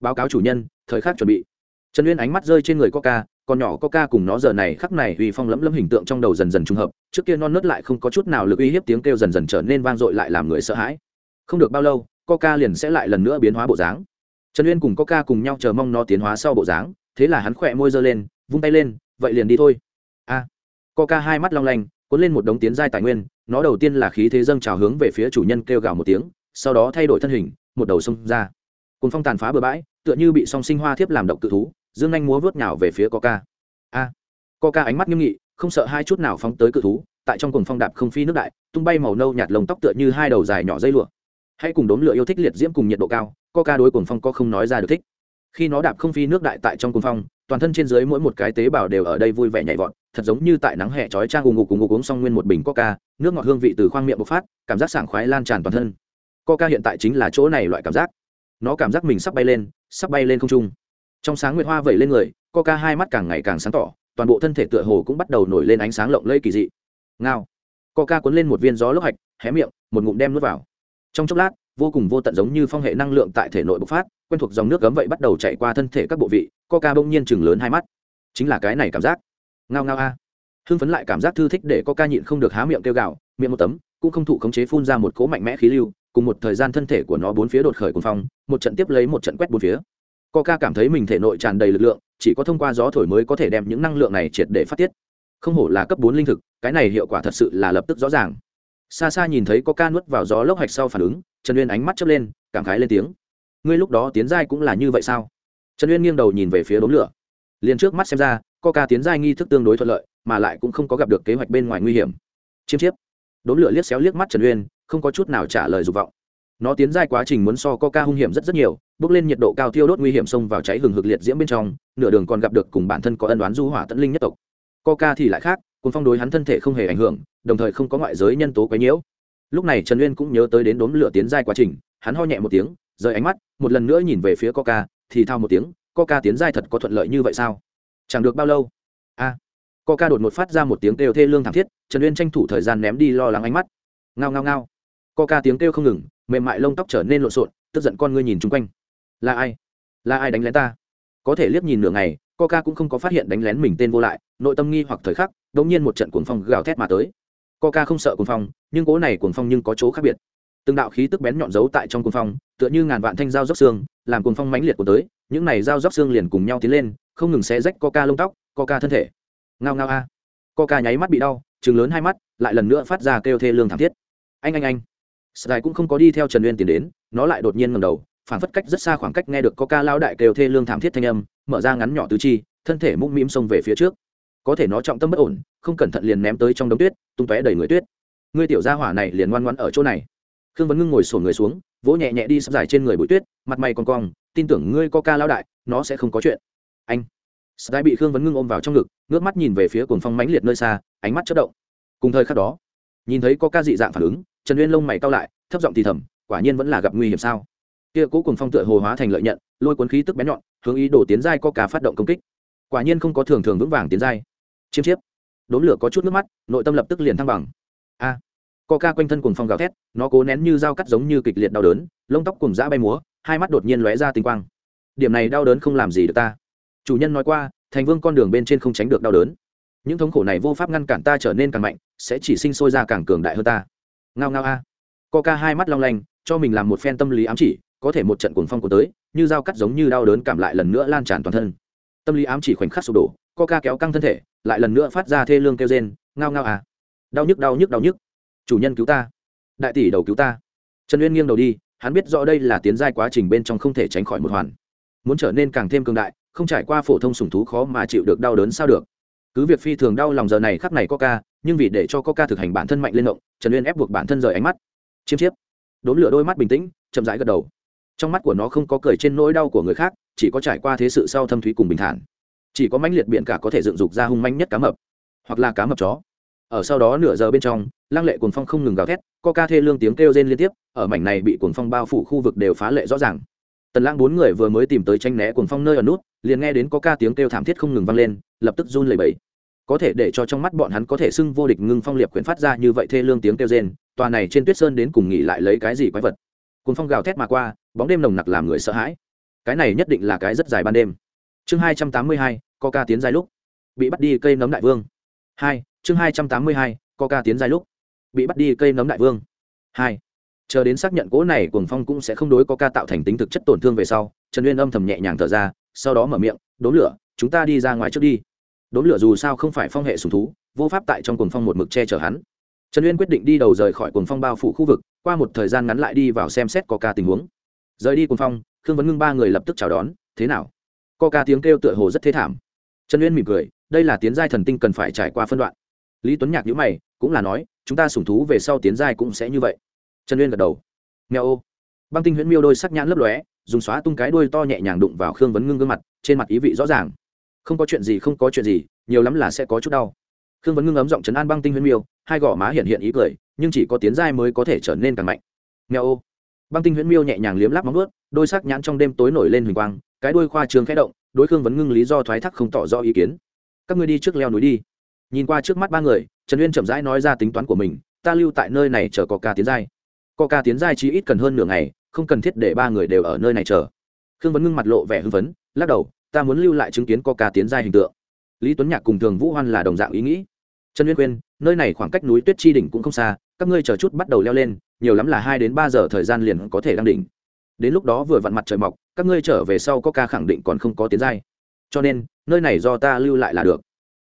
Báo cáo chủ nhân thời khắc chuẩn bị. Trần uyên ánh mắt rơi trên người coca con nhỏ coca cùng nó giờ này khắc này uy phong lẫm lẫm hình tượng trong đầu dần dần trùng hợp trước kia non nớt lại không có chút nào lực uy hiếp tiếng kêu dần dần trở nên vang dội lại làm người sợ hãi. Không được bao lâu, coca liền sẽ lại lần nữa biến hóa bộ dáng. Trần uyên cùng coca cùng nhau chờ mong nó tiến hóa sau bộ dáng, thế là hắn khỏe môi giơ lên, vung tay lên, vậy liền đi thôi. A. Coca hai mắt long lanh, cuốn lên một đống tiến giai tài nguyên, nó đầu tiên là khí thế dâng trào hướng về phía chủ nhân kêu gào một tiếng, sau đó thay đổi thân hình, một đầu xông ra. Cùng phong tàn phá bừa bãi, tựa như bị song sinh hoa thiếp làm động cự thú, dương anh múa vớt nhào về phía coca. A. Coca ánh mắt nghiêm nghị không sợ hai chút nào phóng tới cự thú, tại trong cùng phong đạp không phi nước đại, tung bay màu nâu nhạt lồng tóc tựa như hai đầu dài nhỏ dây lụa. Hãy cùng đốn lửa yêu thích liệt diễm cùng nhiệt độ cao, coca đối cuồng phong có không nói ra được thích. Khi nó đạp không phi nước đại tại trong cuồng phong, toàn thân trên dưới mỗi một cái tế bào đều ở đây vui vẻ nhảy vọt, thật giống như tại nắng hè chói trang ù ngục cùng ngục uống xong nguyên một bình coca, nước ngọt hương vị từ khoang miệng bộc phát, cảm giác sảng khoái lan tràn toàn thân. Coca hiện tại chính là chỗ này loại cảm giác. Nó cảm giác mình sắp bay lên, sắp bay lên không trung. Trong sáng nguyệt hoa vẩy lên người, coca hai mắt càng ngày càng sáng tỏ toàn bộ thân thể tựa hồ cũng bắt đầu nổi lên ánh sáng lộng lẫy kỳ dị. Ngao. Coca cuốn lên một viên gió lốc hạch, hé miệng, một ngụm đem nuốt vào. Trong chốc lát, vô cùng vô tận giống như phong hệ năng lượng tại thể nội bộc phát, quen thuộc dòng nước cấm vậy bắt đầu chạy qua thân thể các bộ vị, coca bỗng nhiên chừng lớn hai mắt. Chính là cái này cảm giác. Ngao ngao a. Hưng phấn lại cảm giác thư thích để coca nhịn không được há miệng kêu gào, miệng một tấm, cũng không thụ khống chế phun ra một cỗ mạnh mẽ khí lưu, cùng một thời gian thân thể của nó bốn phía đột khởi cuồng phong, một trận tiếp lấy một trận quét bốn phía coca cảm thấy mình thể nội tràn đầy lực lượng, chỉ có thông qua gió thổi mới có thể đem những năng lượng này triệt để phát tiết. Không hổ là cấp bốn linh thực, cái này hiệu quả thật sự là lập tức rõ ràng. Xa xa nhìn thấy coca nuốt vào gió lốc hạch sau phản ứng, trần uyên ánh mắt chớp lên, cảm khái lên tiếng. Ngươi lúc đó tiến giai cũng là như vậy sao? Trần uyên nghiêng đầu nhìn về phía đống lửa. Liền trước mắt xem ra coca tiến giai nghi thức tương đối thuận lợi, mà lại cũng không có gặp được kế hoạch bên ngoài nguy hiểm. Chiêm chiếp. Đốm lửa liếc xéo liếc mắt trần uyên, không có chút nào trả lời dục vọng. Nó tiến giai quá trình muốn so coca hung hiểm rất rất nhiều bước lên nhiệt độ cao thiêu đốt nguy hiểm xông vào cháy hừng hực liệt diễm bên trong, nửa đường còn gặp được cùng bản thân có ân đoán du hỏa tận linh nhất tộc. Coca thì lại khác cùng phong đối hắn thân thể không hề ảnh hưởng, đồng thời không có ngoại giới nhân tố quấy nhiễu. Lúc này trần uyên cũng nhớ tới đến đốm lửa tiến giai quá trình, hắn ho nhẹ một tiếng, rời ánh mắt, một lần nữa nhìn về phía coca, thì thao một tiếng, coca tiến giai thật có thuận lợi như vậy sao? Chẳng được bao lâu. A. Coca đột ngột phát ra một tiếng kêu thê lương thảm thiết, trần uyên tranh thủ thời gian ném đi lo lắng ánh mắt. Ngao ngao ngao. Coca tiếng kêu không ngừng, mềm mại lông tóc trở nên lộn xộn, tức giận con ngươi nhìn chung quanh là ai? Là ai đánh lén ta? Có thể liếc nhìn nửa ngày, coca cũng không có phát hiện đánh lén mình tên vô lại, nội tâm nghi hoặc thời khắc đ ỗ n g nhiên một trận cuồng phong gào thét mà tới. Coca không sợ cuồng phong, nhưng cố này cuồng phong nhưng có chỗ khác biệt. Từng đạo khí tức bén nhọn giấu tại trong cuồng phong, tựa như ngàn vạn thanh dao dốc xương, làm cuồng phong mãnh liệt của tới, những này dao dốc xương liền cùng nhau tiến lên, không ngừng xé rách coca lông tóc, coca thân thể. Ngao ngao a. Coca nháy mắt bị đau chừng lớn hai mắt, lại lần nữa phát ra kêu thê lương thảm thiết. Anh anh anh. Sài cũng không có đi theo trần uyên tiến đến, nó lại đột nhiên ngầm đầu phản phất cách rất xa khoảng cách nghe được có ca lao đại kêu thê lương thảm thiết thanh âm, mở ra ngắn nhỏ tứ chi, thân thể mũm mĩm xông về phía trước. Có thể nó trọng tâm bất ổn, không cẩn thận liền ném tới trong đống tuyết, tung tóe đầy người tuyết. Ngươi tiểu gia hỏa này liền ngoan ngoãn ở chỗ này. Khương vấn ngưng ngồi sổ người xuống, vỗ nhẹ nhẹ đi sắp dài trên người bụi tuyết, mặt mày còn cong, tin tưởng ngươi có ca lao đại, nó sẽ không có chuyện. Anh. Dài bị khương vấn ngưng ôm vào trong ngực, ngước mắt nhìn về phía cuồng phong mãnh liệt nơi xa, ánh mắt chất động. Cùng thời khắc đó, nhìn thấy có ca dị dạng phản ứng, trần uyên lông mày cao lại, thấp giọng thì thầm, quả nhiên vẫn là gặp nguy hiểm sao? Kia cố cùng phong tựa hồ hóa thành lợi nhận lôi cuốn khí tức bén nhọn hướng ý đổ tiến giai có cả phát động công kích. Quả nhiên không có thường thường vững vàng tiến giai. Chiêm chiếp. Đốn lửa có chút nước mắt nội tâm lập tức liền thăng bằng. A. À, co ca quanh thân cùng phong gào thét nó cố nén như dao cắt giống như kịch liệt đau đớn lông tóc cùng dã bay múa hai mắt đột nhiên lóe ra tinh quang. Điểm này đau đớn không làm gì được ta. Chủ nhân nói qua thành vương con đường bên trên không tránh được đau đớn. Những thống khổ này vô pháp ngăn cản ta trở nên càng mạnh sẽ chỉ sinh sôi ra càng cường đại hơn ta. Ngao ngao a. À. co ca hai mắt long lanh cho mình làm một phen tâm lý ám chỉ có thể một trận cuồng phong của tới, như dao cắt giống như đau đớn cảm lại lần nữa lan tràn toàn thân. Tâm lý ám chỉ khoảnh khắc sụp đổ, coca kéo căng thân thể, lại lần nữa phát ra thê lương kêu rên, ngao ngao à. Đau nhức đau nhức đau nhức. Chủ nhân cứu ta. Đại tỷ đầu cứu ta. Trần uyên nghiêng đầu đi, hắn biết rõ đây là tiến giai quá trình bên trong không thể tránh khỏi một hoàn. Muốn trở nên càng thêm cường đại, không trải qua phổ thông sùng thú khó mà chịu được đau đớn sao được. Cứ việc phi thường đau lòng giờ này khắc này coca, nhưng vì để cho coca thực hành bản thân mạnh lên động, trần uyên ép buộc bản thân rời ánh mắt. Chiêm chiếp. Đốn lửa đôi mắt bình tĩnh, chậm rãi gật đầu trong mắt của nó không có cười trên nỗi đau của người khác, chỉ có trải qua thế sự sau thâm thúy cùng bình thản. Chỉ có mãnh liệt biện cả có thể dựng dục ra hung manh nhất cá mập, hoặc là cá mập chó. Ở sau đó nửa giờ bên trong, lăng lệ cuồng phong không ngừng gào thét, co ca thê lương tiếng kêu rên liên tiếp, ở mảnh này bị cuồng phong bao phủ khu vực đều phá lệ rõ ràng. Tần lãng bốn người vừa mới tìm tới tranh né cuồng phong nơi ở nút, liền nghe đến có ca tiếng kêu thảm thiết không ngừng vang lên, lập tức run lẩy bẩy. Có thể để cho trong mắt bọn hắn có thể xưng vô địch ngưng phong liệp quyển phát ra như vậy thê lương tiếng kêu rên, tòa này trên tuyết sơn đến cùng nghỉ lại lấy cái gì quái vật? Cuồng phong gào thét mà qua bóng đêm nồng nặc làm người sợ hãi. Cái này nhất định là cái rất dài ban đêm. Chương hai trăm tám mươi hai coca tiến dài lúc. Bị bắt đi cây nấm đại vương. Hai, chương hai trăm tám mươi hai coca tiến dài lúc. Bị bắt đi cây nấm đại vương. Hai, chờ đến xác nhận cỗ này, cuồng phong cũng sẽ không đối coca tạo thành tính thực chất tổn thương về sau, trần uyên âm thầm nhẹ nhàng thở ra, sau đó mở miệng, đốn lửa, chúng ta đi ra ngoài trước đi. Đốn lửa dù sao không phải phong hệ sùng thú, vô pháp tại trong cuồng phong một mực che chở hắn. Trần uyên quyết định đi đầu rời khỏi cuồng phong bao phủ khu vực, qua một thời gian ngắn lại đi vào xem xét coca tình huống rời đi cùng phong, khương vấn ngưng ba người lập tức chào đón, thế nào? Coca tiếng kêu tựa hồ rất thế thảm. Trần uyên mỉm cười, đây là tiến giai thần tinh cần phải trải qua phân đoạn. Lý tuấn nhạc nhữ mày, cũng là nói, chúng ta sủng thú về sau tiến giai cũng sẽ như vậy. Trần uyên gật đầu. Nghèo ô. Băng tinh huyễn miêu đôi sắc nhãn lấp lóe, dùng xóa tung cái đuôi to nhẹ nhàng đụng vào khương vấn ngưng gương mặt, trên mặt ý vị rõ ràng. Không có chuyện gì, không có chuyện gì, nhiều lắm là sẽ có chút đau. Khương vấn ngưng ấm giọng trấn an băng tinh huyễn miêu, hai gò má hiện hiện ý cười, nhưng chỉ có tiến giai mới có thể trở nên càng mạnh. Nghèo ô băng tinh huyễn miêu nhẹ nhàng liếm láp móng ướt đôi sắc nhãn trong đêm tối nổi lên huỳnh quang, cái đuôi khoa trường khẽ động, đối khương vấn ngưng lý do thoái thác không tỏ rõ ý kiến. Các ngươi đi trước leo núi đi. Nhìn qua trước mắt ba người, trần uyên chậm rãi nói ra tính toán của mình, ta lưu tại nơi này chờ có ca tiến giai. Có ca tiến giai chỉ ít cần hơn nửa ngày, không cần thiết để ba người đều ở nơi này chờ. Khương vấn ngưng mặt lộ vẻ hưng phấn, lắc đầu, ta muốn lưu lại chứng kiến có ca tiến giai hình tượng. Lý tuấn nhạc cùng thường vũ hoan là đồng dạng ý nghĩ. Trần uyên khuyên, nơi này khoảng cách núi tuyết chi đỉnh cũng không xa các ngươi chờ chút bắt đầu leo lên, nhiều lắm là hai đến ba giờ thời gian liền có thể đăng đỉnh. Đến lúc đó vừa vặn mặt trời mọc, các ngươi trở về sau có ca khẳng định còn không có tiến giai. Cho nên, nơi này do ta lưu lại là được.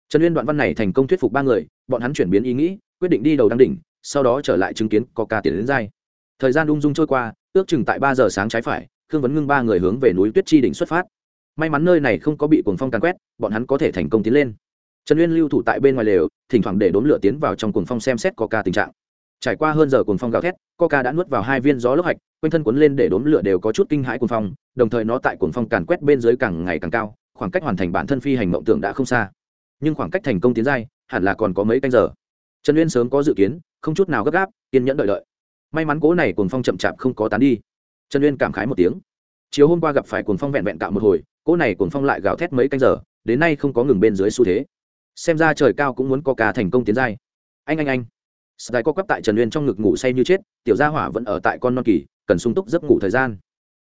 Trần uyên đoạn văn này thành công thuyết phục ba người, bọn hắn chuyển biến ý nghĩ, quyết định đi đầu đăng đỉnh, sau đó trở lại chứng kiến có ca tiến đến giai. Thời gian ung dung trôi qua, ước chừng tại ba giờ sáng trái phải, khương vấn ngưng ba người hướng về núi tuyết chi đỉnh xuất phát. May mắn nơi này không có bị cuồng phong càn quét, bọn hắn có thể thành công tiến lên. Trần uyên lưu thủ tại bên ngoài lều, thỉnh thoảng để đốn lửa tiến vào trong cuồng phong xem xét có ca tình trạng trải qua hơn giờ cuồng phong gào thét, coca đã nuốt vào hai viên gió lốc hạch, quanh thân cuốn lên để đốn lửa đều có chút kinh hãi cuồng phong, đồng thời nó tại cuồng phong càn quét bên dưới càng ngày càng cao, khoảng cách hoàn thành bản thân phi hành mộng tưởng đã không xa. Nhưng khoảng cách thành công tiến giai, hẳn là còn có mấy canh giờ. Trần uyên sớm có dự kiến, không chút nào gấp gáp, kiên nhẫn đợi đợi. May mắn cố này cuồng phong chậm chạp không có tán đi. Trần uyên cảm khái một tiếng. Chiều hôm qua gặp phải cuồng phong vẹn vẹn cạo một hồi, cố này cuồng phong lại gào thét mấy canh giờ, đến nay không có ngừng bên dưới xu thế. Xem ra trời cao cũng muốn có ca thành công tiến giai. Anh anh anh sky co quắp tại trần uyên trong ngực ngủ say như chết, tiểu gia hỏa vẫn ở tại con non kỳ, cần sung túc giấc ngủ thời gian.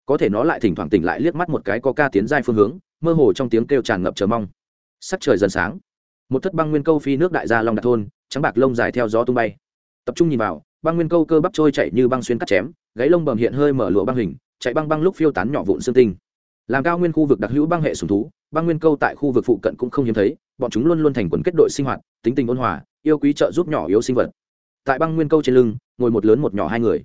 Có thể nó lại thỉnh thoảng tỉnh lại liếc mắt một cái có ca tiến giai phương hướng, mơ hồ trong tiếng kêu tràn ngập chờ mong. Sắc trời dần sáng. Một thất băng nguyên câu phi nước đại gia long đạt thôn, trắng bạc lông dài theo gió tung bay. Tập trung nhìn vào, băng nguyên câu cơ bắp trôi chạy như băng xuyên cắt chém, gáy lông bầm hiện hơi mở lụa băng hình, chạy băng băng lúc phiêu tán nhỏ vụn xương tinh. Làm cao nguyên khu vực đặc hữu băng hệ sùng thú, băng nguyên câu tại khu vực phụ cận cũng không hiếm thấy, bọn chúng luôn luôn thành quần kết đội sinh hoạt, tính tình ôn hòa, yêu quý trợ giúp nhỏ yếu sinh vật tại băng nguyên câu trên lưng, ngồi một lớn một nhỏ hai người.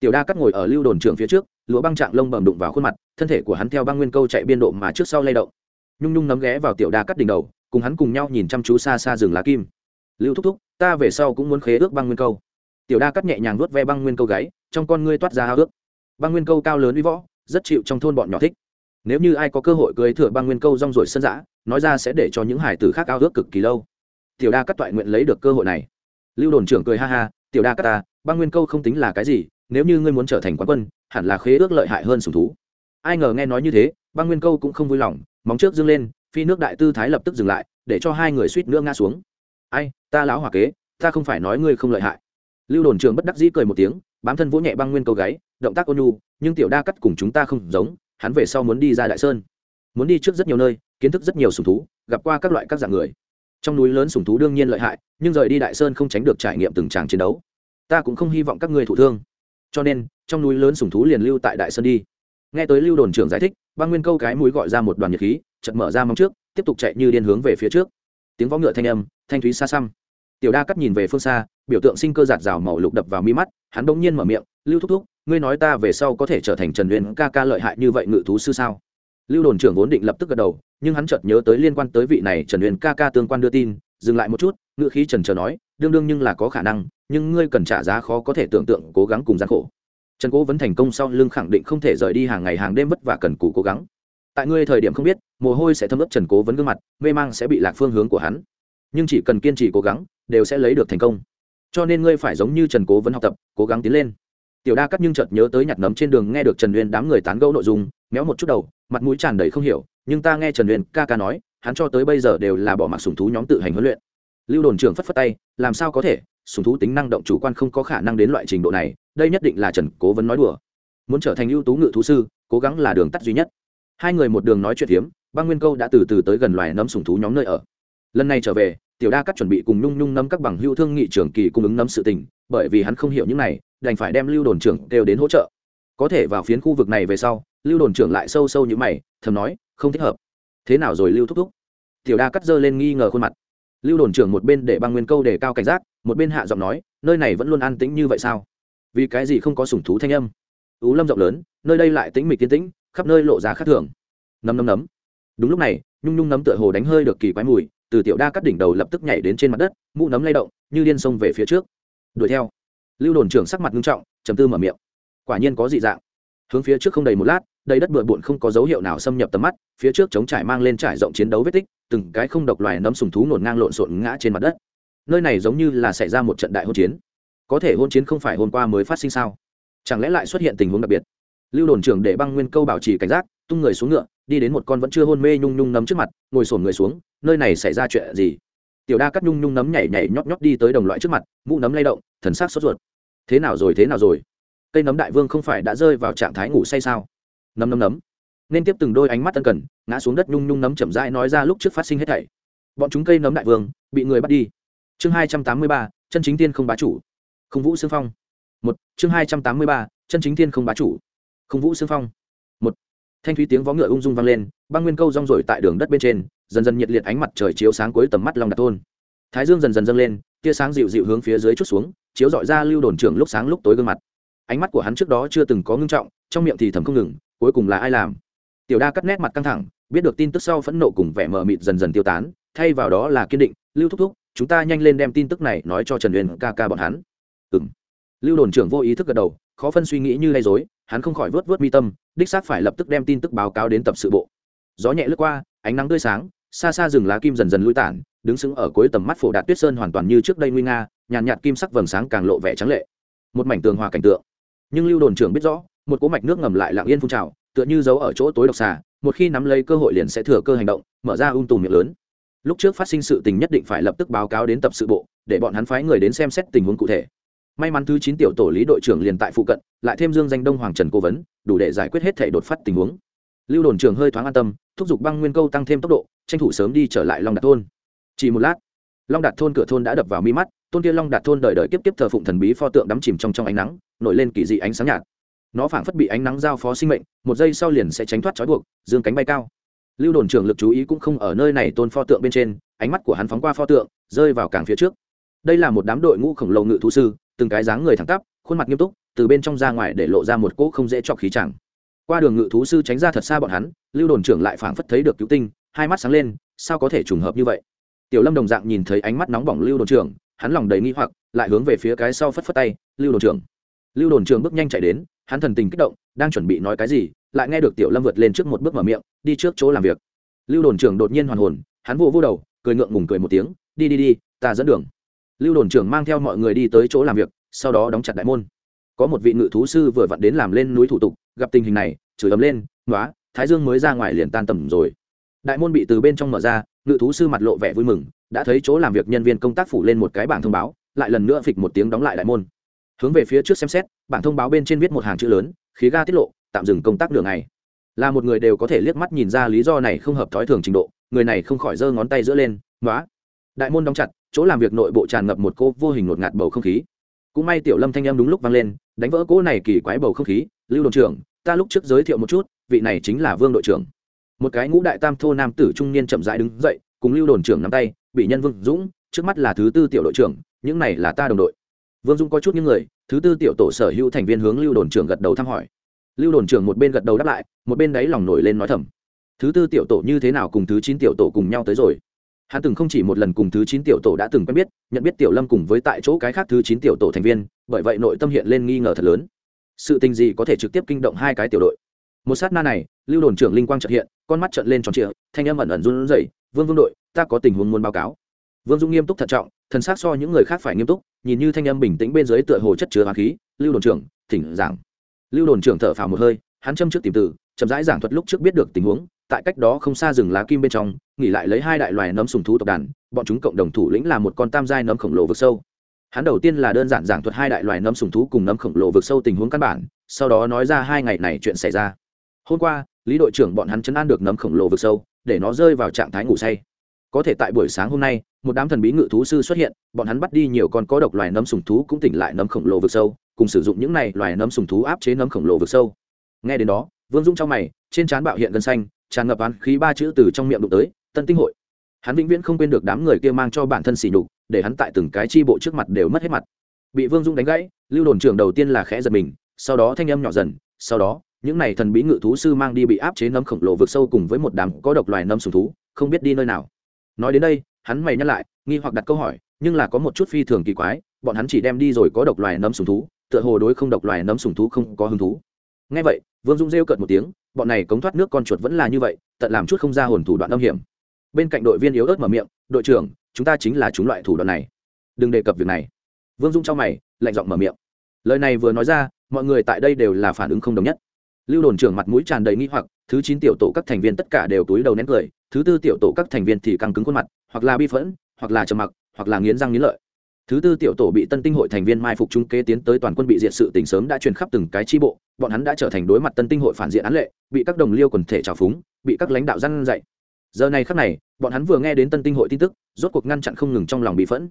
Tiểu đa cắt ngồi ở lưu đồn trưởng phía trước lúa băng trạng lông bầm đụng vào khuôn mặt, thân thể của hắn theo băng nguyên câu chạy biên độ mà trước sau lay động. Nhung nhung nấm ghé vào tiểu đa cắt đỉnh đầu, cùng hắn cùng nhau nhìn chăm chú xa xa rừng lá kim. Lưu thúc thúc, ta về sau cũng muốn khế ước băng nguyên câu. Tiểu đa cắt nhẹ nhàng nuốt ve băng nguyên câu gáy, trong con ngươi toát ra hao ước. Băng nguyên câu cao lớn uy võ, rất chịu trong thôn bọn nhỏ thích. Nếu như ai có cơ hội cưới thừa băng nguyên câu rong ruổi sân giã nói ra sẽ để cho những hải tử khác ao ước cực kỳ lâu. Tiểu đa cắt toại nguyện lấy được cơ hội này lưu đồn trưởng cười ha ha, tiểu đa cắt ta, băng nguyên câu không tính là cái gì, nếu như ngươi muốn trở thành quán quân, hẳn là khế ước lợi hại hơn sùng thú. Ai ngờ nghe nói như thế, băng nguyên câu cũng không vui lòng, móng trước dâng lên, phi nước đại tư thái lập tức dừng lại, để cho hai người suýt nữa ngã xuống. Ai, ta láo hỏa kế, ta không phải nói ngươi không lợi hại. Lưu đồn trưởng bất đắc dĩ cười một tiếng, bám thân vỗ nhẹ băng nguyên câu gáy, động tác ôn nhu, nhưng tiểu đa cắt cùng chúng ta không giống, hắn về sau muốn đi ra đại sơn, muốn đi trước rất nhiều nơi, kiến thức rất nhiều sùng thú, gặp qua các loại các dạng người trong núi lớn sùng thú đương nhiên lợi hại, nhưng rời đi đại sơn không tránh được trải nghiệm từng tràng chiến đấu. Ta cũng không hy vọng các ngươi thụ thương. Cho nên, trong núi lớn sùng thú liền lưu tại đại sơn đi. Nghe tới lưu đồn trưởng giải thích, băng nguyên câu cái mũi gọi ra một đoàn nhiệt khí chật mở ra móng trước, tiếp tục chạy như điên hướng về phía trước. Tiếng võ ngựa thanh âm, thanh thúy xa xăm. Tiểu đa cắt nhìn về phương xa, biểu tượng sinh cơ giạt rào màu lục đập vào mi mắt, hắn bỗng nhiên mở miệng, lưu thúc thúc, ngươi nói ta về sau có thể trở thành trần luyện ca ca lợi hại như vậy ngự thú sư sao? Lưu đồn trưởng vốn định lập tức gật đầu, nhưng hắn chợt nhớ tới liên quan tới vị này trần huyền ca ca tương quan đưa tin, dừng lại một chút ngựa khí trần trờ nói, đương đương nhưng là có khả năng, nhưng ngươi cần trả giá khó có thể tưởng tượng, cố gắng cùng gian khổ. Trần cố vẫn thành công sau lưng khẳng định không thể rời đi hàng ngày hàng đêm vất vả cần cù cố gắng. Tại ngươi thời điểm không biết, mồ hôi sẽ thấm ướt trần cố vấn gương mặt, mê mang sẽ bị lạc phương hướng của hắn. Nhưng chỉ cần kiên trì cố gắng, đều sẽ lấy được thành công. Cho nên ngươi phải giống như trần cố vấn học tập, cố gắng tiến lên. Tiểu đa cắt nhưng chợt nhớ tới nhặt nấm trên đường nghe được trần uyên đám người tán gẫu nội dung méo một chút đầu, mặt mũi tràn đầy không hiểu, nhưng ta nghe trần luyện ca ca nói, hắn cho tới bây giờ đều là bỏ mặc sùng thú nhóm tự hành huấn luyện. Lưu đồn trưởng phất phất tay, làm sao có thể, sùng thú tính năng động chủ quan không có khả năng đến loại trình độ này, đây nhất định là trần cố vấn nói đùa. Muốn trở thành ưu tú ngự thú sư, cố gắng là đường tắt duy nhất. Hai người một đường nói chuyện hiếm băng nguyên câu đã từ từ tới gần loài nấm sùng thú nhóm nơi ở. Lần này trở về, tiểu đa cắt chuẩn bị cùng nhung nhung nấm các bằng hữu thương nghị trưởng kỳ cung ứng nấm sự tình, bởi vì hắn không hiểu những này, đành phải đem lưu đồn trưởng đều đến hỗ trợ có thể vào phiến khu vực này về sau, lưu đồn trưởng lại sâu sâu như mày, thầm nói, không thích hợp. Thế nào rồi, lưu thúc thúc? Tiểu đa cắt dơ lên nghi ngờ khuôn mặt. Lưu đồn trưởng một bên để băng nguyên câu để cao cảnh giác, một bên hạ giọng nói, nơi này vẫn luôn an tĩnh như vậy sao? Vì cái gì không có sủng thú thanh âm? Ú lâm rộng lớn, nơi đây lại tĩnh mịch tiến tĩnh, khắp nơi lộ ra khác thường. Nấm nấm nấm. Đúng lúc này, nhung nhung nấm tựa hồ đánh hơi được kỳ quái mùi, từ tiểu đa cắt đỉnh đầu lập tức nhảy đến trên mặt đất, mũ nấm lay động, như điên xông về phía trước. Đuổi theo. Lưu đồn trưởng sắc mặt nghiêm trọng chầm tư mở miệng quả nhiên có dị dạng. Hướng phía trước không đầy một lát, đầy đất bừa bộn không có dấu hiệu nào xâm nhập tầm mắt, phía trước chống trải mang lên trải rộng chiến đấu vết tích, từng cái không độc loài nấm sùng thú ngổn ngang lộn xộn ngã trên mặt đất. Nơi này giống như là xảy ra một trận đại hôn chiến. Có thể hôn chiến không phải hôm qua mới phát sinh sao? Chẳng lẽ lại xuất hiện tình huống đặc biệt? Lưu đồn trưởng để băng nguyên câu bảo trì cảnh giác, tung người xuống ngựa, đi đến một con vẫn chưa hôn mê nhung nhung nấm trước mặt, ngồi sổn người xuống, nơi này xảy ra chuyện gì? Tiểu đa cắt nhung nhung nấm nhảy nhảy nhót nhót đi tới đồng loại trước mặt, mũ nấm lay động, thần sắc sốt ruột. Thế nào rồi, thế nào rồi? Cây nấm đại vương không phải đã rơi vào trạng thái ngủ say sao? Nấm nấm nấm. Nên tiếp từng đôi ánh mắt tân cần, ngã xuống đất nhung nhung nấm chậm rãi nói ra lúc trước phát sinh hết thảy. Bọn chúng cây nấm đại vương, bị người bắt đi. Chương hai trăm tám mươi ba, chân chính tiên không bá chủ. Không vũ xương phong. Một, chương hai trăm tám mươi ba, chân chính tiên không bá chủ. Không vũ xương phong. Một, thanh thúy tiếng vó ngựa ung dung vang lên, băng nguyên câu rong rổi tại đường đất bên trên, dần dần nhiệt liệt ánh mặt trời chiếu sáng cuối tầm mắt long đặt thôn. Thái dương dần dần dâng lên, tia sáng dịu dịu hướng phía dưới chút xuống, chiếu dọi ra lưu đồn trưởng lúc sáng lúc tối gương mặt ánh mắt của hắn trước đó chưa từng có ngưng trọng trong miệng thì thầm không ngừng cuối cùng là ai làm? Tiểu đa cắt nét mặt căng thẳng biết được tin tức sau phẫn nộ cùng vẻ mờ mịt dần dần tiêu tán thay vào đó là kiên định lưu thúc thúc chúng ta nhanh lên đem tin tức này nói cho trần Uyên, ca ca bọn hắn. Ừ m lưu đồn trưởng vô ý thức gật đầu khó phân suy nghĩ như lay dối hắn không khỏi vớt vớt mi tâm đích xác phải lập tức đem tin tức báo cáo đến tập sự bộ. Gió nhẹ lướt qua ánh nắng tươi sáng xa xa rừng lá kim dần dần lui tản đứng sững ở cuối tầm mắt phổ đạt tuyết sơn hoàn toàn như trước đây nguy nga nhàn nhạt, kim sắc vầng sáng càng lộ vẻ trắng lệ. Một mảnh tường hòa cảnh tượng nhưng lưu đồn trưởng biết rõ, một cỗ mạch nước ngầm lại lặng yên phun trào, tựa như giấu ở chỗ tối độc xà, một khi nắm lấy cơ hội liền sẽ thừa cơ hành động, mở ra ung tùm miệng lớn. Lúc trước phát sinh sự tình nhất định phải lập tức báo cáo đến tập sự bộ, để bọn hắn phái người đến xem xét tình huống cụ thể. May mắn thứ chín tiểu tổ lý đội trưởng liền tại phụ cận, lại thêm dương danh đông hoàng trần cố vấn, đủ để giải quyết hết thể đột phát tình huống. Lưu đồn trưởng hơi thoáng an tâm, thúc giục băng nguyên câu tăng thêm tốc độ, tranh thủ sớm đi trở lại long đạt thôn. Chỉ một lát, long đạt thôn cửa thôn đã đập vào mi mắt tôn kia long đạt thôn đời đời tiếp tiếp thờ phụng thần bí pho tượng đắm chìm trong trong ánh nắng, nổi lên kỳ dị ánh sáng nhạt. Nó phảng phất bị ánh nắng giao phó sinh mệnh, một giây sau liền sẽ tránh thoát trói buộc, dương cánh bay cao. Lưu đồn trưởng lực chú ý cũng không ở nơi này tôn pho tượng bên trên, ánh mắt của hắn phóng qua pho tượng, rơi vào càng phía trước. Đây là một đám đội ngũ khổng lồ ngự thú sư, từng cái dáng người thẳng tắp, khuôn mặt nghiêm túc, từ bên trong ra ngoài để lộ ra một cỗ không dễ chọc khí chẳng. Qua đường ngự thú sư tránh ra thật xa bọn hắn, lưu đồn trưởng lại phảng phất thấy được cứu tinh, hai mắt sáng lên, sao có thể trùng hợp như vậy? Tiểu lâm đồng dạng nhìn thấy ánh mắt nóng bỏng lưu đồn trưởng hắn lòng đầy nghi hoặc, lại hướng về phía cái sau phất phất tay, lưu đồn trưởng. Lưu đồn trưởng bước nhanh chạy đến, hắn thần tình kích động, đang chuẩn bị nói cái gì, lại nghe được tiểu lâm vượt lên trước một bước mở miệng, đi trước chỗ làm việc. Lưu đồn trưởng đột nhiên hoàn hồn, hắn vô vô đầu, cười ngượng ngùng cười một tiếng, đi đi đi, ta dẫn đường. Lưu đồn trưởng mang theo mọi người đi tới chỗ làm việc, sau đó đóng chặt đại môn. Có một vị ngự thú sư vừa vặn đến làm lên núi thủ tục, gặp tình hình này, chửi ấm lên nói thái dương mới ra ngoài liền tan tầm rồi. Đại môn bị từ bên trong mở ra ngự thú sư mặt lộ vẻ vui mừng, đã thấy chỗ làm việc nhân viên công tác phủ lên một cái bảng thông báo, lại lần nữa phịch một tiếng đóng lại đại môn. Hướng về phía trước xem xét, bảng thông báo bên trên viết một hàng chữ lớn, khí ga tiết lộ, tạm dừng công tác đường này là một người đều có thể liếc mắt nhìn ra lý do này không hợp thói thường trình độ, người này không khỏi giơ ngón tay giữa lên nói đại môn đóng chặt, chỗ làm việc nội bộ tràn ngập một cô vô hình ngột ngạt bầu không khí. Cũng may tiểu lâm thanh em đúng lúc vang lên, đánh vỡ cỗ này kỳ quái bầu không khí, lưu đồn trưởng, ta lúc trước giới thiệu một chút, vị này chính là vương đội trưởng một cái ngũ đại tam thô nam tử trung niên chậm rãi đứng dậy, cùng lưu đồn trưởng nắm tay bị nhân vương dũng, trước mắt là thứ tư tiểu đội trưởng, những này là ta đồng đội. Vương dũng có chút những người, thứ tư tiểu tổ sở hữu thành viên hướng lưu đồn trưởng gật đầu thăm hỏi. Lưu đồn trưởng một bên gật đầu đáp lại, một bên đáy lòng nổi lên nói thầm, thứ tư tiểu tổ như thế nào cùng thứ chín tiểu tổ cùng nhau tới rồi? Hắn từng không chỉ một lần cùng thứ chín tiểu tổ đã từng quen biết, nhận biết tiểu lâm cùng với tại chỗ cái khác thứ chín tiểu tổ thành viên, bởi vậy nội tâm hiện lên nghi ngờ thật lớn. Sự tình gì có thể trực tiếp kinh động hai cái tiểu đội? Một sát na này, lưu đồn trưởng linh quang trợt hiện, con mắt trợn lên tròn trịa, thanh âm ẩn ẩn run rẩy, vương vương đội, ta có tình huống muốn báo cáo. Vương dung nghiêm túc thận trọng, thần sắc so những người khác phải nghiêm túc, nhìn như thanh âm bình tĩnh bên dưới tựa hồ chất chứa hoàng khí, lưu đồn trưởng, thỉnh giảng. Lưu đồn trưởng thở phào một hơi, hắn châm trước tìm từ, chậm rãi giảng thuật lúc trước biết được tình huống, tại cách đó không xa rừng lá kim bên trong, nghỉ lại lấy hai đại loài nấm sùng thú tộc đàn, bọn chúng cộng đồng thủ lĩnh là một con tam giai nấm khổng lồ vực sâu. Hắn đầu tiên là đơn giản giảng thuật hai đại loài nấm sùng thú cùng nấm khổng lồ vực sâu tình huống căn bản, sau đó nói ra hai ngày này chuyện xảy ra hôm qua, lý đội trưởng bọn hắn chấn an được nấm khổng lồ vực sâu, để nó rơi vào trạng thái ngủ say. Có thể tại buổi sáng hôm nay, một đám thần bí ngự thú sư xuất hiện, bọn hắn bắt đi nhiều con có độc loài nấm sùng thú cũng tỉnh lại nấm khổng lồ vực sâu, cùng sử dụng những này loài nấm sùng thú áp chế nấm khổng lồ vực sâu. Nghe đến đó, vương dung trong mày, trên trán bạo hiện gân xanh, tràn ngập án khí ba chữ từ trong miệng đụng tới, tân tinh hội. Hắn vĩnh viễn không quên được đám người kia mang cho bản thân xỉ nhục, để hắn tại từng cái chi bộ trước mặt đều mất hết mặt. Bị vương dung đánh gãy, lưu đồn trưởng đầu tiên là khẽ giật mình, sau đó thanh âm nhỏ dần, sau đó những này thần bí ngự thú sư mang đi bị áp chế nấm khổng lồ vượt sâu cùng với một đám có độc loài nấm sùng thú, không biết đi nơi nào. Nói đến đây, hắn mày nhắc lại, nghi hoặc đặt câu hỏi, nhưng là có một chút phi thường kỳ quái, bọn hắn chỉ đem đi rồi có độc loài nấm sùng thú, tựa hồ đối không độc loài nấm sùng thú không có hứng thú. Ngay vậy, vương dung rêu cợt một tiếng, bọn này cống thoát nước con chuột vẫn là như vậy, tận làm chút không ra hồn thủ đoạn âm hiểm. Bên cạnh đội viên yếu ớt mở miệng, đội trưởng, chúng ta chính là chúng loại thủ đoạn này. Đừng đề cập việc này. Vương dung trong mày, lạnh giọng mở miệng. Lời này vừa nói ra, mọi người tại đây đều là phản ứng không đồng nhất lưu đồn trưởng mặt mũi tràn đầy nghi hoặc, thứ chín tiểu tổ các thành viên tất cả đều túi đầu nén cười, thứ tư tiểu tổ các thành viên thì căng cứng khuôn mặt, hoặc là bi phẫn, hoặc là trầm mặc, hoặc là nghiến răng nghiến lợi. Thứ tư tiểu tổ bị tân tinh hội thành viên mai phục trung kế tiến tới toàn quân bị diệt sự tình sớm đã truyền khắp từng cái chi bộ, bọn hắn đã trở thành đối mặt tân tinh hội phản diện án lệ, bị các đồng liêu quần thể trào phúng, bị các lãnh đạo răn dạy. Giờ này khắc này, bọn hắn vừa nghe đến tân tinh hội tin tức, rốt cuộc ngăn chặn không ngừng trong lòng bị phẫn.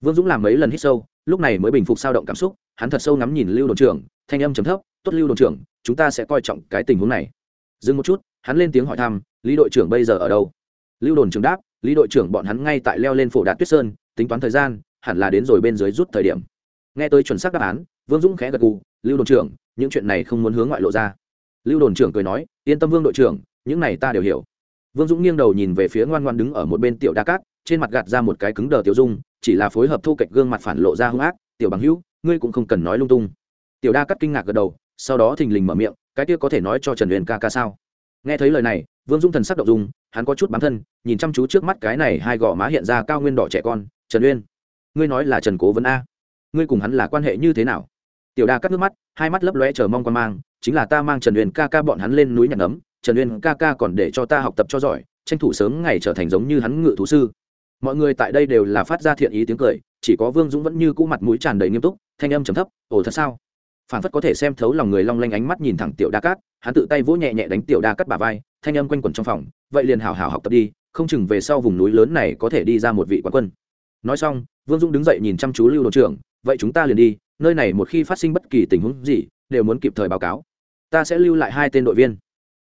Vương dũng làm mấy lần hít sâu, lúc này mới bình phục sao động cảm xúc, hắn thật sâu ngắm nhìn lưu đồn trưởng, thanh âm chấm thấp tốt lưu đồn trưởng, chúng ta sẽ coi trọng cái tình huống này. Dừng một chút, hắn lên tiếng hỏi thăm, lý đội trưởng bây giờ ở đâu? Lưu đồn trưởng đáp, lý đội trưởng bọn hắn ngay tại leo lên phổ đạt tuyết sơn, tính toán thời gian, hẳn là đến rồi bên dưới rút thời điểm. Nghe tới chuẩn xác đáp án, vương dũng khẽ gật gù, lưu đồn trưởng, những chuyện này không muốn hướng ngoại lộ ra. Lưu đồn trưởng cười nói, yên tâm vương đội trưởng, những này ta đều hiểu. Vương dũng nghiêng đầu nhìn về phía ngoan ngoan đứng ở một bên tiểu đa cát, trên mặt gạt ra một cái cứng đờ tiểu dung, chỉ là phối hợp thu cạnh gương mặt phản lộ ra hung ác, tiểu bằng hữu, ngươi cũng không cần nói lung tung. Tiểu đa cắt kinh ngạc gật đầu sau đó thình lình mở miệng, cái kia có thể nói cho trần huyền ca ca sao? Nghe thấy lời này, vương dung thần sắc động dung, hắn có chút bám thân, nhìn chăm chú trước mắt cái này hai gò má hiện ra cao nguyên đỏ trẻ con, trần uyên, ngươi nói là trần cố vấn a. Ngươi cùng hắn là quan hệ như thế nào? Tiểu đa cắt nước mắt, hai mắt lấp lóe chờ mong quan mang, chính là ta mang trần uyên ca ca bọn hắn lên núi nhặt nấm, trần uyên ca ca còn để cho ta học tập cho giỏi, tranh thủ sớm ngày trở thành giống như hắn ngự thú sư. Mọi người tại đây đều là phát ra thiện ý tiếng cười, chỉ có vương dũng vẫn như cũ mặt mũi tràn đầy nghiêm túc, thanh âm trầm thấp, ồ thật sao? Phản phất có thể xem thấu lòng người long lanh ánh mắt nhìn thẳng tiểu đa cát, hắn tự tay vỗ nhẹ nhẹ đánh tiểu đa cát bả vai, thanh âm quanh quẩn trong phòng, vậy liền hào hào học tập đi, không chừng về sau vùng núi lớn này có thể đi ra một vị quán quân. Nói xong, vương dũng đứng dậy nhìn chăm chú lưu đồn trưởng, vậy chúng ta liền đi, nơi này một khi phát sinh bất kỳ tình huống gì, đều muốn kịp thời báo cáo. Ta sẽ lưu lại hai tên đội viên.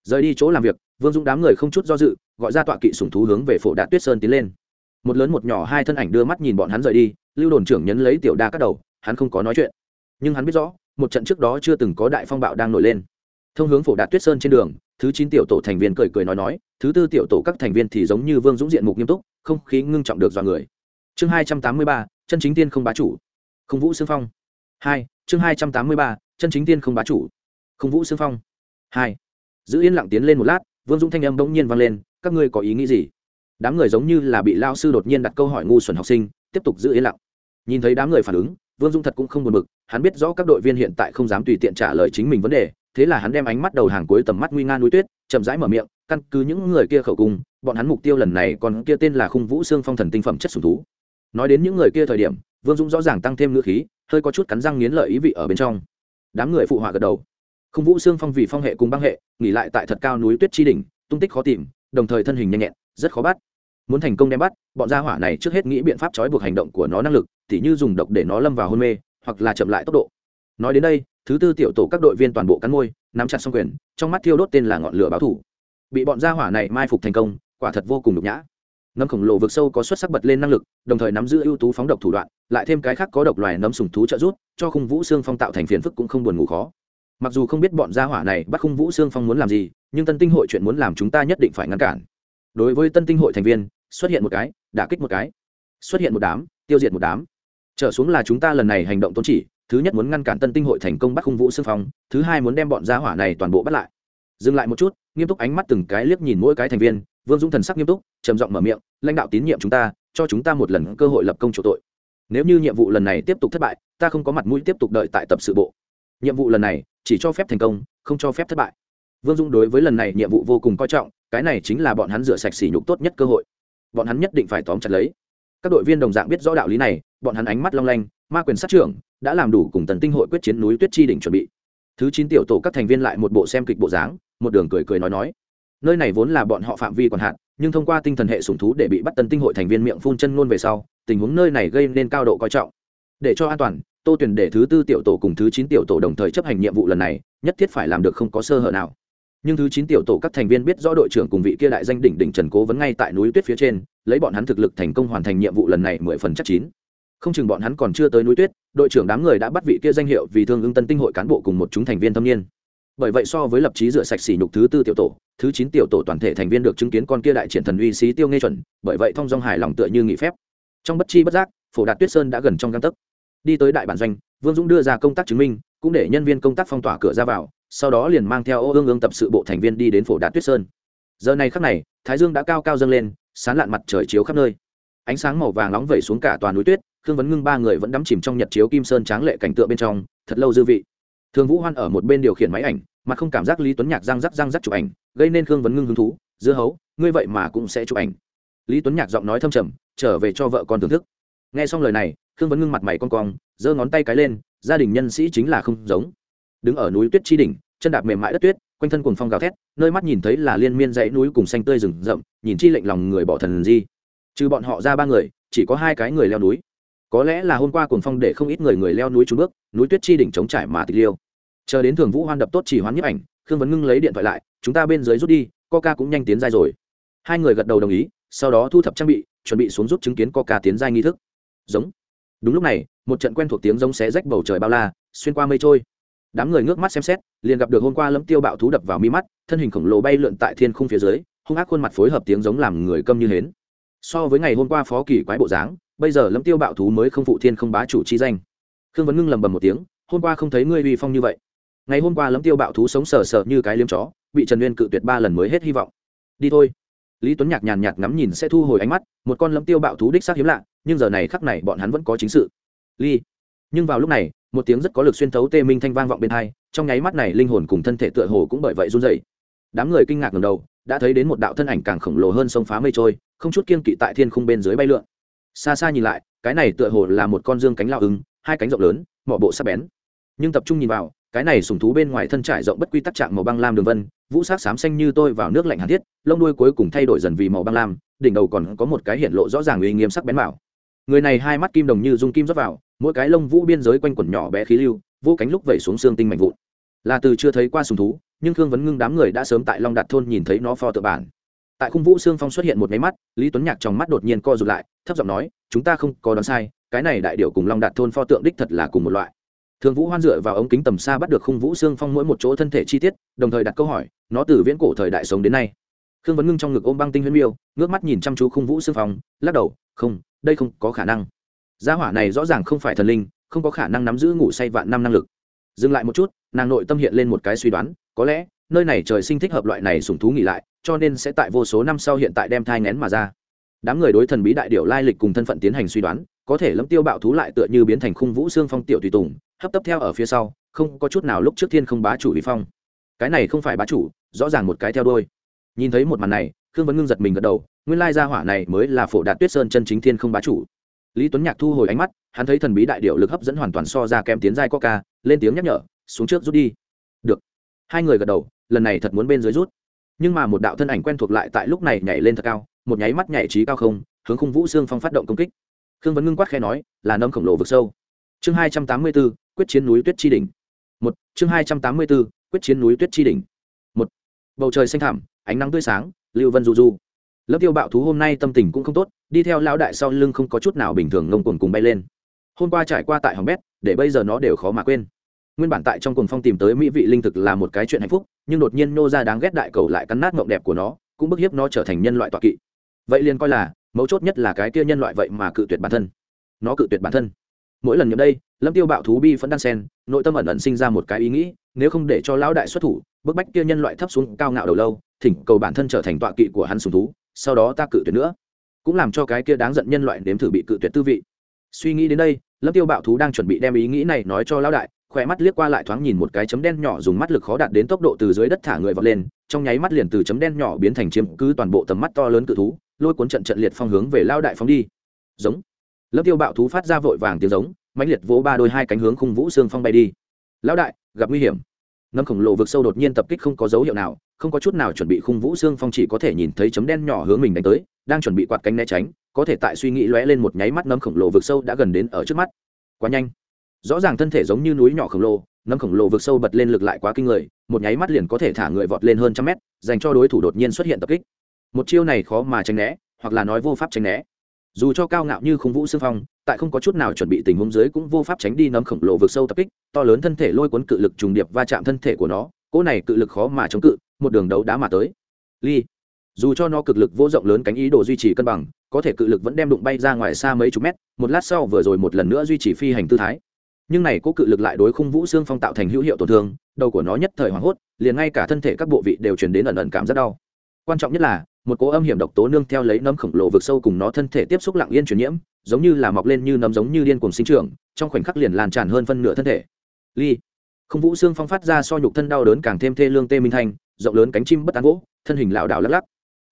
Rời đi chỗ làm việc, vương dũng đám người không chút do dự, gọi ra tọa kỵ sùng thú hướng về phổ đạt tuyết sơn tiến lên. Một lớn một nhỏ hai thân ảnh đưa mắt nhìn bọn hắn rời đi, lưu đồn trưởng nhấn lấy tiểu đa cắt đầu, hắn không có nói chuyện. Nhưng hắn biết rõ một trận trước đó chưa từng có đại phong bạo đang nổi lên. Thông hướng phổ đạt tuyết sơn trên đường, thứ chín tiểu tổ thành viên cười cười nói nói, thứ tư tiểu tổ các thành viên thì giống như vương dũng diện mục nghiêm túc, không khí ngưng trọng được dọa người. Chương hai trăm tám mươi ba, chân chính tiên không bá chủ. Không vũ xương phong. Hai, chương hai trăm tám mươi ba, chân chính tiên không bá chủ. Không vũ xương phong. Hai, giữ yên lặng tiến lên một lát, vương dũng thanh âm bỗng nhiên vang lên, các ngươi có ý nghĩ gì? Đám người giống như là bị lao sư đột nhiên đặt câu hỏi ngu xuẩn học sinh, tiếp tục giữ yên lặng. Nhìn thấy đám người phản ứng vương Dung thật cũng không buồn bực, hắn biết rõ các đội viên hiện tại không dám tùy tiện trả lời chính mình vấn đề, thế là hắn đem ánh mắt đầu hàng cuối tầm mắt nguy nga núi tuyết, chậm rãi mở miệng, căn cứ những người kia khẩu cung, bọn hắn mục tiêu lần này còn kia tên là khung vũ xương phong thần tinh phẩm chất sùng thú. Nói đến những người kia thời điểm, vương Dung rõ ràng tăng thêm ngữ khí, hơi có chút cắn răng nghiến lợi ý vị ở bên trong. Đám người phụ họa gật đầu. Khung vũ xương phong vì phong hệ cùng băng hệ, nghỉ lại tại thật cao núi tuyết chi đỉnh, tung tích khó tìm, đồng thời thân hình nhanh nhẹn, rất khó bắt muốn thành công đem bắt, bọn gia hỏa này trước hết nghĩ biện pháp trói buộc hành động của nó năng lực, tỉ như dùng độc để nó lâm vào hôn mê, hoặc là chậm lại tốc độ. Nói đến đây, thứ tư tiểu tổ các đội viên toàn bộ cắn môi, nắm chặt xong quyền, trong mắt thiêu đốt tên là ngọn lửa báo thủ. Bị bọn gia hỏa này mai phục thành công, quả thật vô cùng nhục nhã. Nấm khổng lồ vực sâu có xuất sắc bật lên năng lực, đồng thời nắm giữ ưu tú phóng độc thủ đoạn, lại thêm cái khác có độc loài nấm sùng thú trợ rút cho khung vũ xương phong tạo thành phiền phức cũng không buồn ngủ khó. Mặc dù không biết bọn gia hỏa này bắt khung vũ xương phong muốn làm gì, nhưng tân tinh hội chuyện muốn làm chúng ta nhất định phải ngăn cản. Đối với tân tinh hội thành viên xuất hiện một cái, đả kích một cái. Xuất hiện một đám, tiêu diệt một đám. Trở xuống là chúng ta lần này hành động tôn chỉ, thứ nhất muốn ngăn cản tân tinh hội thành công bắt khung vũ xương phong, thứ hai muốn đem bọn gia hỏa này toàn bộ bắt lại. Dừng lại một chút, nghiêm túc ánh mắt từng cái liếc nhìn mỗi cái thành viên, vương dũng thần sắc nghiêm túc, trầm giọng mở miệng, lãnh đạo tín nhiệm chúng ta, cho chúng ta một lần cơ hội lập công chủ tội. Nếu như nhiệm vụ lần này tiếp tục thất bại, ta không có mặt mũi tiếp tục đợi tại tập sự bộ. Nhiệm vụ lần này, chỉ cho phép thành công, không cho phép thất bại. Vương dũng đối với lần này nhiệm vụ vô cùng coi trọng, cái này chính là bọn hắn rửa sạch sỉ nhục tốt nhất cơ hội bọn hắn nhất định phải tóm chặt lấy. Các đội viên đồng dạng biết rõ đạo lý này, bọn hắn ánh mắt long lanh, ma quyền sát trưởng, đã làm đủ cùng tần tinh hội quyết chiến núi tuyết chi đỉnh chuẩn bị. Thứ chín tiểu tổ các thành viên lại một bộ xem kịch bộ dáng, một đường cười cười nói nói. Nơi này vốn là bọn họ phạm vi còn hạn, nhưng thông qua tinh thần hệ sủng thú để bị bắt tân tinh hội thành viên miệng phun chân luôn về sau, tình huống nơi này gây nên cao độ coi trọng. Để cho an toàn, tô tuyển để thứ tư tiểu tổ cùng thứ chín tiểu tổ đồng thời chấp hành nhiệm vụ lần này, nhất thiết phải làm được không có sơ hở nào nhưng thứ chín tiểu tổ các thành viên biết rõ đội trưởng cùng vị kia đại danh đỉnh đỉnh trần cố vấn ngay tại núi tuyết phía trên, lấy bọn hắn thực lực thành công hoàn thành nhiệm vụ lần này mười phần chắc chín. Không chừng bọn hắn còn chưa tới núi tuyết, đội trưởng đám người đã bắt vị kia danh hiệu vì thương ứng tân tinh hội cán bộ cùng một chúng thành viên thâm niên. Bởi vậy so với lập trí rửa sạch sỉ nhục thứ tư tiểu tổ, thứ chín tiểu tổ toàn thể thành viên được chứng kiến con kia đại triển thần uy xí tiêu nghe chuẩn, bởi vậy thông dong hài lòng tựa như nghị phép. Trong bất chi bất giác, phổ đạt tuyết sơn đã gần trong găng tấc. Đi tới đại bản doanh, vương dũng đưa ra công tác chứng minh, cũng để nhân viên công tác phong tỏa cửa ra vào sau đó liền mang theo ô ương ương tập sự bộ thành viên đi đến phổ đạt tuyết sơn. Giờ này khắc này, thái dương đã cao cao dâng lên, sán lạn mặt trời chiếu khắp nơi. Ánh sáng màu vàng nóng vẩy xuống cả toàn núi tuyết, khương vấn ngưng ba người vẫn đắm chìm trong nhật chiếu kim sơn tráng lệ cảnh tượng bên trong, thật lâu dư vị. Thường vũ hoan ở một bên điều khiển máy ảnh mà không cảm giác lý tuấn nhạc răng rắc răng rắc chụp ảnh, gây nên khương vấn ngưng hứng thú, dưa hấu, ngươi vậy mà cũng sẽ chụp ảnh. Lý tuấn nhạc giọng nói thâm trầm, trở về cho vợ con thưởng thức. Nghe xong lời này, khương vấn ngưng mặt mày con cong, giơ ngón tay cái lên, gia đình nhân sĩ chính là không giống đứng ở núi tuyết chi đỉnh, chân đạp mềm mại đất tuyết, quanh thân cuồng phong gào thét, nơi mắt nhìn thấy là liên miên dãy núi cùng xanh tươi rừng rậm, nhìn chi lệnh lòng người bỏ thần di. Trừ bọn họ ra ba người, chỉ có hai cái người leo núi. Có lẽ là hôm qua cuồng phong để không ít người người leo núi trúng bước, núi tuyết chi đỉnh chống trải mà tịch liêu. Chờ đến thường vũ hoan đập tốt chỉ hoán nhiếp ảnh, khương vấn ngưng lấy điện thoại lại, chúng ta bên dưới rút đi, coca cũng nhanh tiến ra rồi. Hai người gật đầu đồng ý, sau đó thu thập trang bị, chuẩn bị xuống rút chứng kiến coca tiến ra nghi thức. Giống. Đúng lúc này, một trận quen thuộc tiếng giống xé rách bầu trời bao la, xuyên qua mây trôi đám người ngước mắt xem xét, liền gặp được hôm qua lâm tiêu bạo thú đập vào mi mắt, thân hình khổng lồ bay lượn tại thiên khung phía dưới, hung ác khuôn mặt phối hợp tiếng giống làm người câm như hến. So với ngày hôm qua phó kỳ quái bộ dáng, bây giờ lâm tiêu bạo thú mới không phụ thiên không bá chủ chi danh. Khương vấn ngưng lầm bầm một tiếng, hôm qua không thấy ngươi uy phong như vậy. Ngày hôm qua lâm tiêu bạo thú sống sờ sờ như cái liếm chó, bị trần Nguyên cự tuyệt ba lần mới hết hy vọng. Đi thôi. Lý tuấn nhạc nhàn nhạt ngắm nhìn sẽ thu hồi ánh mắt, một con lâm tiêu bạo thú đích xác hiếm lạ, nhưng giờ này khắc này bọn hắn vẫn có chính sự. Ly. Nhưng vào lúc này một tiếng rất có lực xuyên thấu tê minh thanh vang vọng bên hai, trong nháy mắt này linh hồn cùng thân thể tựa hồ cũng bởi vậy run dậy đám người kinh ngạc ngầm đầu, đã thấy đến một đạo thân ảnh càng khổng lồ hơn sông phá mây trôi, không chút kiên kỵ tại thiên khung bên dưới bay lượn. Xa xa nhìn lại, cái này tựa hồ là một con dương cánh lao ứng hai cánh rộng lớn, mỏ bộ sắc bén. Nhưng tập trung nhìn vào, cái này sùng thú bên ngoài thân trải rộng bất quy tắc trạng màu băng lam đường vân, vũ sắc xám xanh như tôi vào nước lạnh hàn thiết, lông đuôi cuối cùng thay đổi dần vì màu băng lam, đỉnh đầu còn có một cái hiện lộ rõ ràng uy nghiêm sắc bén bảo người này hai mắt kim đồng như dung kim rót vào, mỗi cái lông vũ biên giới quanh quẩn nhỏ bé khí lưu vũ cánh lúc vẩy xuống xương tinh mạnh vụn. Là từ chưa thấy qua sùng thú, nhưng khương vấn ngưng đám người đã sớm tại long đạt thôn nhìn thấy nó pho tự bản. Tại khung vũ xương phong xuất hiện một máy mắt, lý tuấn nhạc trong mắt đột nhiên co rụt lại, thấp giọng nói, chúng ta không có đoán sai, cái này đại điệu cùng long đạt thôn pho tượng đích thật là cùng một loại. Thường vũ hoan dựa vào ống kính tầm xa bắt được khung vũ xương phong mỗi một chỗ thân thể chi tiết, đồng thời đặt câu hỏi, nó từ viễn cổ thời đại sống đến nay? Khương vấn ngưng trong ngực ôm băng tinh huyễn miêu, ngước mắt nhìn chăm chú khung vũ xương phong, lắc đầu, không đây không có khả năng. Gia hỏa này rõ ràng không phải thần linh, không có khả năng nắm giữ ngủ say vạn năm năng lực. Dừng lại một chút, nàng nội tâm hiện lên một cái suy đoán, có lẽ, nơi này trời sinh thích hợp loại này sùng thú nghỉ lại, cho nên sẽ tại vô số năm sau hiện tại đem thai ngén mà ra. Đám người đối thần bí đại điệu lai lịch cùng thân phận tiến hành suy đoán, có thể lâm tiêu bạo thú lại tựa như biến thành khung vũ xương phong tiểu tùy tùng, hấp tấp theo ở phía sau, không có chút nào lúc trước thiên không bá chủ vi phong. Cái này không phải bá chủ, rõ ràng một cái theo đôi nhìn thấy một màn này, khương vấn ngưng giật mình gật đầu nguyên lai gia hỏa này mới là phổ đạt tuyết sơn chân chính thiên không bá chủ. Lý tuấn nhạc thu hồi ánh mắt, hắn thấy thần bí đại điệu lực hấp dẫn hoàn toàn so ra kém tiến giai coca, lên tiếng nhắc nhở, xuống trước rút đi. Được. Hai người gật đầu, lần này thật muốn bên dưới rút. Nhưng mà một đạo thân ảnh quen thuộc lại tại lúc này nhảy lên thật cao, một nháy mắt nhảy trí cao không, hướng khung vũ xương phong phát động công kích. Khương vấn ngưng quát khe nói, là nấm khổng lồ vực sâu. Chương hai trăm tám mươi b ố quyết chiến núi tuyết tri đỉnh. Một, chương hai trăm tám mươi b ố quyết chiến núi tuyết tri đỉnh. Một, bầu trời xanh thẳm, ánh nắng tươi sáng, lưu vân du du lớp tiêu bạo thú hôm nay tâm tình cũng không tốt, đi theo lão đại sau lưng không có chút nào bình thường ngông cuồng cùng bay lên. Hôm qua trải qua tại Hồng bét, để bây giờ nó đều khó mà quên. Nguyên bản tại trong cuồng phong tìm tới mỹ vị linh thực là một cái chuyện hạnh phúc, nhưng đột nhiên nô ra đáng ghét đại cầu lại cắn nát mộng đẹp của nó, cũng bức hiếp nó trở thành nhân loại tọa kỵ. Vậy liền coi là, mấu chốt nhất là cái kia nhân loại vậy mà cự tuyệt bản thân. Nó cự tuyệt bản thân. Mỗi lần nhậm đây, lâm tiêu bạo thú bi vẫn đan sen nội tâm ẩn ẩn sinh ra một cái ý nghĩ, nếu không để cho lão đại xuất thủ, bức bách kia nhân loại thấp xuống cao ngạo đầu lâu, thỉnh cầu bản thân trở thành tọa kỵ của hắn sùng thú sau đó ta cự tuyệt nữa. Cũng làm cho cái kia đáng giận nhân loại nếm thử bị cự tuyệt tư vị. Suy nghĩ đến đây, lâm tiêu bạo thú đang chuẩn bị đem ý nghĩ này nói cho lão đại, khỏe mắt liếc qua lại thoáng nhìn một cái chấm đen nhỏ dùng mắt lực khó đạt đến tốc độ từ dưới đất thả người vọt lên, trong nháy mắt liền từ chấm đen nhỏ biến thành chiếm cứ toàn bộ tầm mắt to lớn cự thú, lôi cuốn trận trận liệt phong hướng về lao đại phóng đi. Giống. Lâm tiêu bạo thú phát ra vội vàng tiếng giống, mãnh liệt vỗ ba đôi hai cánh hướng khung vũ xương phong bay đi. Lão đại, gặp nguy hiểm nấm khổng lồ vực sâu đột nhiên tập kích không có dấu hiệu nào, không có chút nào chuẩn bị khung vũ xương phong chỉ có thể nhìn thấy chấm đen nhỏ hướng mình đánh tới, đang chuẩn bị quạt cánh né tránh, có thể tại suy nghĩ lóe lên một nháy mắt nấm khổng lồ vực sâu đã gần đến ở trước mắt. Quá nhanh. Rõ ràng thân thể giống như núi nhỏ khổng lồ nấm khổng lồ vực sâu bật lên lực lại quá kinh người, một nháy mắt liền có thể thả người vọt lên hơn trăm mét, dành cho đối thủ đột nhiên xuất hiện tập kích. Một chiêu này khó mà tránh né, hoặc là nói vô pháp tránh né. Dù cho cao ngạo như khung vũ xương phong tại không có chút nào chuẩn bị tình huống dưới cũng vô pháp tránh đi nấm khổng lồ vượt sâu tập kích, to lớn thân thể lôi cuốn cự lực trùng điệp va chạm thân thể của nó, cỗ này cự lực khó mà chống cự, một đường đấu đá mà tới. Ly, dù cho nó cực lực vô rộng lớn cánh ý đồ duy trì cân bằng, có thể cự lực vẫn đem đụng bay ra ngoài xa mấy chục mét, một lát sau vừa rồi một lần nữa duy trì phi hành tư thái. Nhưng này cỗ cự lực lại đối khung vũ xương phong tạo thành hữu hiệu tổn thương, đầu của nó nhất thời hoảng hốt, liền ngay cả thân thể các bộ vị đều truyền đến ẩn ẩn cảm rất đau. Quan trọng nhất là một cỗ âm hiểm độc tố nương theo lấy nấm khổng lồ vực sâu cùng nó thân thể tiếp xúc lặng yên truyền nhiễm, giống như là mọc lên như nấm giống như điên cuồng sinh trưởng, trong khoảnh khắc liền lan tràn hơn phân nửa thân thể. Ly, không vũ xương phong phát ra so nhục thân đau đớn càng thêm thê lương tê minh thanh, rộng lớn cánh chim bất tán gỗ, thân hình lảo đảo lắc lắc.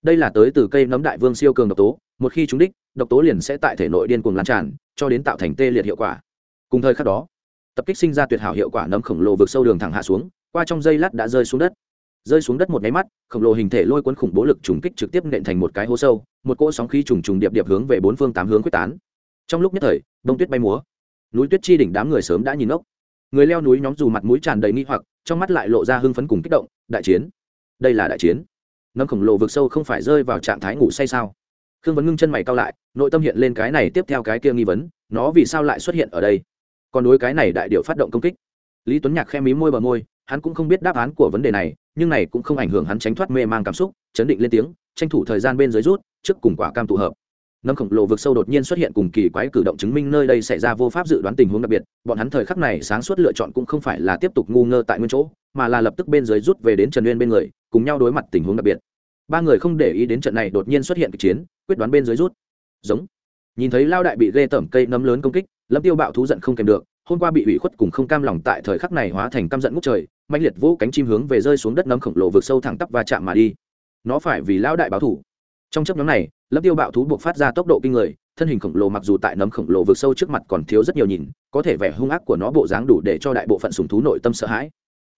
Đây là tới từ cây nấm đại vương siêu cường độc tố, một khi chúng đích, độc tố liền sẽ tại thể nội điên cuồng lan tràn, cho đến tạo thành tê liệt hiệu quả. Cùng thời khắc đó, tập kích sinh ra tuyệt hảo hiệu quả nấm khổng lồ vượt sâu đường thẳng hạ xuống, qua trong dây lát đã rơi xuống đất rơi xuống đất một nháy mắt, khổng lồ hình thể lôi cuốn khủng bố lực trùng kích trực tiếp nện thành một cái hố sâu, một cỗ sóng khí trùng trùng điệp điệp hướng về bốn phương tám hướng quyết tán. Trong lúc nhất thời bông tuyết bay múa. Núi tuyết chi đỉnh đám người sớm đã nhìn ốc người leo núi nhóm dù mặt mũi tràn đầy nghi hoặc, trong mắt lại lộ ra hưng phấn cùng kích động, đại chiến? Đây là đại chiến? Nấm khổng lồ vực sâu không phải rơi vào trạng thái ngủ say sao? Khương vấn ngưng chân mày cao lại, nội tâm hiện lên cái này tiếp theo cái kia nghi vấn, nó vì sao lại xuất hiện ở đây? Còn đối cái này đại điệu phát động công kích. Lý tuấn nhạc khe mí môi bờ môi, hắn cũng không biết đáp án của vấn đề này nhưng này cũng không ảnh hưởng hắn tránh thoát mê mang cảm xúc, chấn định lên tiếng, tranh thủ thời gian bên dưới rút, trước cùng quả cam tụ hợp. Nấm khổng lồ vực sâu đột nhiên xuất hiện cùng kỳ quái cử động chứng minh nơi đây xảy ra vô pháp dự đoán tình huống đặc biệt, bọn hắn thời khắc này sáng suốt lựa chọn cũng không phải là tiếp tục ngu ngơ tại nguyên chỗ, mà là lập tức bên dưới rút về đến trần uyên bên người, cùng nhau đối mặt tình huống đặc biệt. Ba người không để ý đến trận này đột nhiên xuất hiện kịch chiến, quyết đoán bên dưới rút. Giống. Nhìn thấy lao đại bị ghê tởm cây nấm lớn công kích, lâm tiêu bạo thú giận không kèm được, hôm qua bị ủy khuất cùng không cam lòng tại thời khắc này hóa thành căm giận ngút trời mạnh liệt vỗ cánh chim hướng về rơi xuống đất nấm khổng lồ vượt sâu thẳng tắp và chạm mà đi. Nó phải vì lao đại báo thủ. Trong chấp nhóm này, lâm tiêu bạo thú buộc phát ra tốc độ kinh người, thân hình khổng lồ mặc dù tại nấm khổng lồ vượt sâu trước mặt còn thiếu rất nhiều nhìn, có thể vẻ hung ác của nó bộ dáng đủ để cho đại bộ phận sùng thú nội tâm sợ hãi.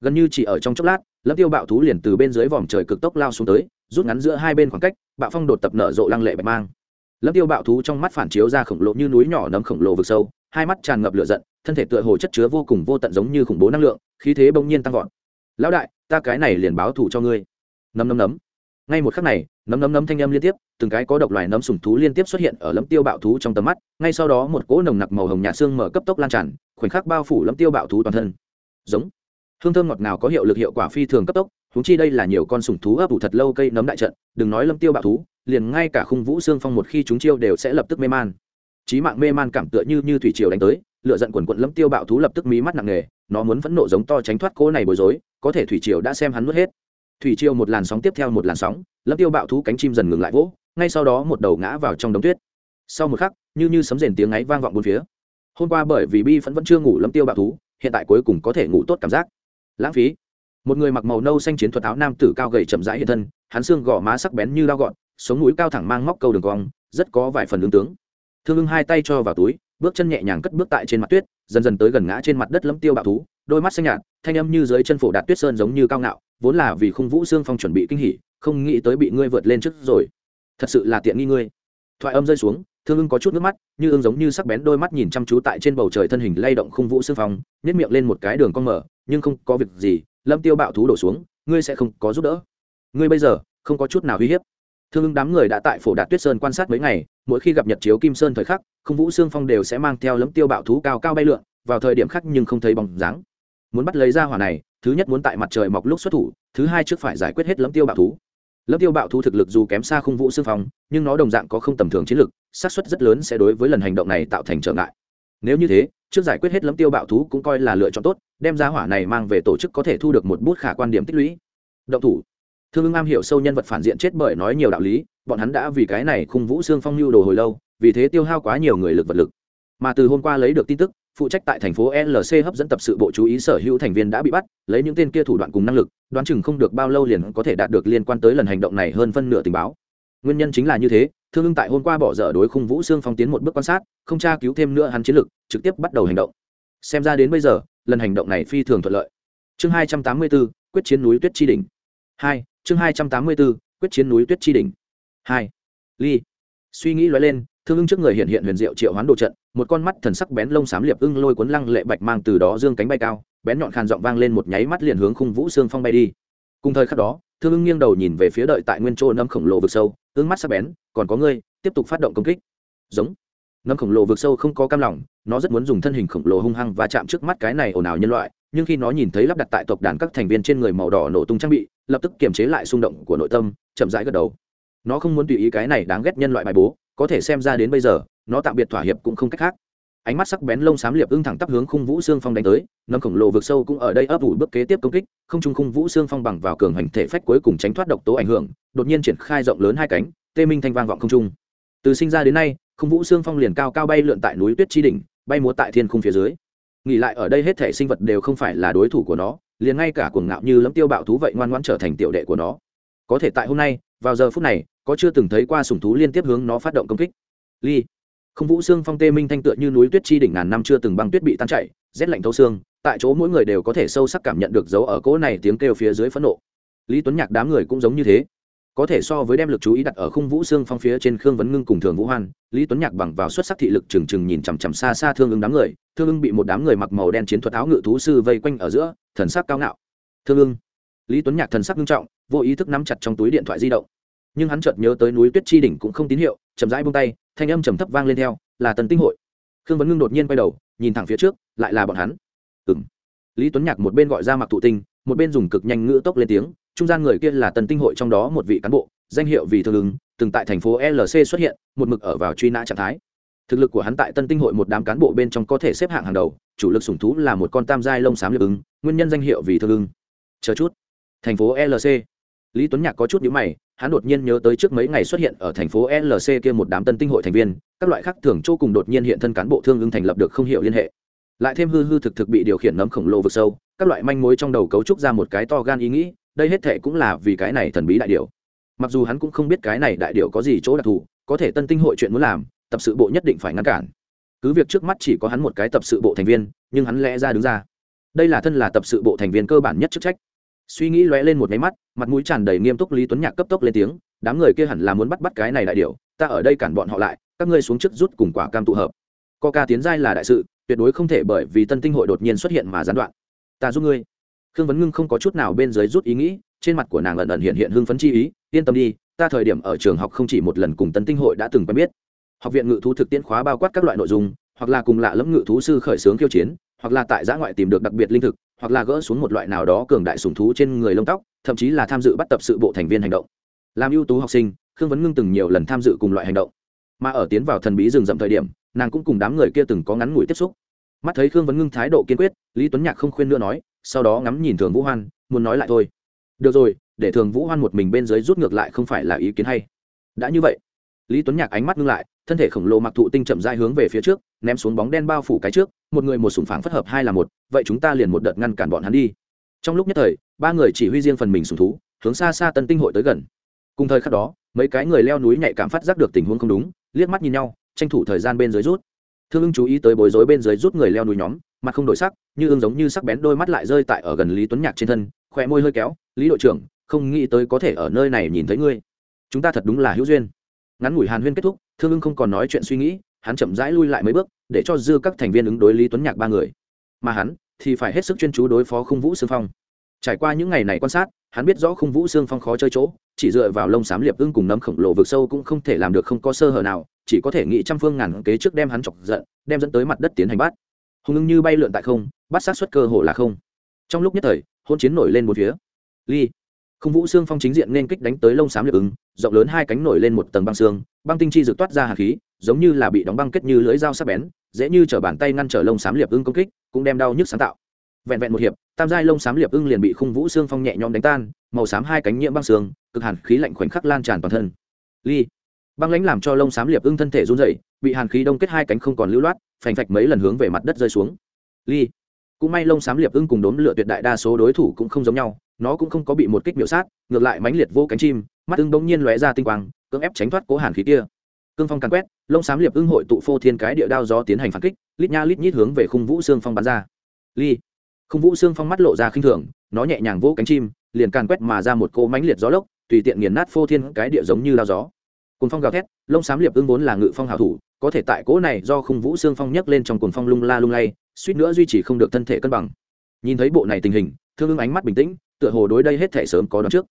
Gần như chỉ ở trong chốc lát, lâm tiêu bạo thú liền từ bên dưới vòm trời cực tốc lao xuống tới, rút ngắn giữa hai bên khoảng cách, bạo phong đột tập nở rộ lăng lệ bạch mang lâm tiêu bạo thú trong mắt phản chiếu ra khổng lồ như núi nhỏ nấm khổng lồ vực sâu, hai mắt tràn ngập lửa giận, thân thể tựa hồ chất chứa vô cùng vô tận giống như khủng bố năng lượng, khí thế bỗng nhiên tăng vọt. Lão đại, ta cái này liền báo thù cho ngươi. Nấm nấm nấm. Ngay một khắc này, nấm nấm nấm thanh âm liên tiếp, từng cái có độc loài nấm sùng thú liên tiếp xuất hiện ở lâm tiêu bạo thú trong tầm mắt, ngay sau đó một cỗ nồng nặc màu hồng nhạt xương mở cấp tốc lan tràn, khoảnh khắc bao phủ lâm tiêu bạo thú toàn thân. Giống. Hương thơm ngọt nào có hiệu lực hiệu quả phi thường cấp tốc húng chi đây là nhiều con sủng thú ấp ủ thật lâu cây nấm đại trận, đừng nói lâm tiêu bạo thú, liền ngay cả khung vũ xương phong một khi chúng chiêu đều sẽ lập tức mê man. Trí mạng mê man cảm tựa như như thủy triều đánh tới lựa giận quần quận lâm tiêu bạo thú lập tức mí mắt nặng nề, nó muốn phẫn nộ giống to tránh thoát cỗ này bối rối, có thể thủy triều đã xem hắn nuốt hết. Thủy triều một làn sóng tiếp theo một làn sóng, lâm tiêu bạo thú cánh chim dần ngừng lại vỗ, ngay sau đó một đầu ngã vào trong đống tuyết. Sau một khắc, như như sấm rền tiếng ấy vang vọng bốn phía. Hôm qua bởi vì bi vẫn vẫn chưa ngủ lâm tiêu bạo thú, hiện tại cuối cùng có thể ngủ tốt cảm giác. Lãng phí một người mặc màu nâu xanh chiến thuật áo nam tử cao gầy chậm rãi hiện thân, hắn xương gò má sắc bén như lao gọn sống mũi cao thẳng mang móc câu đường cong, rất có vài phần ứng tướng. Thương ưng hai tay cho vào túi, bước chân nhẹ nhàng cất bước tại trên mặt tuyết, dần dần tới gần ngã trên mặt đất lâm tiêu bạo thú, đôi mắt xanh nhạt, thanh âm như dưới chân phổ đạt tuyết sơn giống như cao ngạo, vốn là vì khung vũ xương phong chuẩn bị kinh hỉ, không nghĩ tới bị ngươi vượt lên trước rồi. Thật sự là tiện nghi ngươi. Thoại âm rơi xuống, thương ưng có chút nước mắt, như ưng giống như sắc bén đôi mắt nhìn chăm chú tại trên bầu trời thân hình lay động khung vũ xương phong nhét miệng lên một cái đường cong mở, nhưng không có việc gì lâm tiêu bạo thú đổ xuống, ngươi sẽ không có giúp đỡ. Ngươi bây giờ, không có chút nào uy hiếp. Thương ứng đám người đã tại phổ đạt tuyết sơn quan sát mấy ngày, mỗi khi gặp nhật chiếu kim sơn thời khắc, không vũ xương phong đều sẽ mang theo lâm tiêu bạo thú cao cao bay lượn, vào thời điểm khác nhưng không thấy bóng dáng. Muốn bắt lấy ra hỏa này, thứ nhất muốn tại mặt trời mọc lúc xuất thủ, thứ hai trước phải giải quyết hết lâm tiêu bạo thú. Lâm tiêu bạo thú thực lực dù kém xa khung vũ xương phong, nhưng nó đồng dạng có không tầm thường chiến lực, xác suất rất lớn sẽ đối với lần hành động này tạo thành trở ngại. Nếu như thế trước giải quyết hết lấm tiêu bạo thú cũng coi là lựa chọn tốt, đem ra hỏa này mang về tổ chức có thể thu được một bút khả quan điểm tích lũy. Động thủ. Thương ưng am hiểu sâu nhân vật phản diện chết bởi nói nhiều đạo lý, bọn hắn đã vì cái này khung vũ xương phong lưu đồ hồi lâu, vì thế tiêu hao quá nhiều người lực vật lực. Mà từ hôm qua lấy được tin tức, phụ trách tại thành phố lc hấp dẫn tập sự bộ chú ý sở hữu thành viên đã bị bắt, lấy những tên kia thủ đoạn cùng năng lực, đoán chừng không được bao lâu liền có thể đạt được liên quan tới lần hành động này hơn phân nửa tình báo. Nguyên nhân chính là như thế thương ưng tại hôm qua bỏ dở đối khung vũ xương phong tiến một bước quan sát không tra cứu thêm nữa hắn chiến lược, trực tiếp bắt đầu hành động. Xem ra đến bây giờ lần hành động này phi thường thuận lợi. Chương hai trăm tám mươi bốn quyết chiến núi tuyết chi đỉnh. Hai chương hai trăm tám mươi bốn quyết chiến núi tuyết chi đỉnh. Hai ly. Suy nghĩ lóe lên thương ưng trước người hiện hiện huyền diệu triệu hoán đồ trận một con mắt thần sắc bén lông xám liệp ưng lôi cuốn lăng lệ bạch mang từ đó dương cánh bay cao bén nhọn khàn giọng vang lên một nháy mắt liền hướng khung vũ xương phong bay đi. Cùng thời khắc đó thương ưng nghiêng đầu nhìn về phía đợi tại nguyên chỗ nâm khổng lồ vực sâu ương mắt sắc bén, còn có ngươi, tiếp tục phát động công kích. Giống. Nấm khổng lồ vượt sâu không có cam lòng, nó rất muốn dùng thân hình khổng lồ hung hăng và chạm trước mắt cái này ồn ào nhân loại, nhưng khi nó nhìn thấy lắp đặt tại tộc đàn các thành viên trên người màu đỏ nổ tung trang bị, lập tức kiềm chế lại xung động của nội tâm, chậm rãi gật đầu. Nó không muốn tùy ý cái này đáng ghét nhân loại bài bố, có thể xem ra đến bây giờ, nó tạm biệt thỏa hiệp cũng không cách khác ánh mắt sắc bén lông xám liệp ưng thẳng tắp hướng khung vũ xương phong đánh tới, nấm khổng lồ vực sâu cũng ở đây ấp ủ bước kế tiếp công kích, không trung khung vũ xương phong bằng vào cường hành thể phách cuối cùng tránh thoát độc tố ảnh hưởng, đột nhiên triển khai rộng lớn hai cánh, tê minh thanh vang vọng không trung. Từ sinh ra đến nay, khung vũ xương phong liền cao cao bay lượn tại núi tuyết chi đỉnh, bay múa tại thiên khung phía dưới. Nghỉ lại ở đây hết thể sinh vật đều không phải là đối thủ của nó, liền ngay cả cuồng ngạo như lấm tiêu bạo thú vậy ngoan ngoãn trở thành tiểu đệ của nó. Có thể tại hôm nay, vào giờ phút này, có chưa từng thấy qua sủng thú liên tiếp hướng nó phát động công kích. Ly không vũ xương phong tê minh thanh tựa như núi tuyết chi đỉnh ngàn năm chưa từng băng tuyết bị tan chảy, rét lạnh thấu xương, tại chỗ mỗi người đều có thể sâu sắc cảm nhận được dấu ở cỗ này tiếng kêu phía dưới phẫn nộ. Lý tuấn nhạc đám người cũng giống như thế. Có thể so với đem lực chú ý đặt ở khung vũ xương phong phía trên khương vấn ngưng cùng thường vũ hoan, lý tuấn nhạc bằng vào xuất sắc thị lực trừng trừng nhìn chằm chằm xa xa thương ưng đám người, thương ưng bị một đám người mặc màu đen chiến thuật áo ngự thú sư vây quanh ở giữa, thần sắc cao ngạo. Thương ưng. Lý tuấn nhạc thần sắc nghiêm trọng, vô ý thức nắm chặt trong túi điện thoại di động nhưng hắn chợt nhớ tới núi tuyết chi đỉnh cũng không tín hiệu, chậm rãi buông tay, thanh âm trầm thấp vang lên theo, là tần tinh hội. Khương vấn ngưng đột nhiên quay đầu, nhìn thẳng phía trước, lại là bọn hắn. Ừng lý tuấn nhạc một bên gọi ra mặc thụ tinh, một bên dùng cực nhanh ngữ tốc lên tiếng, trung gian người kia là tần tinh hội trong đó một vị cán bộ, danh hiệu vì thương ứng, từng tại thành phố lc xuất hiện, một mực ở vào truy nã trạng thái. Thực lực của hắn tại tân tinh hội một đám cán bộ bên trong có thể xếp hạng hàng đầu, chủ lực sủng thú là một con tam giai lông xám liệp ứng, nguyên nhân danh hiệu vì thương ứng. Chờ chút. Thành phố lc lý tuấn nhạc có chút nhữ mày, hắn đột nhiên nhớ tới trước mấy ngày xuất hiện ở thành phố lc kia một đám tân tinh hội thành viên, các loại khác thường chỗ cùng đột nhiên hiện thân cán bộ thương ứng thành lập được không hiểu liên hệ. Lại thêm hư hư thực thực bị điều khiển nấm khổng lồ vực sâu, các loại manh mối trong đầu cấu trúc ra một cái to gan ý nghĩ, đây hết thệ cũng là vì cái này thần bí đại điều mặc dù hắn cũng không biết cái này đại điều có gì chỗ đặc thù, có thể tân tinh hội chuyện muốn làm, tập sự bộ nhất định phải ngăn cản. Cứ việc trước mắt chỉ có hắn một cái tập sự bộ thành viên, nhưng hắn lẽ ra đứng ra. Đây là thân là tập sự bộ thành viên cơ bản nhất chức trách suy nghĩ lóe lên một máy mắt, mặt mũi tràn đầy nghiêm túc lý tuấn nhạc cấp tốc lên tiếng, đám người kia hẳn là muốn bắt bắt cái này đại điều ta ở đây cản bọn họ lại, các ngươi xuống trước rút cùng quả cam tụ hợp. Ca tiến giai là đại sự, tuyệt đối không thể bởi vì tân tinh hội đột nhiên xuất hiện mà gián đoạn. Ta giúp ngươi. Khương vấn ngưng không có chút nào bên dưới rút ý nghĩ, trên mặt của nàng ẩn ẩn hiện hiện hưng phấn chi ý, yên tâm đi, ta thời điểm ở trường học không chỉ một lần cùng tân tinh hội đã từng quen biết. Học viện ngự thú thực tiễn khóa bao quát các loại nội dung, hoặc là cùng lạ lẫm ngự thú sư khởi xướng khiêu chiến, hoặc là tại giã ngoại tìm được đặc biệt linh thực hoặc là gỡ xuống một loại nào đó cường đại sùng thú trên người lông tóc, thậm chí là tham dự bắt tập sự bộ thành viên hành động. Làm ưu tú học sinh, khương vấn ngưng từng nhiều lần tham dự cùng loại hành động. Mà ở tiến vào thần bí rừng rậm thời điểm, nàng cũng cùng đám người kia từng có ngắn ngủi tiếp xúc. Mắt thấy khương vấn ngưng thái độ kiên quyết, lý tuấn nhạc không khuyên nữa nói, sau đó ngắm nhìn thường vũ hoan, muốn nói lại thôi. Được rồi, để thường vũ hoan một mình bên dưới rút ngược lại không phải là ý kiến hay. Đã như vậy, lý tuấn nhạc ánh mắt ngưng lại thân thể khổng lồ mặc thụ tinh chậm dài hướng về phía trước, ném xuống bóng đen bao phủ cái trước, một người một sủng phảng phất hợp hai là một, vậy chúng ta liền một đợt ngăn cản bọn hắn đi. Trong lúc nhất thời, ba người chỉ huy riêng phần mình sủng thú, hướng xa xa tân tinh hội tới gần. Cùng thời khắc đó, mấy cái người leo núi nhạy cảm phát giác được tình huống không đúng, liếc mắt nhìn nhau, tranh thủ thời gian bên dưới rút. Thương ưng chú ý tới bối rối bên dưới rút người leo núi nhóm, mặt không đổi sắc, như ưng giống như sắc bén đôi mắt lại rơi tại ở gần lý tuấn nhạc trên thân khỏe môi hơi kéo, lý đội trưởng, không nghĩ tới có thể ở nơi này nhìn thấy ngươi. Chúng ta thật đúng là hữu duyên. Ngắn ngủi hàn huyên kết thúc thương ưng không còn nói chuyện suy nghĩ, hắn chậm rãi lui lại mấy bước, để cho dư các thành viên ứng đối lý tuấn nhạc ba người. Mà hắn thì phải hết sức chuyên chú đối phó khung vũ Sương phong. Trải qua những ngày này quan sát, hắn biết rõ khung vũ Sương phong khó chơi chỗ, chỉ dựa vào lông xám liệp ưng cùng nấm khổng lồ vực sâu cũng không thể làm được không có sơ hở nào, chỉ có thể nghĩ trăm phương ngàn kế trước đem hắn chọc giận, đem dẫn tới mặt đất tiến hành bắt. Hùng ưng như bay lượn tại không, bắt sát xuất cơ hồ là không. Trong lúc nhất thời hôn chiến nổi lên một phía. Ly không vũ xương phong chính diện nên kích đánh tới lông xám liệp ứng rộng lớn hai cánh nổi lên một tầng băng xương băng tinh chi rực toát ra hạt khí giống như là bị đóng băng kết như lưỡi dao sắc bén dễ như chở bàn tay ngăn trở lông xám liệp ưng công kích cũng đem đau nhức sáng tạo. Vẹn vẹn một hiệp tam giai lông xám liệp ưng liền bị khung vũ xương phong nhẹ nhõm đánh tan màu xám hai cánh nhiễm băng xương cực hàn khí lạnh khoảnh khắc lan tràn toàn thân. Ly. Băng lãnh làm cho lông xám liệp ưng thân thể run rẩy, bị hàn khí đông kết hai cánh không còn lưu loát phành phạch mấy lần hướng về mặt đất rơi xuống. Ly. Cũng may lông xám liệp ưng cùng đốn lựa tuyệt đại đa số đối thủ cũng không giống nhau nó cũng không có bị một kích miểu sát ngược lại mãnh liệt vô cánh chim mắt ưng bỗng nhiên lóe ra tinh quang cưỡng ép tránh thoát cố hàn khí kia. Cương phong càn quét, lông xám liệp ưng hội tụ phô thiên cái địa đao gió tiến hành phản kích, lít nha lít nhít hướng về khung vũ xương phong bắn ra. Ly. Khung vũ xương phong mắt lộ ra khinh thường, nó nhẹ nhàng vỗ cánh chim, liền càn quét mà ra một cỗ mánh liệt gió lốc, tùy tiện nghiền nát phô thiên cái địa giống như đao gió. Cùng phong gào thét, lông xám liệp ưng vốn là ngự phong hảo thủ, có thể tại cỗ này do khung vũ xương phong nhấc lên trong cuồng phong lung la lung lay, suýt nữa duy trì không được thân thể cân bằng. Nhìn thấy bộ này tình hình, thương ưng ánh mắt bình tĩnh, tựa hồ đối đây hết thể sớm có đón trước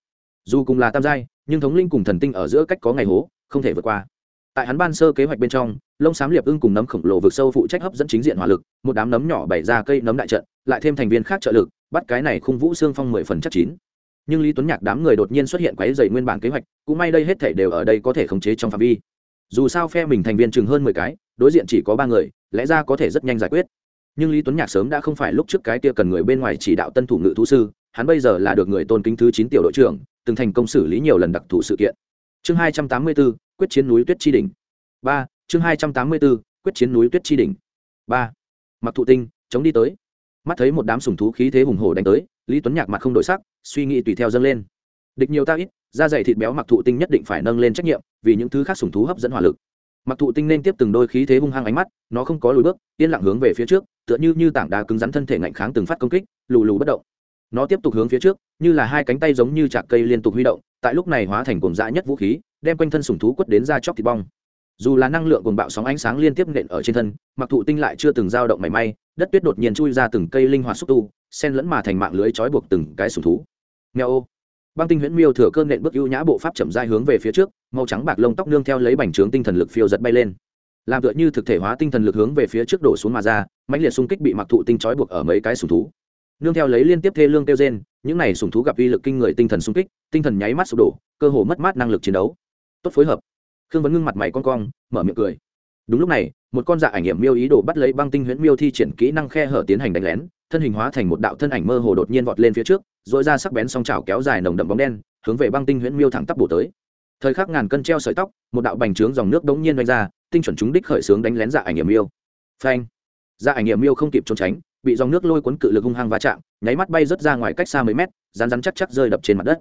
dù cùng là tam giai, nhưng thống linh cùng thần tinh ở giữa cách có ngày hố, không thể vượt qua. Tại hắn ban sơ kế hoạch bên trong, lông xám liệp ưng cùng nấm khổng lồ vượt sâu phụ trách hấp dẫn chính diện hỏa lực, một đám nấm nhỏ bày ra cây nấm đại trận, lại thêm thành viên khác trợ lực, bắt cái này khung vũ xương phong mười phần chắc chín. Nhưng lý tuấn nhạc đám người đột nhiên xuất hiện quáy dày nguyên bản kế hoạch, cũng may đây hết thể đều ở đây có thể khống chế trong phạm vi. Dù sao phe mình thành viên chừng hơn mười cái, đối diện chỉ có ba người, lẽ ra có thể rất nhanh giải quyết. Nhưng lý tuấn nhạc sớm đã không phải lúc trước cái kia cần người bên ngoài chỉ đạo tân thủ ngự thú sư, hắn bây giờ là được người tôn kính thứ chín tiểu đội trưởng từng thành công xử lý nhiều lần đặc thù sự kiện. Chương hai trăm tám mươi 284, quyết chiến núi tuyết chi đỉnh. Ba chương hai trăm tám mươi 284, quyết chiến núi tuyết chi đỉnh. Ba mặc thụ tinh chống đi tới. Mắt thấy một đám sùng thú khí thế hùng hổ đánh tới lý tuấn nhạc mặt không đổi sắc suy nghĩ tùy theo dâng lên. Địch nhiều ta ít da dày thịt béo mặc thụ tinh nhất định phải nâng lên trách nhiệm vì những thứ khác sùng thú hấp dẫn hỏa lực. Mặc thụ tinh nên tiếp từng đôi khí thế hung hăng ánh mắt nó không có lùi bước yên lặng hướng về phía trước tựa như như tảng đá cứng rắn thân thể ngạnh kháng từng phát công kích lù lù bất động nó tiếp tục hướng phía trước, như là hai cánh tay giống như chạc cây liên tục huy động, tại lúc này hóa thành cồn dã nhất vũ khí, đem quanh thân sùng thú quất đến ra chóc thịt bong. Dù là năng lượng cuồng bạo sóng ánh sáng liên tiếp nện ở trên thân, mặc thụ tinh lại chưa từng dao động mảy may, đất tuyết đột nhiên chui ra từng cây linh hoạt xúc tu sen lẫn mà thành mạng lưới trói buộc từng cái sùng thú. Nghèo ô. Băng tinh huyễn miêu thừa cơn nện bước ưu nhã bộ pháp chậm dai hướng về phía trước, màu trắng bạc lông tóc nương theo lấy bành trướng tinh thần lực phiêu giật bay lên. Làm tựa như thực thể hóa tinh thần lực hướng về phía trước đổ xuống mà ra, mãnh liệt xung kích bị mặc thụ tinh trói buộc ở mấy cái sùng thú nương theo lấy liên tiếp thê lương kêu gen những này sùng thú gặp uy lực kinh người tinh thần sung kích, tinh thần nháy mắt sụp đổ, cơ hồ mất mát năng lực chiến đấu. Tốt phối hợp. Khương vấn ngưng mặt mày con cong, mở miệng cười. Đúng lúc này, một con dạ ảnh nghiệm miêu ý đồ bắt lấy băng tinh huyễn miêu thi triển kỹ năng khe hở tiến hành đánh lén, thân hình hóa thành một đạo thân ảnh mơ hồ đột nhiên vọt lên phía trước dội ra sắc bén song trào kéo dài nồng đậm bóng đen, hướng về băng tinh huyễn miêu thẳng tắp bổ tới. Thời khắc ngàn cân treo sợi tóc, một đạo bành trướng dòng nước đống nhiên đánh ra, tinh chuẩn chúng đích khởi xướng đánh lén dạ ảnh nghiệm miêu. Phanh. Dạ ảnh nghiệm miêu không kịp trốn tránh bị dòng nước lôi cuốn cự lực hung hăng va chạm, nháy mắt bay rớt ra ngoài cách xa mấy mét rán rán chắc chắc rơi đập trên mặt đất.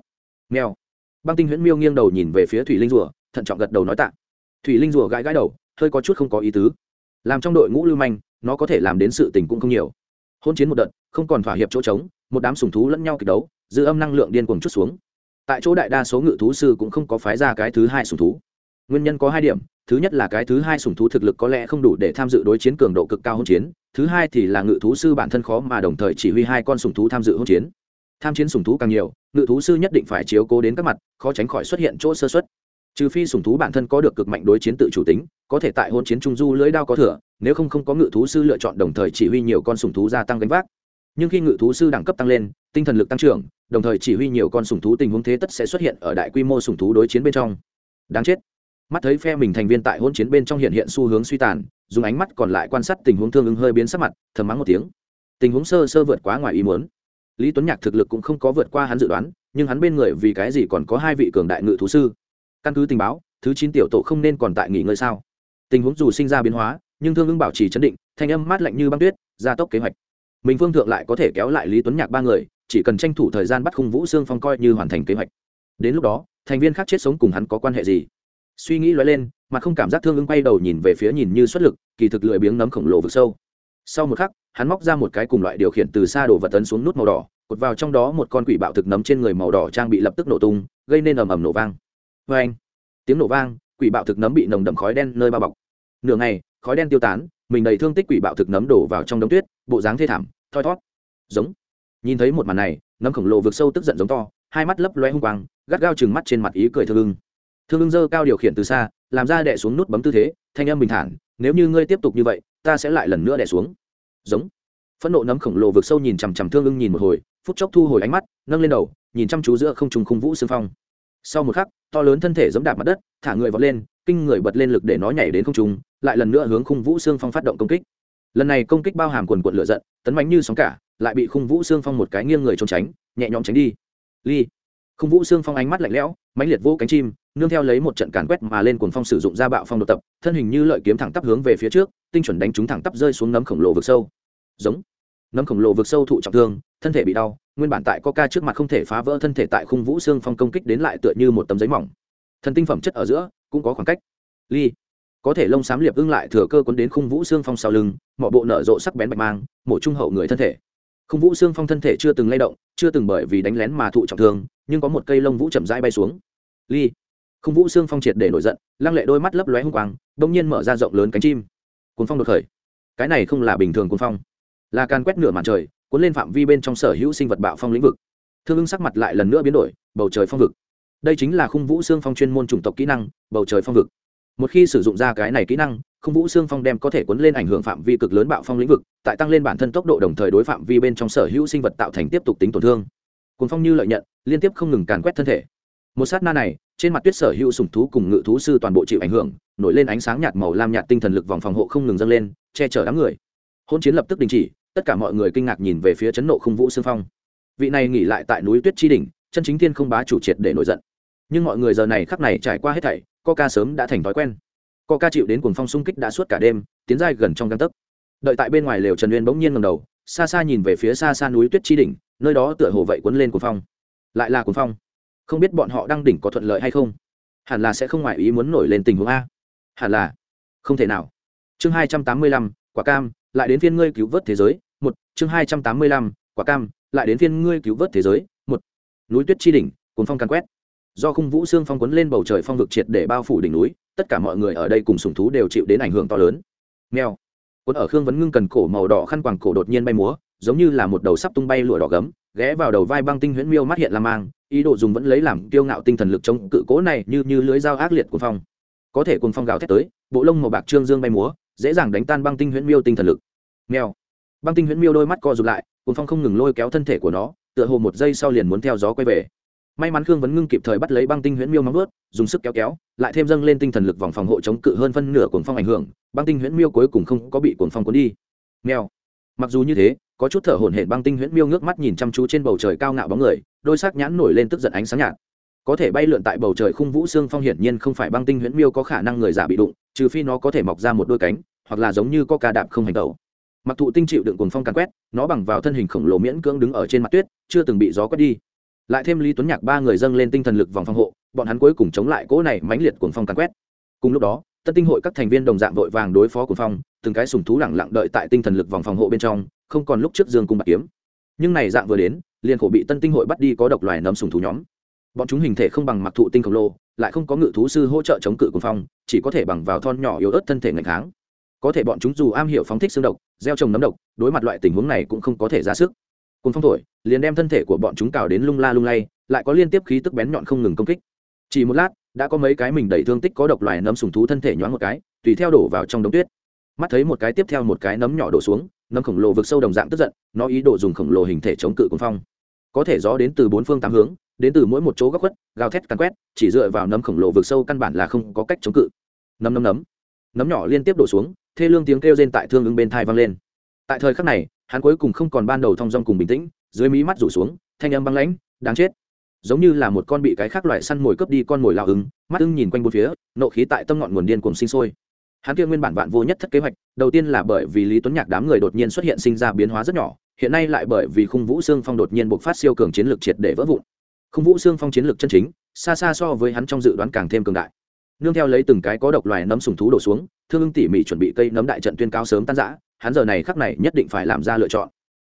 Mèo. Băng tinh huyễn miêu nghiêng đầu nhìn về phía thủy linh rùa, thận trọng gật đầu nói tạ. Thủy linh rùa gãi gãi đầu, hơi có chút không có ý tứ. Làm trong đội ngũ lưu manh, nó có thể làm đến sự tình cũng không nhiều. Hôn chiến một đợt, không còn thỏa hiệp chỗ trống, một đám sùng thú lẫn nhau kịch đấu, dư âm năng lượng điên cuồng chút xuống. Tại chỗ đại đa số ngự thú sư cũng không có phái ra cái thứ hai sùng thú. Nguyên nhân có hai điểm thứ nhất là cái thứ hai sủng thú thực lực có lẽ không đủ để tham dự đối chiến cường độ cực cao hỗn chiến. Thứ hai thì là ngự thú sư bản thân khó mà đồng thời chỉ huy hai con sủng thú tham dự hỗn chiến. Tham chiến sủng thú càng nhiều, ngự thú sư nhất định phải chiếu cố đến các mặt, khó tránh khỏi xuất hiện chỗ sơ xuất trừ phi sủng thú bản thân có được cực mạnh đối chiến tự chủ tính, có thể tại hôn chiến trung du lưỡi đao có thừa, nếu không không có ngự thú sư lựa chọn đồng thời chỉ huy nhiều con sủng thú gia tăng gánh vác. Nhưng khi ngự thú sư đẳng cấp tăng lên, tinh thần lực tăng trưởng, đồng thời chỉ huy nhiều con sủng thú tình huống thế tất sẽ xuất hiện ở đại quy mô sủng thú đối chiến bên trong. Đáng chết mắt thấy phe mình thành viên tại hôn chiến bên trong hiện hiện xu hướng suy tàn, dùng ánh mắt còn lại quan sát tình huống thương ứng hơi biến sắc mặt, thầm mắng một tiếng. Tình huống sơ sơ vượt quá ngoài ý muốn. Lý tuấn nhạc thực lực cũng không có vượt qua hắn dự đoán, nhưng hắn bên người vì cái gì còn có hai vị cường đại ngự thú sư? Căn cứ tình báo, thứ chín tiểu tổ không nên còn tại nghỉ ngơi sao? Tình huống dù sinh ra biến hóa, nhưng thương ứng bảo trì chấn định, thanh âm mát lạnh như băng tuyết, gia tốc kế hoạch. Mình phương thượng lại có thể kéo lại lý tuấn nhạc ba người, chỉ cần tranh thủ thời gian bắt khung vũ xương phong coi như hoàn thành kế hoạch. Đến lúc đó, thành viên khác chết sống cùng hắn có quan hệ gì? Suy nghĩ lóe lên, mà không cảm giác thương ứng quay đầu nhìn về phía nhìn như xuất lực, kỳ thực lười biếng nấm khổng lồ vực sâu. Sau một khắc, hắn móc ra một cái cùng loại điều khiển từ xa đổ vật tấn xuống nút màu đỏ, cột vào trong đó một con quỷ bạo thực nấm trên người màu đỏ trang bị lập tức nổ tung, gây nên ầm ầm nổ vang. Vê anh, tiếng nổ vang, quỷ bạo thực nấm bị nồng đậm khói đen nơi bao bọc. Nửa ngày, khói đen tiêu tán, mình đầy thương tích quỷ bạo thực nấm đổ vào trong đống tuyết, bộ dáng thê thảm, thoi thót. Giống. Nhìn thấy một màn này, nấm khổng lồ vực sâu tức giận giống to, hai mắt lấp loe hung quang, gắt gao chừng mắt trên mặt ý cười thương thương ưng dơ cao điều khiển từ xa, làm ra đẻ xuống nút bấm tư thế, thanh âm bình thản, nếu như ngươi tiếp tục như vậy, ta sẽ lại lần nữa đẻ xuống. Giống. Phẫn nộ nấm khổng lồ vực sâu nhìn chằm chằm thương ưng nhìn một hồi, phút chốc thu hồi ánh mắt, nâng lên đầu, nhìn chăm chú giữa không trùng khung vũ xương phong. Sau một khắc, to lớn thân thể giẫm đạp mặt đất, thả người vọt lên, kinh người bật lên lực để nó nhảy đến không trùng lại lần nữa hướng khung vũ xương phong phát động công kích. Lần này công kích bao hàm quần quận lửa giận, tấn mánh như sóng cả, lại bị khung vũ xương phong một cái nghiêng người trốn tránh, nhẹ nhõm tránh đi. Ly khung vũ xương phong ánh mắt lạnh lẽo, mãnh liệt vô cánh chim, nương theo lấy một trận càn quét mà lên cuồng phong sử dụng ra bạo phong đột tập, thân hình như lợi kiếm thẳng tắp hướng về phía trước, tinh chuẩn đánh trúng thẳng tắp rơi xuống nấm khổng lồ vực sâu. Giống. Nấm khổng lồ vực sâu thụ trọng thương, thân thể bị đau, nguyên bản tại coca trước mặt không thể phá vỡ thân thể tại khung vũ xương phong công kích đến lại tựa như một tấm giấy mỏng. Thần tinh phẩm chất ở giữa, cũng có khoảng cách. Ly. Có thể lông xám liệp ưng lại thừa cơ cuốn đến khung vũ xương phong sau lưng mọi bộ nở rộ sắc bén bạch mang, mổ trung hậu người thân thể khung vũ xương phong thân thể chưa từng lay động, chưa từng bởi vì đánh lén mà thụ trọng thương, nhưng có một cây lông vũ chậm rãi bay xuống. Ly. Khung vũ xương phong triệt để nổi giận, lăng lệ đôi mắt lấp lóe hung quang bỗng nhiên mở ra rộng lớn cánh chim. Cuốn phong đột khởi. Cái này không là bình thường cuốn phong. Là càn quét nửa màn trời, cuốn lên phạm vi bên trong sở hữu sinh vật bạo phong lĩnh vực. Thương ưng sắc mặt lại lần nữa biến đổi, bầu trời phong vực. Đây chính là khung vũ xương phong chuyên môn chủng tộc kỹ năng, bầu trời phong vực. Một khi sử dụng ra cái này kỹ năng không vũ xương phong đem có thể cuốn lên ảnh hưởng phạm vi cực lớn bạo phong lĩnh vực, tại tăng lên bản thân tốc độ đồng thời đối phạm vi bên trong sở hữu sinh vật tạo thành tiếp tục tính tổn thương. Cuốn phong như lợi nhận, liên tiếp không ngừng càn quét thân thể. Một sát na này, trên mặt tuyết sở hữu sùng thú cùng ngự thú sư toàn bộ chịu ảnh hưởng, nổi lên ánh sáng nhạt màu lam nhạt tinh thần lực vòng phòng hộ không ngừng dâng lên, che chở đám người. Hôn chiến lập tức đình chỉ, tất cả mọi người kinh ngạc nhìn về phía chấn nộ không vũ xương phong. Vị này nghỉ lại tại núi tuyết chi đỉnh, chân chính thiên không bá chủ triệt để nổi giận. Nhưng mọi người giờ này khắc này trải qua hết thảy coca sớm đã thành thói quen coca chịu đến cuồng phong xung kích đã suốt cả đêm, tiến dai gần trong găng tấc. Đợi tại bên ngoài lều trần uyên bỗng nhiên ngầm đầu, xa xa nhìn về phía xa xa núi tuyết chi đỉnh, nơi đó tựa hồ vậy cuốn lên cuồng phong. Lại là cuồng phong. Không biết bọn họ đang đỉnh có thuận lợi hay không? Hẳn là sẽ không ngoại ý muốn nổi lên tình huống a. Hẳn là. Không thể nào. Chương hai trăm tám mươi lăm, quả cam, lại đến phiên ngươi cứu vớt thế giới, một. Chương hai trăm tám mươi lăm, quả cam, lại đến phiên ngươi cứu vớt thế giới, một. Núi tuyết chi đỉnh cuốn phong càn quét. Do khung vũ xương phong quấn lên bầu trời phong vực triệt để bao phủ đỉnh núi tất cả mọi người ở đây cùng sùng thú đều chịu đến ảnh hưởng to lớn. Mèo. Quân ở khương vấn ngưng cần cổ màu đỏ khăn quàng cổ đột nhiên bay múa, giống như là một đầu sắp tung bay lụa đỏ gấm, ghé vào đầu vai băng tinh huyễn miêu mắt hiện la mang, ý đồ dùng vẫn lấy làm kiêu ngạo tinh thần lực chống cự cố này như như lưới dao ác liệt của phong. Có thể cùng phong gào thét tới, bộ lông màu bạc trương dương bay múa, dễ dàng đánh tan băng tinh huyễn miêu tinh thần lực. Mèo. Băng tinh huyễn miêu đôi mắt co rụt lại cùng phong không ngừng lôi kéo thân thể của nó, tựa hồ một giây sau liền muốn theo gió quay về may mắn khương vấn ngưng kịp thời bắt lấy băng tinh huyễn miêu móng vớt dùng sức kéo kéo, lại thêm dâng lên tinh thần lực vòng phòng hộ chống cự hơn phân nửa cuồng phong ảnh hưởng, băng tinh huyễn miêu cuối cùng không có bị cuồng phong cuốn đi. Nghèo mặc dù như thế, có chút thở hổn hển băng tinh huyễn miêu ngước mắt nhìn chăm chú trên bầu trời cao ngạo bóng người, đôi sắc nhãn nổi lên tức giận ánh sáng nhạt. Có thể bay lượn tại bầu trời khung vũ xương phong hiển nhiên không phải băng tinh huyễn miêu có khả năng người giả bị đụng, trừ phi nó có thể mọc ra một đôi cánh, hoặc là giống như có ca đạp không hành tẩu. Mặc thụ tinh chịu đựng cuồng phong càn quét, nó bằng vào thân hình khổng lồ miễn cưỡng đứng ở trên mặt tuyết, chưa từng bị gió quét đi lại thêm lý tuấn nhạc ba người dâng lên tinh thần lực vòng phòng hộ, bọn hắn cuối cùng chống lại cỗ này mãnh liệt cuồng phong càn quét. Cùng lúc đó, tân tinh hội các thành viên đồng dạng vội vàng đối phó cuồng phong, từng cái sùng thú lẳng lặng đợi tại tinh thần lực vòng phòng hộ bên trong, không còn lúc trước dương cung bạc kiếm. Nhưng này dạng vừa đến, liền khổ bị tân tinh hội bắt đi có độc loài nấm sùng thú nhóm. Bọn chúng hình thể không bằng mặc thụ tinh khổng lồ, lại không có ngự thú sư hỗ trợ chống cự cuồng phong, chỉ có thể bằng vào thon nhỏ yếu ớt thân thể ngày kháng. Có thể bọn chúng dù am hiểu phóng thích xương độc, gieo trồng nấm độc, đối mặt loại tình huống này cũng không có thể ra sức cùng phong thổi, liền đem thân thể của bọn chúng cào đến lung la lung lay, lại có liên tiếp khí tức bén nhọn không ngừng công kích. Chỉ một lát, đã có mấy cái mình đẩy thương tích có độc loài nấm sùng thú thân thể nhoáng một cái, tùy theo đổ vào trong đống tuyết. Mắt thấy một cái tiếp theo một cái nấm nhỏ đổ xuống, nấm khổng lồ vực sâu đồng dạng tức giận, nó ý đồ dùng khổng lồ hình thể chống cự cuồng phong. Có thể gió đến từ bốn phương tám hướng, đến từ mỗi một chỗ góc khuất, gào thét càn quét, chỉ dựa vào nấm khổng lồ vực sâu căn bản là không có cách chống cự. Nấm nấm nấm. Nấm nhỏ liên tiếp đổ xuống, thê lương tiếng kêu rên tại thương ứng bên thai vang lên. Tại thời khắc này hắn cuối cùng không còn ban đầu thong dong cùng bình tĩnh, dưới mí mắt rủ xuống, thanh âm băng lãnh, đáng chết. Giống như là một con bị cái khác loại săn mồi cướp đi con mồi lao ứng mắt ưng nhìn quanh bốn phía, nộ khí tại tâm ngọn nguồn điên cùng sinh sôi. Hắn kia nguyên bản vạn vô nhất thất kế hoạch, đầu tiên là bởi vì lý tuấn nhạc đám người đột nhiên xuất hiện sinh ra biến hóa rất nhỏ, hiện nay lại bởi vì khung vũ xương phong đột nhiên buộc phát siêu cường chiến lược triệt để vỡ vụn. Khung vũ xương phong chiến lược chân chính, xa xa so với hắn trong dự đoán càng thêm cường đại. Nương theo lấy từng cái có độc loài nấm sùng thú đổ xuống, thương ưng tỉ mỉ chuẩn bị cây nấm đại trận tuyên cao sớm tan giã hắn giờ này khắc này nhất định phải làm ra lựa chọn.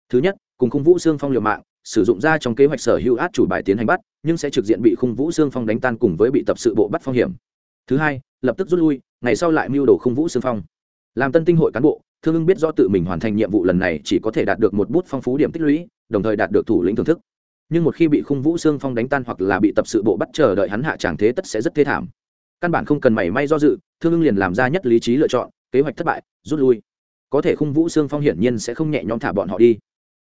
Thứ nhất, cùng khung vũ xương phong liều mạng, sử dụng ra trong kế hoạch sở hữu át chủ bài tiến hành bắt, nhưng sẽ trực diện bị khung vũ xương phong đánh tan cùng với bị tập sự bộ bắt phong hiểm. Thứ hai, lập tức rút lui, ngày sau lại mưu đồ khung vũ xương phong. Làm tân tinh hội cán bộ, thương ưng biết do tự mình hoàn thành nhiệm vụ lần này chỉ có thể đạt được một bút phong phú điểm tích lũy, đồng thời đạt được thủ lĩnh thưởng thức. Nhưng một khi bị khung vũ xương phong đánh tan hoặc là bị tập sự bộ bắt chờ đợi hắn hạ tràng thế tất sẽ rất thê thảm. Căn bản không cần mảy may do dự, thương ưng liền làm ra nhất lý trí lựa chọn, kế hoạch thất bại, rút lui có thể khung vũ xương phong hiển nhiên sẽ không nhẹ nhõm thả bọn họ đi.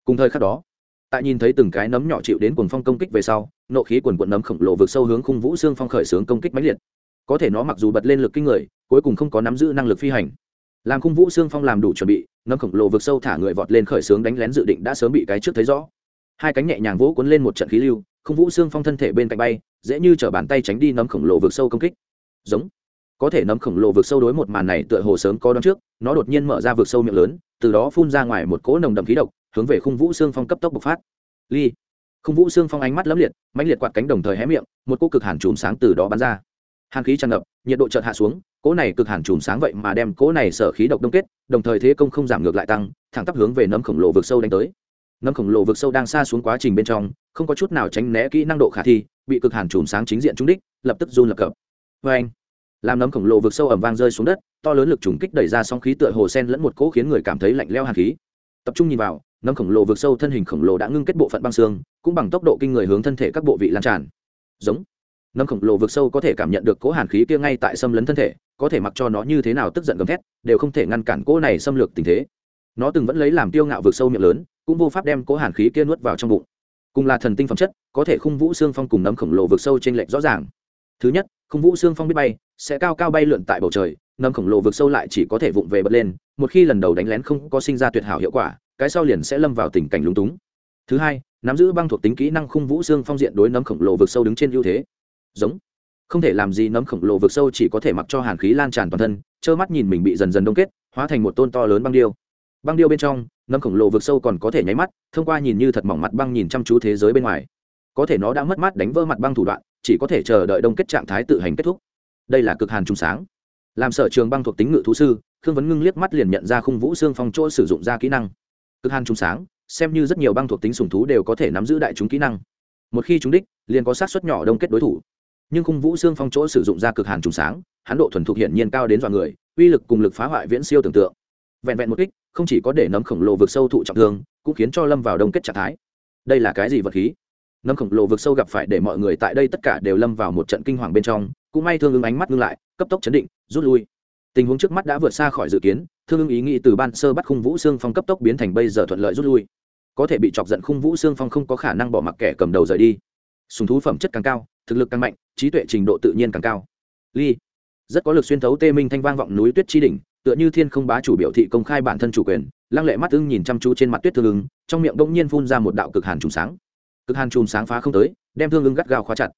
Cùng thời khắc đó, tại nhìn thấy từng cái nấm nhỏ chịu đến cuồng phong công kích về sau, nộ khí quần quận nấm khổng lồ vượt sâu hướng khung vũ xương phong khởi xướng công kích mãnh liệt. Có thể nó mặc dù bật lên lực kinh người, cuối cùng không có nắm giữ năng lực phi hành. Làm khung vũ xương phong làm đủ chuẩn bị, nấm khổng lồ vượt sâu thả người vọt lên khởi xướng đánh lén dự định đã sớm bị cái trước thấy rõ. Hai cánh nhẹ nhàng vỗ cuốn lên một trận khí lưu, khung vũ xương phong thân thể bên cạnh bay, dễ như chở bàn tay tránh đi nấm khổng lồ vượt sâu công kích. Giống có thể nấm khổng lồ vượt sâu đối một màn này tựa hồ sớm có đón trước, nó đột nhiên mở ra vượt sâu miệng lớn, từ đó phun ra ngoài một cỗ nồng đậm khí độc, hướng về khung vũ xương phong cấp tốc bộc phát. Ly. Khung vũ xương phong ánh mắt lấm liệt, mãnh liệt quạt cánh đồng thời hé miệng, một cỗ cực hàn chùm sáng từ đó bắn ra. Hàn khí tràn ngập, nhiệt độ chợt hạ xuống, cỗ này cực hàn chùm sáng vậy mà đem cỗ này sở khí độc đông kết, đồng thời thế công không giảm ngược lại tăng, thẳng tắp hướng về nấm khổng lồ vượt sâu đánh tới. Nấm khổng lồ vượt sâu đang xa xuống quá trình bên trong, không có chút nào tránh né kỹ năng độ khả thi, bị cực hàn chùm sáng chính diện trúng đích, lập tức run lập cập. Vê anh làm nấm khổng lồ vực sâu ẩm vang rơi xuống đất, to lớn lực trùng kích đẩy ra sóng khí tựa hồ sen lẫn một cỗ khiến người cảm thấy lạnh leo hàn khí. Tập trung nhìn vào, nấm khổng lồ vực sâu thân hình khổng lồ đã ngưng kết bộ phận băng xương, cũng bằng tốc độ kinh người hướng thân thể các bộ vị lan tràn. Giống. Nấm khổng lồ vực sâu có thể cảm nhận được cỗ hàn khí kia ngay tại xâm lấn thân thể, có thể mặc cho nó như thế nào tức giận gầm thét, đều không thể ngăn cản cỗ này xâm lược tình thế. Nó từng vẫn lấy làm tiêu ngạo vực sâu miệng lớn, cũng vô pháp đem cỗ hàn khí kia nuốt vào trong bụng. Cùng là thần tinh phẩm chất, có thể khung vũ xương phong cùng nấm khổng lồ vực sâu trên lệch rõ ràng thứ nhất khung vũ xương phong biết bay, sẽ cao cao bay lượn tại bầu trời, nấm khổng lồ vực sâu lại chỉ có thể vụng về bật lên, một khi lần đầu đánh lén không có sinh ra tuyệt hảo hiệu quả, cái sau liền sẽ lâm vào tình cảnh lúng túng. Thứ hai, nắm giữ băng thuộc tính kỹ năng khung vũ xương phong diện đối nấm khổng lồ vực sâu đứng trên ưu thế. Giống. Không thể làm gì nấm khổng lồ vực sâu chỉ có thể mặc cho hàn khí lan tràn toàn thân, trơ mắt nhìn mình bị dần dần đông kết, hóa thành một tôn to lớn băng điêu. Băng điêu bên trong, nấm khổng lồ vực sâu còn có thể nháy mắt, thông qua nhìn như thật mỏng mặt băng nhìn chăm chú thế giới bên ngoài. Có thể nó đã mất mắt đánh vỡ mặt băng thủ đoạn chỉ có thể chờ đợi đông kết trạng thái tự hành kết thúc. Đây là cực hàn trùng sáng. Làm sở trường băng thuộc tính ngự thú sư, khương vấn ngưng liếc mắt liền nhận ra khung vũ xương phong chỗ sử dụng ra kỹ năng. Cực hàn trùng sáng, xem như rất nhiều băng thuộc tính sùng thú đều có thể nắm giữ đại chúng kỹ năng. Một khi chúng đích, liền có sát xuất nhỏ đông kết đối thủ. Nhưng khung vũ xương phong chỗ sử dụng ra cực hàn trùng sáng, hắn độ thuần thục hiển nhiên cao đến dọa người, uy lực cùng lực phá hoại viễn siêu tưởng tượng. Vẹn vẹn một kích, không chỉ có để nấm khổng lồ vực sâu thụ trọng thương, cũng khiến cho lâm vào đông kết trạng thái. Đây là cái gì vật khí? Nấm khổng lồ vực sâu gặp phải để mọi người tại đây tất cả đều lâm vào một trận kinh hoàng bên trong, cũng may thương ứng ánh mắt ngưng lại, cấp tốc chấn định, rút lui. Tình huống trước mắt đã vượt xa khỏi dự kiến, thương ứng ý nghĩ từ ban sơ bắt khung vũ xương phong cấp tốc biến thành bây giờ thuận lợi rút lui. Có thể bị chọc giận khung vũ xương phong không có khả năng bỏ mặc kẻ cầm đầu rời đi. Sùng thú phẩm chất càng cao, thực lực càng mạnh, trí tuệ trình độ tự nhiên càng cao. Ly, rất có lực xuyên thấu tê minh thanh vang vọng núi tuyết chi đỉnh, tựa như thiên không bá chủ biểu thị công khai bản thân chủ quyền, lăng lệ mắt ưng nhìn chăm chú trên mặt tuyết thương ứng, trong miệng bỗng nhiên phun ra một đạo cực hàn trùng sáng cực hàn chùm sáng phá không tới, đem thương ưng gắt gao khóa chặt.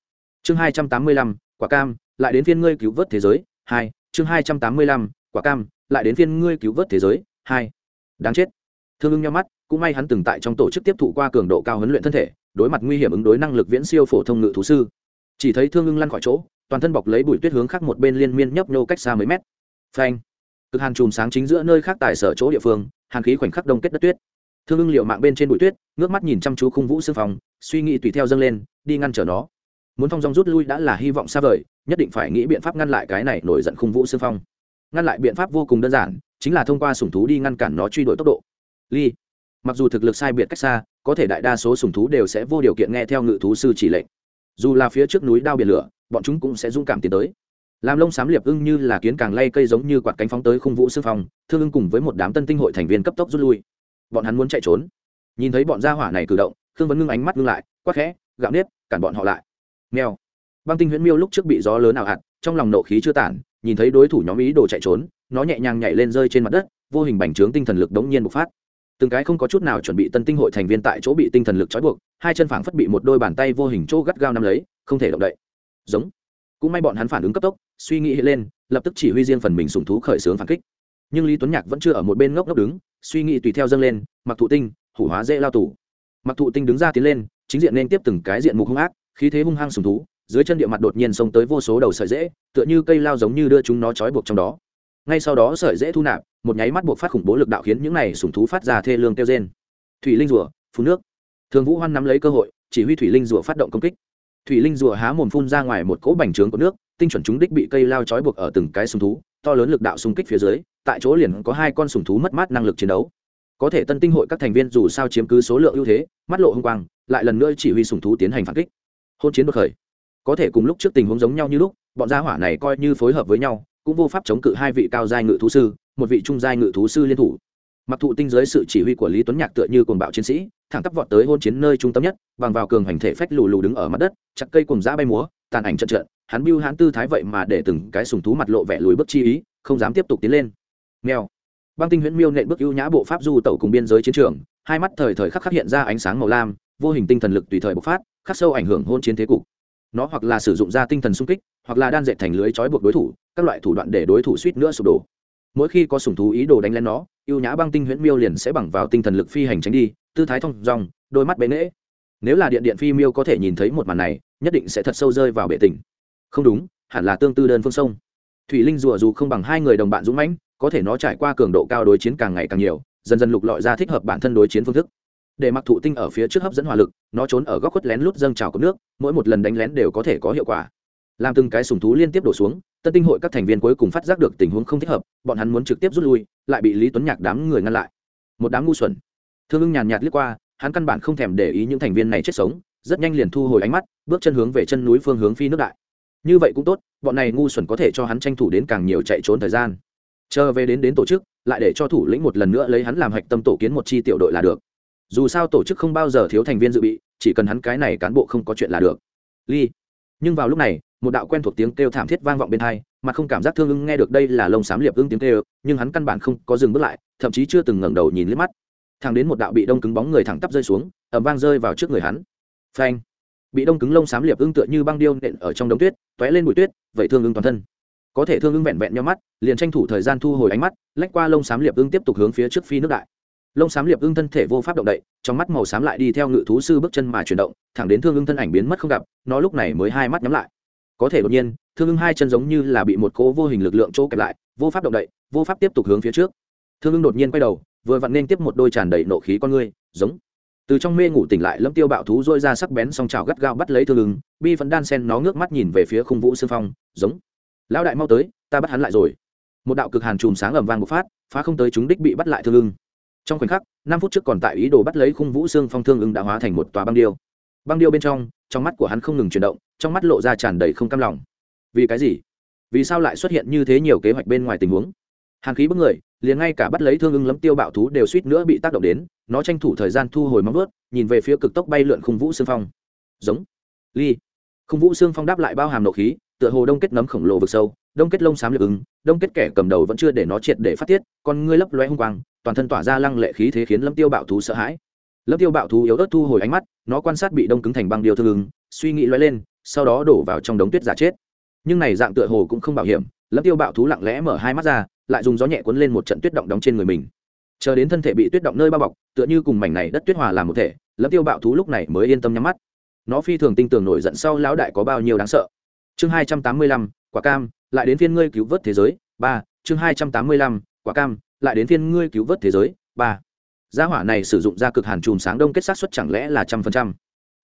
Chương hai trăm tám mươi lăm, quả cam, lại đến phiên ngươi cứu vớt thế giới, hai, chương hai trăm tám mươi lăm, quả cam, lại đến phiên ngươi cứu vớt thế giới, hai. Đáng chết. Thương ưng nhau mắt, cũng may hắn từng tại trong tổ chức tiếp thụ qua cường độ cao huấn luyện thân thể, đối mặt nguy hiểm ứng đối năng lực viễn siêu phổ thông ngự thú sư. Chỉ thấy thương ưng lăn khỏi chỗ, toàn thân bọc lấy bụi tuyết hướng khác một bên liên miên nhấp nhô cách xa mấy mét. Phanh. Cực hàn chùm sáng chính giữa nơi khác tài sở chỗ địa phương, hàn khí khoảnh khắc đông kết đất tuyết thương ưng liệu mạng bên trên bụi tuyết, ngước mắt nhìn chăm chú khung vũ xương phòng, suy nghĩ tùy theo dâng lên, đi ngăn trở nó. Muốn phong dong rút lui đã là hy vọng xa vời, nhất định phải nghĩ biện pháp ngăn lại cái này nổi giận khung vũ xương phong. Ngăn lại biện pháp vô cùng đơn giản, chính là thông qua sùng thú đi ngăn cản nó truy đuổi tốc độ. Ly, mặc dù thực lực sai biệt cách xa, có thể đại đa số sùng thú đều sẽ vô điều kiện nghe theo ngự thú sư chỉ lệnh. Dù là phía trước núi đao biển lửa, bọn chúng cũng sẽ dũng cảm tiến tới. Làm lông xám liệp ưng như là kiến càng lay cây giống như quạt cánh phóng tới khung vũ sư phong, thương ưng cùng với một đám tân tinh hội thành viên cấp tốc rút lui bọn hắn muốn chạy trốn. Nhìn thấy bọn gia hỏa này cử động thương vấn ngưng ánh mắt ngưng lại quắc khẽ, gạo nếp, cản bọn họ lại. Nghèo băng tinh huyễn miêu lúc trước bị gió lớn ảo hạt, trong lòng nộ khí chưa tản, nhìn thấy đối thủ nhóm ý đồ chạy trốn, nó nhẹ nhàng nhảy lên rơi trên mặt đất, vô hình bành trướng tinh thần lực đống nhiên bộc phát. Từng cái không có chút nào chuẩn bị tân tinh hội thành viên tại chỗ bị tinh thần lực trói buộc, hai chân phảng phất bị một đôi bàn tay vô hình chỗ gắt gao nắm lấy, không thể động đậy. Giống. Cũng may bọn hắn phản ứng cấp tốc, suy nghĩ hiện lên, lập tức chỉ huy riêng phần mình sùng thú khởi xướng phản kích. Nhưng lý tuấn nhạc vẫn chưa ở một bên ngốc ngốc đứng suy nghĩ tùy theo dâng lên mặc thụ tinh, hủ hóa dễ lao tù. Mặc thụ tinh đứng ra tiến lên, chính diện nên tiếp từng cái diện mục hung ác, khí thế hung hăng sùng thú, dưới chân địa mặt đột nhiên xông tới vô số đầu sợi dễ, tựa như cây lao giống như đưa chúng nó trói buộc trong đó. Ngay sau đó sợi dễ thu nạp, một nháy mắt buộc phát khủng bố lực đạo khiến những này sùng thú phát ra thê lương kêu trên thủy linh rùa phú nước. Thường vũ hoan nắm lấy cơ hội, chỉ huy thủy linh rùa phát động công kích. Thủy linh rùa há mồm phun ra ngoài một cỗ bành trướng của nước tinh chuẩn chúng đích bị cây lao trói buộc ở từng cái sùng thú, to lớn lực đạo xung kích phía dưới, tại chỗ liền có hai con sùng thú mất mát năng lực chiến đấu. Có thể tân tinh hội các thành viên dù sao chiếm cứ số lượng ưu thế, mắt lộ h ư n g quang, lại lần nữa chỉ huy sùng thú tiến hành phản kích. Hôn chiến bậc khởi. Có thể cùng lúc trước tình huống giống nhau như lúc, bọn gia hỏa này coi như phối hợp với nhau, cũng vô pháp chống cự hai vị cao giai ngự thú sư, một vị trung giai ngự thú sư liên thủ. Mặc thụ tinh giới sự chỉ huy của lý tuấn nhạc tựa như cồn bạo chiến sĩ, thẳng tắp vọt tới hôn chiến nơi trung tâm nhất, bằng vào cường hành thể phách lù lù đứng ở mặt đất, chặt cây cùng giã bay múa, tàn ảnh trận trận hắn bưu hãn tư thái vậy mà để từng cái sùng thú mặt lộ vẻ lùi bước chi ý, không dám tiếp tục tiến lên. Mèo. Băng tinh huyễn miêu nện bước ưu nhã bộ pháp du tẩu cùng biên giới chiến trường, hai mắt thời thời khắc khắc hiện ra ánh sáng màu lam, vô hình tinh thần lực tùy thời bộc phát, khắc sâu ảnh hưởng hôn chiến thế cục. Nó hoặc là sử dụng ra tinh thần sung kích, hoặc là đan dệt thành lưới trói buộc đối thủ, các loại thủ đoạn để đối thủ suýt nữa sụp đổ. Mỗi khi có sùng thú ý đồ đánh lên nó, ưu nhã băng tinh huyễn miêu liền sẽ bằng vào tinh thần lực phi hành tránh đi, tư thái thông dòng đôi mắt bế nễ nếu là điện điện phi miêu có thể nhìn thấy một màn này, nhất định sẽ thật sâu rơi vào bệ tình không đúng, hẳn là tương tư đơn phương sông. Thủy linh rùa dù không bằng hai người đồng bạn dũng mãnh, có thể nó trải qua cường độ cao đối chiến càng ngày càng nhiều, dần dần lục lọi ra thích hợp bản thân đối chiến phương thức. Để mặc thụ tinh ở phía trước hấp dẫn hỏa lực, nó trốn ở góc khuất lén lút dâng trào cốc nước, mỗi một lần đánh lén đều có thể có hiệu quả. Làm từng cái sùng thú liên tiếp đổ xuống, tân tinh hội các thành viên cuối cùng phát giác được tình huống không thích hợp, bọn hắn muốn trực tiếp rút lui, lại bị lý tuấn nhạc đám người ngăn lại. Một đám ngu xuẩn. Thương ưng nhàn nhạt liếc qua, hắn căn bản không thèm để ý những thành viên này chết sống, rất nhanh liền thu hồi ánh mắt, bước chân hướng về chân núi phương hướng phi nước đại như vậy cũng tốt, bọn này ngu xuẩn có thể cho hắn tranh thủ đến càng nhiều chạy trốn thời gian. Chờ về đến đến tổ chức, lại để cho thủ lĩnh một lần nữa lấy hắn làm hạch tâm tổ kiến một chi tiểu đội là được. Dù sao tổ chức không bao giờ thiếu thành viên dự bị, chỉ cần hắn cái này cán bộ không có chuyện là được. Ly. Nhưng vào lúc này, một đạo quen thuộc tiếng kêu thảm thiết vang vọng bên hai, mà không cảm giác thương ưng nghe được đây là lông xám liệp ưng tiếng kêu, nhưng hắn căn bản không có dừng bước lại, thậm chí chưa từng ngẩng đầu nhìn liếc mắt. Thang đến một đạo bị đông cứng bóng người thẳng tắp rơi xuống ẩm vang rơi vào trước người hắn. Phanh bị đông cứng lông xám liệp ưng tựa như băng điêu nện ở trong đống tuyết t ó é lên bụi tuyết, vậy thương ưng toàn thân. Có thể thương ưng vẹn vẹn nhau mắt, liền tranh thủ thời gian thu hồi ánh mắt, lách qua lông xám liệp ưng tiếp tục hướng phía trước phi nước đại. Lông xám liệp ưng thân thể vô pháp động đậy, trong mắt màu xám lại đi theo ngự thú sư bước chân mà chuyển động, thẳng đến thương ưng thân ảnh biến mất không gặp, nó lúc này mới hai mắt nhắm lại. Có thể đột nhiên, thương ưng hai chân giống như là bị một cỗ vô hình lực lượng chỗ kẹp lại, vô pháp động đậy, vô pháp tiếp tục hướng phía trước. Thương ưng đột nhiên quay đầu, vừa vặn nên tiếp một đôi tràn đầy nộ khí con ngươi, giống từ trong mê ngủ tỉnh lại, lâm tiêu bạo thú dôi ra sắc bén song trào gắt gao bắt lấy thương lưng bi vẫn đan sen nó ngước mắt nhìn về phía khung vũ xương phong, giống. Lão đại mau tới, ta bắt hắn lại rồi. Một đạo cực hàn chùm sáng ầm vang một phát, phá không tới chúng đích bị bắt lại thương ưng trong khoảnh khắc, năm phút trước còn tại ý đồ bắt lấy khung vũ xương phong thương ưng đã hóa thành một tòa băng điêu. Băng điêu bên trong trong mắt của hắn không ngừng chuyển động, trong mắt lộ ra tràn đầy không cam lòng. Vì cái gì? Vì sao lại xuất hiện như thế nhiều kế hoạch bên ngoài tình huống? Hàn khí bức người, liền ngay cả bắt lấy thương ưng lấm tiêu bạo thú đều suýt nữa bị tác động đến, nó tranh thủ thời gian thu hồi móng ướt nhìn về phía cực tốc bay lượn khung vũ xương phong. Giống. Ly. Khung vũ xương phong đáp lại bao hàm nộ khí, tựa hồ đông kết nấm khổng lồ vực sâu, đông kết lông xám lực ứng, đông kết kẻ cầm đầu vẫn chưa để nó triệt để phát tiết còn ngươi lấp loe hung quang, toàn thân tỏa ra lăng lệ khí thế khiến lâm tiêu bạo thú sợ hãi. Lâm tiêu bạo thú yếu ớt thu hồi ánh mắt, nó quan sát bị đông cứng thành băng điều thương ứng suy nghĩ loe lên, sau đó đổ vào trong đống tuyết giả chết. Nhưng này dạng tựa hồ cũng không bảo hiểm lâm tiêu bạo thú lặng lẽ mở hai mắt ra, lại dùng gió nhẹ cuốn lên một trận tuyết động đóng trên người mình. Chờ đến thân thể bị tuyết động nơi bao bọc, tựa như cùng mảnh này đất tuyết hòa làm một thể, lâm tiêu bạo thú lúc này mới yên tâm nhắm mắt. Nó phi thường tinh tường nổi giận sau lão đại có bao nhiêu đáng sợ. Chương hai trăm tám mươi lăm, quả cam, lại đến phiên ngươi cứu vớt thế giới, ba, chương hai trăm tám mươi lăm, quả cam, lại đến phiên ngươi cứu vớt thế giới, ba. Gia hỏa này sử dụng ra cực hàn chùm sáng đông kết sát xuất chẳng lẽ là trăm phần trăm?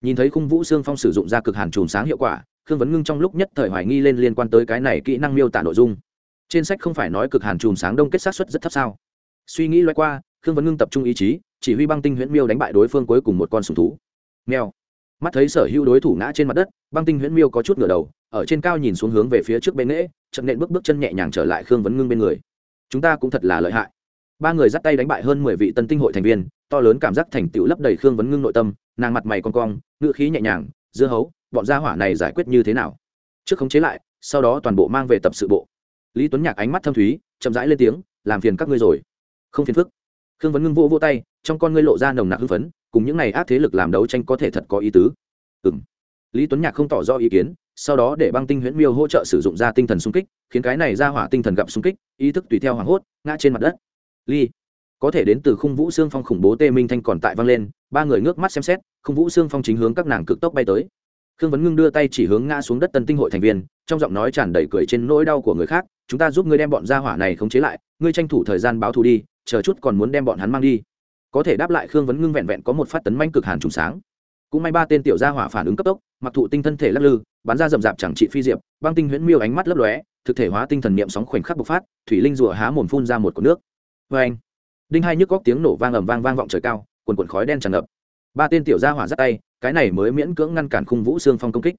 Nhìn thấy khung vũ xương phong sử dụng ra cực hàn chùm sáng hiệu quả, khương vấn ngưng trong lúc nhất thời hoài nghi lên liên quan tới cái này kỹ năng miêu tả nội dung. Trên sách không phải nói cực hàn chùm sáng đông kết sát xuất rất thấp sao? Suy nghĩ loay qua, khương vấn ngưng tập trung ý chí, chỉ huy băng tinh huyễn miêu đánh bại đối phương cuối cùng một con sùng thú. Mèo. Mắt thấy sở hữu đối thủ ngã trên mặt đất, băng tinh huyễn miêu có chút ngửa đầu, ở trên cao nhìn xuống hướng về phía trước bên nễ chậm nện bước bước chân nhẹ nhàng trở lại khương vấn ngưng bên người. Chúng ta cũng thật là lợi hại. Ba người dắt tay đánh bại hơn mười vị tân tinh hội thành viên, to lớn cảm giác thành tựu lấp đầy khương vấn ngưng nội tâm, nàng mặt mày con cong ngự khí nhẹ nhàng, dưa hấu, bọn gia hỏa này giải quyết như thế nào? Trước khống chế lại, sau đó toàn bộ mang về tập sự bộ. Lý tuấn nhạc ánh mắt thâm thúy, chậm rãi lên tiếng, làm phiền các ngươi rồi. Không phiền phức. Khương vấn ngưng vỗ vỗ tay, trong con ngươi lộ ra nồng nặc hưng phấn, cùng những này ác thế lực làm đấu tranh có thể thật có ý tứ. Ừ m lý tuấn nhạc không tỏ rõ ý kiến, sau đó để băng tinh huyễn miêu hỗ trợ sử dụng ra tinh thần xung kích, khiến cái này ra hỏa tinh thần gặp xung kích, ý thức tùy theo hoảng hốt, ngã trên mặt đất. Ly có thể đến từ khung vũ xương phong khủng bố tê minh thanh còn tại vang lên, ba người ngước mắt xem xét, khung vũ xương phong chính hướng các nàng cực tốc bay tới. Khương vấn ngưng đưa tay chỉ hướng ngã xuống đất tân tinh hội thành viên, trong giọng nói tràn đầy cười trên nỗi đau của người khác, chúng ta giúp ngươi đem bọn gia hỏa này khống chế lại, ngươi tranh thủ thời gian báo thù đi, chờ chút còn muốn đem bọn hắn mang đi. Có thể đáp lại, khương vấn ngưng vẹn vẹn có một phát tấn manh cực hàn trùng sáng. Cũng may ba tên tiểu gia hỏa phản ứng cấp tốc, mặc thụ tinh thân thể lắc lư, bắn ra rầm rạp chẳng trị phi diệp, băng tinh huyễn miêu ánh mắt lấp lóe, thực thể hóa tinh thần niệm sóng khoảnh khắc bộc phát, thủy linh rùa há mồm phun ra một cột nước. Vê anh đinh hai nhức góc tiếng nổ vang ầm vang vang vọng trời cao, quần quần khói đen tràn ngập. Ba tên tiểu gia hỏa dắt tay, cái này mới miễn cưỡng ngăn cản khung vũ xương phong công kích.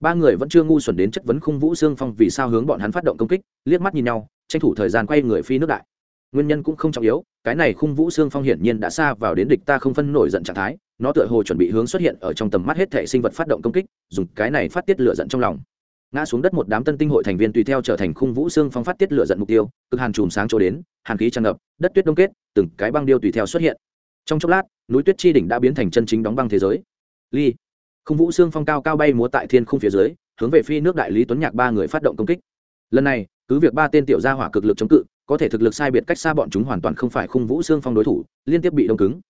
Ba người vẫn chưa ngu xuẩn đến chất vấn khung vũ xương phong vì sao hướng bọn hắn phát động công kích, liếc mắt nhìn nhau, tranh thủ thời gian quay người phi nước đại. Nguyên nhân cũng không trọng yếu, cái này khung vũ xương phong hiển nhiên đã xa vào đến địch ta không phân nổi giận trạng thái, nó tựa hồ chuẩn bị hướng xuất hiện ở trong tầm mắt hết thể sinh vật phát động công kích, dùng cái này phát tiết lửa giận trong lòng ngã xuống đất một đám tân tinh hội thành viên tùy theo trở thành khung vũ xương phong phát tiết lửa giận mục tiêu, cực hàn chùm sáng chỗ đến, hàn khí tràn ngập, đất tuyết đông kết, từng cái băng điêu tùy theo xuất hiện. Trong chốc lát, núi tuyết chi đỉnh đã biến thành chân chính đóng băng thế giới. Ly, khung vũ xương phong cao cao bay múa tại thiên khung phía dưới, hướng về phi nước đại lý tuấn nhạc ba người phát động công kích. Lần này, cứ việc ba tên tiểu gia hỏa cực lực chống cự, có thể thực lực sai biệt cách xa bọn chúng hoàn toàn không phải khung vũ xương phong đối thủ, liên tiếp bị đông cứng.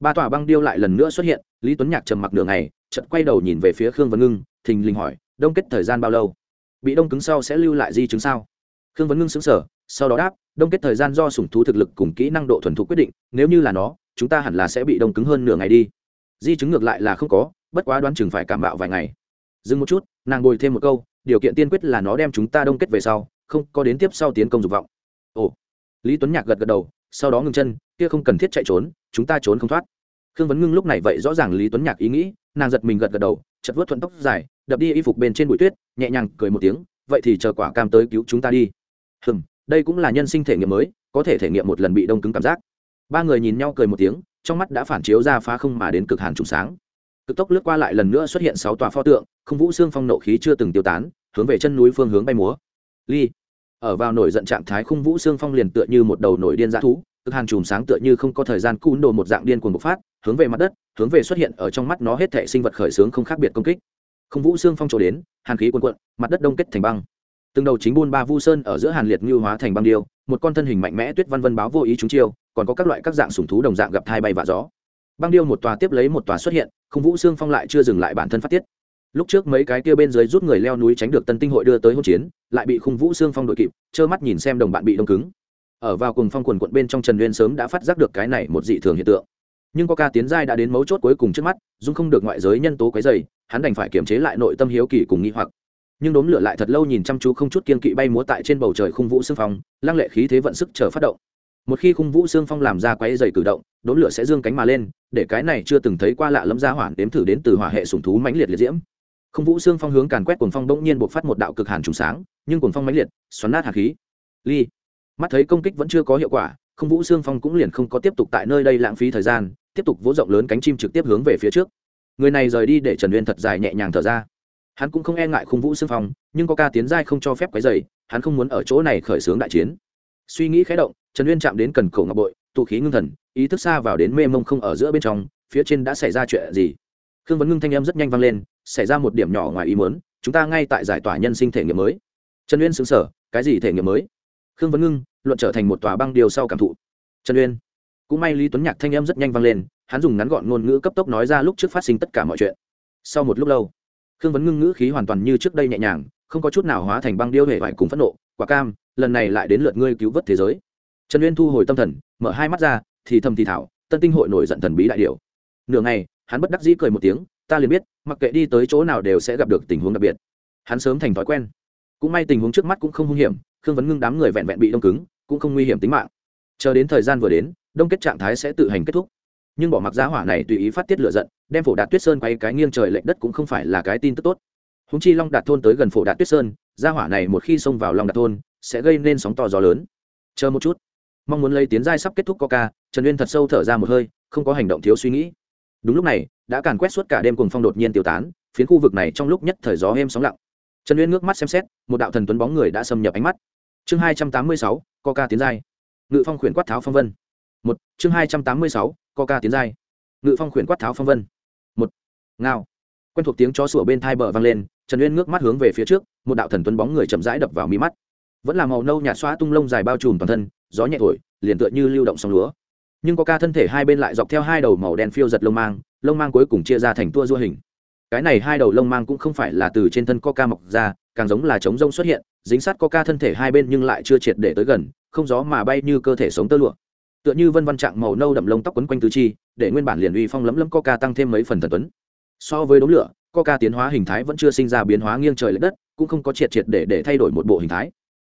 Ba tòa băng điêu lại lần nữa xuất hiện, lý tuấn nhạc trầm mặc đường này chợt quay đầu nhìn về phía khương Văn ngưng, thình lình hỏi đông kết thời gian bao lâu? Bị đông cứng sau sẽ lưu lại di chứng sao? Khương vấn ngưng xứng sở sau đó đáp, đông kết thời gian do sủng thú thực lực cùng kỹ năng độ thuần thục quyết định, nếu như là nó, chúng ta hẳn là sẽ bị đông cứng hơn nửa ngày đi. Di chứng ngược lại là không có, bất quá đoán chừng phải cảm bạo vài ngày. Dừng một chút, nàng bồi thêm một câu, điều kiện tiên quyết là nó đem chúng ta đông kết về sau, không có đến tiếp sau tiến công dục vọng. Ồ. Lý tuấn nhạc gật gật đầu, sau đó ngừng chân, kia không cần thiết chạy trốn, chúng ta trốn không thoát. Khương vấn ngưng lúc này vậy rõ ràng lý tuấn nhạc ý nghĩ, nàng giật mình gật gật đầu chật vớt thuận tóc dài, đập đi y phục bên trên bụi tuyết, nhẹ nhàng cười một tiếng, vậy thì chờ quả cam tới cứu chúng ta đi. Hừm, đây cũng là nhân sinh thể nghiệm mới, có thể thể nghiệm một lần bị đông cứng cảm giác. Ba người nhìn nhau cười một tiếng, trong mắt đã phản chiếu ra phá không mà đến cực hàn trùng sáng. Cực tốc lướt qua lại lần nữa xuất hiện sáu tòa pho tượng, không vũ xương phong nộ khí chưa từng tiêu tán, hướng về chân núi phương hướng bay múa. Ly, ở vào nổi giận trạng thái khung vũ xương phong liền tựa như một đầu nổi điên dã thú cực hàn chùm sáng tựa như không có thời gian cún đồ một dạng điên cuồng bộc phát, hướng về mặt đất, hướng về xuất hiện ở trong mắt nó hết thể sinh vật khởi xướng không khác biệt công kích. Không vũ xương phong trổ đến, hàn khí cuồn cuộn, mặt đất đông kết thành băng. Từng đầu chính buôn ba vu sơn ở giữa hàn liệt như hóa thành băng điêu, một con thân hình mạnh mẽ tuyết văn vân báo vô ý chúng chiêu, còn có các loại các dạng sủng thú đồng dạng gặp thai bay và gió. Băng điêu một tòa tiếp lấy một tòa xuất hiện, không vũ xương phong lại chưa dừng lại bản thân phát tiết. Lúc trước mấy cái kia bên dưới rút người leo núi tránh được tân tinh hội đưa tới hỗn chiến, lại bị khung vũ xương phong đội kịp, trơ mắt nhìn xem đồng bạn bị đông cứng ở vào cùng phong quần quận bên trong trần uyên sớm đã phát giác được cái này một dị thường hiện tượng. Nhưng có ca tiến giai đã đến mấu chốt cuối cùng trước mắt, dung không được ngoại giới nhân tố quấy dày hắn đành phải kiềm chế lại nội tâm hiếu kỳ cùng nghi hoặc. Nhưng đốm lửa lại thật lâu nhìn chăm chú không chút kiên kỵ bay múa tại trên bầu trời khung vũ xương phong, lăng lệ khí thế vận sức chờ phát động. Một khi khung vũ xương phong làm ra quấy dày cử động, đốm lửa sẽ dương cánh mà lên, để cái này chưa từng thấy qua lạ lẫm ra hoản đếm thử đến từ hỏa hệ sùng thú mãnh liệt liệt diễm. Khung vũ xương phong hướng càn quét cuồng phong bỗng nhiên buộc phát một đạo cực hàn trùng sáng, nhưng cuồng phong mãnh liệt, xoắn nát hạt khí. Ly mắt thấy công kích vẫn chưa có hiệu quả, không vũ xương phong cũng liền không có tiếp tục tại nơi đây lãng phí thời gian, tiếp tục vỗ rộng lớn cánh chim trực tiếp hướng về phía trước. Người này rời đi để trần uyên thật dài nhẹ nhàng thở ra. Hắn cũng không e ngại khung vũ xương phong, nhưng có ca tiến giai không cho phép quấy dày hắn không muốn ở chỗ này khởi xướng đại chiến. Suy nghĩ khé động, trần uyên chạm đến cần cổ ngọc bội, tụ khí ngưng thần, ý thức xa vào đến mê mông không ở giữa bên trong, phía trên đã xảy ra chuyện gì? Khương vấn ngưng thanh em rất nhanh vang lên, xảy ra một điểm nhỏ ngoài ý muốn, chúng ta ngay tại giải tỏa nhân sinh thể nghiệm mới. Trần uyên xứng sở cái gì thể nghiệm mới? Khương vấn ngưng, luận trở thành một tòa băng điều sau cảm thụ. Trần uyên. Cũng may lý tuấn nhạc thanh em rất nhanh vang lên, hắn dùng ngắn gọn ngôn ngữ cấp tốc nói ra lúc trước phát sinh tất cả mọi chuyện. Sau một lúc lâu, khương vấn ngưng ngữ khí hoàn toàn như trước đây nhẹ nhàng, không có chút nào hóa thành băng điêu hệ vải cùng phẫn nộ, quả cam, lần này lại đến lượt ngươi cứu vớt thế giới. Trần uyên thu hồi tâm thần, mở hai mắt ra, thì thầm thì thảo, tân tinh hội nổi giận thần bí đại điều nửa ngày, hắn bất đắc dĩ cười một tiếng, ta liền biết, mặc kệ đi tới chỗ nào đều sẽ gặp được tình huống đặc biệt. Hắn sớm thành thói quen. Cũng may tình huống trước mắt cũng không hung hiểm khương vấn ngưng đám người vẹn vẹn bị đông cứng, cũng không nguy hiểm tính mạng. Chờ đến thời gian vừa đến, đông kết trạng thái sẽ tự hành kết thúc. Nhưng bỏ mặc giá hỏa này tùy ý phát tiết lửa giận, đem phổ đạt tuyết sơn quay cái nghiêng trời lệnh đất cũng không phải là cái tin tức tốt. Húng chi long đạt thôn tới gần phổ đạt tuyết sơn gia hỏa này một khi xông vào long đạt thôn, sẽ gây nên sóng to gió lớn. Chờ một chút. Mong muốn lấy tiến giai sắp kết thúc coca, trần uyên thật sâu thở ra một hơi, không có hành động thiếu suy nghĩ. Đúng lúc này, đã càn quét suốt cả đêm cùng phong đột nhiên tiêu tán, phiến khu vực này trong lúc nhất thời gió êm sóng lặng. Trần uyên ngước mắt xem xét, một đạo thần tuấn bóng người đã xâm nhập ánh mắt chương hai trăm tám mươi sáu, coca tiến giai. Ngự phong khuyển quát tháo phong vân. Một, chương hai trăm tám mươi sáu, coca tiến giai. Ngự phong khuyển quát tháo phong vân. Một, ngao. Quen thuộc tiếng chó sủa bên thai bờ vang lên, trần uyên ngước mắt hướng về phía trước, một đạo thần tuấn bóng người chậm rãi đập vào mi mắt. Vẫn là màu nâu nhạt xóa tung lông dài bao trùm toàn thân, gió nhẹ thổi, liền tựa như lưu động sông lúa. Nhưng có ca thân thể hai bên lại dọc theo hai đầu màu đen phiêu giật lông mang lông mang cuối cùng chia ra thành tua du hình. Cái này hai đầu lông mang cũng không phải là từ trên thân coca mọc ra, càng giống là trống rông xuất hiện dính sát coca thân thể hai bên nhưng lại chưa triệt để tới gần, không gió mà bay như cơ thể sống tơ lụa. Tựa như vân văn trạng màu nâu đậm lông tóc quấn quanh tứ chi, để nguyên bản liền uy phong lấm lấm coca tăng thêm mấy phần thần tuấn. So với đống lửa coca tiến hóa hình thái vẫn chưa sinh ra biến hóa nghiêng trời l ệ đất, cũng không có triệt triệt để để thay đổi một bộ hình thái.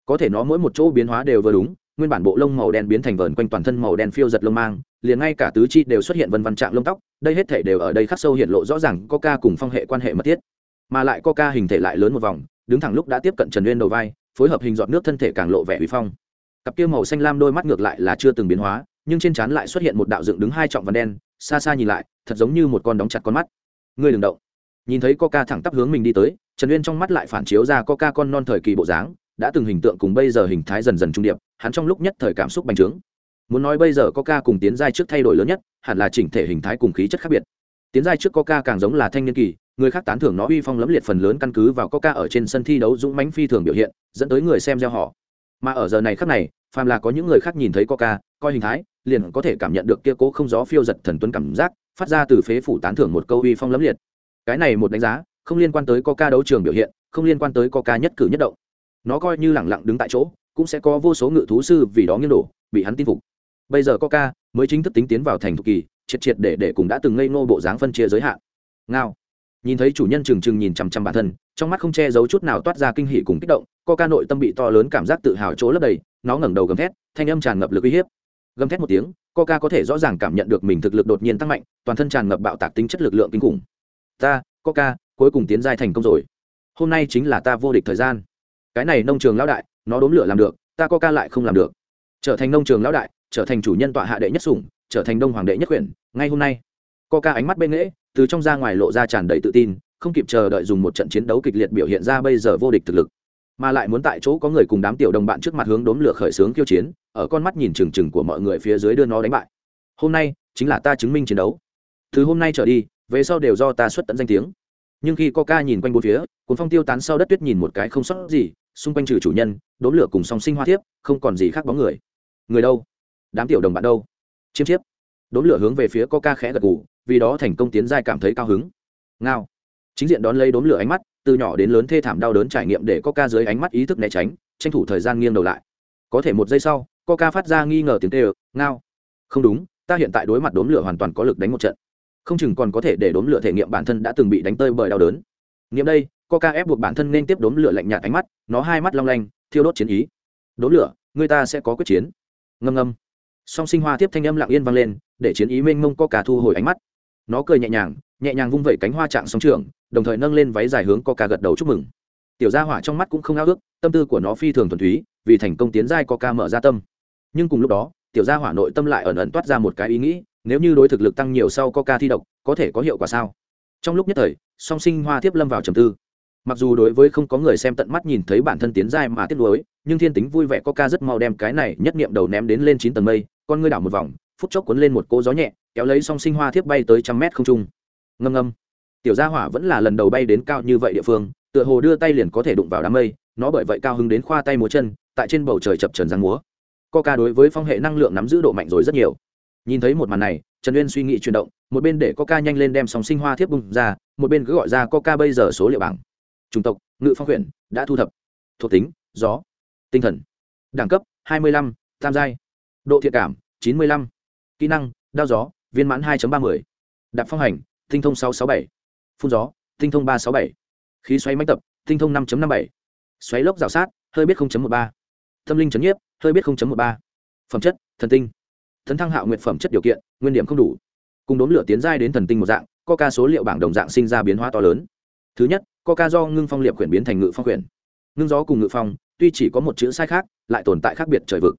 Có thể nó mỗi một chỗ biến hóa đều vừa đúng, nguyên bản bộ lông màu đen biến thành vờn quanh toàn thân màu đen phiêu giật lông mang, liền ngay cả tứ chi đều xuất hiện vân văn trạng lông tóc, đây hết thể đều ở đây khắc sâu hiện lộ rõ ràng coca cùng phong hệ quan hệ mật thiết. Mà lại coca hình thể lại lớn một vòng đứng thẳng lúc đã tiếp cận trần uyên đầu vai, phối hợp hình dọn nước thân thể càng lộ vẻ uy phong. Cặp kia màu xanh lam đôi mắt ngược lại là chưa từng biến hóa, nhưng trên trán lại xuất hiện một đạo dựng đứng hai trọng vân đen, xa xa nhìn lại, thật giống như một con đóng chặt con mắt. Ngươi đừng động. Nhìn thấy coca thẳng tắp hướng mình đi tới, trần uyên trong mắt lại phản chiếu ra coca con non thời kỳ bộ dáng, đã từng hình tượng cùng bây giờ hình thái dần dần trung điệp, hắn trong lúc nhất thời cảm xúc bành trướng. Muốn nói bây giờ coca cùng tiến giai trước thay đổi lớn nhất, hẳn là chỉnh thể hình thái cùng khí chất khác biệt. Tiến giai trước coca càng giống là thanh niên kỳ người khác tán thưởng nó uy phong lẫm liệt phần lớn căn cứ vào coca ở trên sân thi đấu dũng mãnh phi thường biểu hiện, dẫn tới người xem gieo họ. Mà ở giờ này khác này, phàm là có những người khác nhìn thấy coca, coi hình thái, liền có thể cảm nhận được kia cố không gió phiêu giật thần tuấn cảm giác, phát ra từ phế phủ tán thưởng một câu uy phong lẫm liệt. Cái này một đánh giá, không liên quan tới coca đấu trường biểu hiện, không liên quan tới coca nhất cử nhất động. Nó coi như lẳng lặng đứng tại chỗ, cũng sẽ có vô số ngự thú sư vì đó nghiêng đổ, bị hắn tin phục. Bây giờ coca mới chính thức tính tiến vào thành thục kỳ, triệt triệt để để cùng đã từng ngây ngô bộ dáng phân chia giới hạn. Ngao nhìn thấy chủ nhân trừng trừng nhìn chằm chằm bản thân, trong mắt không che giấu chút nào toát ra kinh hỉ cùng kích động, coca nội tâm bị to lớn cảm giác tự hào chỗ lấp đầy, nó ngẩng đầu gầm thét, thanh âm tràn ngập lực uy hiếp. Gầm thét một tiếng, coca có thể rõ ràng cảm nhận được mình thực lực đột nhiên tăng mạnh, toàn thân tràn ngập bạo tạc tính chất lực lượng kinh khủng. Ta, coca, cuối cùng tiến giai thành công rồi. Hôm nay chính là ta vô địch thời gian. Cái này nông trường lão đại, nó đốn lửa làm được, ta coca lại không làm được. Trở thành nông trường lão đại, trở thành chủ nhân tọa hạ đệ nhất sủng, trở thành đông hoàng đệ nhất quyển ngay hôm nay. Coca ánh mắt bên nghễ từ trong ra ngoài lộ ra tràn đầy tự tin, không kịp chờ đợi dùng một trận chiến đấu kịch liệt biểu hiện ra bây giờ vô địch thực lực. Mà lại muốn tại chỗ có người cùng đám tiểu đồng bạn trước mặt hướng đốn lửa khởi xướng kiêu chiến, ở con mắt nhìn trừng trừng của mọi người phía dưới đưa nó đánh bại. Hôm nay, chính là ta chứng minh chiến đấu. Từ hôm nay trở đi, về sau đều do ta xuất tận danh tiếng. Nhưng khi coca nhìn quanh bốn phía, cuốn phong tiêu tán sau đất tuyết nhìn một cái không sót gì, xung quanh trừ chủ nhân đốn lửa cùng song sinh hoa thiếp, không còn gì khác bóng người. Người đâu? Đám tiểu đồng bạn đâu? Chiêm chiếp. Đốn lửa hướng về phía coca khẽ gật gù vì đó thành công tiến giai cảm thấy cao hứng. Ngao. Chính diện đón lấy đốm lửa ánh mắt, từ nhỏ đến lớn thê thảm đau đớn trải nghiệm để coca dưới ánh mắt ý thức né tránh, tranh thủ thời gian nghiêng đầu lại. Có thể một giây sau, coca phát ra nghi ngờ tiếng tê ngao. Không đúng, ta hiện tại đối mặt đốm lửa hoàn toàn có lực đánh một trận. Không chừng còn có thể để đốm lửa thể nghiệm bản thân đã từng bị đánh tơi bởi đau đớn. Nghiệm đây, coca ép buộc bản thân nên tiếp đốm lửa lạnh nhạt ánh mắt, nó hai mắt long lanh, thiêu đốt chiến ý. Đốm lửa, người ta sẽ có quyết chiến. Ngâm ngâm. Song sinh hoa tiếp thanh âm lặng yên vang lên, để chiến ý mênh mông coca thu hồi ánh mắt nó cười nhẹ nhàng nhẹ nhàng vung vẩy cánh hoa trạng sóng trường, đồng thời nâng lên váy dài hướng coca gật đầu chúc mừng. Tiểu gia hỏa trong mắt cũng không ao ước, tâm tư của nó phi thường thuần túy, vì thành công tiến giai coca mở ra tâm. Nhưng cùng lúc đó, tiểu gia hỏa nội tâm lại ẩn ẩn toát ra một cái ý nghĩ, nếu như đối thực lực tăng nhiều sau coca thi độc, có thể có hiệu quả sao? Trong lúc nhất thời, song sinh hoa thiếp lâm vào trầm tư. Mặc dù đối với không có người xem tận mắt nhìn thấy bản thân tiến giai mà tiếc nuối, nhưng thiên tính vui vẻ coca rất mau đem cái này nhất niệm đầu ném đến lên chín tầng mây, con ngươi đảo một vòng, phút chốc cuốn lên một cỗ gió nhẹ kéo lấy song sinh hoa thiếp bay tới trăm mét không trung. Ngâm ngâm. Tiểu gia hỏa vẫn là lần đầu bay đến cao như vậy địa phương tựa hồ đưa tay liền có thể đụng vào đám mây nó bởi vậy cao hứng đến khoa tay múa chân tại trên bầu trời chập trần giang múa. Coca đối với phong hệ năng lượng nắm giữ độ mạnh rồi rất nhiều. Nhìn thấy một màn này trần uyên suy nghĩ chuyển động một bên để coca nhanh lên đem song sinh hoa thiếp bung ra một bên cứ gọi ra coca bây giờ số liệu bảng. Chủng tộc ngự phong huyện đã thu thập. Thuộc tính gió. Tinh thần. Đẳng cấp 25, tam giai. Độ thiện cảm 95, kỹ năng đao gió viên mãn 2 ba mươi. Đạp phong hành tinh thông 667, phun gió tinh thông 367, khí xoáy mãnh tập tinh thông 5 năm bảy. Xoáy lốc rào sát hơi biết 0.13, tâm linh chấn nhiếp hơi biết 0.13, phẩm chất thần tinh. Thần thăng hạo nguyện phẩm chất điều kiện nguyên điểm không đủ. Cùng đốn lửa tiến giai đến thần tinh một dạng coca số liệu bảng đồng dạng sinh ra biến hóa to lớn. Thứ nhất coca do ngưng phong liệp quyển biến thành ngự phong quyển ngưng gió cùng ngự phong tuy chỉ có một chữ sai khác lại tồn tại khác biệt trời vực.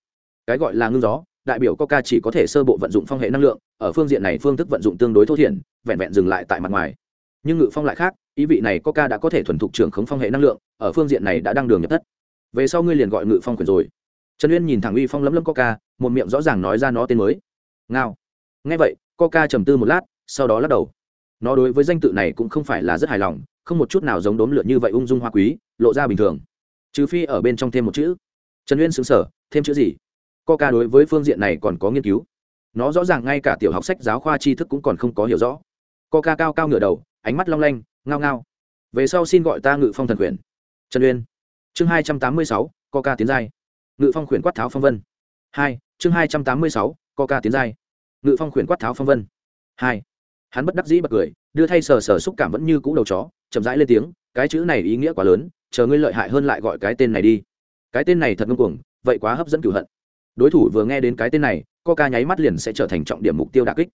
Cái gọi là ngưng gió đại biểu coca chỉ có thể sơ bộ vận dụng phong hệ năng lượng, ở phương diện này phương thức vận dụng tương đối thô thiển, vẹn vẹn dừng lại tại mặt ngoài. Nhưng ngự phong lại khác, ý vị này coca đã có thể thuần thục trưởng khống phong hệ năng lượng, ở phương diện này đã đăng đường nhập thất. Về sau ngươi liền gọi ngự phong quyền rồi. Trần uyên nhìn thẳng uy phong lấm lấm coca, một miệng rõ ràng nói ra nó tên mới. Ngao. Ngay vậy, coca trầm tư một lát, sau đó lắc đầu. Nó đối với danh tự này cũng không phải là rất hài lòng, không một chút nào giống đốm lượn như vậy ung dung hoa quý, lộ ra bình thường. Trừ phi ở bên trong thêm một chữ. Trần uyên xứng sở thêm chữ gì? Coca đối với phương diện này còn có nghiên cứu. Nó rõ ràng ngay cả tiểu học sách giáo khoa tri thức cũng còn không có hiểu rõ. Coca cao cao ngửa đầu, ánh mắt long lanh, ngao ngao. Về sau xin gọi ta ngự phong thần quyền trần uyên. Chương hai trăm tám mươi sáu coca tiến giai. Ngự phong khuyển quát tháo phong vân. Hai, chương hai trăm tám mươi sáu coca tiến giai. Ngự phong khuyển quát tháo phong vân. Hai, hắn bất đắc dĩ bật cười, đưa thay sờ sờ xúc cảm vẫn như cũ đầu chó, chậm rãi lên tiếng, cái chữ này ý nghĩa quá lớn, chờ ngươi lợi hại hơn lại gọi cái tên này đi. Cái tên này thật ngông cuồng, vậy quá hấp dẫn cửu hận đối thủ vừa nghe đến cái tên này, coca nháy mắt liền sẽ trở thành trọng điểm mục tiêu đà kích.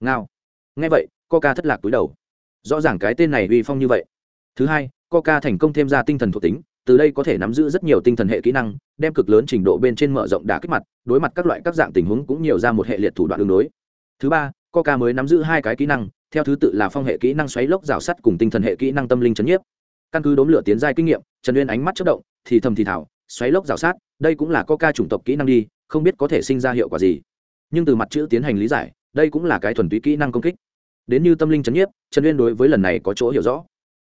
Ngao. Nghe vậy, coca thất lạc túi đầu. Rõ ràng cái tên này uy phong như vậy. Thứ hai, coca thành công thêm ra tinh thần thuộc tính, từ đây có thể nắm giữ rất nhiều tinh thần hệ kỹ năng, đem cực lớn trình độ bên trên mở rộng đả kích mặt, đối mặt các loại các dạng tình huống cũng nhiều ra một hệ liệt thủ đoạn đường đối. Thứ ba, coca mới nắm giữ hai cái kỹ năng, theo thứ tự là phong hệ kỹ năng xoáy lốc rào sắt cùng tinh thần hệ kỹ năng tâm linh chấn nhiếp. Căn cứ đốn lửa tiến giai kinh nghiệm, trần uyên ánh mắt chất động, thì thầm thì thảo xoáy lốc rào sát đây cũng là coca chủng tộc kỹ năng đi không biết có thể sinh ra hiệu quả gì. Nhưng từ mặt chữ tiến hành lý giải, đây cũng là cái thuần túy kỹ năng công kích. Đến như tâm linh chấn nhiếp, trần uyên đối với lần này có chỗ hiểu rõ.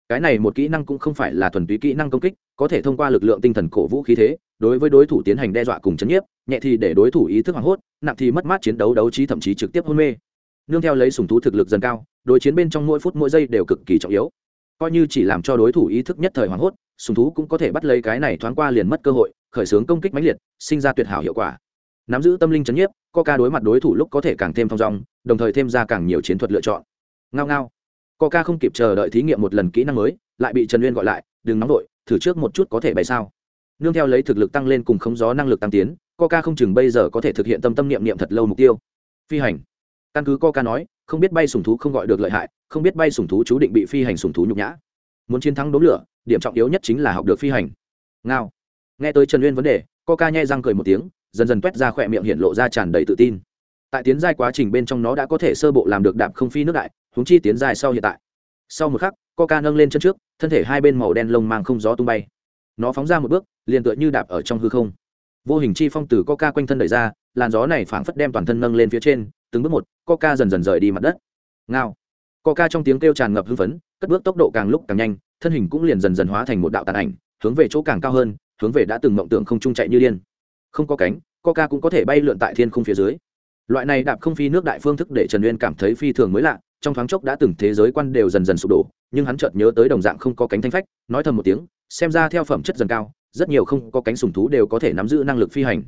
Cái này một kỹ năng cũng không phải là thuần túy kỹ năng công kích, có thể thông qua lực lượng tinh thần cổ vũ khí thế, đối với đối thủ tiến hành đe dọa cùng chấn nhiếp, nhẹ thì để đối thủ ý thức hoảng hốt, nặng thì mất mát chiến đấu đấu trí thậm chí trực tiếp hôn mê. Nương theo lấy sùng thú thực lực dần cao, đối chiến bên trong mỗi phút mỗi giây đều cực kỳ trọng yếu. Coi như chỉ làm cho đối thủ ý thức nhất thời hoảng hốt, sùng thú cũng có thể bắt lấy cái này thoáng qua liền mất cơ hội, khởi xướng công kích mãnh liệt, sinh ra tuyệt hảo hiệu quả nắm giữ tâm linh chấn nhiếp, coca đối mặt đối thủ lúc có thể càng thêm thong dong, đồng thời thêm ra càng nhiều chiến thuật lựa chọn. Ngao ngao. Coca không kịp chờ đợi thí nghiệm một lần kỹ năng mới, lại bị trần uyên gọi lại, đừng nóng vội, thử trước một chút có thể bày sao? Nương theo lấy thực lực tăng lên cùng khống gió năng lực tăng tiến, coca không chừng bây giờ có thể thực hiện tâm tâm niệm niệm thật lâu mục tiêu. Phi hành. Căn cứ coca nói, không biết bay sùng thú không gọi được lợi hại, không biết bay sùng thú chú định bị phi hành sùng thú nhục nhã. Muốn chiến thắng đốn lửa, điểm trọng yếu nhất chính là học được phi hành. Ngao. Nghe tới trần uyên vấn đề, coca nhai răng cười một tiếng dần dần toét ra khỏe miệng hiện lộ ra tràn đầy tự tin. Tại tiến giai quá trình bên trong nó đã có thể sơ bộ làm được đạp không phi nước đại húng chi tiến giai sau hiện tại. Sau một khắc, coca nâng lên chân trước, thân thể hai bên màu đen lông mang không gió tung bay. Nó phóng ra một bước, liền tựa như đạp ở trong hư không. Vô hình chi phong từ coca quanh thân đẩy ra, làn gió này phảng phất đem toàn thân nâng lên phía trên, từng bước một, coca dần dần rời đi mặt đất. Ngao. Coca trong tiếng kêu tràn ngập hưng phấn, cất bước tốc độ càng lúc càng nhanh, thân hình cũng liền dần dần hóa thành một đạo tàn ảnh, hướng về chỗ càng cao hơn, hướng về đã từng mộng tưởng không trung chạy như điên không có cánh, coca cũng có thể bay lượn tại thiên không phía dưới. Loại này đạp không phi nước đại phương thức để trần uyên cảm thấy phi thường mới lạ. Trong thoáng chốc đã từng thế giới quan đều dần dần sụp đổ, nhưng hắn chợt nhớ tới đồng dạng không có cánh thanh phách, nói thầm một tiếng, xem ra theo phẩm chất dần cao, rất nhiều không có cánh sùng thú đều có thể nắm giữ năng lực phi hành.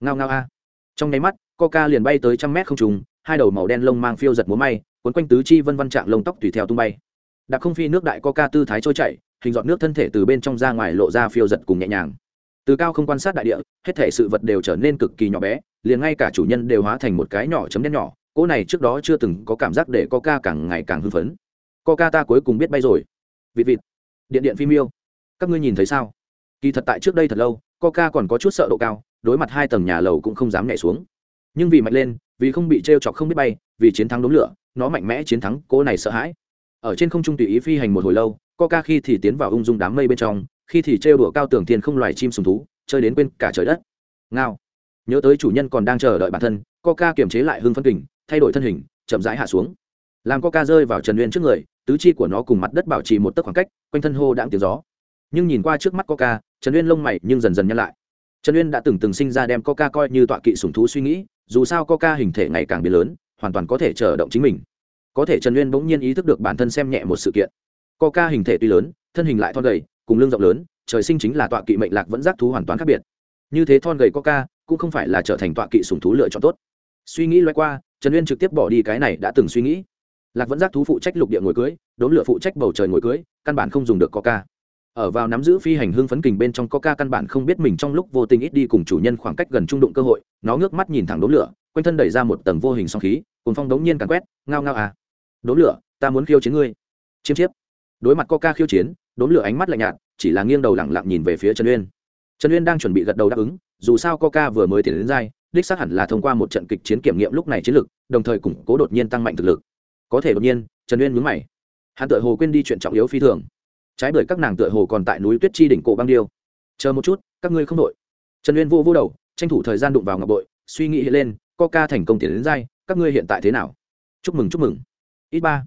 Ngao ngao a. Trong nháy mắt, coca liền bay tới trăm mét không trùng hai đầu màu đen lông mang phiêu giật múa may quấn quanh tứ chi vân văn trạng lông tóc tùy theo tung bay. Đạp không phi nước đại coca tư thái trôi chảy, hình dọn nước thân thể từ bên trong ra ngoài lộ ra phiêu giật cùng nhẹ nhàng từ cao không quan sát đại địa, hết thể sự vật đều trở nên cực kỳ nhỏ bé, liền ngay cả chủ nhân đều hóa thành một cái nhỏ chấm đen nhỏ, cỗ này trước đó chưa từng có cảm giác để coca càng ngày càng hưng phấn. Coca ta cuối cùng biết bay rồi. Vịt vịt. Điện điện phim yêu. Các ngươi nhìn thấy sao? Kỳ thật tại trước đây thật lâu, coca còn có chút sợ độ cao, đối mặt hai tầng nhà lầu cũng không dám nhảy xuống. Nhưng vì mạnh lên, vì không bị t r e o chọc không biết bay, vì chiến thắng đống lửa, nó mạnh mẽ chiến thắng cô này sợ hãi. Ở trên không trung tùy ý phi hành một hồi lâu, coca khi thì tiến vào ung dung đám mây bên trong khi thì trêu đùa cao tường thiên không loài chim sùng thú, chơi đến quên cả trời đất. Ngao. Nhớ tới chủ nhân còn đang chờ đợi bản thân, coca kiềm chế lại hưng phân kình, thay đổi thân hình, chậm rãi hạ xuống. Làm coca rơi vào trần uyên trước người, tứ chi của nó cùng mặt đất bảo trì một tấc khoảng cách, quanh thân hô đãng tiếng gió. Nhưng nhìn qua trước mắt coca, trần uyên lông mày nhưng dần dần nhăn lại. Trần uyên đã từng từng sinh ra đem coca coi như tọa kỵ sùng thú suy nghĩ, dù sao coca hình thể ngày càng biến lớn, hoàn toàn có thể chờ động chính mình. Có thể trần uyên bỗng nhiên ý thức được bản thân xem nhẹ một sự kiện coca hình thể tuy lớn, thân hình lại thon gầy, cùng lưng rộng lớn, trời sinh chính là tọa kỵ mệnh lạc vẫn giác thú hoàn toàn khác biệt. Như thế thon gầy coca cũng không phải là trở thành tọa kỵ sùng thú lựa chọn tốt. Suy nghĩ loay qua, trần uyên trực tiếp bỏ đi cái này đã từng suy nghĩ. Lạc vẫn giác thú phụ trách lục địa ngồi cưới, đốn lửa phụ trách bầu trời ngồi cưới, căn bản không dùng được coca ở vào nắm giữ phi hành hương phấn kình bên trong coca căn bản không biết mình trong lúc vô tình ít đi cùng chủ nhân khoảng cách gần trung đụng cơ hội, nó ngước mắt nhìn thẳng đốn lửa, quanh thân đẩy ra một tầng vô hình song khí cùng phong đống nhiên càn quét, ngao ngao à. Đốn lửa, ta muốn khiêu chiến ngươi. Chiêm chiếp đối mặt coca khiêu chiến đốn lửa ánh mắt lạnh nhạt, chỉ là nghiêng đầu lẳng lặng nhìn về phía trần uyên. Trần uyên đang chuẩn bị gật đầu đáp ứng, dù sao coca vừa mới tiến đến giai, đích xác hẳn là thông qua một trận kịch chiến kiểm nghiệm lúc này chiến lực, đồng thời củng cố đột nhiên tăng mạnh thực lực. Có thể đột nhiên, trần uyên mướn mày. Hắn tựa hồ quên đi chuyện trọng yếu phi thường. Trái bởi các nàng tựa hồ còn tại núi tuyết chi đỉnh cổ băng điêu. Chờ một chút, các ngươi không đội trần uyên vô vô đầu, tranh thủ thời gian đụng vào ngọc bội, suy nghĩ lên, coca thành công tiến đến giai, các ngươi hiện tại thế nào? Chúc mừng chúc mừng. Ít ba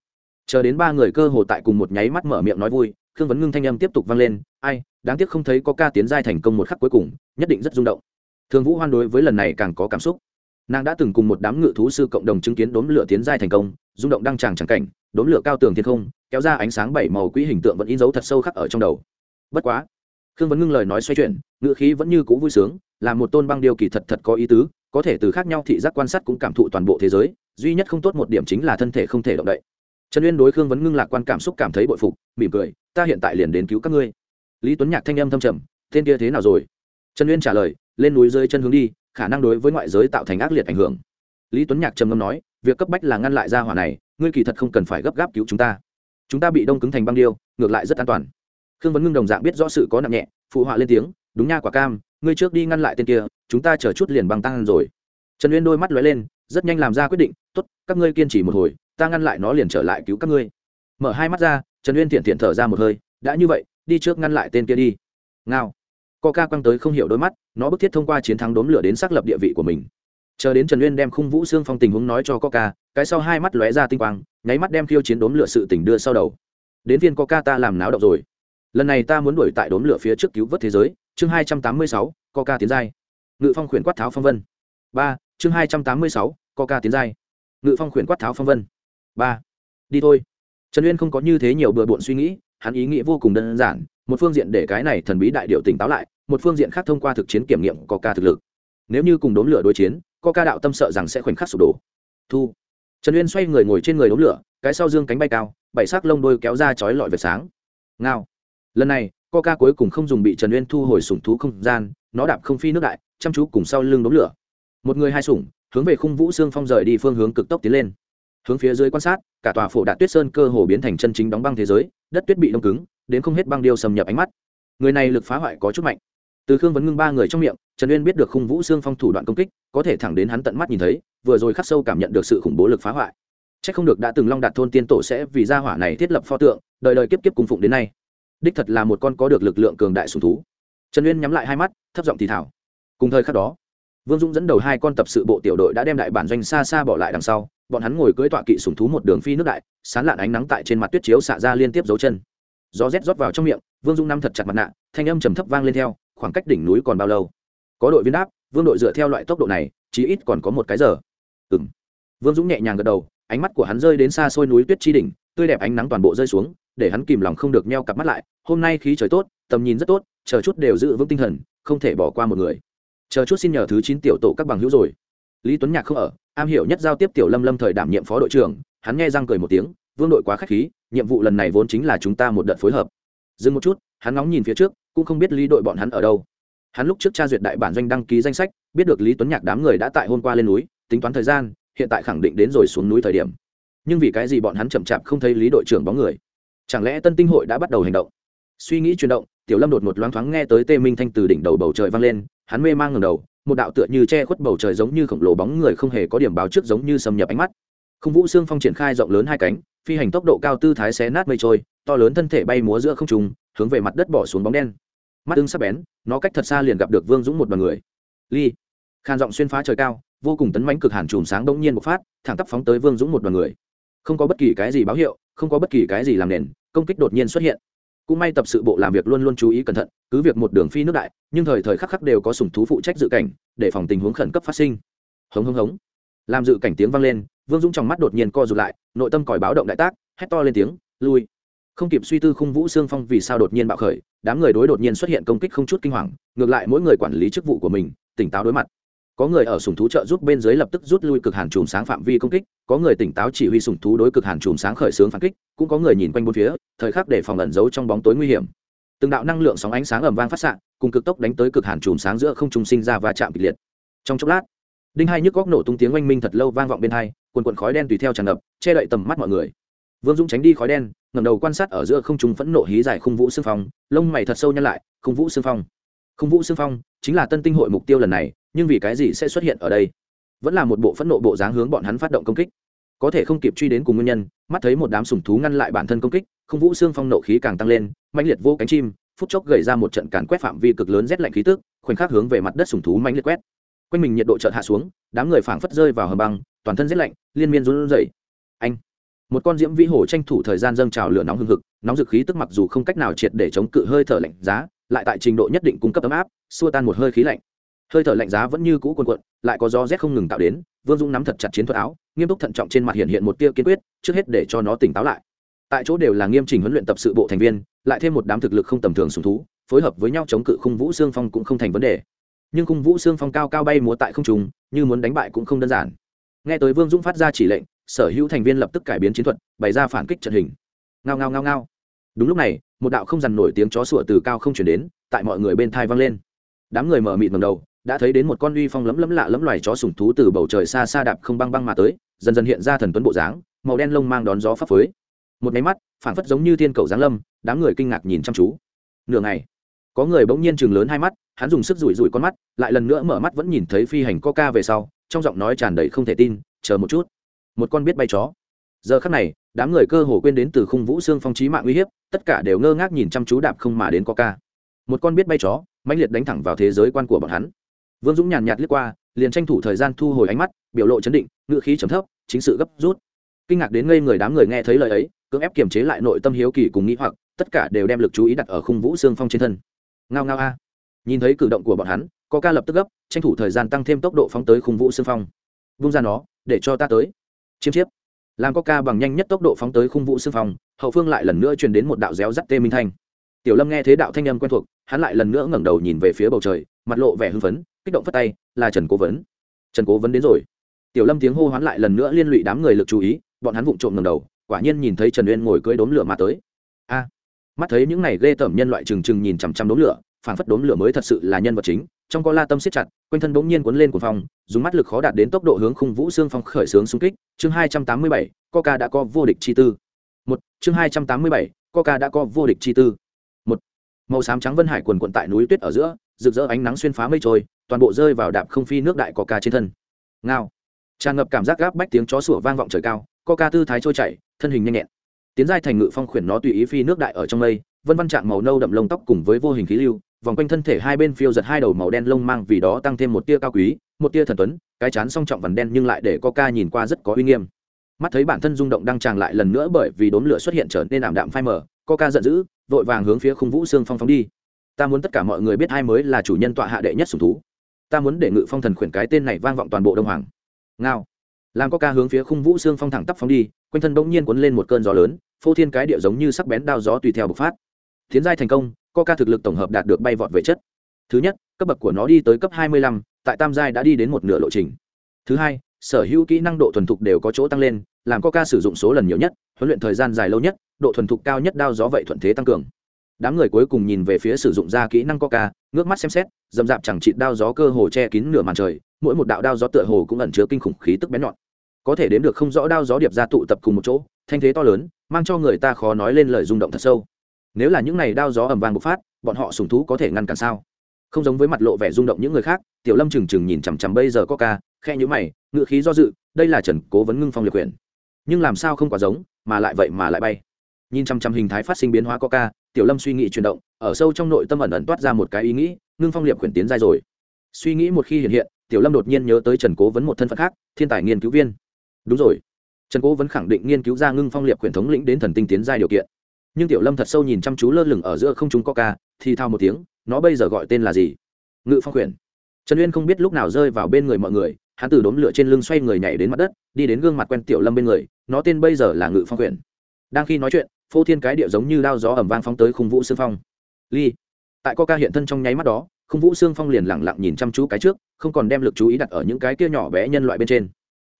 chờ đến ba người cơ hồ tại cùng một nháy mắt mở miệng nói vui, khương vấn ngưng thanh âm tiếp tục vang lên, ai, đáng tiếc không thấy có ca tiến giai thành công một khắc cuối cùng, nhất định rất rung động. Thường vũ hoan đối với lần này càng có cảm xúc. Nàng đã từng cùng một đám ngự thú sư cộng đồng chứng kiến đốm lửa tiến giai thành công, rung động đăng tràng tràng cảnh, đốm lửa cao tường thiên không, kéo ra ánh sáng bảy màu quỹ hình tượng vẫn in dấu thật sâu khắc ở trong đầu. Bất quá, khương vấn ngưng lời nói xoay chuyển ngự khí vẫn như cũ vui sướng, là một tôn băng điều kỳ thật thật có ý tứ, có thể từ khác nhau thị giác quan sát cũng cảm thụ toàn bộ thế giới, duy nhất không tốt một điểm chính là thân thể không thể động đậy trần uyên đối khương vấn ngưng lạc quan cảm xúc cảm thấy bội phục, mỉm cười, ta hiện tại liền đến cứu các ngươi. Lý tuấn nhạc thanh âm thâm trầm, tên kia thế nào rồi? Trần uyên trả lời, lên núi rơi chân hướng đi, khả năng đối với ngoại giới tạo thành ác liệt ảnh hưởng. Lý tuấn nhạc trầm ngâm nói, việc cấp bách là ngăn lại ra hỏa này, ngươi kỳ thật không cần phải gấp gáp cứu chúng ta. Chúng ta bị đông cứng thành băng điêu, ngược lại rất an toàn. Khương vấn ngưng đồng dạng biết rõ sự có nặng nhẹ, phụ họa lên tiếng, đúng nha quả cam, ngươi trước đi ngăn lại tên kia, chúng ta chờ chút liền băng tăng rồi. Trần uyên đôi mắt lóe lên, rất nhanh làm ra quyết định, tốt, các ngươi kiên trì một hồi ta ngăn lại nó liền trở lại cứu các ngươi. Mở hai mắt ra, trần uyên thiện thiện thở ra một hơi, đã như vậy, đi trước ngăn lại tên kia đi. Ngao. Co ca quăng tới không hiểu đôi mắt, nó bức thiết thông qua chiến thắng đốm lửa đến xác lập địa vị của mình. Chờ đến trần uyên đem khung vũ xương phong tình huống nói cho coca, cái sau hai mắt lóe ra tinh quang, nháy mắt đem khiêu chiến đốm lửa sự tình đưa sau đầu. Đến viên coca ta làm náo động rồi. Lần này ta muốn đuổi tại đốm lửa phía trước cứu vớt thế giới. Chương hai trăm tám mươi sáu, coca tiến giai. Ngự phong khuyển quát tháo phong vân. Ba, chương hai trăm tám mươi sáu, coca tiến giai. Ngự phong khuyển quát tháo phong vân ba. Đi thôi. Trần uyên không có như thế nhiều bừa bộn suy nghĩ, hắn ý nghĩ vô cùng đơn giản, một phương diện để cái này thần bí đại điệu tỉnh táo lại, một phương diện khác thông qua thực chiến kiểm nghiệm coca thực lực. Nếu như cùng đốn lửa đối chiến coca đạo tâm sợ rằng sẽ khoảnh khắc sụp đổ. Thu. Trần uyên xoay người ngồi trên người đốn lửa, cái sau dương cánh bay cao, bảy sắc lông đôi kéo ra chói lọi về sáng. Ngao. Lần này coca cuối cùng không dùng bị trần uyên thu hồi sủng thú không gian, nó đạp không phi nước đại, chăm chú cùng sau lưng đốn lửa. Một người hai sủng, hướng về khung vũ xương phong rời đi phương hướng cực tốc tiến lên hướng phía dưới quan sát, cả tòa phổ đạt tuyết sơn cơ hồ biến thành chân chính đóng băng thế giới, đất tuyết bị đông cứng, đến không hết băng điêu xâm nhập ánh mắt. Người này lực phá hoại có chút mạnh. Từ khương vấn ngưng ba người trong miệng, trần uyên biết được khung vũ xương phong thủ đoạn công kích, có thể thẳng đến hắn tận mắt nhìn thấy, vừa rồi khắc sâu cảm nhận được sự khủng bố lực phá hoại. C h ắ c không được đã từng long đạt thôn tiên tổ sẽ vì gia hỏa này thiết lập pho tượng, đời đời kiếp kiếp cùng phụng đến nay. Đích thật là một con có được lực lượng cường đại sùng thú. Trần uyên nhắm lại hai mắt, thấp giọng thì thảo cùng thời khắc đó, vương dũng dẫn đầu hai con tập sự bộ tiểu đội đã đem đại bản doanh xa xa bỏ lại đằng sau bọn hắn ngồi cưỡi tọa kỵ sùng thú một đường phi nước đại, sán lạn ánh nắng tại trên mặt tuyết chiếu xạ ra liên tiếp dấu chân. Gió rét rót vào trong miệng, vương dung năm thật chặt mặt nạ, thanh âm trầm thấp vang lên theo, khoảng cách đỉnh núi còn bao lâu? Có đội viên đáp, vương đội dựa theo loại tốc độ này, chí ít còn có một cái giờ. Ừ m vương dũng nhẹ nhàng gật đầu, ánh mắt của hắn rơi đến xa xôi núi tuyết chi đỉnh, tươi đẹp ánh nắng toàn bộ rơi xuống, để hắn kìm lòng không được meo cặp mắt lại, hôm nay khí trời tốt, tầm nhìn rất tốt, chờ chút đều giữ vững tinh thần, không thể bỏ qua một người. Chờ chút xin nhờ thứ chín tiểu tổ các bằng hữu rồi. Lý tuấn nhạc không ở am hiểu nhất giao tiếp tiểu lâm lâm thời đảm nhiệm phó đội trưởng, hắn nghe răng cười một tiếng, vương đội quá k h á c h khí, nhiệm vụ lần này vốn chính là chúng ta một đợt phối hợp. Dừng một chút, hắn nóng nhìn phía trước, cũng không biết lý đội bọn hắn ở đâu. Hắn lúc trước tra duyệt đại bản doanh đăng ký danh sách, biết được lý tuấn nhạc đám người đã tại hôm qua lên núi, tính toán thời gian, hiện tại khẳng định đến rồi xuống núi thời điểm. Nhưng vì cái gì bọn hắn chậm chạp không thấy lý đội trưởng bóng người? Chẳng lẽ tân tinh hội đã bắt đầu hành động? Suy nghĩ chuyển động, tiểu lâm đột một loáng thoáng nghe tới tê minh thanh từ đỉnh đầu bầu trời vang lên, hắn mê mang ngầm đầu một đạo tựa như che khuất bầu trời giống như khổng lồ bóng người không hề có điểm báo trước giống như xâm nhập ánh mắt. Không vũ xương phong triển khai rộng lớn hai cánh, phi hành tốc độ cao tư thái xé nát mây trôi, to lớn thân thể bay múa giữa không trùng hướng về mặt đất bỏ xuống bóng đen. Mắt ưng sắp bén, nó cách thật xa liền gặp được vương dũng một đ o n người. Ly. Khan giọng xuyên phá trời cao, vô cùng tấn mánh cực hàn chùm sáng đông nhiên bộc phát, thẳng tắp phóng tới vương dũng một đ o n người. Không có bất kỳ cái gì báo hiệu, không có bất kỳ cái gì làm nền, công kích đột nhiên xuất hiện cũng may tập sự bộ làm việc luôn luôn chú ý cẩn thận, cứ việc một đường phi nước đại, nhưng thời thời khắc khắc đều có sùng thú phụ trách dự cảnh, để phòng tình huống khẩn cấp phát sinh. Hống hống hống. Làm dự cảnh tiếng vang lên, vương dũng trong mắt đột nhiên co rụt lại, nội tâm còi báo động đại tác, hét to lên tiếng, lui! Không kịp suy tư khung vũ xương phong vì sao đột nhiên bạo khởi, đám người đối đột nhiên xuất hiện công kích không chút kinh hoàng, ngược lại mỗi người quản lý chức vụ của mình, tỉnh táo đối mặt có người ở sùng thú trợ giúp bên dưới lập tức rút lui cực hàn chùm sáng phạm vi công kích, có người tỉnh táo chỉ huy sùng thú đối cực hàn chùm sáng khởi xướng phản kích, cũng có người nhìn quanh bốn phía, thời khắc để phòng ẩn giấu trong bóng tối nguy hiểm. Từng đạo năng lượng sóng ánh sáng ầm vang phát xạ, cùng cực tốc đánh tới cực hàn chùm sáng giữa không trung sinh ra và chạm kịch liệt. Trong chốc lát, đinh hai nhức góc nổ tung tiếng oanh minh thật lâu vang vọng bên hai quần quần khói đen tùy theo tràn ngập, che đậy tầm mắt mọi người. Vương dũng tránh đi khói đen ngầm đầu quan sát ở giữa không trung phẫn nộ hí dài khung vũ xương phong, lông mày thật sâu nhăn lại, khung vũ xương phong. Khung vũ xương phong chính là tân tinh hội mục tiêu lần này nhưng vì cái gì sẽ xuất hiện ở đây? Vẫn là một bộ phẫn nộ bộ dáng hướng bọn hắn phát động công kích. Có thể không kịp truy đến cùng nguyên nhân, mắt thấy một đám sùng thú ngăn lại bản thân công kích, không vũ xương phong nộ khí càng tăng lên mạnh liệt vô cánh chim, phút chốc gầy ra một trận càn quét phạm vi cực lớn rét lạnh khí tức, khoảnh khắc hướng về mặt đất sùng thú mạnh liệt quét. Quanh mình nhiệt độ chợt hạ xuống, đám người phảng phất rơi vào hầm băng, toàn thân rét lạnh, liên miên run rẩy. Anh! Một con diễm vĩ hổ tranh thủ thời gian dâng trào lửa nóng hừng hực, nóng dực khí tức mặc dù không cách nào triệt để chống cự hơi thở lạnh giá, lại tại trình độ nhất định cung cấp ấm áp, xua tan một hơi khí lạnh hơi thở lạnh giá vẫn như cũ quần quận lại có gió rét không ngừng tạo đến, vương dũng nắm thật chặt chiến thuật áo, nghiêm túc thận trọng trên mặt hiện hiện một tia kiên quyết, trước hết để cho nó tỉnh táo lại. Tại chỗ đều là nghiêm trình huấn luyện tập sự bộ thành viên, lại thêm một đám thực lực không tầm thường sùng thú, phối hợp với nhau chống cự khung vũ xương phong cũng không thành vấn đề. Nhưng khung vũ xương phong cao cao bay múa tại không trùng như muốn đánh bại cũng không đơn giản. Nghe tới vương dũng phát ra chỉ lệnh, sở hữu thành viên lập tức cải biến chiến thuật, bày ra phản kích trận hình. Ngao ngao ngao ngao. Đúng lúc này, một đạo không dằn nổi tiếng chó sủa từ cao không chuyển đến, tại mọi người bên thai vang lên. Đám người mở mịt ngầm đầu đã thấy đến một con uy phong lấm lấm lạ lấm loài chó sủng thú từ bầu trời xa xa đạp không băng băng mà tới, dần dần hiện ra thần tuấn bộ dáng, màu đen lông mang đón gió phấp phới. Một máy mắt, phảng phất giống như thiên cầu giáng lâm, đám người kinh ngạc nhìn chăm chú. Nửa ngày, có người bỗng nhiên chừng lớn hai mắt, hắn dùng sức rủi rủi con mắt, lại lần nữa mở mắt vẫn nhìn thấy phi hành coca về sau, trong giọng nói tràn đầy không thể tin, chờ một chút. Một con biết bay chó. Giờ khắc này, đám người cơ hồ quên đến từ khung vũ xương phong trí mạng uy hiếp, tất cả đều ngơ ngác nhìn chăm chú đạp không mà đến coca. Một con biết bay chó, mãnh liệt đánh thẳng vào thế giới quan của bọn hắn vương dũng nhàn nhạt liếc qua, liền tranh thủ thời gian thu hồi ánh mắt, biểu lộ chấn định ngự khí trầm thấp, chính sự gấp rút. Kinh ngạc đến ngây người đám người nghe thấy lời ấy, cưỡng ép kiềm chế lại nội tâm hiếu kỳ cùng nghĩ hoặc, tất cả đều đem lực chú ý đặt ở khung vũ xương phong trên thân. Ngao ngao a. Nhìn thấy cử động của bọn hắn, có ca lập tức gấp, tranh thủ thời gian tăng thêm tốc độ phóng tới khung vũ xương phong. Vung ra nó, để cho ta tới. Chiêm chiếp. Làm có ca bằng nhanh nhất tốc độ phóng tới khung vũ xương phong, hậu phương lại lần nữa truyền đến một đạo réo rắt tê minh thanh. Tiểu lâm nghe thế đạo thanh âm quen thuộc, hắn lại lần nữa ngẩng đầu nhìn về phía bầu trời, mặt lộ vẻ hưng phấn kích động phất tay, là trần cố vấn. Trần cố vấn đến rồi. Tiểu lâm tiếng hô hoán lại lần nữa liên lụy đám người lực chú ý, bọn hắn vụng trộm ngầm đầu, quả nhiên nhìn thấy trần uyên ngồi cưới đốm lửa mà tới. A! Mắt thấy những này ghê tởm nhân loại trừng trừng nhìn chằm chằm đốm lửa phản phất đốm lửa mới thật sự là nhân vật chính, trong co la tâm siết chặt, quanh thân bỗng nhiên cuốn lên của phòng dùng mắt lực khó đạt đến tốc độ hướng khung vũ xương phong khởi xướng xung kích. Chương hai trăm tám mươi bảy, coca đã có vô địch chi tư. Một, chương hai trăm tám mươi bảy, coca đã có vô địch chi tư. Một, màu xám trắng vân hải quần quận tại núi tuyết ở giữa, rực rỡ ánh nắng xuyên phá mây trôi toàn bộ rơi vào đạp không phi nước đại coca trên thân. Ngao. Tràn ngập cảm giác gáp bách tiếng chó sủa vang vọng trời cao, coca tư thái trôi chảy, thân hình nhanh nhẹn. Tiến giai thành ngự phong khuyển nó tùy ý phi nước đại ở trong mây, vân văn trạng màu nâu đậm lông tóc cùng với vô hình khí lưu, vòng quanh thân thể hai bên phiêu giật hai đầu màu đen lông mang vì đó tăng thêm một tia cao quý, một tia thần tuấn, cái chán song trọng vằn đen nhưng lại để coca nhìn qua rất có uy nghiêm. Mắt thấy bản thân rung động đang tràn lại lần nữa bởi vì đốm lửa xuất hiện trở nên ảm đạm phai mờ, coca giận dữ, vội vàng hướng phía khung vũ xương phong phóng đi. Ta muốn tất cả mọi người biết ai mới là chủ nhân tọa hạ đệ nhất sùng thú ta muốn để ngự phong thần khuyển cái tên này vang vọng toàn bộ đông hoàng. Ngao. Làm có ca hướng phía khung vũ xương phong thẳng tắp phong đi, quanh thân bỗng nhiên cuốn lên một cơn gió lớn, phô thiên cái địa giống như sắc bén đao gió tùy theo bộc phát. Tiến giai thành công co ca thực lực tổng hợp đạt được bay vọt về chất. Thứ nhất, cấp bậc của nó đi tới cấp hai mươi lăm, tại tam giai đã đi đến một nửa lộ trình. Thứ hai, sở hữu kỹ năng độ thuần thục đều có chỗ tăng lên, làm coca sử dụng số lần nhiều nhất, huấn luyện thời gian dài lâu nhất, độ thuần thục cao nhất đao gió vậy thuận thế tăng cường đám người cuối cùng nhìn về phía sử dụng ra kỹ năng coca, ngước mắt xem xét, dầm dạp chẳng chịt đao gió cơ hồ che kín nửa màn trời, mỗi một đạo đao gió tựa hồ cũng ẩn chứa kinh khủng khí tức bén nhọn. Có thể đếm được không rõ đao gió điệp ra tụ tập cùng một chỗ, thanh thế to lớn, mang cho người ta khó nói lên lời rung động thật sâu. Nếu là những này đao gió ầm vang bộc phát, bọn họ sùng thú có thể ngăn cản sao? Không giống với mặt lộ vẻ rung động những người khác, tiểu lâm trừng trừng nhìn chằm chằm bây giờ có ca khe nhữ mày, ngựa khí do dự, đây là trần cố vấn ngưng phong liệt quyền. nhưng làm sao không quá giống, mà lại vậy mà lại bay. Nhìn chằm chằm hình thái phát sinh biến hóa có ca tiểu lâm suy nghĩ chuyển động, ở sâu trong nội tâm ẩn ẩn toát ra một cái ý nghĩ, ngưng phong liệp quyển tiến dai rồi. Suy nghĩ một khi hiện hiện, tiểu lâm đột nhiên nhớ tới trần cố vấn một thân phận khác, thiên tài nghiên cứu viên. Đúng rồi. Trần cố vấn khẳng định nghiên cứu ra ngưng phong liệp quyển thống lĩnh đến thần tinh tiến giai điều kiện. Nhưng tiểu lâm thật sâu nhìn chăm chú lơ lửng ở giữa không chúng coca, thì thao một tiếng, nó bây giờ gọi tên là gì? Ngự phong quyển trần uyên không biết lúc nào rơi vào bên người mọi người, hắn từ đốm lửa trên lưng xoay người nhảy đến mặt đất, đi đến gương mặt quen tiểu lâm bên người, nó tên bây giờ là ngự phong quyển đang khi nói chuyện phô thiên cái địa giống như đao gió ẩm vang phóng tới khung vũ xương phong. Ly, tại coca hiện thân trong nháy mắt đó không vũ xương phong liền lẳng lặng nhìn chăm chú cái trước, không còn đem lực chú ý đặt ở những cái kia nhỏ bé nhân loại bên trên.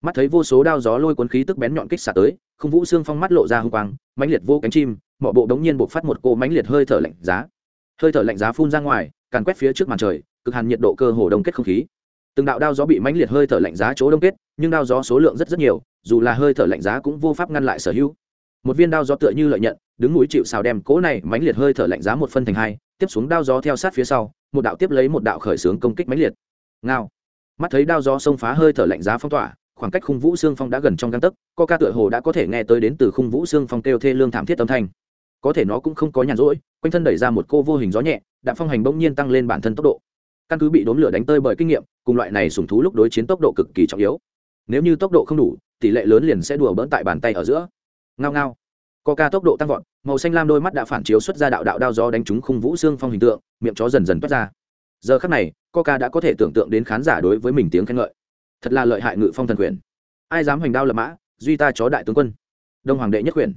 Mắt thấy vô số đao gió lôi cuốn khí tức bén nhọn kích xả tới không vũ xương phong mắt lộ ra hung quang, mãnh liệt vô cánh chim mọi bộ đống nhiên buộc phát một cô mãnh liệt hơi thở lạnh giá. Hơi thở lạnh giá phun ra ngoài, càn quét phía trước màn trời, cực hàn nhiệt độ cơ hồ đông kết không khí. Từng đạo đao gió bị mãnh liệt hơi thở lạnh giá chỗ đông kết, nhưng đao gió số lượng rất rất nhiều, dù là hơi thở lạnh giá cũng vô pháp ngăn lại sở hữu một viên đao gió tựa như lợi nhận, đứng núi chịu xào đem cỗ này mãnh liệt hơi thở lạnh giá một phân thành hai, tiếp xuống đao gió theo sát phía sau, một đạo tiếp lấy một đạo khởi xướng công kích mãnh liệt. Ngao. Mắt thấy đao gió xông phá hơi thở lạnh giá phong tỏa, khoảng cách khung vũ xương phong đã gần trong găng tấc, co ca tựa hồ đã có thể nghe tới đến từ khung vũ xương phong kêu thê lương thảm thiết âm thanh. Có thể nó cũng không có nhàn rỗi, quanh thân đẩy ra một cô vô hình gió nhẹ đạm phong hành bỗng nhiên tăng lên bản thân tốc độ. Căn cứ bị đốn lửa đánh tơi bởi kinh nghiệm, cùng loại này sùng thú lúc đối chiến tốc độ cực kỳ trọng yếu. Nếu như tốc độ không đủ, tỷ lệ lớn liền sẽ đùa bỡn tại bàn tay ở giữa ngao ngao. Ca tốc độ tăng vọt, màu xanh lam đôi mắt đã phản chiếu xuất ra đạo đạo đao gió đánh trúng khung vũ xương phong hình tượng, miệng chó dần dần toát ra. Giờ khắc này ca đã có thể tưởng tượng đến khán giả đối với mình tiếng khen ngợi. Thật là lợi hại ngự phong thần quyền. Ai dám hoành đao lập mã, duy ta chó đại tướng quân. Đông hoàng đệ nhất quyền.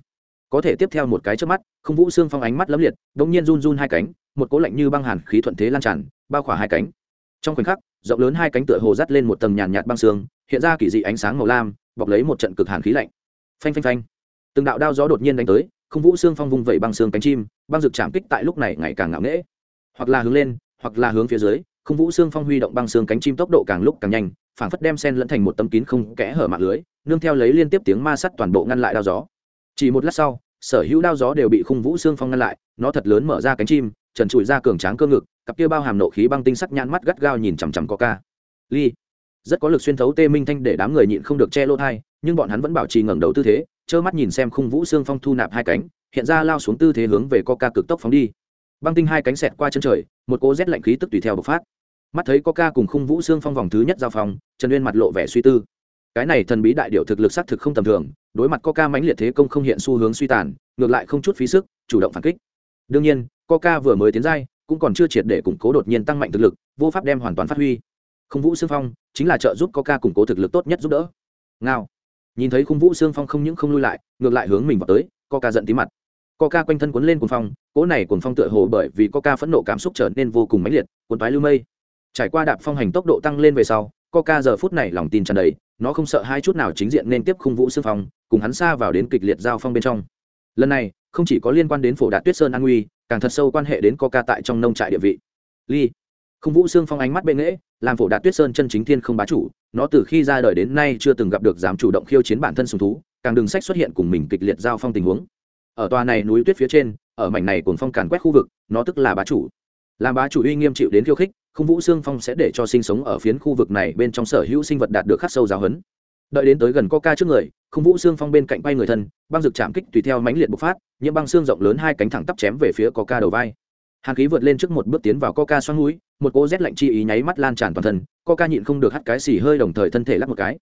Có thể tiếp theo một cái trước mắt, khung vũ xương phong ánh mắt lấm liệt đ ỗ n g nhiên run run hai cánh, một cố lạnh như băng hàn khí thuận thế lan tràn, bao khỏa hai cánh. Trong khoảnh khắc, rộng lớn hai cánh tựa hồ dắt lên một tầng nhàn nhạt băng xương, hiện ra kỳ dị ánh sáng màu lam, bọc lấy một trận cực hàn khí lạnh. Phanh phanh phanh từng đạo đao gió đột nhiên đánh tới, không vũ xương phong vung vẩy băng xương cánh chim, băng rực chạm kích tại lúc này ngày càng ngạo nghễ hoặc là hướng lên, hoặc là hướng phía dưới, không vũ xương phong huy động băng xương cánh chim tốc độ càng lúc càng nhanh, phảng phất đem sen lẫn thành một tấm kín không kẽ hở mạng lưới, nương theo lấy liên tiếp tiếng ma sắt toàn bộ ngăn lại đao gió chỉ một lát sau, sở hữu đao gió đều bị khung vũ xương phong ngăn lại, nó thật lớn mở ra cánh chim, trần trụi ra cường tráng cơ ngực, cặp kia bao hàm nộ khí băng tinh sắc nhãn mắt gắt gao nhìn chằm chằm ca. ly, rất có lực xuyên thấu tê minh thanh để đám người nhịn không được che lỗ thai nhưng bọn hắn vẫn bảo trì ngẩng đầu tư thế trơ mắt nhìn xem khung vũ xương phong thu nạp hai cánh, hiện ra lao xuống tư thế hướng về ca cực tốc phóng đi. Băng tinh hai cánh xẹt qua chân trời, một cỗ rét lạnh khí tức tùy theo bộc phát. Mắt thấy ca cùng khung vũ xương phong vòng thứ nhất giao phong, trần uyên mặt lộ vẻ suy tư. Cái này thần bí đại điệu thực lực xác thực không tầm thường, đối mặt coca mãnh liệt thế công không hiện xu hướng suy tàn, ngược lại không chút phí sức, chủ động phản kích. Đương nhiên, coca vừa mới tiến giai, cũng còn chưa triệt để củng cố đột nhiên tăng mạnh thực lực, vô pháp đem hoàn toàn phát huy. Khung vũ xương phong chính là trợ giúp coca củng cố thực lực tốt nhất giúp đỡ. Ngao nhìn thấy khung vũ xương phong không những không lui lại, ngược lại hướng mình vào tới, coca giận tí mặt. Coca quanh thân cuốn lên cuồng phong, cỗ này cuồng phong tựa hồ bởi vì coca phẫn nộ cảm xúc trở nên vô cùng mãnh liệt, cuốn toái lưu mây. Trải qua đạp phong hành tốc độ tăng lên về sau, coca giờ phút này lòng tin tràn đầy, nó không sợ hai chút nào chính diện nên tiếp khung vũ xương phong, cùng hắn xa vào đến kịch liệt giao phong bên trong. Lần này, không chỉ có liên quan đến phổ đạt tuyết sơn an nguy, càng thật sâu quan hệ đến coca tại trong nông trại địa vị. Ly khung vũ xương phong ánh mắt bệ nghễ, làm phổ đạt tuyết sơn chân chính thiên không bá chủ, nó từ khi ra đời đến nay chưa từng gặp được dám chủ động khiêu chiến bản thân sùng thú, càng đừng sách xuất hiện cùng mình kịch liệt giao phong tình huống. Ở tòa này núi tuyết phía trên, ở mảnh này cuồng phong càn quét khu vực, nó tức là bá chủ. Làm bá chủ uy nghiêm chịu đến khiêu khích, không vũ xương phong sẽ để cho sinh sống ở phiến khu vực này bên trong sở hữu sinh vật đạt được khắc sâu giáo hấn đợi đến tới gần coca trước người, không vũ xương phong bên cạnh bay người thân, băng rực chạm kích tùy theo mãnh liệt bộc phát những băng xương rộng lớn hai cánh thẳng tắp chém về phía coca đầu vai. Hàn khí vượt lên trước một bước tiến vào coca xoắn núi một cỗ rét lạnh chi ý nháy mắt lan tràn toàn thân, coca nhịn không được hắt cái xì hơi đồng thời thân thể lắc một cái.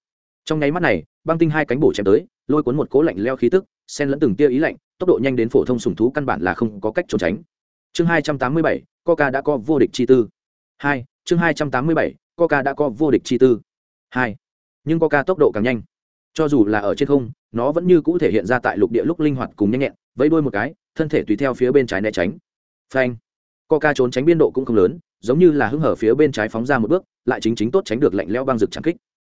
Trong nháy mắt này, băng tinh hai cánh bổ chém tới, lôi cuốn một cỗ lạnh leo khí tức, xen lẫn từng tia ý lạnh, tốc độ nhanh đến phổ thông sùng thú căn bản là không có cách trốn tránh. Chương hai trăm tám mươi bảy, coca đã có vô địch chi tư. Hai, chương hai trăm tám mươi bảy, coca đã có vô địch chi tư. Hai, nhưng coca tốc độ càng nhanh. Cho dù là ở trên không, nó vẫn như cũ thể hiện ra tại lục địa lúc linh hoạt cùng nhanh nhẹn, vẫy đuôi một cái, thân thể tùy theo phía bên trái né tránh. Phanh. Coca trốn tránh biên độ cũng không lớn giống như là hưng hở phía bên trái phóng ra một bước, lại chính chính tốt tránh được lạnh leo băng rực trắng kích.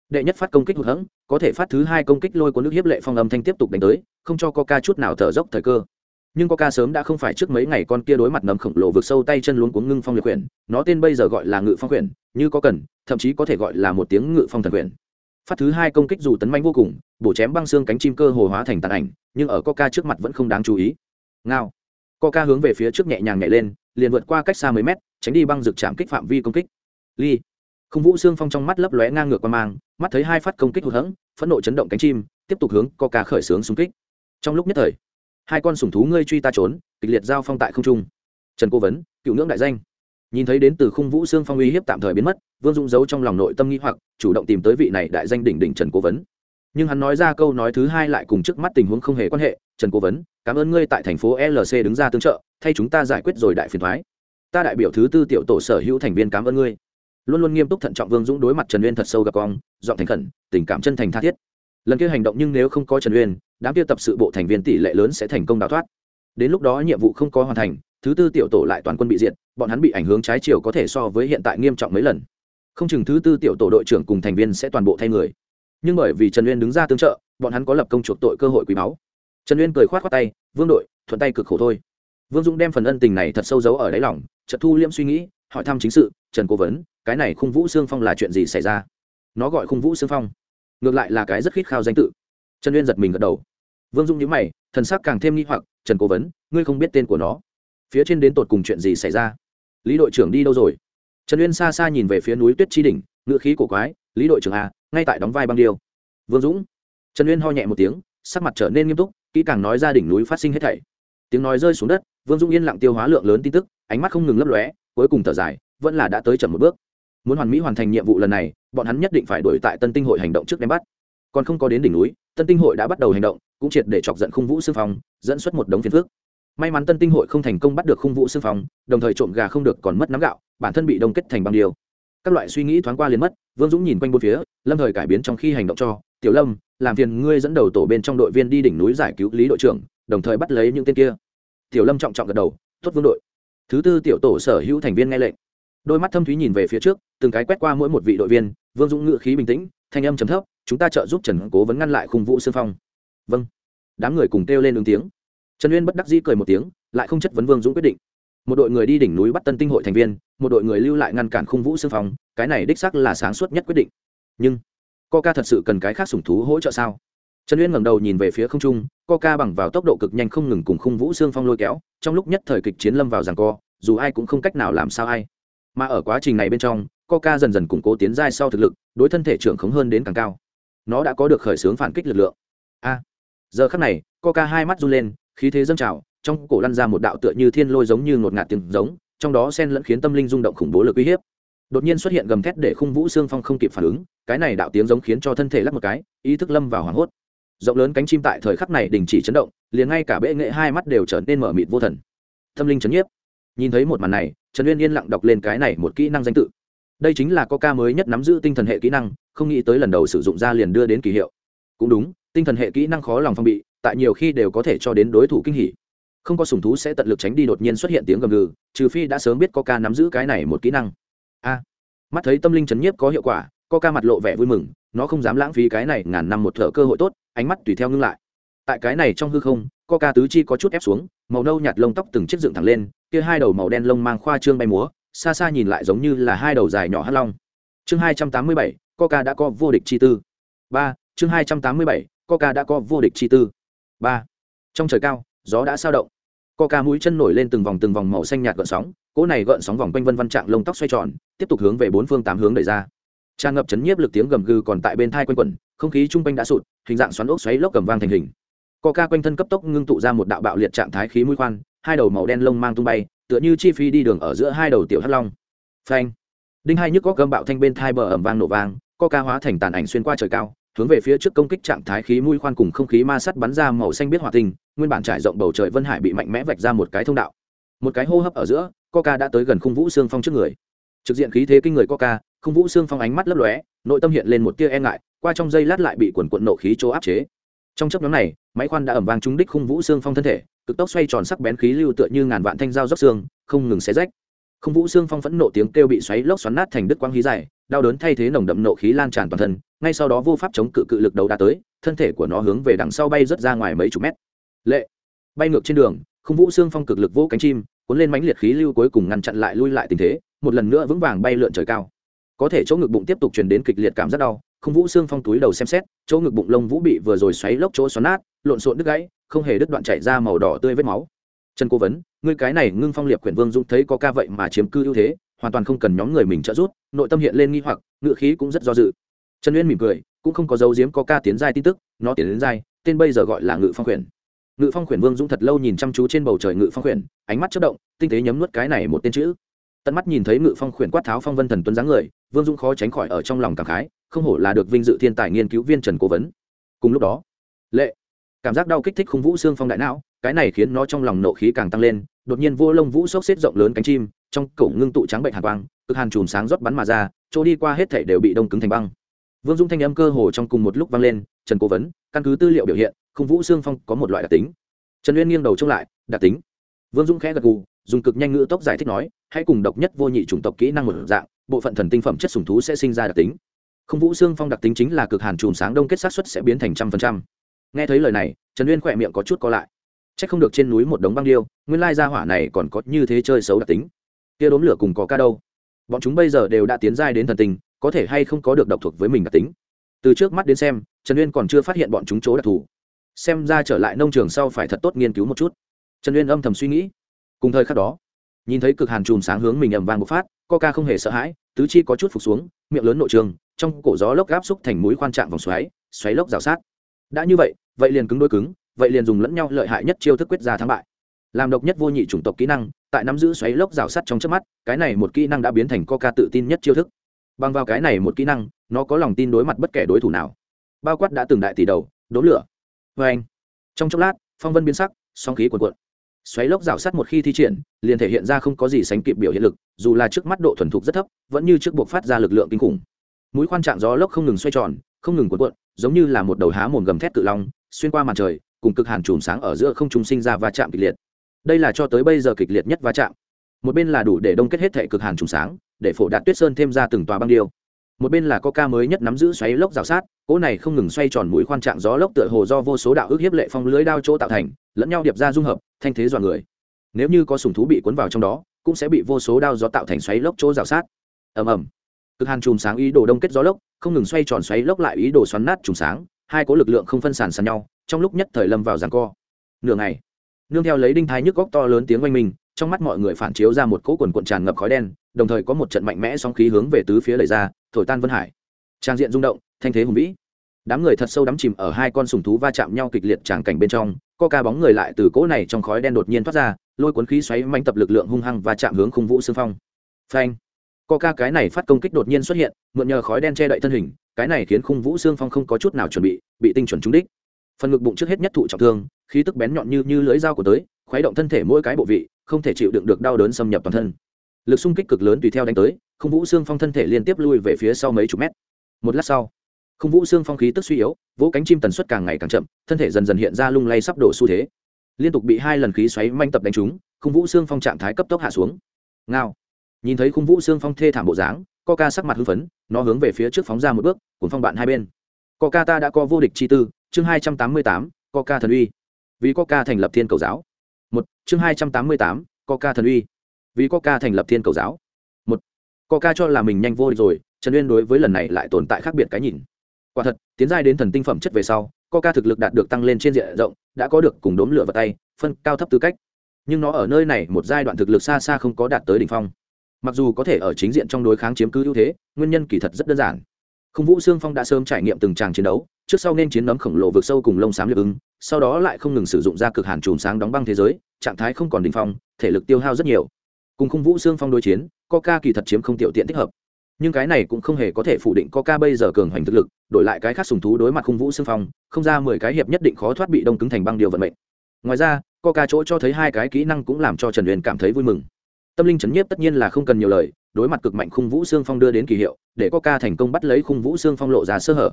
Đệ nhất phát công kích hụt hẫng, có thể phát thứ hai công kích lôi của nước hiếp lệ phong âm thanh tiếp tục đánh tới, không cho coca chút nào thở dốc thời cơ. Nhưng coca sớm đã không phải trước mấy ngày con kia đối mặt nấm khổng lồ vượt sâu tay chân luống cuống ngưng phong liệt quyển, nó tên bây giờ gọi là ngự phong quyển, như có cần, thậm chí có thể gọi là một tiếng ngự phong thần quyển. Phát thứ hai công kích dù tấn manh vô cùng, bổ chém băng xương cánh chim cơ hồ hóa thành tàn ảnh, nhưng ở coca trước mặt vẫn không đáng chú ý. Ngao. Coca hướng về phía trước nhẹ nhàng nhảy lên, liền vượt qua cách xa mấy mét tránh đi băng rực chạm kích phạm vi công kích. Ly. Không vũ xương phong trong mắt lấp lóe ngang ngược qua mang, mắt thấy hai phát công kích hụt hẫng, phẫn nộ chấn động cánh chim, tiếp tục hướng coca khởi xướng xung kích. Trong lúc nhất thời, hai con sủng thú ngươi truy ta trốn, kịch liệt giao phong tại không trung. Trần cố vấn, cựu ngưỡng đại danh. Nhìn thấy đến từ khung vũ xương phong uy hiếp tạm thời biến mất, vương dũng giấu trong lòng nội tâm nghĩ hoặc, chủ động tìm tới vị này đại danh đỉnh đỉnh trần cố vấn. Nhưng hắn nói ra câu nói thứ hai lại cùng trước mắt tình huống không hề quan hệ, trần cố vấn, cảm ơn ngươi tại thành phố lc đứng ra tương trợ, thay chúng ta giải quyết rồi đại phiền thoái ta đại biểu thứ tư tiểu tổ sở hữu thành viên cảm ơn ngươi. Luôn luôn nghiêm túc thận trọng vương dũng đối mặt trần uyên thật sâu gặp cong dọn thành khẩn, tình cảm chân thành tha thiết. Lần kia hành động nhưng nếu không có trần uyên, đám kia tập sự bộ thành viên tỷ lệ lớn sẽ thành công đào thoát. Đến lúc đó nhiệm vụ không có hoàn thành, thứ tư tiểu tổ lại toàn quân bị diệt, bọn hắn bị ảnh hưởng trái chiều có thể so với hiện tại nghiêm trọng mấy lần. Không chừng thứ tư tiểu tổ đội trưởng cùng thành viên sẽ toàn bộ thay người. Nhưng bởi vì trần uyên đứng ra tương trợ, bọn hắn có lập công chuộc tội cơ hội quý báu. Trần uyên cười khoát khoát tay, vương đội, thuận tay cực khổ thôi. Vương dũng đem phần ân tình này thật sâu giấu ở đáy lòng chợt thu liễm suy nghĩ, hỏi thăm chính sự, trần cố vấn, cái này khung vũ xương phong là chuyện gì xảy ra? Nó gọi khung vũ xương phong. Ngược lại là cái rất khít khao danh tự. Trần uyên giật mình gật đầu. Vương dung nhớ mày, thần sắc càng thêm nghi hoặc, trần cố vấn, ngươi không biết tên của nó. Phía trên đến tột cùng chuyện gì xảy ra? Lý đội trưởng đi đâu rồi? Trần uyên xa xa nhìn về phía núi tuyết chi đỉnh, ngựa khí cổ quái, lý đội trưởng à ngay tại đóng vai băng điêu. Vương dũng. Trần uyên ho nhẹ một tiếng, sắc mặt trở nên nghiêm túc, kỹ càng nói ra đỉnh núi phát sinh hết thảy tiếng nói rơi xuống đất, vương dũng yên lặng tiêu hóa lượng lớn tin tức, ánh mắt không ngừng lấp lóe, cuối cùng thở dài, vẫn là đã tới chậm một bước. Muốn hoàn mỹ hoàn thành nhiệm vụ lần này, bọn hắn nhất định phải đuổi tại tân tinh hội hành động trước đem bắt. Còn không có đến đỉnh núi, tân tinh hội đã bắt đầu hành động, cũng triệt để chọc giận khung vũ xương phong, dẫn xuất một đống phiền phước may mắn tân tinh hội không thành công bắt được khung vũ xương phong, đồng thời trộm gà không được còn mất nắm gạo, bản thân bị đông kết thành băng điều các loại suy nghĩ thoáng qua liền mất, vương dũng nhìn quanh bốn phía, lâm thời cải biến trong khi hành động cho, tiểu lâm, làm phiền ngươi dẫn đầu tổ bên trong đội viên đi đỉnh núi giải cứu lý đội trưởng, đồng thời bắt lấy những tên kia tiểu lâm trọng trọng gật đầu, tốt vương đội. Thứ tư tiểu tổ sở hữu thành viên nghe lệnh. Đôi mắt thâm thúy nhìn về phía trước, từng cái quét qua mỗi một vị đội viên, vương dũng ngự khí bình tĩnh, thanh âm chấm thấp, chúng ta trợ giúp trần cố vấn ngăn lại khung vũ xương phong. Vâng. Đám người cùng kêu lên ứng tiếng. Trần uyên bất đắc dĩ cười một tiếng, lại không chất vấn vương dũng quyết định. Một đội người đi đỉnh núi bắt tân tinh hội thành viên, một đội người lưu lại ngăn cản khung vũ xương phong, cái này đích xác là sáng suốt nhất quyết định. Nhưng, coca thật sự cần cái khác sủng thú hỗ trợ sao? Trần uyên ngẩng đầu nhìn về phía không trung coca bằng vào tốc độ cực nhanh không ngừng cùng khung vũ xương phong lôi kéo, trong lúc nhất thời kịch chiến lâm vào giằng co, dù ai cũng không cách nào làm sao ai. Mà ở quá trình này bên trong coca dần dần củng cố tiến giai sau thực lực, đối thân thể trưởng khống hơn đến càng cao. Nó đã có được khởi xướng phản kích lực lượng. A! Giờ khắc này coca hai mắt run lên, khí thế dâng trào, trong cổ lăn ra một đạo tựa như thiên lôi giống như ngột ngạt tiếng giống, trong đó sen lẫn khiến tâm linh rung động khủng bố lực uy hiếp. Đột nhiên xuất hiện gầm thét để khung vũ xương phong không kịp phản ứng, cái này đạo tiếng giống khiến cho thân thể lắc một cái, ý thức lâm vào hoảng hốt rộng lớn cánh chim tại thời khắc này đình chỉ chấn động, liền ngay cả bệ nghệ hai mắt đều trở nên mở mịt vô thần. Tâm linh chấn nhiếp. Nhìn thấy một màn này, trần uyên yên lặng đọc lên cái này một kỹ năng danh tự. Đây chính là coca mới nhất nắm giữ tinh thần hệ kỹ năng, không nghĩ tới lần đầu sử dụng ra liền đưa đến kỳ hiệu. Cũng đúng, tinh thần hệ kỹ năng khó lòng phong bị, tại nhiều khi đều có thể cho đến đối thủ kinh hỉ. Không có sùng thú sẽ tận lực tránh đi đột nhiên xuất hiện tiếng gầm gừ, trừ phi đã sớm biết coca nắm giữ cái này một kỹ năng. A. Mắt thấy tâm linh chấn nhiếp có hiệu quả coca mặt lộ vẻ vui mừng nó không dám lãng phí cái này ngàn năm một thở cơ hội tốt, ánh mắt tùy theo ngưng lại. Tại cái này trong hư không, coca tứ chi có chút ép xuống, màu nâu nhạt lông tóc từng chiếc dựng thẳng lên, kia hai đầu màu đen lông mang khoa trương bay múa, xa xa nhìn lại giống như là hai đầu dài nhỏ hắt long. Chương hai trăm tám mươi bảy, coca đã có vô địch chi tư. Ba, chương hai trăm tám mươi bảy, coca đã có vô địch chi tư. Ba, trong trời cao, gió đã sao động. Coca mũi chân nổi lên từng vòng từng vòng màu xanh nhạt gợn sóng, cỗ này gợn sóng vòng quanh vân văn trạng lông tóc xoay tròn, tiếp tục hướng về bốn phương tám hướng đẩy ra tràn ngập chấn nhiếp lực tiếng gầm gừ còn tại bên thai quanh quẩn, không khí chung quanh đã sụt, hình dạng xoắn ốc xoáy lốc cầm vang thành hình. Coca quanh thân cấp tốc ngưng tụ ra một đạo bạo liệt trạng thái khí mũi khoan, hai đầu màu đen lông mang tung bay, tựa như chi phí đi đường ở giữa hai đầu tiểu hắc long. Phanh! Đinh hai nhức có gầm bạo thanh bên thai bờ ẩm vang nổ vang coca hóa thành tàn ảnh xuyên qua trời cao, hướng về phía trước công kích trạng thái khí mũi khoan cùng không khí ma sắt bắn ra màu xanh biết hòa tinh, nguyên bản trải rộng bầu trời vân hải bị mạnh mẽ vạch ra một cái thông đạo. Một cái hô hấp ở giữa coca đã tới gần khung vũ xương phong trước người. Trực diện khí thế kinh người coca khung vũ xương phong ánh mắt lấp lóe, nội tâm hiện lên một tia e ngại, qua trong giây lát lại bị quần quận nộ khí chỗ áp chế. Trong chấp nhóm này, máy khoan đã ẩm vang trúng đích khung vũ xương phong thân thể, cực tốc xoay tròn sắc bén khí lưu tựa như ngàn vạn thanh dao dốc xương, không ngừng xé rách. Khung vũ xương phong phẫn nộ tiếng kêu bị xoáy lốc xoắn nát thành đứt quang khí dài, đau đớn thay thế nồng đậm nộ khí lan tràn toàn thân, ngay sau đó vô pháp chống cự cự lực đầu đã tới, thân thể của nó hướng về đằng sau bay rớt ra ngoài mấy chục mét. Lệ! Bay ngược trên đường, khung vũ xương phong cực lực vỗ cánh chim, cuốn lên mãnh liệt khí lưu cuối cùng ngăn chặn lại lui lại tình thế, một lần nữa vững vàng bay lượn trời cao có thể chỗ ngực bụng tiếp tục truyền đến kịch liệt cảm rất đau, không vũ xương phong túi đầu xem xét, chỗ ngực bụng lông vũ bị vừa rồi xoáy lốc chỗ xoắn nát, lộn xộn đứt gãy, không hề đứt đoạn chảy ra màu đỏ tươi vết máu. Trần cố vấn, ngươi cái này ngưng phong liệt quyển vương dũng thấy có ca vậy mà chiếm cư ưu thế, hoàn toàn không cần nhóm người mình trợ giúp, nội tâm hiện lên nghi hoặc ngự khí cũng rất do dự. Trần uyên mỉm cười, cũng không có dấu diếm có ca tiến giai tin tức, nó tiến đến giai, tên bây giờ gọi là ngự phong quyển. Ngự phong quyển vương dũng thật lâu nhìn chăm chú trên bầu trời ngự phong quyển, ánh mắt chất động, tinh tế nhấm nuốt cái này một tên chữ tận mắt nhìn thấy ngự phong khuyển quát tháo phong vân thần tuấn dáng người, vương dũng khó tránh khỏi ở trong lòng cảm khái, không hổ là được vinh dự thiên tài nghiên cứu viên trần cố vấn. Cùng lúc đó, lệ, cảm giác đau kích thích khung vũ xương phong đại não, cái này khiến nó trong lòng nộ khí càng tăng lên, đột nhiên vô lông vũ xốc xếp rộng lớn cánh chim, trong cổ ngưng tụ trắng bệnh hàn quang, cực hàn chùm sáng rót bắn mà ra, chỗ đi qua hết thể đều bị đông cứng thành băng. Vương dũng thanh âm cơ hồ trong cùng một lúc vang lên, trần cố vấn, căn cứ tư liệu biểu hiện, khung vũ xương phong có một loại đặc tính. Trần uyên nghiêng đầu trông lại, đặc tính. Vương dũng khẽ gật gù dùng cực nhanh ngữ tốc giải thích nói, hãy cùng độc nhất vô nhị chủng tộc kỹ năng một dạng, bộ phận thần tinh phẩm chất sùng thú sẽ sinh ra đặc tính. Không vũ xương phong đặc tính chính là cực hàn chùm sáng đông kết sát xuất sẽ biến thành trăm phần trăm. Nghe thấy lời này, trần uyên khỏe miệng có chút co lại. C h ắ c không được trên núi một đống băng điêu, nguyên lai gia hỏa này còn có như thế chơi xấu đặc tính. Tia đốm lửa cùng có ca đâu? Bọn chúng bây giờ đều đã tiến giai đến thần tình có thể hay không có được độc thuộc với mình đặc tính? Từ trước mắt đến xem, trần uyên còn chưa phát hiện bọn chúng chỗ đặc thù. Xem ra trở lại nông trường sau phải thật tốt nghiên cứu một chút. Trần uyên âm thầm suy nghĩ cùng thời khắc đó, nhìn thấy cực hàn chùm sáng hướng mình ầm vang một phát, coca không hề sợ hãi, tứ chi có chút phục xuống, miệng lớn nội trường, trong cổ gió lốc áp xúc thành mũi khoan trạng vòng xoáy xoáy lốc rào sát. Đã như vậy vậy liền cứng đôi cứng, vậy liền dùng lẫn nhau lợi hại nhất chiêu thức quyết ra thắng bại. Làm độc nhất vô nhị chủng tộc kỹ năng, tại nắm giữ xoáy lốc rào sát trong trước mắt, cái này một kỹ năng đã biến thành coca tự tin nhất chiêu thức. Bằng vào cái này một kỹ năng, nó có lòng tin đối mặt bất kể đối thủ nào. Bao quát đã từng đại tỷ đầu, đốn lửa. Vê anh trong chốc lát, phong vân biến sắc song khí cuồn cuộn xoáy lốc rào sắt một khi thi triển, liền thể hiện ra không có gì sánh kịp biểu hiện lực, dù là trước mắt độ thuần thục rất thấp, vẫn như trước buộc phát ra lực lượng kinh khủng. Mũi khoan trạng gió lốc không ngừng xoay tròn, không ngừng cuộn cuộn, giống như là một đầu há mồm gầm thét cự long, xuyên qua màn trời, cùng cực hàn chùm sáng ở giữa không trung sinh ra va chạm kịch liệt. Đây là cho tới bây giờ kịch liệt nhất va chạm. Một bên là đủ để đông kết hết thể cực hàn chùm sáng, để phổ đạt tuyết sơn thêm ra từng tòa băng điêu một bên là coca mới nhất nắm giữ xoáy lốc rào sát, cỗ này không ngừng xoay tròn mũi khoan trạng gió lốc tựa hồ do vô số đạo ước hiếp lệ phong lưới đao chỗ tạo thành, lẫn nhau điệp ra dung hợp, thanh thế dọa người. Nếu như có sùng thú bị cuốn vào trong đó, cũng sẽ bị vô số đao gió tạo thành xoáy lốc chỗ rào sát. Ầm ầm. Cực hàn chùm sáng ý đồ đông kết gió lốc, không ngừng xoay tròn xoáy lốc lại ý đồ xoắn nát chùm sáng, hai có lực lượng không phân sàn sàn nhau, trong lúc nhất thời lâm vào giằng co. Nửa ngày, nương theo lấy đinh thái nhức góc to lớn tiếng oanh minh trong mắt mọi người phản chiếu ra một cỗ quần cuộn tràn ngập khói đen, đồng thời có một trận mạnh mẽ sóng khí hướng về tứ phía đẩy ra, thổi tan vân hải. Trang diện rung động, thanh thế hùng vĩ. Đám người thật sâu đắm chìm ở hai con sùng thú va chạm nhau kịch liệt tràng cảnh bên trong, co ca bóng người lại từ cỗ này trong khói đen đột nhiên thoát ra, lôi cuốn khí xoáy manh tập lực lượng hung hăng và chạm hướng khung vũ xương phong. Phanh. Co ca cái này phát công kích đột nhiên xuất hiện, mượn nhờ khói đen che đậy thân hình, cái này khiến khung vũ xương phong không có chút nào chuẩn bị bị tinh chuẩn trúng đích. Phần ngực bụng trước hết nhất thụ trọng thương, khí tức bén nhọn như như lưỡi dao của tới khuấy động thân thể mỗi cái bộ vị, không thể chịu đựng được đau đớn xâm nhập toàn thân. Lực xung kích cực lớn tùy theo đánh tới, không vũ xương phong thân thể liên tiếp lui về phía sau mấy chục mét. Một lát sau, không vũ xương phong khí tức suy yếu, vỗ cánh chim tần suất càng ngày càng chậm, thân thể dần dần hiện ra lung lay sắp đổ xu thế. Liên tục bị hai lần khí xoáy manh tập đánh trúng, không vũ xương phong trạng thái cấp tốc hạ xuống. Ngao. Nhìn thấy khung vũ xương phong thê thảm bộ dáng, coca sắc mặt hưng phấn, nó hướng về phía trước phóng ra một bước cùng phong bạn hai bên. Coca ta đã có vô địch chi tư, chương hai trăm tám mươi tám, coca thần uy. Vì coca thành lập thiên cầu giáo một, chương hai trăm tám mươi tám, coca thần uy. Vì coca thành lập thiên cầu giáo. Một, coca cho là mình nhanh vô địch rồi, trần uyên đối với lần này lại tồn tại khác biệt cái nhìn. Quả thật, tiến giai đến thần tinh phẩm chất về sau, coca thực lực đạt được tăng lên trên diện rộng, đã có được cùng đốm lửa vào tay, phân cao thấp tư cách. Nhưng nó ở nơi này một giai đoạn thực lực xa xa không có đạt tới đỉnh phong. Mặc dù có thể ở chính diện trong đối kháng chiếm cứ ưu thế, nguyên nhân kỳ thật rất đơn giản không vũ xương phong đã sớm trải nghiệm từng tràng chiến đấu, trước sau nên chiến nấm khổng lồ vượt sâu cùng lông xám liệp ứng sau đó lại không ngừng sử dụng ra cực hàn chùm sáng đóng băng thế giới, trạng thái không còn đỉnh phong, thể lực tiêu hao rất nhiều. Cùng không vũ xương phong đối chiến, coca kỳ thật chiếm không tiểu tiện thích hợp. Nhưng cái này cũng không hề có thể phủ định coca bây giờ cường hoành thực lực, đổi lại cái khác sùng thú đối mặt khung vũ xương phong, không ra mười cái hiệp nhất định khó thoát bị đông cứng thành băng điều vận mệnh. Ngoài ra, coca chỗ cho thấy hai cái kỹ năng cũng làm cho trần huyền cảm thấy vui mừng. Tâm linh chấn nhiếp tất nhiên là không cần nhiều lời đối mặt cực mạnh khung vũ xương phong đưa đến kỳ hiệu, để coca thành công bắt lấy khung vũ xương phong lộ ra sơ hở.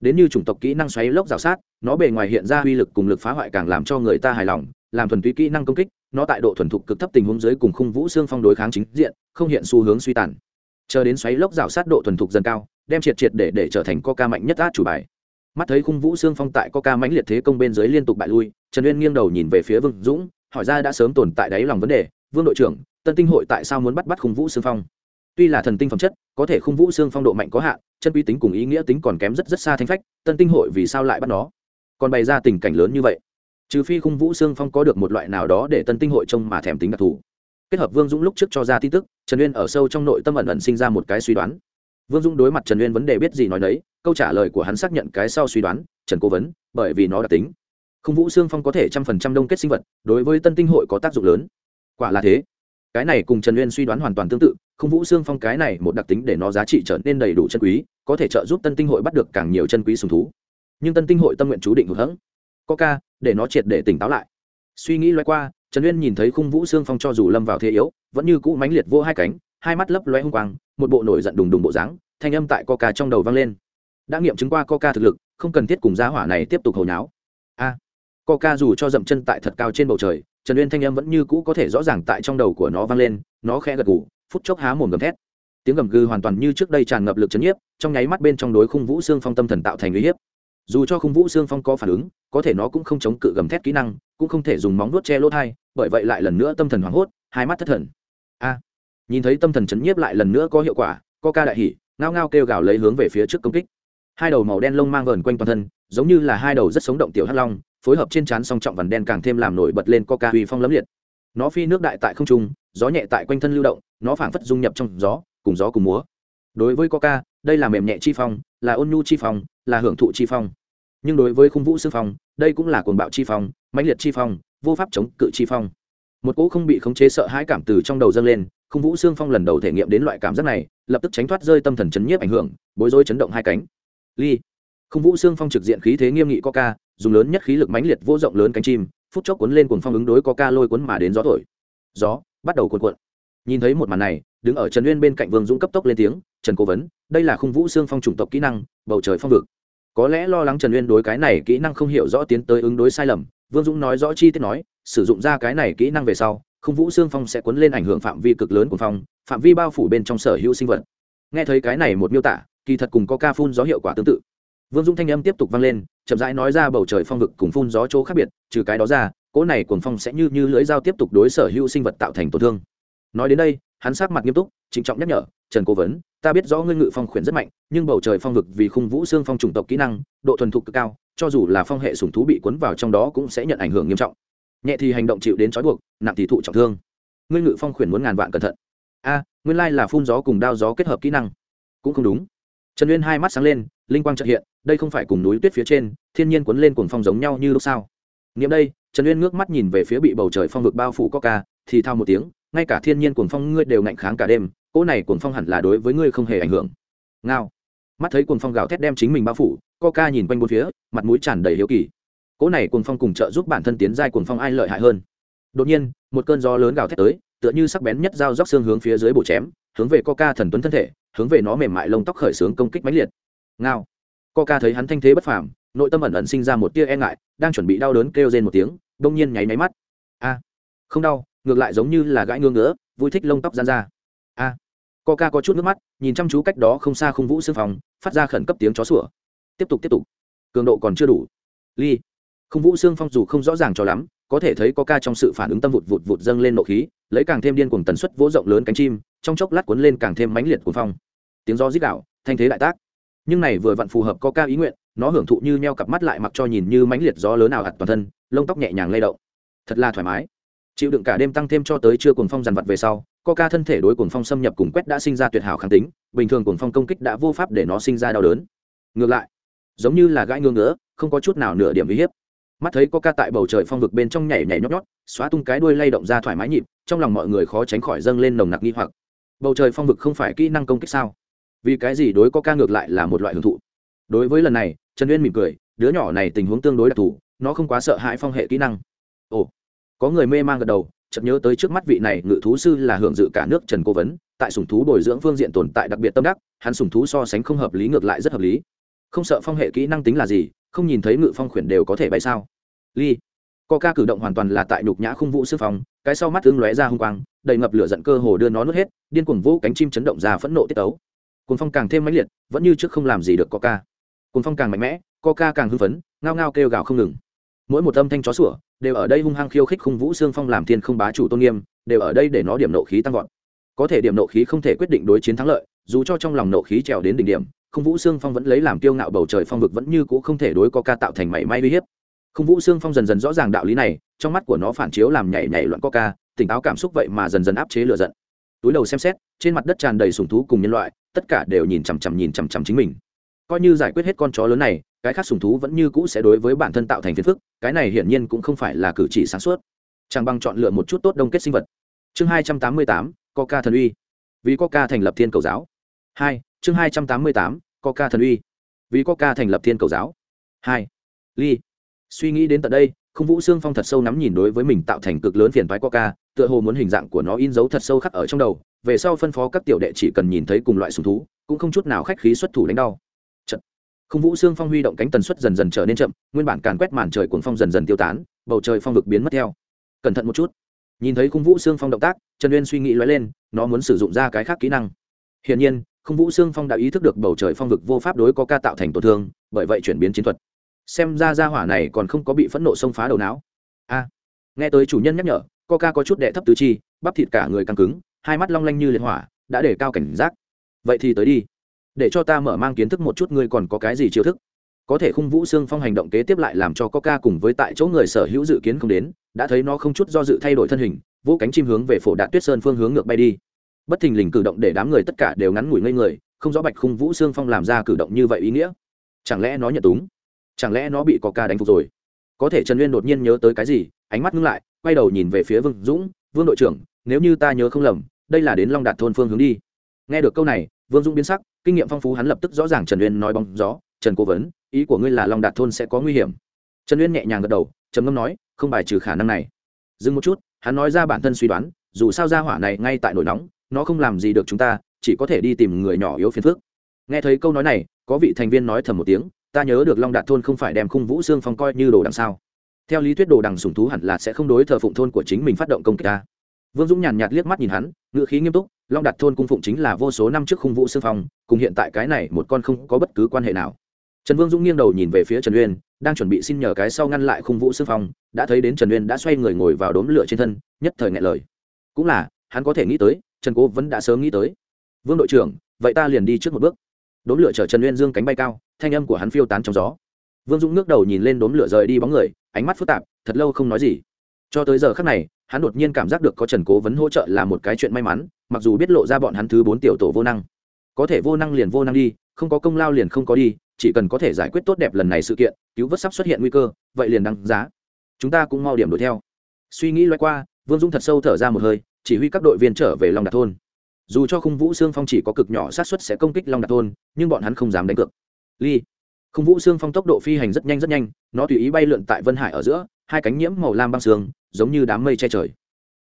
Đến như chủng tộc kỹ năng xoáy lốc rào sát, nó bề ngoài hiện ra uy lực cùng lực phá hoại càng làm cho người ta hài lòng, làm thuần túy kỹ năng công kích, nó tại độ thuần thục cực thấp tình huống dưới cùng khung vũ xương phong đối kháng chính diện, không hiện xu hướng suy tàn. Chờ đến xoáy lốc rào sát độ thuần thục dần cao, đem triệt triệt để để trở thành coca mạnh nhất át chủ bài. Mắt thấy khung vũ xương phong tại coca mãnh liệt thế công bên dưới liên tục bại lui, trần uyên nghiêng đầu nhìn về phía vương dũng, hỏi ra đã sớm tồn tại đáy lòng vấn đề, vương đội trưởng, tân tinh hội tại sao muốn bắt bắt khung vũ xương phong? Tuy là thần tinh phẩm chất, có thể khung vũ xương phong độ mạnh có hạn, chân uy tính cùng ý nghĩa tính còn kém rất rất xa thanh phách, tân tinh hội vì sao lại bắt nó? Còn bày ra tình cảnh lớn như vậy, trừ phi khung vũ xương phong có được một loại nào đó để tân tinh hội trông mà thèm tính đặc thù. Kết hợp vương dũng lúc trước cho ra tin tức, trần uyên ở sâu trong nội tâm ẩn ẩn sinh ra một cái suy đoán. Vương dũng đối mặt trần uyên vấn đề biết gì nói đấy câu trả lời của hắn xác nhận cái sau suy đoán, trần cố vấn, bởi vì nó đặc tính. Khung vũ xương phong có thể trăm phần trăm đông kết sinh vật, đối với tân tinh hội có tác dụng lớn. Quả là thế cái này cùng trần uyên suy đoán hoàn toàn tương tự, không vũ xương phong cái này một đặc tính để nó giá trị trở nên đầy đủ chân quý, có thể trợ giúp tân tinh hội bắt được càng nhiều chân quý sùng thú. Nhưng tân tinh hội tâm nguyện chú định hữu hẫng. Có ca, để nó triệt để tỉnh táo lại. Suy nghĩ loay qua, trần uyên nhìn thấy khung vũ xương phong cho dù lâm vào thế yếu, vẫn như cũ mãnh liệt vô hai cánh, hai mắt lấp loe hung quang, một bộ nổi giận đùng đùng bộ dáng, thanh âm tại coca trong đầu vang lên. Đã nghiệm chứng qua coca thực lực, không cần thiết cùng giá hỏa này tiếp tục hồi náo a, coca dù cho dậm chân tại thật cao trên bầu trời trần uyên thanh âm vẫn như cũ có thể rõ ràng tại trong đầu của nó vang lên, nó khẽ gật gù, phút chốc há mồm gầm thét. Tiếng gầm gừ hoàn toàn như trước đây tràn ngập lực chấn nhiếp, trong nháy mắt bên trong đối khung vũ xương phong tâm thần tạo thành uy hiếp. Dù cho khung vũ xương phong có phản ứng, có thể nó cũng không chống cự gầm thét kỹ năng, cũng không thể dùng móng vuốt che lỗ thai, bởi vậy lại lần nữa tâm thần hoảng hốt, hai mắt thất thần. A! Nhìn thấy tâm thần chấn nhiếp lại lần nữa có hiệu quả co ca đại hỉ, ngao ngao kêu gào lấy hướng về phía trước công kích. Hai đầu màu đen lông mang vờn quanh toàn thân, giống như là hai đầu rất sống động tiểu hắc long phối hợp trên trán song trọng vằn đen càng thêm làm nổi bật lên coca uy phong lấm liệt. Nó phi nước đại tại không trung, gió nhẹ tại quanh thân lưu động, nó phảng phất dung nhập trong gió, cùng gió cùng múa. Đối với coca, đây là mềm nhẹ chi phong, là ôn nhu chi phong, là hưởng thụ chi phong. Nhưng đối với khung vũ sư phong, đây cũng là cuồng bạo chi phong, mãnh liệt chi phong, vô pháp chống cự chi phong. Một cỗ không bị khống chế sợ hãi cảm từ trong đầu dâng lên, khung vũ xương phong lần đầu thể nghiệm đến loại cảm giác này, lập tức tránh thoát rơi tâm thần chấn nhiếp ảnh hưởng, bối rối chấn động hai cánh. Ly. Khung vũ xương phong trực diện khí thế nghiêm nghị coca dùng lớn nhất khí lực mãnh liệt vô rộng lớn cánh chim, phút chốc cuốn lên cuồng phong ứng đối có ca lôi cuốn mà đến gió thổi. Gió bắt đầu cuộn cuộn. Nhìn thấy một màn này, đứng ở trần uyên bên cạnh vương dũng cấp tốc lên tiếng, trần cố vấn, đây là khung vũ xương phong chủng tộc kỹ năng, bầu trời phong vực. Có lẽ lo lắng trần uyên đối cái này kỹ năng không hiểu rõ tiến tới ứng đối sai lầm, vương dũng nói rõ chi tiết nói, sử dụng ra cái này kỹ năng về sau, khung vũ xương phong sẽ cuốn lên ảnh hưởng phạm vi cực lớn của phong, phạm vi bao phủ bên trong sở hữu sinh vật. Nghe thấy cái này một miêu tả, kỳ thật cùng có ca phun gió hiệu quả tương tự. Vương dũng thanh âm tiếp tục vang lên chậm rãi nói ra bầu trời phong vực cùng phun gió chỗ khác biệt, trừ cái đó ra, cỗ này cuồng phong sẽ như như lưỡi dao tiếp tục đối sở hữu sinh vật tạo thành tổn thương. Nói đến đây, hắn sát mặt nghiêm túc, trịnh trọng nhắc nhở, trần cố vấn, ta biết rõ ngươi ngự phong khuyển rất mạnh, nhưng bầu trời phong vực vì khung vũ xương phong chủng tộc kỹ năng, độ thuần thục cực cao, cho dù là phong hệ sủng thú bị cuốn vào trong đó cũng sẽ nhận ảnh hưởng nghiêm trọng. Nhẹ thì hành động chịu đến trói buộc, nặng thì thụ trọng thương. Ngươi ngự phong khuyển muốn ngàn vạn cẩn thận. A, nguyên lai là phun gió cùng đao gió kết hợp kỹ năng. Cũng không đúng. Trần uyên hai mắt sáng lên linh quang chợt hiện, đây không phải cùng núi tuyết phía trên, thiên nhiên cuốn lên cuồng phong giống nhau như lúc sao? Nghiệm đây, trần uyên ngước mắt nhìn về phía bị bầu trời phong vực bao phủ có ca, thì thao một tiếng, ngay cả thiên nhiên cuồng phong ngươi đều ngạnh kháng cả đêm, cỗ này cuồng phong hẳn là đối với ngươi không hề ảnh hưởng. Ngao. Mắt thấy cuồng phong gào thét đem chính mình bao phủ coca nhìn quanh bốn phía, mặt mũi tràn đầy hiếu kỳ. Cỗ này cuồng phong cùng trợ giúp bản thân tiến giai cuồng phong ai lợi hại hơn? Đột nhiên, một cơn gió lớn gào thét tới, tựa như sắc bén nhất dao róc xương hướng phía dưới bổ chém, hướng về coca thần tuấn thân thể, hướng về nó mềm mại lông tóc khởi xướng công kích mãnh liệt ngao. Coca thấy hắn thanh thế bất phàm, nội tâm ẩn ẩn sinh ra một tia e ngại, đang chuẩn bị đau đớn kêu rên một tiếng đông nhiên nháy máy mắt. A, không đau, ngược lại giống như là gãi ngưỡng ngỡ vui thích lông tóc gian ra. A coca có chút nước mắt, nhìn chăm chú cách đó không xa khung vũ xương phòng, phát ra khẩn cấp tiếng chó sủa. Tiếp tục tiếp tục. Cường độ còn chưa đủ. Ly, khung vũ xương phong dù không rõ ràng cho lắm, có thể thấy coca trong sự phản ứng tâm vụt vụt vụt dâng lên nộ khí, lấy càng thêm điên cuồng tần suất vỗ rộng lớn cánh chim, trong chốc lát cuốn lên càng thêm mãnh liệt cuồng phong. Tiếng gió rít đạo thanh thế đại tác nhưng này vừa vặn phù hợp có ca ý nguyện, nó hưởng thụ như meo cặp mắt lại mặc cho nhìn như mãnh liệt gió lớn nào hạt toàn thân, lông tóc nhẹ nhàng lay động. Thật là thoải mái. Chịu đựng cả đêm tăng thêm cho tới chưa cuồng phong dằn vặt về sau coca thân thể đối cuồng phong xâm nhập cùng quét đã sinh ra tuyệt hảo kháng tính, bình thường cuồng phong công kích đã vô pháp để nó sinh ra đau đớn. Ngược lại, giống như là gãi ngưỡng ngỡ không có chút nào nửa điểm uy hiếp. Mắt thấy coca tại bầu trời phong vực bên trong nhảy nhảy nhót nhót, xóa tung cái đuôi lay động ra thoải mái nhịp, trong lòng mọi người khó tránh khỏi dâng lên nồng nặc nghi hoặc. Bầu trời phong vực không phải kỹ năng công kích sao? Vì cái gì đối có ca ngược lại là một loại hưởng thụ? Đối với lần này, trần uyên mỉm cười, đứa nhỏ này tình huống tương đối đặc thù, nó không quá sợ hãi phong hệ kỹ năng. Ồ, có người mê man gật đầu, chợt nhớ tới trước mắt vị này ngự thú sư là hưởng dự cả nước trần cố vấn, tại sùng thú bồi dưỡng phương diện tồn tại đặc biệt tâm đắc, hắn sùng thú so sánh không hợp lý ngược lại rất hợp lý. Không sợ phong hệ kỹ năng tính là gì, không nhìn thấy ngự phong khuyển đều có thể bay sao? Ly co ca cử động hoàn toàn là tại nhục nhã khung vũ sư phòng cái sau mắt tương lóe ra hung quang, đầy ngập lửa giận cơ hồ đưa nó nuốt hết, điên cuồng vũ cánh chim chấn động ra phẫn nộ tiết tấu cuồng phong càng thêm mãnh liệt, vẫn như trước không làm gì được coca. Cuồng phong càng mạnh mẽ, coca càng hưng phấn, ngao ngao kêu gào không ngừng. Mỗi một âm thanh chó sủa, đều ở đây hung hăng khiêu khích khung vũ xương phong làm thiên không bá chủ tôn nghiêm, đều ở đây để nó điểm nộ khí tăng vọt. Có thể điểm nộ khí không thể quyết định đối chiến thắng lợi, dù cho trong lòng nộ khí trèo đến đỉnh điểm, khung vũ xương phong vẫn lấy làm kiêu ngạo bầu trời phong vực vẫn như cũ không thể đối coca tạo thành mảy may uy hiếp. Khung vũ xương phong dần dần rõ ràng đạo lý này, trong mắt của nó phản chiếu làm nhảy nhảy loạn coca, tỉnh táo cảm xúc vậy mà dần dần áp chế lửa giận. Túi đầu xem xét, trên mặt đất tràn đầy sùng thú cùng nhân loại tất cả đều nhìn chằm chằm nhìn chằm chằm chính mình. Coi như giải quyết hết con chó lớn này, cái khác sùng thú vẫn như cũ sẽ đối với bản thân tạo thành phiền phức, cái này hiển nhiên cũng không phải là cử chỉ sáng suốt. Chàng băng chọn lựa một chút tốt đông kết sinh vật. Chương hai trăm tám mươi tám, coca thần uy. Vì coca thành lập thiên cầu giáo. Hai, chương hai trăm tám mươi tám, coca thần uy. Vì coca thành lập thiên cầu giáo. Hai, ly. Suy nghĩ đến tận đây, không vũ xương phong thật sâu nắm nhìn đối với mình tạo thành cực lớn phiền thoái coca, tựa hồ muốn hình dạng của nó in dấu thật sâu khắc ở trong đầu về sau phân phó các tiểu đệ chỉ cần nhìn thấy cùng loại sùng thú, cũng không chút nào khách khí xuất thủ đánh đau. Trận. không vũ xương phong huy động cánh tần suất dần dần trở nên chậm, nguyên bản càn quét màn trời cuồng phong dần dần tiêu tán, bầu trời phong vực biến mất theo. Cẩn thận một chút. Nhìn thấy khung vũ xương phong động tác, trần uyên suy nghĩ lóe lên, nó muốn sử dụng ra cái khác kỹ năng. Hiển nhiên, khung vũ xương phong đã ý thức được bầu trời phong vực vô pháp đối có ca tạo thành tổn thương, bởi vậy chuyển biến chiến thuật. Xem ra ra hỏa này còn không có bị phẫn nộ xông phá đầu não. A. Nghe tới chủ nhân nhắc nhở coca có chút đệ thấp tứ chi, bắp thịt cả người căng cứng hai mắt long lanh như liệt hỏa, đã để cao cảnh giác. Vậy thì tới đi. Để cho ta mở mang kiến thức một chút ngươi còn có cái gì chiêu thức. Có thể khung vũ xương phong hành động kế tiếp lại làm cho coca cùng với tại chỗ người sở hữu dự kiến không đến, đã thấy nó không chút do dự thay đổi thân hình, vũ cánh chim hướng về phổ đạt tuyết sơn phương hướng ngược bay đi. Bất thình lình cử động để đám người tất cả đều ngắn ngủi ngây người, không rõ bạch khung vũ xương phong làm ra cử động như vậy ý nghĩa. Chẳng lẽ nó nhận túng? Chẳng lẽ nó bị coca đánh phục rồi? Có thể trần uyên đột nhiên nhớ tới cái gì, ánh mắt ngưng lại, quay đầu nhìn về phía vương dũng, vương đội trưởng nếu như ta nhớ không lầm, đây là đến long đạt thôn phương hướng đi. Nghe được câu này, vương dũng biến sắc, kinh nghiệm phong phú hắn lập tức rõ ràng trần uyên nói bóng gió, trần cố vấn, ý của ngươi là long đạt thôn sẽ có nguy hiểm. Trần uyên nhẹ nhàng gật đầu, trầm ngâm nói, không bài trừ khả năng này. Dừng một chút, hắn nói ra bản thân suy đoán, dù sao ra hỏa này ngay tại nổi nóng, nó không làm gì được chúng ta, chỉ có thể đi tìm người nhỏ yếu phiền phước nghe thấy câu nói này, có vị thành viên nói thầm một tiếng, ta nhớ được long đạt thôn không phải đem khung vũ xương phong coi như đồ đằng sao. Theo lý thuyết đồ đằng sùng thú hẳn là sẽ không đối thờ phụng thôn của chính mình phát động công kích ta vương dũng nhàn nhạt liếc mắt nhìn hắn ngựa khí nghiêm túc, long đạt thôn cung phụng chính là vô số năm trước khung vũ xương phong, cùng hiện tại cái này một con không có bất cứ quan hệ nào. Trần vương dũng nghiêng đầu nhìn về phía trần uyên, đang chuẩn bị xin nhờ cái sau ngăn lại khung vũ xương phong, đã thấy đến trần uyên đã xoay người ngồi vào đốm lửa trên thân, nhất thời ngại lời. Cũng là, hắn có thể nghĩ tới, trần cố vẫn đã sớm nghĩ tới. Vương đội trưởng, vậy ta liền đi trước một bước. Đốm lửa chở trần uyên dương cánh bay cao, thanh âm của hắn phiêu tán trong gió. Vương dũng ngước đầu nhìn lên đốm lửa rời đi bóng người, ánh mắt phức tạp, thật lâu không nói gì. Cho tới giờ khắc này hắn đột nhiên cảm giác được có trần cố vấn hỗ trợ là một cái chuyện may mắn, mặc dù biết lộ ra bọn hắn thứ bốn tiểu tổ vô năng. Có thể vô năng liền vô năng đi, không có công lao liền không có đi, chỉ cần có thể giải quyết tốt đẹp lần này sự kiện, cứu vớt sắp xuất hiện nguy cơ, vậy liền đăng giá. Chúng ta cũng mau điểm đuổi theo. Suy nghĩ loay qua, vương dũng thật sâu thở ra một hơi, chỉ huy các đội viên trở về long đạt thôn. Dù cho khung vũ xương phong chỉ có cực nhỏ sát xuất sẽ công kích long đạt thôn, nhưng bọn hắn không dám đánh cược. Ly. Khung vũ xương phong tốc độ phi hành rất nhanh rất nhanh, nó tùy ý bay lượn tại vân hải ở giữa hai cánh nhiễm màu lam băng sương giống như đám mây che trời.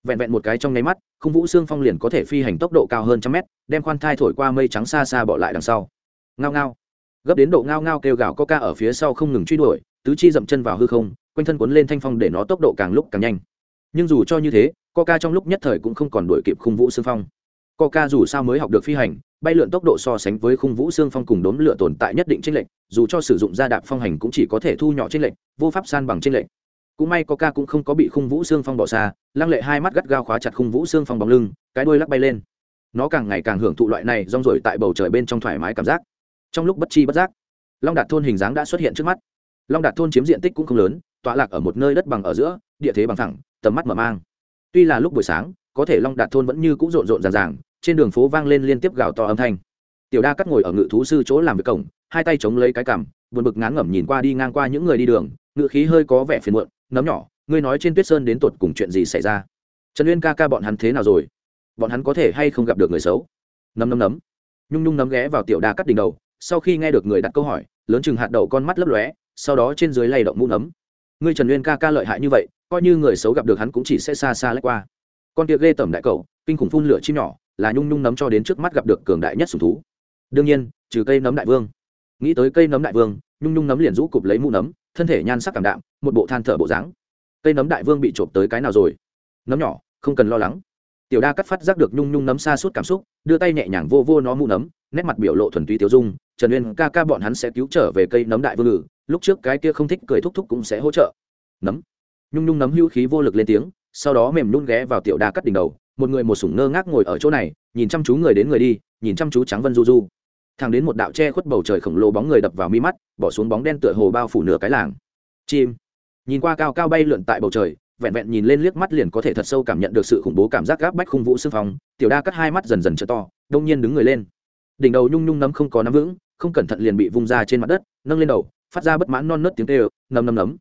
Vẹn vẹn một cái trong nháy mắt, khung vũ xương phong liền có thể phi hành tốc độ cao hơn trăm mét, đem khoan thai thổi qua mây trắng xa xa bỏ lại đằng sau. Ngao ngao. Gấp đến độ ngao ngao kêu gào có ca ở phía sau không ngừng truy đuổi, tứ chi dậm chân vào hư không, quanh thân cuốn lên thanh phong để nó tốc độ càng lúc càng nhanh. Nhưng dù cho như thế, coca trong lúc nhất thời cũng không còn đuổi kịp khung vũ xương phong. Coca dù sao mới học được phi hành, bay lượn tốc độ so sánh với khung vũ xương phong cùng đốn lửa tồn tại nhất định trên lệnh dù cho sử dụng gia đạp phong hành cũng chỉ có thể thu nhỏ trên lệnh vô pháp san bằng trên lệnh cũng may có ca cũng không có bị khung vũ xương phong bỏ xa, lăng lệ hai mắt gắt gao khóa chặt khung vũ xương phong bóng lưng, cái đuôi lắc bay lên. Nó càng ngày càng hưởng thụ loại này rong rổi tại bầu trời bên trong thoải mái cảm giác. Trong lúc bất chi bất giác, long đạt thôn hình dáng đã xuất hiện trước mắt. Long đạt thôn chiếm diện tích cũng không lớn, tọa lạc ở một nơi đất bằng ở giữa, địa thế bằng thẳng, tầm mắt mở mang. Tuy là lúc buổi sáng, có thể long đạt thôn vẫn như c ũ rộn rộn ràng ràng, trên đường phố vang lên liên tiếp gào to âm thanh. Tiểu đa cắt ngồi ở ngự thú sư chỗ làm việc cổng, hai tay chống lấy cái cằm, buồn bực ngán ngẩm nhìn qua đi ngang qua những người đi đường ngự khí hơi có vẻ phiền muộn nấm nhỏ, ngươi nói trên tuyết sơn đến tột cùng chuyện gì xảy ra? Trần uyên ca ca bọn hắn thế nào rồi? Bọn hắn có thể hay không gặp được người xấu? Nấm nấm nấm. Nhung nhung nấm ghé vào tiểu đa cắt đỉnh đầu, sau khi nghe được người đặt câu hỏi, lớn chừng hạt đậu con mắt lấp lóe, sau đó trên dưới lay động mũ nấm. Ngươi trần uyên ca ca lợi hại như vậy, coi như người xấu gặp được hắn cũng chỉ sẽ xa xa lách qua. Con tiệc ghê tẩm đại cầu kinh khủng phun lửa chim nhỏ, là nhung nhung nấm cho đến trước mắt gặp được cường đại nhất sùng thú. Đương nhiên, trừ cây nấm đại vương. Nghĩ tới cây nấm đại vương, nhung nhung nấm liền rũ cụp lấy mũ nấm thân thể nhan sắc cảm đạm, một bộ than thở bộ dáng. Cây nấm đại vương bị trộm tới cái nào rồi? Nấm nhỏ, không cần lo lắng. Tiểu đa cắt phát giác được nhung nhung nấm xa suốt cảm xúc, đưa tay nhẹ nhàng vô vô nó mũ nấm, nét mặt biểu lộ thuần túy tiêu dung. Trần uyên ca ca bọn hắn sẽ cứu trở về cây nấm đại vương ngự, lúc trước cái kia không thích cười thúc thúc cũng sẽ hỗ trợ. Nấm. Nhung nhung nấm hữu khí vô lực lên tiếng, sau đó mềm nhún ghé vào tiểu đa cắt đỉnh đầu, một người một sủng ngơ ngác ngồi ở chỗ này, nhìn chăm chú người đến người đi, nhìn chăm chú trắng vân du du thẳng đến một đạo che khuất bầu trời khổng lồ bóng người đập vào mi mắt, bỏ xuống bóng đen tựa hồ bao phủ nửa cái làng. Chim. Nhìn qua cao cao bay lượn tại bầu trời, vẹn vẹn nhìn lên liếc mắt liền có thể thật sâu cảm nhận được sự khủng bố cảm giác gáp bách khung vũ xương phong, tiểu đa cắt hai mắt dần dần trở to, đông nhiên đứng người lên. Đỉnh đầu nhung nhung nấm không có nắm vững, không cẩn thận liền bị vung ra trên mặt đất, nâng lên đầu, phát ra bất mãn non nớt tiếng tê nấm nấm nấm.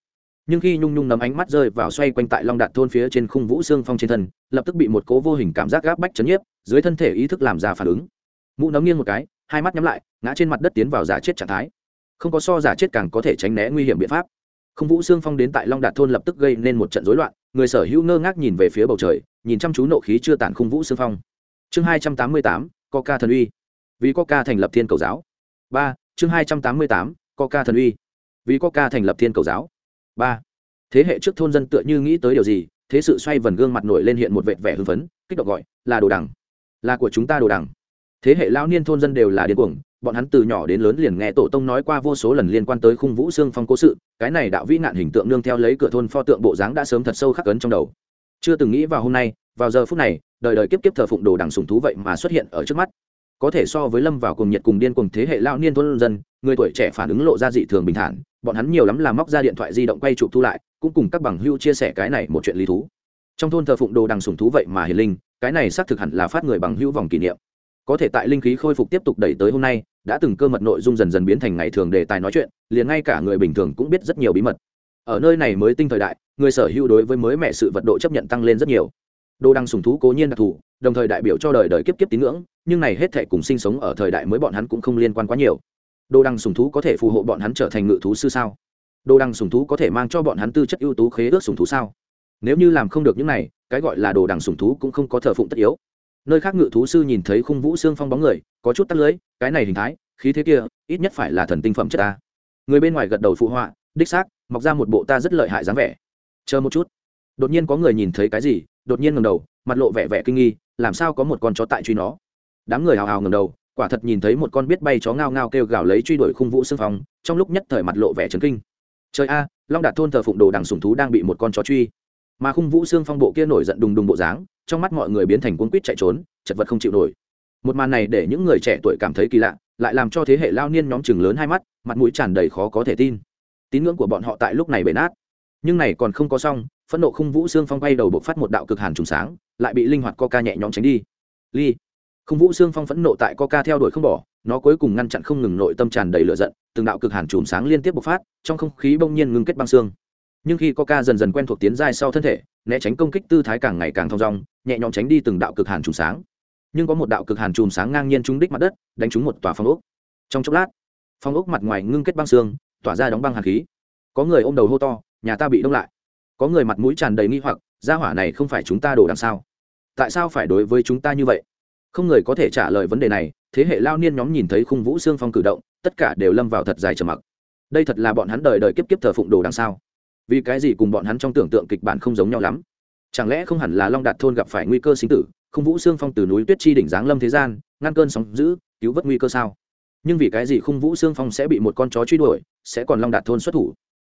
Nhưng khi nhung nhung nấm ánh mắt rơi vào xoay quanh tại long đạt thôn phía trên khung vũ xương phong trên thân, lập tức bị một cố vô hình cảm giác gáp bách chấn nhiếp, dưới thân thể ý thức làm ra phản ứng. Mũ nấm nghiêng một cái hai mắt nhắm lại, ngã trên mặt đất tiến vào giả chết trạng thái. Không có so giả chết càng có thể tránh né nguy hiểm biện pháp. Không vũ xương phong đến tại long đạt thôn lập tức gây nên một trận rối loạn, người sở hữu ngơ ngác nhìn về phía bầu trời, nhìn chăm chú nộ khí chưa tản không vũ xương phong. Chương hai trăm tám mươi tám coca thần uy. Vì coca thành lập thiên cầu giáo. Ba, chương hai trăm tám mươi tám coca thần uy. Vì coca thành lập thiên cầu giáo. Ba, thế hệ trước thôn dân tựa như nghĩ tới điều gì, thế sự xoay vần gương mặt nổi lên hiện một vệt vẻ hưng phấn, kích động gọi, là đồ đằng. Là của chúng ta đồ đằng thế hệ lão niên thôn dân đều là điên cuồng, bọn hắn từ nhỏ đến lớn liền nghe tổ tông nói qua vô số lần liên quan tới khung vũ xương phong cố sự, cái này đạo vĩ nạn hình tượng nương theo lấy cửa thôn pho tượng bộ dáng đã sớm thật sâu khắc ấn trong đầu. Chưa từng nghĩ vào hôm nay, vào giờ phút này, đời đời kiếp kiếp thờ phụng đồ đằng sùng thú vậy mà xuất hiện ở trước mắt. Có thể so với lâm vào cùng nhiệt cùng điên cùng thế hệ lao niên thôn dân, người tuổi trẻ phản ứng lộ ra dị thường bình thản, bọn hắn nhiều lắm là móc ra điện thoại di động quay chụp thu lại, cũng cùng các bằng hưu chia sẻ cái này một chuyện lý thú. Trong thôn thờ phụng đồ đằng sùng thú vậy mà hiền linh, cái này xác thực hẳn là phát người bằng hữu vòng kỷ niệm có thể tại linh khí khôi phục tiếp tục đẩy tới hôm nay, đã từng cơ mật nội dung dần dần biến thành ngày thường đề tài nói chuyện, liền ngay cả người bình thường cũng biết rất nhiều bí mật. Ở nơi này mới tinh thời đại, người sở hữu đối với mới mẹ sự vật độ chấp nhận tăng lên rất nhiều. Đồ đăng sùng thú cố nhiên đặc thù, đồng thời đại biểu cho đời đời kiếp kiếp tín ngưỡng, nhưng này hết thể cùng sinh sống ở thời đại mới bọn hắn cũng không liên quan quá nhiều. Đồ đăng sùng thú có thể phù hộ bọn hắn trở thành ngự thú sư sao? Đồ đăng sùng thú có thể mang cho bọn hắn tư chất ưu tú khế ước sùng thú sao? Nếu như làm không được những này, cái gọi là đồ đằng sùng thú cũng không có thờ phụng tất yếu nơi khác ngự thú sư nhìn thấy khung vũ xương phong bóng người, có chút tắt lưới, cái này hình thái, khí thế kia, ít nhất phải là thần tinh phẩm chất ta. Người bên ngoài gật đầu phụ họa, đích xác, mọc ra một bộ ta rất lợi hại dáng vẻ. Chờ một chút. Đột nhiên có người nhìn thấy cái gì, đột nhiên ngầm đầu, mặt lộ vẻ vẻ kinh nghi, làm sao có một con chó tại truy nó? Đám người hào hào ngầm đầu, quả thật nhìn thấy một con biết bay chó ngao ngao kêu gào lấy truy đuổi khung vũ xương phong, trong lúc nhất thời mặt lộ vẻ trấn kinh. Trời a, long đạt thôn thờ phụng đồ đằng sùng thú đang bị một con chó truy. Mà khung vũ xương phong bộ kia nổi giận đùng đùng bộ dáng trong mắt mọi người biến thành cuốn quýt chạy trốn, chật vật không chịu nổi. Một màn này để những người trẻ tuổi cảm thấy kỳ lạ, lại làm cho thế hệ lao niên nhóm chừng lớn hai mắt, mặt mũi tràn đầy khó có thể tin. Tín ngưỡng của bọn họ tại lúc này bể nát. Nhưng này còn không có xong, phẫn nộ khung vũ xương phong bay đầu bộc phát một đạo cực hàn trùng sáng, lại bị linh hoạt coca nhẹ nhõm tránh đi. Ly, khung vũ xương phong phẫn nộ tại coca theo đuổi không bỏ, nó cuối cùng ngăn chặn không ngừng nội tâm tràn đầy lửa giận, từng đạo cực hàn trùng sáng liên tiếp bộc phát, trong không khí bỗng nhiên ngưng kết băng xương. Nhưng khi coca dần dần quen thuộc tiến giai sau thân thể, né tránh công kích tư thái càng ngày càng thong dong nhẹ nhõm tránh đi từng đạo cực hàn trùng sáng. Nhưng có một đạo cực hàn chùm sáng ngang nhiên trúng đích mặt đất, đánh trúng một tòa phong ốc. Trong chốc lát, phong ốc mặt ngoài ngưng kết băng xương, tỏa ra đóng băng hàn khí. Có người ôm đầu hô to, nhà ta bị đông lại. Có người mặt mũi tràn đầy nghi hoặc, gia hỏa này không phải chúng ta đổ đằng sao? Tại sao phải đối với chúng ta như vậy? Không người có thể trả lời vấn đề này, thế hệ lao niên nhóm nhìn thấy khung vũ xương phong cử động, tất cả đều lâm vào thật dài trầm mặc. Đây thật là bọn hắn đời đời kiếp kiếp thờ phụng đồ đằng sao? Vì cái gì cùng bọn hắn trong tưởng tượng kịch bản không giống nhau lắm? Chẳng lẽ không hẳn là long đạt thôn gặp phải nguy cơ sinh tử, không vũ xương phong từ núi tuyết chi đỉnh giáng lâm thế gian, ngăn cơn sóng giữ cứu vớt nguy cơ sao? Nhưng vì cái gì khung vũ xương phong sẽ bị một con chó truy đuổi, sẽ còn long đạt thôn xuất thủ?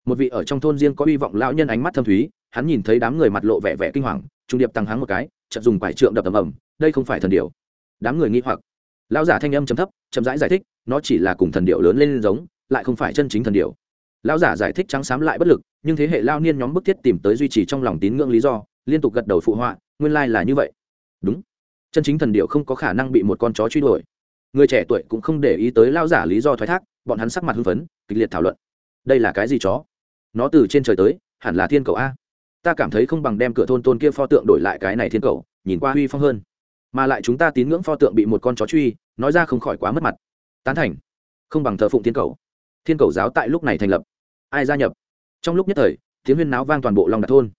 Một vị ở trong thôn riêng có hy vọng lão nhân ánh mắt thâm thúy, hắn nhìn thấy đám người mặt lộ vẻ vẻ kinh hoàng, trung điệp tăng háng một cái, chợt dùng quải trượng đập tầm ầm, đây không phải thần điệu đám người nghi hoặc. Lão giả thanh âm chấm thấp, chậm rãi giải thích, nó chỉ là cùng thần điệu lớn lên giống, lại không phải chân chính thần điệu lão giả giải thích trắng xám lại bất lực, nhưng thế hệ lao niên nhóm bức thiết tìm tới duy trì trong lòng tín ngưỡng lý do liên tục gật đầu phụ họa, nguyên lai là như vậy. Đúng. Chân chính thần điệu không có khả năng bị một con chó truy đuổi. Người trẻ tuổi cũng không để ý tới lao giả lý do thoái thác, bọn hắn sắc mặt hưng phấn, kịch liệt thảo luận. Đây là cái gì chó? Nó từ trên trời tới, hẳn là thiên cầu a. Ta cảm thấy không bằng đem cửa thôn tôn kia pho tượng đổi lại cái này thiên cầu, nhìn qua huy phong hơn. Mà lại chúng ta tín ngưỡng pho tượng bị một con chó truy, nói ra không khỏi quá mất mặt. Tán thành. Không bằng thờ phụng thiên cầu. Thiên cầu giáo tại lúc này thành lập. Ai gia nhập? Trong lúc nhất thời, tiếng huyên náo vang toàn bộ long đạt thôn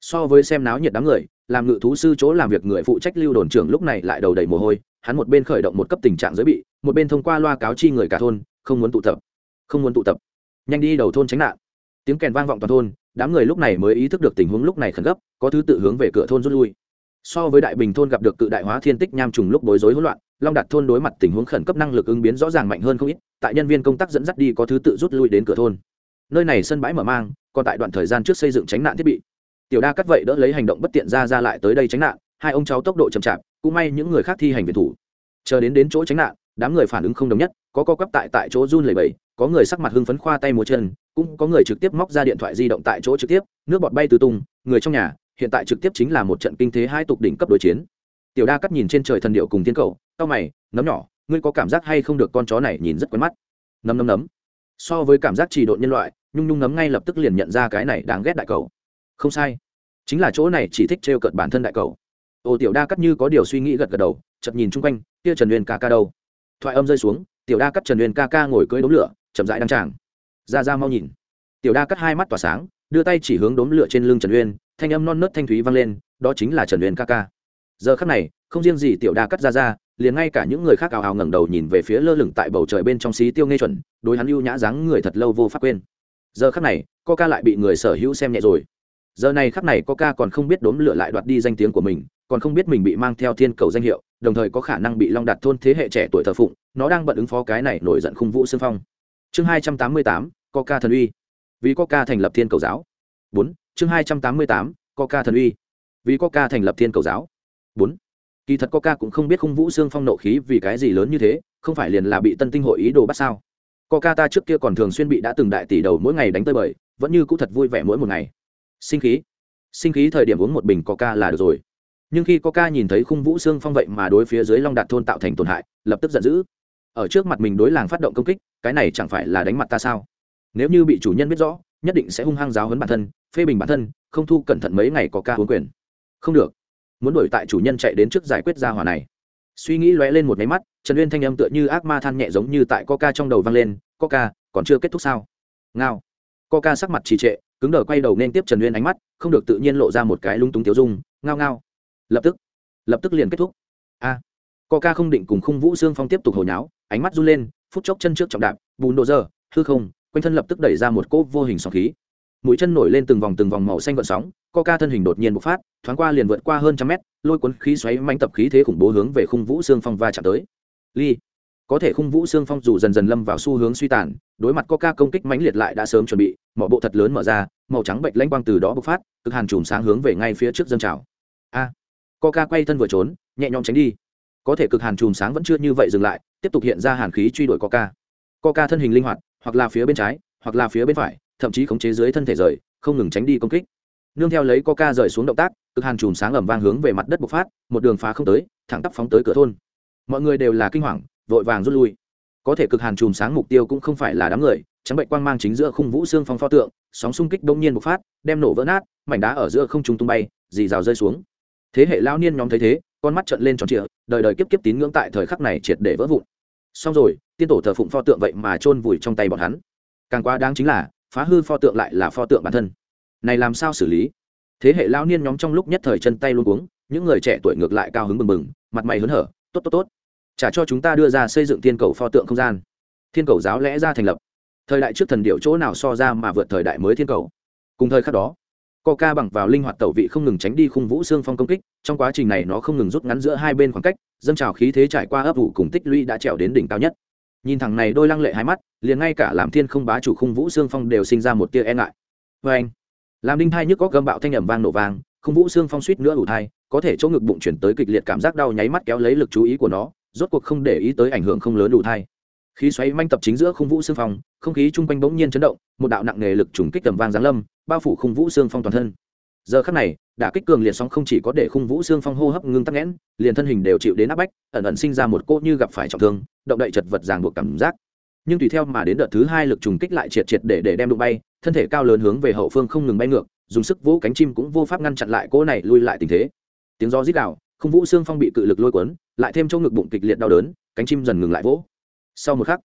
so với xem náo nhiệt đám người, làm ngự thú sư chỗ làm việc người phụ trách lưu đồn trưởng lúc này lại đầu đầy mồ hôi, hắn một bên khởi động một cấp tình trạng giới bị, một bên thông qua loa cáo chi người cả thôn, không muốn tụ tập. Không muốn tụ tập. Nhanh đi đầu thôn tránh nạn. Tiếng kèn vang vọng toàn thôn, đám người lúc này mới ý thức được tình huống lúc này khẩn cấp, có thứ tự hướng về cửa thôn rút lui. So với đại bình thôn gặp được cự đại hóa thiên tích nham trùng lúc bối rối hỗn loạn, long đạt thôn đối mặt tình huống khẩn cấp năng lực ứng biến rõ ràng mạnh hơn không ít, tại nhân viên công tác dẫn dắt đi có thứ tự rút lui đến cửa thôn. Nơi này sân bãi mở mang, còn tại đoạn thời gian trước xây dựng tránh nạn thiết bị tiểu đa cắt vậy đỡ lấy hành động bất tiện ra ra lại tới đây tránh nạn, hai ông cháu tốc độ chậm chạp, cũng may những người khác thi hành viện thủ. Chờ đến đến chỗ tránh nạn, đám người phản ứng không đồng nhất, có co quắp tại tại chỗ run lẩy bẩy, có người sắc mặt hưng phấn khoa tay múa chân, cũng có người trực tiếp móc ra điện thoại di động tại chỗ trực tiếp, nước bọt bay từ tung, người trong nhà, hiện tại trực tiếp chính là một trận kinh thế hai tục đỉnh cấp đối chiến. Tiểu đa cắt nhìn trên trời thần điệu cùng thiên cầu tao mày, nấm nhỏ, ngươi có cảm giác hay không được con chó này nhìn rất quen mắt? Nấm nấm nấm. So với cảm giác trì độn nhân loại, nhung nhung nấm ngay lập tức liền nhận ra cái này đáng ghét đại cầu không sai. Chính là chỗ này chỉ thích trêu cợt bản thân đại cầu. Ô tiểu đa cắt như có điều suy nghĩ gật gật đầu chật nhìn chung quanh, kia trần uyên ca ca đâu? Thoại âm rơi xuống, tiểu đa cắt trần uyên ca ca ngồi cưỡi đống lửa, chậm rãi đăng tràng. Ra ra mau nhìn. Tiểu đa cắt hai mắt tỏa sáng, đưa tay chỉ hướng đốm lửa trên lưng trần uyên, thanh âm non nớt thanh thúy vang lên, đó chính là trần uyên ca ca. Giờ khắc này, không riêng gì tiểu đa cắt ra ra, liền ngay cả những người khác ào ào ngẩng đầu nhìn về phía lơ lửng tại bầu trời bên trong xí tiêu nghe chuẩn, đối hắn ưu nhã dáng người thật lâu vô pháp quên. Giờ khắc này, coca lại bị người sở hữu xem nhẹ rồi giờ này khắc này coca còn không biết đốm lửa lại đoạt đi danh tiếng của mình, còn không biết mình bị mang theo thiên cầu danh hiệu, đồng thời có khả năng bị long đạt thôn thế hệ trẻ tuổi thờ phụng, nó đang bận ứng phó cái này nổi giận khung vũ xương phong. Chương hai trăm tám mươi tám coca thần uy. Vì coca thành lập thiên cầu giáo. Bốn, chương hai trăm tám mươi tám coca thần uy. Vì coca thành lập thiên cầu giáo. Bốn, kỳ thật coca cũng không biết khung vũ xương phong nộ khí vì cái gì lớn như thế, không phải liền là bị tân tinh hội ý đồ bắt sao? Coca ta trước kia còn thường xuyên bị đã từng đại tỷ đầu mỗi ngày đánh tơi bời, vẫn như cũ thật vui vẻ mỗi một ngày sinh khí. Sinh khí thời điểm uống một bình coca là được rồi. Nhưng khi coca nhìn thấy khung vũ xương phong vậy mà đối phía dưới long đạt thôn tạo thành tổn hại, lập tức giận dữ. Ở trước mặt mình đối làng phát động công kích, cái này chẳng phải là đánh mặt ta sao? Nếu như bị chủ nhân biết rõ, nhất định sẽ hung hăng giáo hấn bản thân, phê bình bản thân, không thu cẩn thận mấy ngày có ca uống quyền. Không được. Muốn đổi tại chủ nhân chạy đến trước giải quyết ra hỏa này. Suy nghĩ lóe lên một máy mắt, trần uyên thanh âm tựa như ác ma than nhẹ giống như tại coca trong đầu vang lên, coca, còn chưa kết thúc sao? Ngao coca sắc mặt trì trệ, cứng đờ quay đầu nên tiếp trần uyên ánh mắt, không được tự nhiên lộ ra một cái lung túng thiếu dung, ngao ngao. Lập tức lập tức liền kết thúc. A à. coca không định cùng khung vũ xương phong tiếp tục hồi nháo, ánh mắt run lên, phút chốc chân trước trọng đạp, bùn đổ dơ, hư không, quanh thân lập tức đẩy ra một cỗ vô hình sóng khí. Mũi chân nổi lên từng vòng từng vòng màu xanh gợn sóng, coca thân hình đột nhiên bộc phát, thoáng qua liền vượt qua hơn trăm mét, lôi cuốn khí xoáy manh tập khí thế khủng bố hướng về khung vũ xương phong va chạm tới. Ly có thể khung vũ xương phong dù dần dần lâm vào xu hướng suy tàn, đối mặt coca công kích mãnh liệt lại đã sớm chuẩn bị, mỏ bộ thật lớn mở ra, màu trắng bệnh lanh quang từ đó bộc phát, cực hàn chùm sáng hướng về ngay phía trước dân trào. A! Coca quay thân vừa trốn, nhẹ nhõm tránh đi. Có thể cực hàn chùm sáng vẫn chưa như vậy dừng lại, tiếp tục hiện ra hàn khí truy đuổi coca. Coca thân hình linh hoạt, hoặc là phía bên trái, hoặc là phía bên phải, thậm chí khống chế dưới thân thể rời, không ngừng tránh đi công kích. Nương theo lấy coca rời xuống động tác, cực hàn chùm sáng ẩm vang hướng về mặt đất bộc phát, một đường phá không tới, thẳng tắp phóng tới cửa thôn. Mọi người đều là kinh hoàng vội vàng rút lui. Có thể cực hàn chùm sáng mục tiêu cũng không phải là đám người, trắng bệnh quang mang chính giữa khung vũ xương phong pho tượng, sóng xung kích đông nhiên bộc phát, đem nổ vỡ nát, mảnh đá ở giữa không trung tung bay, dì rào rơi xuống. Thế hệ lao niên nhóm thấy thế, con mắt trận lên tròn trịa, đời đời kiếp kiếp tín ngưỡng tại thời khắc này triệt để vỡ vụn. Xong rồi, tiên tổ thờ phụng pho tượng vậy mà chôn vùi trong tay bọn hắn. Càng quá đáng chính là, phá hư pho tượng lại là pho tượng bản thân. Này làm sao xử lý? Thế hệ lao niên nhóm trong lúc nhất thời chân tay luôn uống những người trẻ tuổi ngược lại cao hứng bừng bừng, mặt mày hớn hở, tốt tốt tốt trả cho chúng ta đưa ra xây dựng thiên cầu pho tượng không gian. Thiên cầu giáo lẽ ra thành lập. Thời đại trước thần điệu chỗ nào so ra mà vượt thời đại mới thiên cầu? Cùng thời khắc đó ca bằng vào linh hoạt tẩu vị không ngừng tránh đi khung vũ xương phong công kích, trong quá trình này nó không ngừng rút ngắn giữa hai bên khoảng cách, dâng trào khí thế trải qua ấp ủ cùng tích lũy đã trèo đến đỉnh cao nhất. Nhìn thẳng này đôi lăng lệ hai mắt, liền ngay cả làm thiên không bá chủ khung vũ xương phong đều sinh ra một tia e ngại. Vê anh, làm đinh thai nhức có gâm bạo thanh ẩm vang nổ vang, khung vũ xương phong suýt nữa ủ thai, có thể chỗ ngực bụng chuyển tới kịch liệt cảm giác đau nháy mắt kéo lấy lực chú ý của nó rốt cuộc không để ý tới ảnh hưởng không lớn đủ thai. Khí xoáy manh tập chính giữa khung vũ xương phong, không khí chung quanh bỗng nhiên chấn động, một đạo nặng nề lực trùng kích tầm vang giáng lâm, bao phủ khung vũ xương phong toàn thân. Giờ khắc này, đả kích cường liệt sóng không chỉ có để khung vũ xương phong hô hấp ngưng tắc nghẽn, liền thân hình đều chịu đến áp bách, ẩn ẩn sinh ra một cỗ như gặp phải trọng thương, động đậy chật vật ràng buộc cảm giác. Nhưng tùy theo mà đến đợt thứ hai lực trùng kích lại triệt triệt để để đem đụng bay, thân thể cao lớn hướng về hậu phương không ngừng bay ngược, dùng sức vũ cánh chim cũng vô pháp ngăn chặn lại cỗ này lui lại tình thế. Tiếng gió rít đạo không vũ xương phong bị cự lực lôi cuốn, lại thêm chỗ ngực bụng kịch liệt đau đớn, cánh chim dần ngừng lại vỗ. Sau một khắc,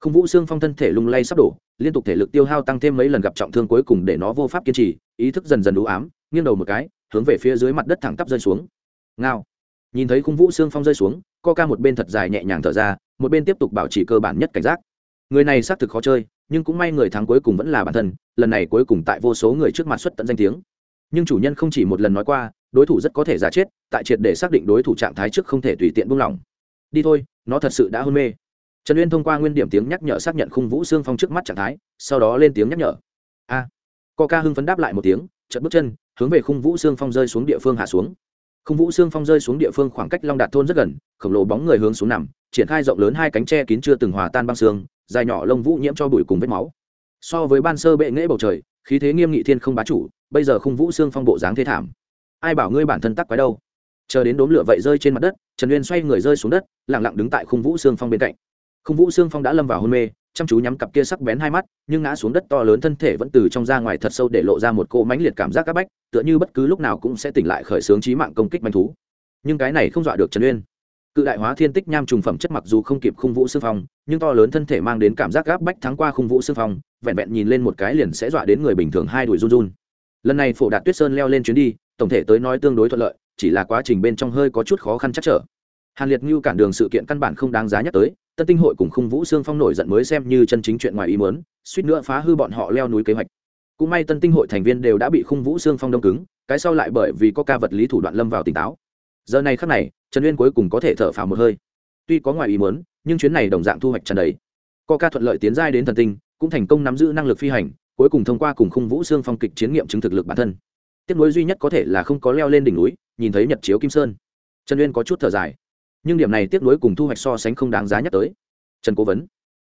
không vũ xương phong thân thể lung lay sắp đổ, liên tục thể lực tiêu hao tăng thêm mấy lần gặp trọng thương cuối cùng để nó vô pháp kiên trì, ý thức dần dần đủ ám, nghiêng đầu một cái, hướng về phía dưới mặt đất thẳng tắp rơi xuống. Ngao. Nhìn thấy khung vũ xương phong rơi xuống, co ca một bên thật dài nhẹ nhàng thở ra, một bên tiếp tục bảo trì cơ bản nhất cảnh giác. Người này xác thực khó chơi, nhưng cũng may người thắng cuối cùng vẫn là bản thân, lần này cuối cùng tại vô số người trước mặt xuất tận danh tiếng nhưng chủ nhân không chỉ một lần nói qua đối thủ rất có thể giả chết tại triệt để xác định đối thủ trạng thái trước không thể tùy tiện buông lỏng. Đi thôi nó thật sự đã hôn mê. Trần uyên thông qua nguyên điểm tiếng nhắc nhở xác nhận khung vũ xương phong trước mắt trạng thái sau đó lên tiếng nhắc nhở. A. À, co ca hưng phấn đáp lại một tiếng chật bước chân hướng về khung vũ xương phong rơi xuống địa phương hạ xuống. Khung vũ xương phong rơi xuống địa phương khoảng cách long đạt thôn rất gần khổng lồ bóng người hướng xuống nằm triển khai rộng lớn hai cánh tre kín chưa từng hòa tan băng xương dài nhỏ lông vũ nhiễm cho bụi cùng vết máu. So với ban sơ bệ nghễ bầu trời khí thế nghiêm nghị thiên không bá chủ, bây giờ khung vũ xương phong bộ dáng thế thảm. Ai bảo ngươi bản thân tắc quái đâu? Chờ đến đốm lửa vậy rơi trên mặt đất, trần uyên xoay người rơi xuống đất lẳng lặng đứng tại khung vũ xương phong bên cạnh. Khung vũ xương phong đã lâm vào hôn mê, chăm chú nhắm cặp kia sắc bén hai mắt, nhưng ngã xuống đất to lớn thân thể vẫn từ trong ra ngoài thật sâu để lộ ra một cỗ mãnh liệt cảm giác c áp bách, tựa như bất cứ lúc nào cũng sẽ tỉnh lại khởi xướng trí mạng công kích manh thú. Nhưng cái này không dọa được trần uyên. Cự đại hóa thiên tích nham trùng phẩm chất mặc dù không kịp khung vũ xương phong, nhưng to lớn thân thể mang đến cảm giác gáp bách thắng qua khung vũ xương phong vẹn vẹn nhìn lên một cái liền sẽ dọa đến người bình thường hai đuổi run run. Lần này phổ đạt tuyết sơn leo lên chuyến đi, tổng thể tới nói tương đối thuận lợi, chỉ là quá trình bên trong hơi có chút khó khăn chắc trở. Hàn liệt ngưu cản đường sự kiện căn bản không đáng giá nhắc tới, tân tinh hội cùng khung vũ xương phong nổi giận mới xem như chân chính chuyện ngoài ý muốn, suýt nữa phá hư bọn họ leo núi kế hoạch. Cũng may tân tinh hội thành viên đều đã bị khung vũ xương phong đông cứng, cái sau lại bởi vì có ca vật lý thủ đoạn lâm vào tỉnh táo. Giờ này khắc này, trần uyên cuối cùng có thể thở phào một hơi. Tuy có ngoài ý muốn, nhưng chuyến này đồng dạng thu hoạch trần đầy. Co ca thuận lợi tiến giai đến thần tinh cũng thành công nắm giữ năng lực phi hành, cuối cùng thông qua cùng khung vũ xương phong kịch chiến nghiệm chứng thực lực bản thân. Tiếc nối duy nhất có thể là không có leo lên đỉnh núi, nhìn thấy nhật chiếu kim sơn. Trần uyên có chút thở dài. Nhưng điểm này tiếc nối cùng thu hoạch so sánh không đáng giá nhắc tới. Trần cố vấn.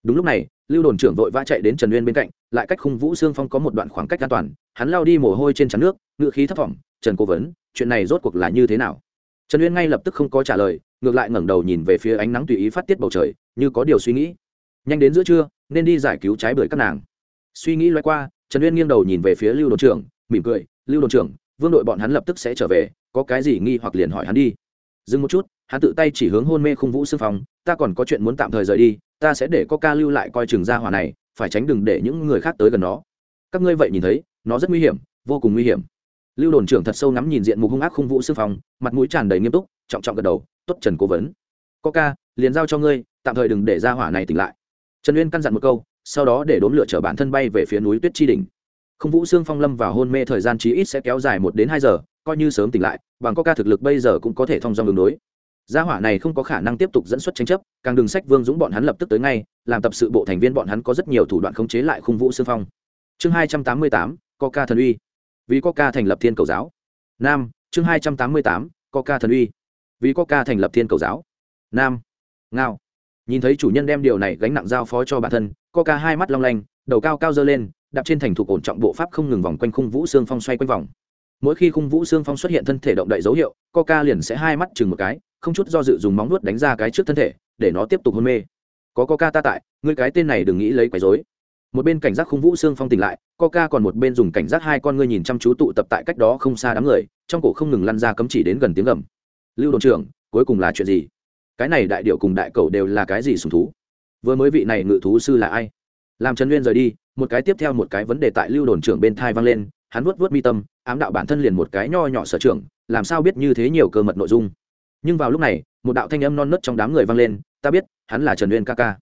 Đúng lúc này, lưu đồn trưởng vội vã chạy đến trần uyên bên cạnh, lại cách khung vũ xương phong có một đoạn khoảng cách an toàn, hắn lao đi mồ hôi trên trán nước, ngựa khí thấp thỏm. Trần cố vấn, chuyện này rốt cuộc là như thế nào? Trần uyên ngay lập tức không có trả lời, ngược lại ngẩng đầu nhìn về phía ánh nắng tùy ý phát tiết bầu trời, như có điều suy nghĩ nhanh đến giữa trưa, nên đi giải cứu trái bưởi các nàng. Suy nghĩ loay qua, trần uyên nghiêng đầu nhìn về phía lưu đồn trưởng, mỉm cười, lưu đồn trưởng, vương đội bọn hắn lập tức sẽ trở về, có cái gì nghi hoặc liền hỏi hắn đi. Dừng một chút, hắn tự tay chỉ hướng hôn mê khung vũ xương phòng, ta còn có chuyện muốn tạm thời rời đi, ta sẽ để có ca lưu lại coi chừng ra hỏa này, phải tránh đừng để những người khác tới gần nó. Các ngươi vậy nhìn thấy, nó rất nguy hiểm, vô cùng nguy hiểm. Lưu đồn trưởng thật sâu ngắm nhìn diện mục hung ác khung vũ xương phòng, mặt mũi tràn đầy nghiêm túc, trọng trọng gật đầu, tốt, trần cố vấn. Có ca liền giao cho ngươi, tạm thời đừng để ra hỏa này tỉnh lại trần uyên căn dặn một câu, sau đó để đốn lửa chở bản thân bay về phía núi tuyết chi đỉnh. Không vũ xương phong lâm vào hôn mê thời gian chí ít sẽ kéo dài một đến hai giờ, coi như sớm tỉnh lại, bằng có ca thực lực bây giờ cũng có thể thông dong đường đối. Gia hỏa này không có khả năng tiếp tục dẫn xuất tranh chấp, càng đừng sách vương dũng bọn hắn lập tức tới ngay, làm tập sự bộ thành viên bọn hắn có rất nhiều thủ đoạn khống chế lại khung vũ xương phong. Chương hai trăm tám mươi tám coca thần uy. Vì coca thành lập thiên cầu giáo. Nam, chương hai trăm tám mươi tám coca thần uy. Vì coca thành lập thiên cầu giáo. Nam, ngao nhìn thấy chủ nhân đem điều này gánh nặng giao phó cho bản thân, coca hai mắt long lanh, đầu cao cao dơ lên, đạp trên thành thục ổn trọng bộ pháp không ngừng vòng quanh khung vũ xương phong xoay quanh vòng. Mỗi khi khung vũ xương phong xuất hiện thân thể động đậy dấu hiệu, coca liền sẽ hai mắt chừng một cái, không chút do dự dùng móng nuốt đánh ra cái trước thân thể, để nó tiếp tục hôn mê. Có coca ta tại, ngươi cái tên này đừng nghĩ lấy quấy dối. một bên cảnh giác khung vũ xương phong tỉnh lại, coca còn một bên dùng cảnh giác hai con ngươi nhìn chăm chú tụ tập tại cách đó không xa đám người, trong cổ không ngừng lăn ra cấm chỉ đến gần tiếng gầm. Lưu đồn trưởng, cuối cùng là chuyện gì? Cái này đại điệu cùng đại cầu đều là cái gì sùng thú? Vừa mới vị này ngự thú sư là ai? Làm trần nguyên rời đi, một cái tiếp theo một cái vấn đề tại lưu đồn trưởng bên thai vang lên, hắn vuốt vuốt mi tâm, ám đạo bản thân liền một cái nho nhỏ sở trưởng, làm sao biết như thế nhiều cơ mật nội dung? Nhưng vào lúc này, một đạo thanh âm non nớt trong đám người vang lên, ta biết, hắn là trần uyên ca ca.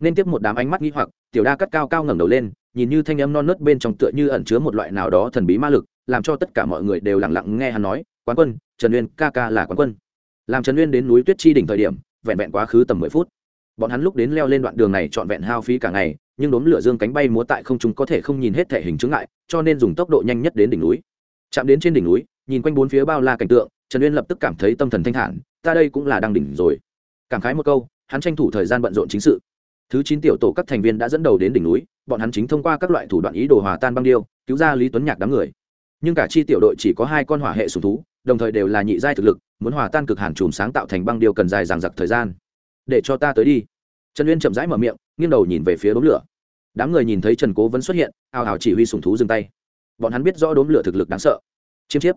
Nên tiếp một đám ánh mắt nghi hoặc, tiểu đa cắt cao cao ngẩng đầu lên, nhìn như thanh âm non nớt bên trong tựa như ẩn chứa một loại nào đó thần bí ma lực, làm cho tất cả mọi người đều lặng lặng nghe hắn nói, quán quân, trần uyên ca ca là quán quân làm trần uyên đến núi tuyết chi đỉnh thời điểm, vẹn vẹn quá khứ tầm mười phút. Bọn hắn lúc đến leo lên đoạn đường này trọn vẹn hao phí cả ngày, nhưng đốm lửa dương cánh bay múa tại không chúng có thể không nhìn hết thể hình chứng ngại, cho nên dùng tốc độ nhanh nhất đến đỉnh núi. Chạm đến trên đỉnh núi, nhìn quanh bốn phía bao la cảnh tượng, trần uyên lập tức cảm thấy tâm thần thanh thản, ta đây cũng là đang đỉnh rồi. Cảm khái một câu, hắn tranh thủ thời gian bận rộn chính sự. Thứ chín tiểu tổ các thành viên đã dẫn đầu đến đỉnh núi, bọn hắn chính thông qua các loại thủ đoạn ý đồ hòa tan băng điêu, cứu ra lý tuấn nhạc đám người. Nhưng cả chi tiểu đội chỉ có hai con hỏa hệ sùng thú, đồng thời đều là nhị giai thực lực muốn hòa tan cực hàn chùm sáng tạo thành băng điều cần dài dằng dặc thời gian. Để cho ta tới đi. Trần uyên chậm rãi mở miệng, nghiêng đầu nhìn về phía đốm lửa. Đám người nhìn thấy trần cố vẫn xuất hiện ào ào chỉ huy sùng thú dừng tay. Bọn hắn biết rõ đốm lửa thực lực đáng sợ. Chiêm chiếp.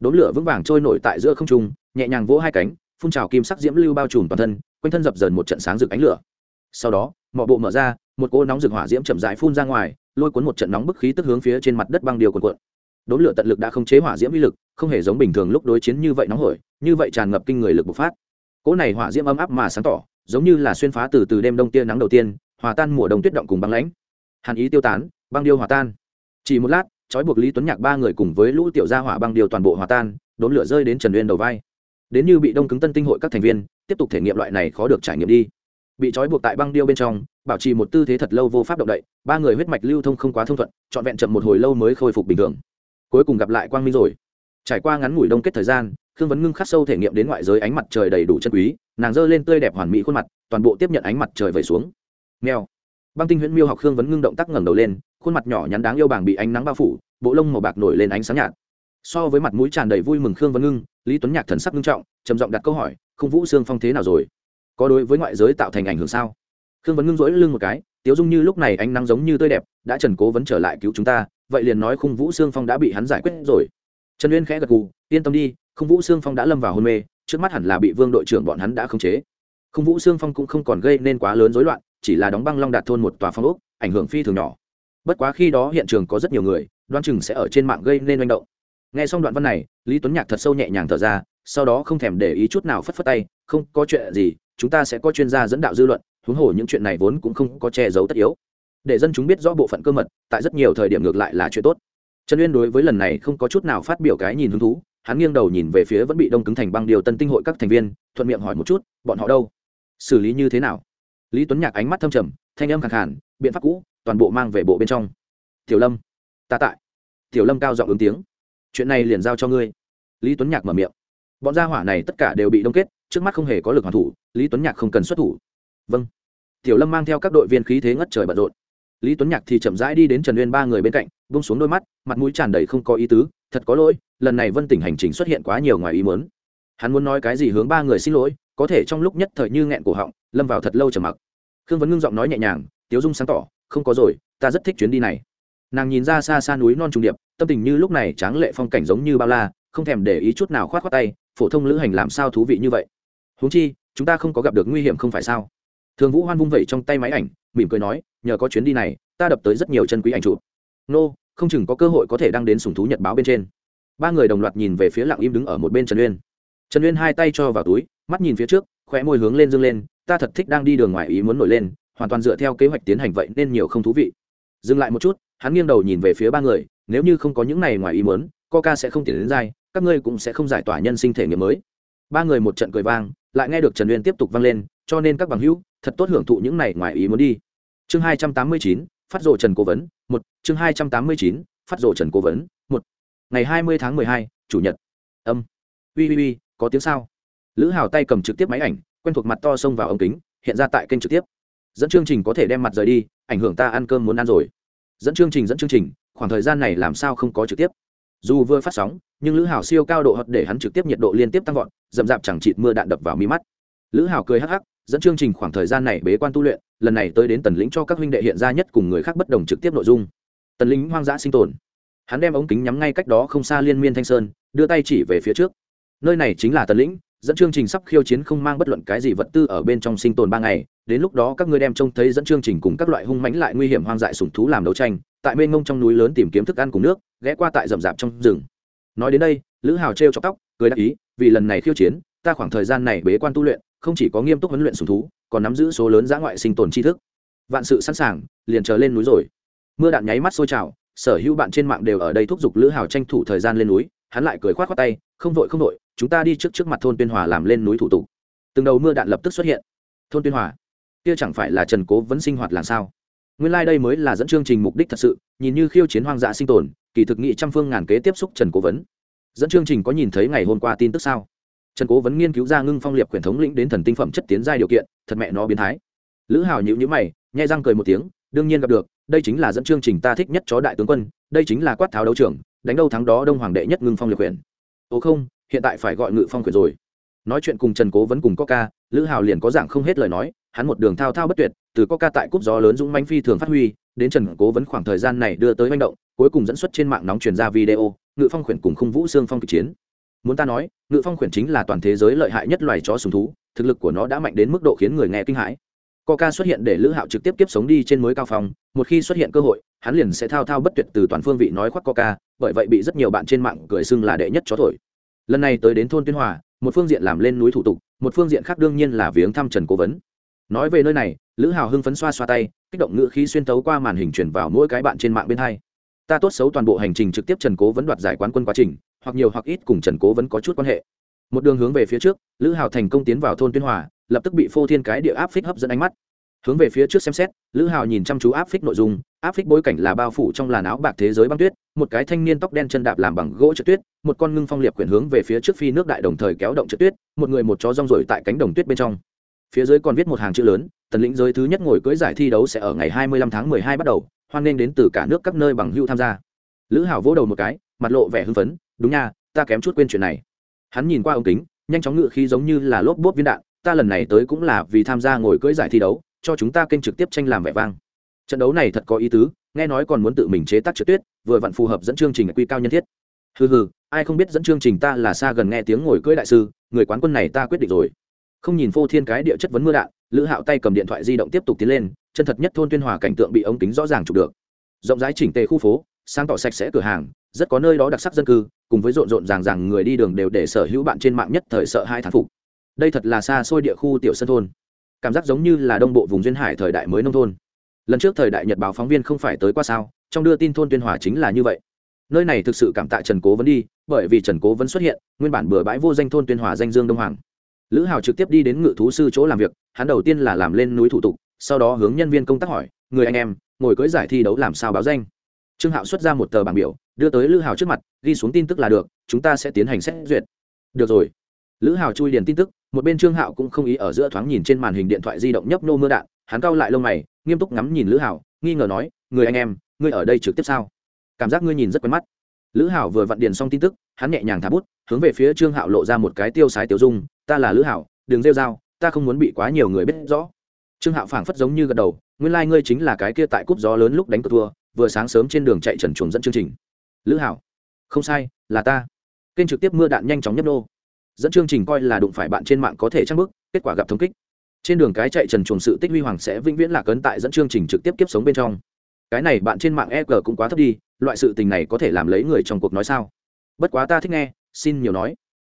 Đốm lửa vững vàng trôi nổi tại giữa không trung, nhẹ nhàng vỗ hai cánh, phun trào kim sắc diễm lưu bao trùm toàn thân, quanh thân dập dần một trận sáng rực ánh lửa. Sau đó mọi bộ mở ra, một cỗ nóng rực hỏa diễm chậm rãi phun ra ngoài, lôi cuốn một trận nóng bức khí tức hướng phía trên mặt đất băng điều cuộn cuộn đốn lửa tận lực đã không chế hỏa diễm uy lực, không hề giống bình thường lúc đối chiến như vậy nóng hổi, như vậy tràn ngập kinh người lực bộc phát. Cỗ này hỏa diễm ấm áp mà sáng tỏ, giống như là xuyên phá từ từ đêm đông tia nắng đầu tiên, hòa tan mùa đông tuyết động cùng băng lãnh. Hàn ý tiêu tán, băng điêu hòa tan. Chỉ một lát, trói buộc lý tuấn nhạc ba người cùng với lũ tiểu gia hỏa băng điêu toàn bộ hòa tan, đốn lửa rơi đến trần uyên đầu vai. Đến như bị đông cứng tân tinh hội các thành viên, tiếp tục thể nghiệm loại này khó được trải nghiệm đi. Bị trói buộc tại băng điêu bên trong, bảo trì một tư thế thật lâu vô pháp động đậy, ba người huyết mạch lưu thông không quá thông thuận, trọn vẹn chậm một hồi lâu mới khôi phục bình thường cuối cùng gặp lại quang minh rồi. Trải qua ngắn ngủi đông kết thời gian, khương vấn ngưng khắc sâu thể nghiệm đến ngoại giới ánh mặt trời đầy đủ chân quý, nàng giơ lên tươi đẹp hoàn mỹ khuôn mặt, toàn bộ tiếp nhận ánh mặt trời vẩy xuống. Nghèo băng tinh huyễn miêu học khương vấn ngưng động tác ngẩng đầu lên, khuôn mặt nhỏ nhắn đáng yêu bàng bị ánh nắng bao phủ, bộ lông màu bạc nổi lên ánh sáng nhạt. So với mặt mũi tràn đầy vui mừng khương vấn ngưng, lý tuấn nhạc thần sắc nghiêm trọng, trầm giọng đặt câu hỏi, không vũ xương phong thế nào rồi? Có đối với ngoại giới tạo thành ảnh hưởng sao? Khương vấn ngưng rỗi lưng một cái, tiếu dung như lúc này ánh nắng giống như tươi đẹp, đã trần cố vấn trở lại cứu chúng ta vậy liền nói khung vũ xương phong đã bị hắn giải quyết rồi. Trần uyên khẽ gật gù, yên tâm đi, khung vũ xương phong đã lâm vào hôn mê, trước mắt hẳn là bị vương đội trưởng bọn hắn đã khống chế. Khung vũ xương phong cũng không còn gây nên quá lớn rối loạn, chỉ là đóng băng long đạt thôn một tòa phong ốc, ảnh hưởng phi thường nhỏ. Bất quá khi đó hiện trường có rất nhiều người đoan chừng sẽ ở trên mạng gây nên manh động. Nghe xong đoạn văn này, lý tuấn nhạc thật sâu nhẹ nhàng thở ra, sau đó không thèm để ý chút nào phất phất tay, không có chuyện gì, chúng ta sẽ có chuyên gia dẫn đạo dư luận, huống hồ những chuyện này vốn cũng không có che giấu tất yếu để dân chúng biết rõ bộ phận cơ mật, tại rất nhiều thời điểm ngược lại là chuyện tốt. Trần uyên đối với lần này không có chút nào phát biểu cái nhìn hứng thú, hắn nghiêng đầu nhìn về phía vẫn bị đông cứng thành băng điều tân tinh hội các thành viên, thuận miệng hỏi một chút, bọn họ đâu? Xử lý như thế nào? Lý tuấn nhạc ánh mắt thâm trầm, thanh âm khẳng hẳn biện pháp cũ, toàn bộ mang về bộ bên trong. Tiểu lâm, ta tại. Tiểu lâm cao giọng ứng tiếng. Chuyện này liền giao cho ngươi. Lý tuấn nhạc mở miệng. Bọn gia hỏa này tất cả đều bị đông kết, trước mắt không hề có lực hoàn thủ, lý tuấn nhạc không cần xuất thủ. Vâng. Tiểu lâm mang theo các đội viên khí thế ngất trời bận rộn lý tuấn nhạc thì chậm rãi đi đến trần uyên ba người bên cạnh bung xuống đôi mắt, mặt mũi tràn đầy không có ý tứ, thật có lỗi, lần này vân tỉnh hành trình xuất hiện quá nhiều ngoài ý muốn. Hắn muốn nói cái gì hướng ba người xin lỗi, có thể trong lúc nhất thời như nghẹn cổ họng, lâm vào thật lâu trầm mặc. Khương vấn ngưng giọng nói nhẹ nhàng, tiếu dung sáng tỏ, không có rồi, ta rất thích chuyến đi này. Nàng nhìn ra xa xa núi non trùng điệp, tâm tình như lúc này tráng lệ phong cảnh giống như bao la, không thèm để ý chút nào khoát khoát tay, phổ thông lữ hành làm sao thú vị như vậy? Huống chi, chúng ta không có gặp được nguy hiểm không phải sao? Thường vũ hoan vung vẩy trong tay máy ảnh, mỉm cười nói, nhờ có chuyến đi này, ta đập tới rất nhiều chân quý ảnh chụp. Nô, không chừng có cơ hội có thể đăng đến sùng thú nhật báo bên trên. Ba người đồng loạt nhìn về phía lặng im đứng ở một bên trần uyên. Trần uyên hai tay cho vào túi, mắt nhìn phía trước, khóe môi hướng lên dương lên, ta thật thích đang đi đường ngoài ý muốn nổi lên, hoàn toàn dựa theo kế hoạch tiến hành vậy nên nhiều không thú vị. Dừng lại một chút, hắn nghiêng đầu nhìn về phía ba người, nếu như không có những này ngoài ý muốn, coca sẽ không tiến đến dai các ngươi cũng sẽ không giải tỏa nhân sinh thể nghiệm mới. Ba người một trận cười vang, lại nghe được trần uyên tiếp tục vang lên, cho nên các bằng hữu thật tốt hưởng thụ những này ngoài ý muốn đi. Chương hai trăm tám mươi chín, phát rộ trần cố vấn, một. Chương hai trăm tám mươi chín, phát rộ trần cố vấn, một. Ngày hai mươi tháng mười hai, chủ nhật. Âm. Ui ui ui, có tiếng sao? Lữ hào tay cầm trực tiếp máy ảnh, quen thuộc mặt to xông vào ống kính, hiện ra tại kênh trực tiếp. Dẫn chương trình có thể đem mặt rời đi, ảnh hưởng ta ăn cơm muốn ăn rồi. Dẫn chương trình, dẫn chương trình, khoảng thời gian này làm sao không có trực tiếp. Dù vừa phát sóng, nhưng lữ hào siêu cao độ hật để hắn trực tiếp nhiệt độ liên tiếp tăng vọt, dậm dạp chẳng chịt mưa đạn đập vào mi mắt. Lữ hào cười hắc hắc dẫn chương trình khoảng thời gian này bế quan tu luyện, lần này tới đến tần lĩnh cho các huynh đệ hiện ra nhất cùng người khác bất đồng trực tiếp nội dung. Tần lĩnh hoang dã sinh tồn. Hắn đem ống kính nhắm ngay cách đó không xa liên miên thanh sơn, đưa tay chỉ về phía trước. Nơi này chính là tần lĩnh, dẫn chương trình sắp khiêu chiến không mang bất luận cái gì vật tư ở bên trong sinh tồn ba ngày, đến lúc đó các ngươi đem trông thấy dẫn chương trình cùng các loại hung mãnh lại nguy hiểm hoang dại sùng thú làm đấu tranh, tại mênh ngông trong núi lớn tìm kiếm thức ăn cùng nước, ghé qua tại rậm rạp trong rừng. Nói đến đây, lữ hào trêu cho tóc, cười đáp ý, vì lần này khiêu chiến, ta khoảng thời gian này bế quan tu luyện không chỉ có nghiêm túc huấn luyện sủng thú, còn nắm giữ số lớn giã ngoại sinh tồn tri thức. Vạn sự sẵn sàng, liền chờ lên núi rồi. Mưa đạn nháy mắt sôi trào, sở hữu bạn trên mạng đều ở đây thúc giục lữ hào tranh thủ thời gian lên núi, hắn lại cười khoát khoát tay, không vội không vội chúng ta đi trước trước mặt thôn tuyên hòa làm lên núi thủ tục. Từng đầu mưa đạn lập tức xuất hiện. Thôn tuyên hòa, kia chẳng phải là trần cố vẫn sinh hoạt làm sao? Nguyên lai、like、đây mới là dẫn chương trình mục đích thật sự, nhìn như khiêu chiến hoang dã sinh tồn, kỳ thực nghị trăm phương ngàn kế tiếp xúc trần cố vấn. Dẫn chương trình có nhìn thấy ngày hôm qua tin tức sao? Trần cố vấn nghiên cứu ra ngưng phong liệp quyền thống lĩnh đến thần tinh phẩm chất tiến giai điều kiện, thật mẹ nó biến thái. Lữ hào nhịu nhữ mày nhai răng cười một tiếng, đương nhiên gặp được, đây chính là dẫn chương trình ta thích nhất chó đại tướng quân, đây chính là quát tháo đấu trưởng đánh đâu thắng đó đông hoàng đệ nhất ngưng phong liệp quyền. Ồ không, hiện tại phải gọi ngự phong quyền rồi. Nói chuyện cùng trần cố vẫn cùng coca, lữ hào liền có dạng không hết lời nói, hắn một đường thao thao bất tuyệt, từ coca tại cúp gió lớn dũng manh phi thường phát huy, đến trần cố vấn khoảng thời gian này đưa tới manh động, cuối cùng dẫn xuất trên mạng nóng truyền ra video, ngự phong Quyền cùng khung vũ xương phong kịch chiến muốn ta nói, ngự phong khuyển chính là toàn thế giới lợi hại nhất loài chó sùng thú, thực lực của nó đã mạnh đến mức độ khiến người nghe kinh hãi. Coca xuất hiện để lữ hạo trực tiếp kiếp sống đi trên mối cao phòng một khi xuất hiện cơ hội, hắn liền sẽ thao thao bất tuyệt từ toàn phương vị nói khoác coca bởi vậy bị rất nhiều bạn trên mạng cười xưng là đệ nhất chó thổi. Lần này tới đến thôn tuyên hòa, một phương diện làm lên núi thủ tục, một phương diện khác đương nhiên là viếng thăm trần cố vấn. Nói về nơi này, lữ hào hưng phấn xoa xoa tay, kích động ngữ khí xuyên tấu qua màn hình chuyển vào mỗi cái bạn trên mạng bên hai ta tốt xấu toàn bộ hành trình trực tiếp trần cố vấn đoạt giải quán quân quá trình, hoặc nhiều hoặc ít cùng trần cố vấn có chút quan hệ. Một đường hướng về phía trước, lữ hào thành công tiến vào thôn tuyên hòa, lập tức bị phô thiên cái địa áp phích hấp dẫn ánh mắt. Hướng về phía trước xem xét, lữ hào nhìn chăm chú áp phích nội dung, áp phích bối cảnh là bao phủ trong làn áo bạc thế giới băng tuyết, một cái thanh niên tóc đen chân đạp làm bằng gỗ trượt tuyết, một con ngưng phong liệp quyển hướng về phía trước phi nước đại đồng thời kéo động trượt tuyết, một người một chó rong rổi tại cánh đồng tuyết bên trong. Phía dưới còn viết một hàng chữ lớn, tần lĩnh giới thứ nhất ngồi cưỡi giải thi đấu sẽ ở ngày hai mươi lăm tháng mười hai bắt đầu hoan nghênh đến từ cả nước các nơi bằng hưu tham gia. Lữ hảo vỗ đầu một cái, mặt lộ vẻ hưng phấn, đúng nha, ta kém chút quên chuyện này. Hắn nhìn qua ống kính, nhanh chóng ngự khí giống như là lốp bốp viên đạn, ta lần này tới cũng là vì tham gia ngồi cưỡi giải thi đấu, cho chúng ta kênh trực tiếp tranh làm vẻ vang. Trận đấu này thật có ý tứ, nghe nói còn muốn tự mình chế tác trượt tuyết, vừa vặn phù hợp dẫn chương trình quy cao nhân thiết. Hừ hừ, ai không biết dẫn chương trình ta là xa gần nghe tiếng ngồi cưỡi đại sư, người quán quân này ta quyết định rồi. Không nhìn phô thiên cái địa chất vấn mưa đạn, lữ hạo tay cầm điện thoại di động tiếp tục tiến lên chân thật nhất thôn tuyên hòa cảnh tượng bị ống kính rõ ràng chụp được. Rộng rãi chỉnh tề khu phố, sáng tỏ sạch sẽ cửa hàng, rất có nơi đó đặc sắc dân cư, cùng với rộn rộn ràng ràng người đi đường đều để sở hữu bạn trên mạng nhất thời sợ hai thán phục. Đây thật là xa xôi địa khu tiểu sân thôn. Cảm giác giống như là đông bộ vùng duyên hải thời đại mới nông thôn. Lần trước thời đại nhật báo phóng viên không phải tới qua sao, trong đưa tin thôn tuyên hòa chính là như vậy. Nơi này thực sự cảm tạ trần cố vấn đi, bởi vì trần cố vấn xuất hiện, nguyên bản bừa bãi vô danh thôn tuyên hòa danh dương đông hoàng. Lữ hào trực tiếp đi đến ngự thú sư chỗ làm việc, hắn đầu tiên là làm lên núi thủ tục sau đó hướng nhân viên công tác hỏi, người anh em, ngồi cưới giải thi đấu làm sao báo danh? Trương hạo xuất ra một tờ bảng biểu, đưa tới lữ hào trước mặt, ghi xuống tin tức là được, chúng ta sẽ tiến hành xét duyệt. Được rồi. Lữ hào chui liền tin tức, một bên trương hạo cũng không ý ở giữa thoáng nhìn trên màn hình điện thoại di động nhấp nô mưa đạn, hắn cau lại lông mày, nghiêm túc ngắm nhìn lữ hào, nghi ngờ nói, người anh em, ngươi ở đây trực tiếp sao? Cảm giác ngươi nhìn rất quen mắt. Lữ hảo vừa vặn điền xong tin tức, hắn nhẹ nhàng thả bút, hướng về phía trương hạo lộ ra một cái tiêu sái tiêu dung, ta là lữ hảo đừng rêu r a o ta không muốn bị quá nhiều người biết rõ trương hạo phảng phất giống như gật đầu, nguyên lai、like、ngươi chính là cái kia tại cúp gió lớn lúc đánh cờ thua, vừa sáng sớm trên đường chạy trần chuồng dẫn chương trình. Lữ hảo không sai, là ta. Kênh trực tiếp mưa đạn nhanh chóng nhấp nô. Dẫn chương trình coi là đụng phải bạn trên mạng có thể trang bức kết quả gặp thống kích. Trên đường cái chạy trần chuồng sự tích huy hoàng sẽ vĩnh viễn là cấn tại dẫn chương trình trực tiếp kiếp sống bên trong. Cái này bạn trên mạng e g cũng quá thấp đi, loại sự tình này có thể làm lấy người trong cuộc nói sao? Bất quá ta thích nghe, xin nhiều nói.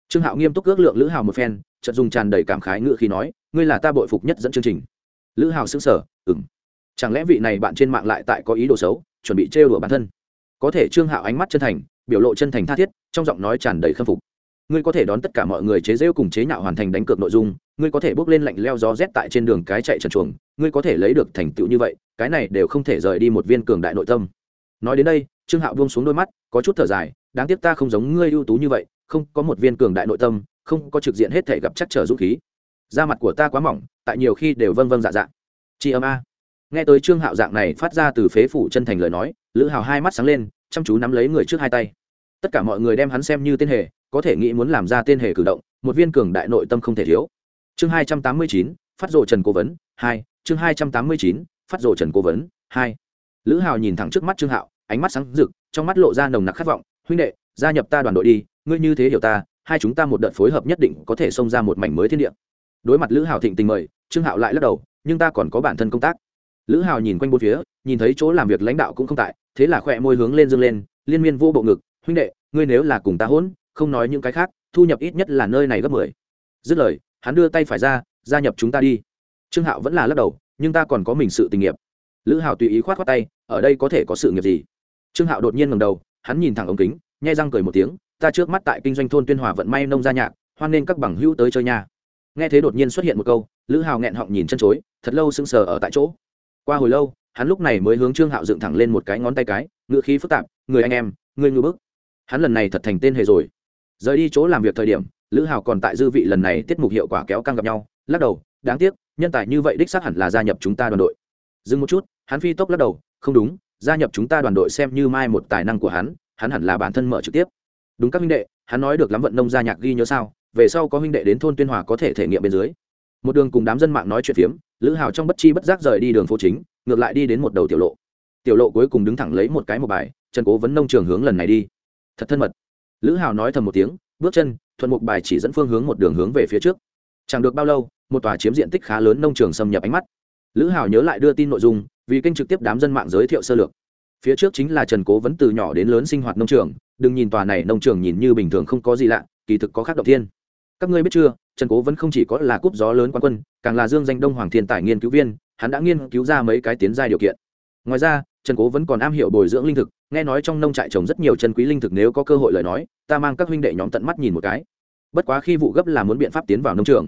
Trương hạo nghiêm túc ước lượng lữ hào một phen, chợt dùng tràn đầy cảm khái ngự khi nói, ngươi là ta bội phục nhất dẫn chương trình lữ hào xứng sở ừng chẳng lẽ vị này bạn trên mạng lại tại có ý đồ xấu, chuẩn bị trêu đùa bản thân? Có thể trương hạo ánh mắt chân thành, biểu lộ chân thành tha thiết, trong giọng nói tràn đầy khâm phục. Ngươi có thể đón tất cả mọi người chế rêu cùng chế nhạo hoàn thành đánh cược nội dung, ngươi có thể bước lên lạnh leo gió rét tại trên đường cái chạy trần chuồng, ngươi có thể lấy được thành tựu như vậy, cái này đều không thể rời đi một viên cường đại nội tâm. Nói đến đây, trương hạo buông xuống đôi mắt, có chút thở dài, đáng tiếc ta không giống ngươi ưu tú như vậy, không có một viên cường đại nội tâm, không có trực diện hết thể gặp chắc trở dũng khí. Da mặt của ta quá mỏng tại nhiều khi đều vâng vâng dạ dạ. Chị âm a. Nghe tới trương hạo dạng này phát ra từ phế phủ chân thành lời nói, lữ hào hai mắt sáng lên, chăm chú nắm lấy người trước hai tay. Tất cả mọi người đem hắn xem như tên hề, có thể nghĩ muốn làm ra tên hề cử động, một viên cường đại nội tâm không thể thiếu. Chương hai trăm tám mươi chín, phát rộ trần cố vấn, hai, chương hai trăm tám mươi chín, phát rộ trần cố vấn, hai. Lữ hào nhìn thẳng trước mắt trương hạo, ánh mắt sáng rực, trong mắt lộ ra nồng nặc khát vọng, huynh đệ, gia nhập ta đoàn đội đi, ngươi như thế hiểu ta, hai chúng ta một đợt phối hợp nhất định có thể xông ra một mảnh mới thiên địa đối mặt lữ hào thịnh tình mời, trương hạo lại lắc đầu, nhưng ta còn có bản thân công tác. Lữ hào nhìn quanh bốn phía, nhìn thấy chỗ làm việc lãnh đạo cũng không tại, thế là khỏe môi hướng lên dâng lên, liên miên vô bộ ngực, huynh đệ, ngươi nếu là cùng ta hỗn, không nói những cái khác, thu nhập ít nhất là nơi này gấp mười. Dứt lời, hắn đưa tay phải ra, gia nhập chúng ta đi. Trương hạo vẫn là lắc đầu, nhưng ta còn có mình sự tình nghiệp. Lữ hào tùy ý khoát khoát tay, ở đây có thể có sự nghiệp gì? Trương hạo đột nhiên ngầm đầu, hắn nhìn thẳng ống kính, nhai răng cười một tiếng, ta trước mắt tại kinh doanh thôn tuyên hòa vận may nông gia nhạc, hoan nên các bằng hữu tới chơi nhà nghe thế đột nhiên xuất hiện một câu, lữ hào nghẹn họng nhìn chân chối, thật lâu sững sờ ở tại chỗ. Qua hồi lâu, hắn lúc này mới hướng trương hạo dựng thẳng lên một cái ngón tay cái ngựa khí phức tạp, người anh em, người ngư bức. Hắn lần này thật thành tên hề rồi. Rời đi chỗ làm việc thời điểm, lữ hào còn tại dư vị lần này tiết mục hiệu quả kéo căng gặp nhau, lắc đầu, đáng tiếc, nhân tài như vậy đích xác hẳn là gia nhập chúng ta đoàn đội. Dừng một chút, hắn phi tốc lắc đầu, không đúng, gia nhập chúng ta đoàn đội xem như mai một tài năng của hắn hắn hẳn là bản thân mở trực tiếp. Đúng các minh đệ, hắn nói được lắm vận nông gia nhạc ghi nhớ sao về sau có huynh đệ đến thôn tuyên hòa có thể thể nghiệm bên dưới. Một đường cùng đám dân mạng nói chuyện phiếm, lữ hào trong bất chi bất giác rời đi đường phố chính, ngược lại đi đến một đầu tiểu lộ. Tiểu lộ cuối cùng đứng thẳng lấy một cái một bài, trần cố vấn nông trường hướng lần này đi. Thật thân mật. Lữ hào nói thầm một tiếng, bước chân, thuận một bài chỉ dẫn phương hướng một đường hướng về phía trước. Chẳng được bao lâu, một tòa chiếm diện tích khá lớn nông trường xâm nhập ánh mắt. Lữ hào nhớ lại đưa tin nội dung, vì kênh trực tiếp đám dân mạng giới thiệu sơ lược. Phía trước chính là trần cố vấn từ nhỏ đến lớn sinh hoạt nông trường, đừng nhìn tòa này nông trường nhìn như bình thường không có gì lạ, kỳ thực có khác động thiên các ngươi biết chưa, trần cố vẫn không chỉ có là cúp gió lớn quan quân, càng là dương danh đông hoàng thiên tài nghiên cứu viên, hắn đã nghiên cứu ra mấy cái tiến giai điều kiện. Ngoài ra, trần cố vẫn còn am hiểu bồi dưỡng linh thực, nghe nói trong nông trại trồng rất nhiều chân quý linh thực nếu có cơ hội lời nói, ta mang các huynh đệ nhóm tận mắt nhìn một cái. Bất quá khi vụ gấp là muốn biện pháp tiến vào nông trường.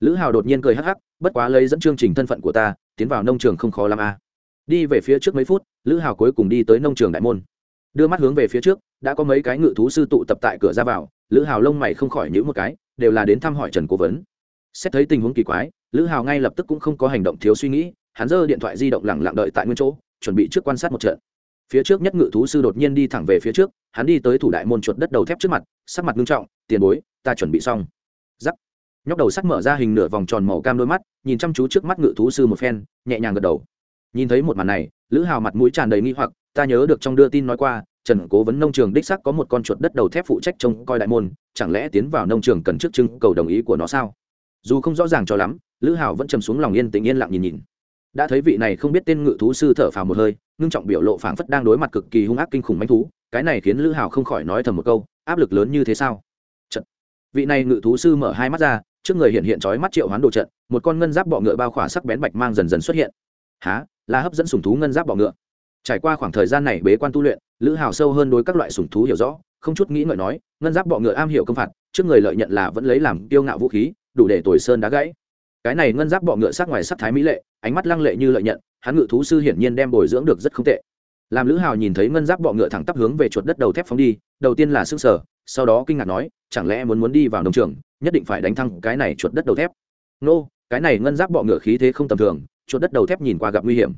Lữ hào đột nhiên cười hắc hắc, bất quá lấy dẫn chương trình thân phận của ta, tiến vào nông trường không khó làm a à. đi về phía trước mấy phút, lữ hào cuối cùng đi tới nông trường đại môn. Đưa mắt hướng về phía trước, đã có mấy cái ngự thú sư tụ tập tại cửa ra vào, lữ hào lông mày không khỏi nhữ một cái đều là đến thăm hỏi trần cố vấn. Xét thấy tình huống kỳ quái, lữ hào ngay lập tức cũng không có hành động thiếu suy nghĩ, hắn giơ điện thoại di động lẳng lặng đợi tại nguyên chỗ, chuẩn bị trước quan sát một trận. Phía trước nhất ngự thú sư đột nhiên đi thẳng về phía trước, hắn đi tới thủ đại môn chuột đất đầu thép trước mặt, sắc mặt nghiêm trọng, tiền bối, ta chuẩn bị xong. Giắc nhóc đầu sắt mở ra hình nửa vòng tròn màu cam đôi mắt, nhìn chăm chú trước mắt ngự thú sư một phen, nhẹ nhàng gật đầu. Nhìn thấy một màn này, lữ hào mặt mũi tràn đầy nghi hoặc, ta nhớ được trong đưa tin nói qua trần cố vấn nông trường đích sắc có một con chuột đất đầu thép phụ trách trông coi đại môn, chẳng lẽ tiến vào nông trường cần trước trưng cầu đồng ý của nó sao? Dù không rõ ràng cho lắm, lữ hào vẫn trầm xuống lòng yên tĩnh yên lặng nhìn nhìn. Đã thấy vị này không biết tên ngự thú sư thở phào một hơi, ngưng trọng biểu lộ phảng phất đang đối mặt cực kỳ hung ác kinh khủng manh thú, cái này khiến lữ hào không khỏi nói thầm một câu, áp lực lớn như thế sao? Trận vị này ngự thú sư mở hai mắt ra, trước người hiện hiện trói mắt triệu hoán đồ trận, một con ngân giáp bọ ngựa bao khỏa sắc bén bạch mang dần dần xuất hiện. Há là hấp dẫn sùng thú ngân giáp bọ ngựa trải qua khoảng thời gian này bế quan tu luyện lữ hào sâu hơn đối các loại sùng thú hiểu rõ không chút nghĩ ngợi nói ngân giáp bọ ngựa am hiểu công phạt trước người lợi nhận là vẫn lấy làm tiêu ngạo vũ khí đủ để tồi sơn đá gãy. Cái này ngân giáp bọ ngựa sắc ngoài sắc thái mỹ lệ ánh mắt lăng lệ như lợi nhận hắn ngự thú sư hiển nhiên đem bồi dưỡng được rất không tệ. Làm lữ hào nhìn thấy ngân giáp bọ ngựa thẳng tắp hướng về chuột đất đầu thép phóng đi đầu tiên là s ư n g sở sau đó kinh ngạc nói chẳng lẽ muốn muốn đi vào nông trường nhất định phải đánh thăng cái này chuột đất đầu thép? Nô、no, cái này ngân giáp bọ ngựa khí thế không tầm thường chuột đất đầu thép nhìn qua gặp nguy hiểm.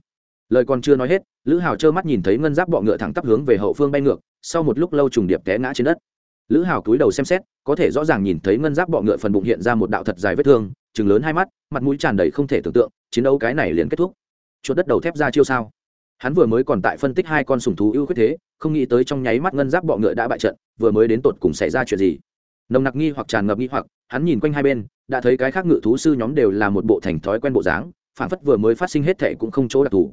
Lời còn chưa nói hết lữ hào trơ mắt nhìn thấy ngân giáp bọ ngựa thẳng tắp hướng về hậu phương bay ngược, sau một lúc lâu trùng điệp té ngã trên đất. Lữ hào cúi đầu xem xét, có thể rõ ràng nhìn thấy ngân giáp bọ ngựa phần bụng hiện ra một đạo thật dài vết thương chừng lớn hai mắt, mặt mũi tràn đầy không thể tưởng tượng, chiến đấu cái này liền kết thúc. Chuột đất đầu thép ra chiêu sao? Hắn vừa mới còn tại phân tích hai con sùng thú ưu khuyết thế, không nghĩ tới trong nháy mắt ngân giáp bọ ngựa đã bại trận, vừa mới đến tột cùng xảy ra chuyện gì? Nồng nặc nghi hoặc tràn ngập nghi hoặc, hắn nhìn quanh hai bên, đã thấy cái khác ngự thú sư nhóm đều là một bộ thành thói quen bộ dáng phản phất vừa mới phát sinh hết thệ cũng không chỗ đặc thù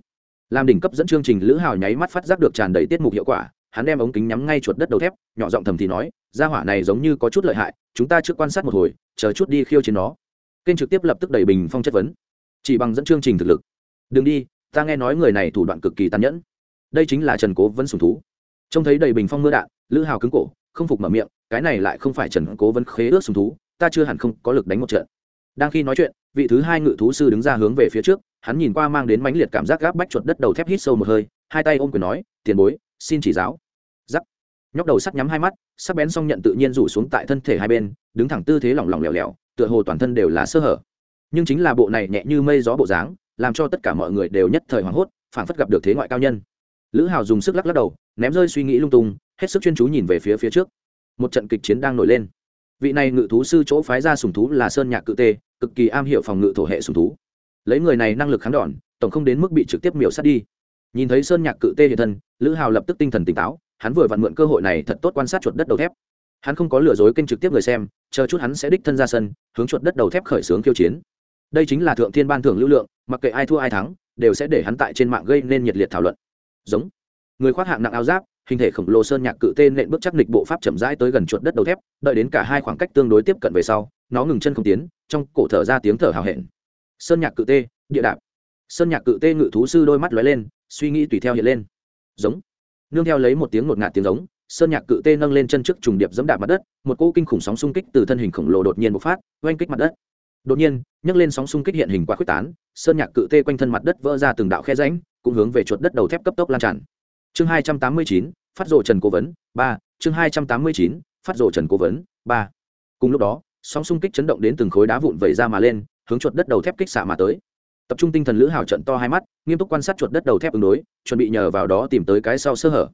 làm đỉnh cấp dẫn chương trình lữ hào nháy mắt phát giác được tràn đầy tiết mục hiệu quả, hắn đem ống kính nhắm ngay chuột đất đầu thép, nhỏ giọng thầm thì nói ra hỏa này giống như có chút lợi hại, chúng ta trước quan sát một hồi, chờ chút đi khiêu chiến nó. Kênh trực tiếp lập tức đẩy bình phong chất vấn. Chỉ bằng dẫn chương trình thực lực. Đừng đi, ta nghe nói người này thủ đoạn cực kỳ tàn nhẫn. Đây chính là trần cố vấn sùng thú. Trông thấy đầy bình phong mưa đạn, lữ hào cứng cổ, không phục mở miệng, cái này lại không phải trần cố vấn khế ước sùng thú, ta chưa hẳn không có lực đánh một trận. Đang khi nói chuyện vị thứ hai ngự thú sư đứng ra hướng về phía trước, hắn nhìn qua mang đến mãnh liệt cảm giác gáp bách chuột đất đầu thép hít sâu một hơi, hai tay ôm quyền nói, tiền bối, xin chỉ giáo. Giắc. Nhóc đầu sắt nhắm hai mắt, sắc bén xong nhận tự nhiên rủ xuống tại thân thể hai bên, đứng thẳng tư thế lỏng lỏng lẻo lẻo, tựa hồ toàn thân đều là sơ hở. Nhưng chính là bộ này nhẹ như mây gió bộ dáng, làm cho tất cả mọi người đều nhất thời hoảng hốt, phảng phất gặp được thế ngoại cao nhân. Lữ hào dùng sức lắc lắc đầu, ném rơi suy nghĩ lung tung, hết sức chuyên chú nhìn về phía phía trước. Một trận kịch chiến đang nổi lên. Vị này ngự thú sư chỗ phái ra sùng thú là sơn nhạc cự tê cực kỳ am hiểu phòng ngự thổ hệ sùng thú. Lấy người này năng lực kháng đòn, tổng không đến mức bị trực tiếp miểu sát đi. Nhìn thấy sơn nhạc cự tê hiện thân, lữ hào lập tức tinh thần tỉnh táo, hắn vừa vặn mượn cơ hội này thật tốt quan sát chuột đất đầu thép. Hắn không có lừa dối kênh trực tiếp người xem, chờ chút hắn sẽ đích thân ra sân, hướng chuột đất đầu thép khởi xướng khiêu chiến. Đây chính là thượng thiên ban thưởng lưu lượng, mặc kệ ai thua ai thắng, đều sẽ để hắn tại trên mạng gây nên nhiệt liệt thảo luận. Giống. Người khoác hạng nặng áo giáp hình thể khổng lồ sơn nhạc cự tên nện bước chắc lịch bộ pháp chậm rãi tới gần chuột đất đầu thép, đợi đến cả hai khoảng cách tương đối tiếp cận về sau, nó ngừng chân không tiến, trong cổ thở ra tiếng thở hào hẹn. Sơn nhạc cự tê, địa đạp. Sơn nhạc cự tê ngự thú sư đôi mắt lóe lên, suy nghĩ tùy theo hiện lên. Giống. Nương theo lấy một tiếng ngột ngạt tiếng giống, sơn nhạc cự tê nâng lên chân trước trùng điệp dẫm đạp mặt đất, một cỗ kinh khủng sóng xung kích từ thân hình khổng lồ đột nhiên bộc phát, oanh kích mặt đất. Đột nhiên, nhấc lên sóng xung kích hiện hình quá quyết tán, sơn nhạc cự tê quanh thân mặt đất vỡ ra từng đạo khe rãnh, cũng hướng về chuột đất đầu thép cấp tốc lan tràn chương hai trăm tám mươi chín, phát rộ trần cố vấn, ba. Chương hai trăm tám mươi chín, phát rộ trần cố vấn, ba. Cùng lúc đó, sóng xung kích chấn động đến từng khối đá vụn vẩy ra mà lên, hướng chuột đất đầu thép kích xạ mà tới. Tập trung tinh thần lữ hào trận to hai mắt, nghiêm túc quan sát chuột đất đầu thép ứng đối, chuẩn bị nhờ vào đó tìm tới cái sau sơ hở.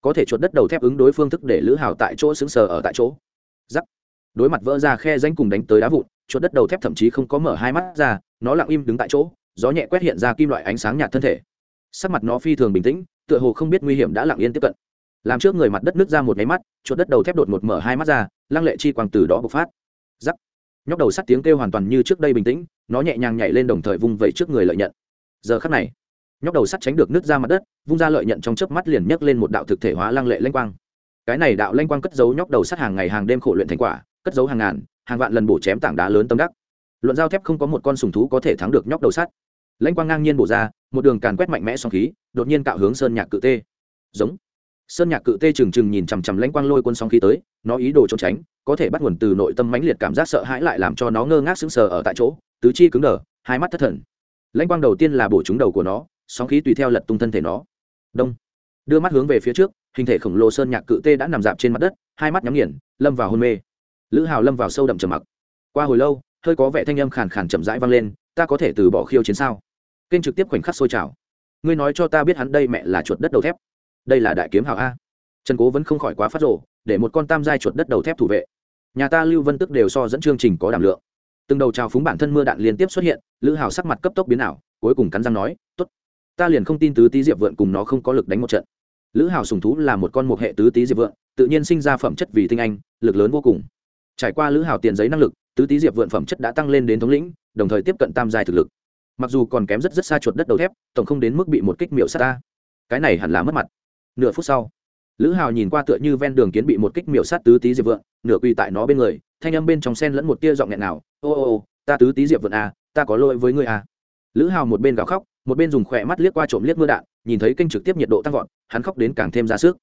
Có thể chuột đất đầu thép ứng đối phương thức để lữ hào tại chỗ xứng sờ ở tại chỗ. Giắc đối mặt vỡ ra khe danh cùng đánh tới đá vụn, chuột đất đầu thép thậm chí không có mở hai mắt ra, nó lặng im đứng tại chỗ, gió nhẹ quét hiện ra kim loại ánh sáng nhạt thân thể. Sắc mặt nó phi thường bình tĩnh tựa hồ không biết nguy hiểm đã lặng yên tiếp cận. Làm trước người mặt đất nước ra một máy mắt, chuột đất đầu thép đột một mở hai mắt ra, lăng lệ chi quang từ đó bộc phát. Giắc nhóc đầu sắt tiếng kêu hoàn toàn như trước đây bình tĩnh, nó nhẹ nhàng nhảy lên đồng thời vung vẩy trước người lợi nhận. Giờ khắc này, nhóc đầu sắt tránh được nước ra mặt đất, vung ra lợi nhận trong chớp mắt liền nhấc lên một đạo thực thể hóa lăng lệ lanh quang. Cái này đạo lanh quang cất giấu nhóc đầu sắt hàng ngày hàng đêm khổ luyện thành quả, cất giấu hàng ngàn, hàng vạn lần bổ chém tảng đá lớn tâm đắc. Luận giao thép không có một con sùng thú có thể thắng được nhóc đầu sắt lãnh quang ngang nhiên bổ ra, một đường càn quét mạnh mẽ song khí, đột nhiên cạo hướng sơn nhạc cự tê. Giống. Sơn nhạc cự tê trừng trừng nhìn chằm chằm lãnh quang lôi quân song khí tới, nó ý đồ trốn tránh, có thể bắt nguồn từ nội tâm mãnh liệt cảm giác sợ hãi lại làm cho nó ngơ ngác sững sờ ở tại chỗ, tứ chi cứng đờ, hai mắt thất thần. Lãnh quang đầu tiên là bổ trúng đầu của nó, sóng khí tùy theo lật tung thân thể nó. Đông. Đưa mắt hướng về phía trước, hình thể khổng lồ sơn nhạc cự tê đã nằm dạp trên mặt đất, hai mắt nhắm nghiền, lâm vào hôn mê. Lữ hào lâm vào sâu đậm trầm mặc. Qua hồi lâu, hơi có vẻ thanh âm khàn khàn chậm rãi vang lên ta có thể từ bỏ khiêu chiến sao? Kênh trực tiếp khoảnh khắc sôi trào. Ngươi nói cho ta biết hắn đây mẹ là chuột đất đầu thép. Đây là đại kiếm hào a. Trần cố vẫn không khỏi quá phát rộ để một con tam giai chuột đất đầu thép thủ vệ. Nhà ta lưu vân tức đều so dẫn chương trình có đảm lượng. Từng đầu trào phúng bản thân mưa đạn liên tiếp xuất hiện, lữ hào sắc mặt cấp tốc biến ảo, cuối cùng cắn răng nói t ố t ta liền không tin tứ tý diệp vượn cùng nó không có lực đánh một trận. Lữ hào sùng thú là một con một hệ tứ tý diệp vượn tự nhiên sinh ra phẩm chất vì tinh anh, lực lớn vô cùng. Trải qua lữ hào tiền giấy năng lực tứ tý diệp vượn phẩm chất đã tăng lên đến thống lĩnh đồng thời tiếp cận tam giai thực lực. Mặc dù còn kém rất rất xa chuột đất đầu thép tổng không đến mức bị một kích miệu sát ta. Cái này hẳn là mất mặt. Nửa phút sau lữ hào nhìn qua tựa như ven đường kiến bị một kích miệu sát tứ tý diệp vượn nửa quỳ tại nó bên người thanh âm bên trong sen lẫn một tia giọng nghẹn nào ô ô ô ta tứ tý diệp vượn à, ta có lỗi với ngươi à. lữ hào một bên gào khóc một bên dùng khỏe mắt liếc qua trộm liếc mưa đạn nhìn thấy kênh trực tiếp nhiệt độ tăng vọt hắn khóc đến càng thêm ra sức.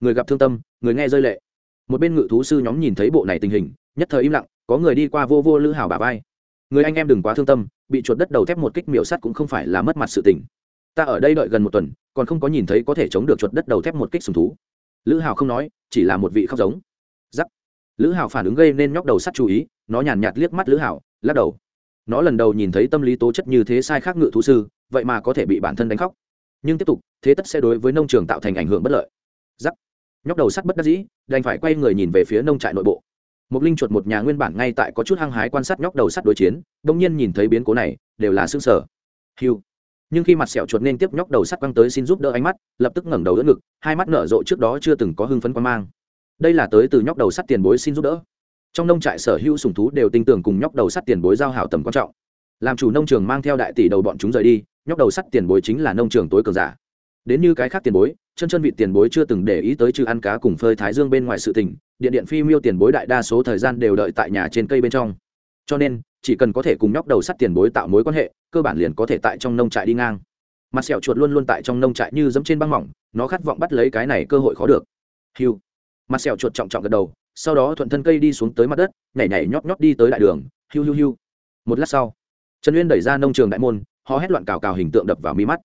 Người gặp thương tâm người nghe rơi lệ. Một bên ngự thú sư nhóm nhìn thấy bộ này tình hình nhất thời im lặng, có người đi qua vô vô lữ hảo bà vai. Người anh em đừng quá thương tâm, bị chuột đất đầu thép một kích miểu sắt cũng không phải là mất mặt sự tình. Ta ở đây đợi gần một tuần, còn không có nhìn thấy có thể chống được chuột đất đầu thép một kích sùng thú. Lữ hào không nói, chỉ là một vị khóc giống. Giắc. Lữ hào phản ứng gây nên nhóc đầu sắt chú ý, nó nhàn nhạt liếc mắt lữ hào, lắc đầu. Nó lần đầu nhìn thấy tâm lý tố chất như thế sai khác ngự thú sư, vậy mà có thể bị bản thân đánh khóc. Nhưng tiếp tục, thế tất sẽ đối với nông trường tạo thành ảnh hưởng bất lợi. Giắc. Nhóc đầu sắt bất đắc dĩ, đành phải quay người nhìn về phía nông trại nội bộ một linh chuột một nhà nguyên bản ngay tại có chút hăng hái quan sát nhóc đầu sắt đối chiến đông nhiên nhìn thấy biến cố này, đều là xương sở hiu nhưng khi mặt sẹo chuột nên tiếp nhóc đầu sắt quăng tới xin giúp đỡ ánh mắt, lập tức ngẩng đầu đỡ ngực, hai mắt nở rộ trước đó chưa từng có hưng phấn quan mang. Đây là tới từ nhóc đầu sắt tiền bối xin giúp đỡ. Trong nông trại sở hữu sùng thú đều tin tưởng cùng nhóc đầu sắt tiền bối giao hảo tầm quan trọng. Làm chủ nông trường mang theo đại tỷ đầu bọn chúng rời đi, nhóc đầu sắt tiền bối chính là nông trường tối cường giả. Đến như cái khác tiền bối chân chân vị tiền bối chưa từng để ý tới trừ ăn cá cùng phơi thái dương bên ngoài sự tình, điện điện phi miêu tiền bối đại đa số thời gian đều đợi tại nhà trên cây bên trong. Cho nên, chỉ cần có thể cùng nhóc đầu sắt tiền bối tạo mối quan hệ, cơ bản liền có thể tại trong nông trại đi ngang. Mặt sẹo chuột luôn luôn tại trong nông trại như dẫm trên băng mỏng, nó khát vọng bắt lấy cái này cơ hội khó được. Hiu mặt sẹo chuột trọng trọng gật đầu, sau đó thuận thân cây đi xuống tới mặt đất, nhảy nhảy nhóp nhóp đi tới đại đường. Hiu hiu hiu một lát sau, trần uyên đẩy ra nông trường đại môn họ hét loạn cào cào hình tượng đập vào mi mắt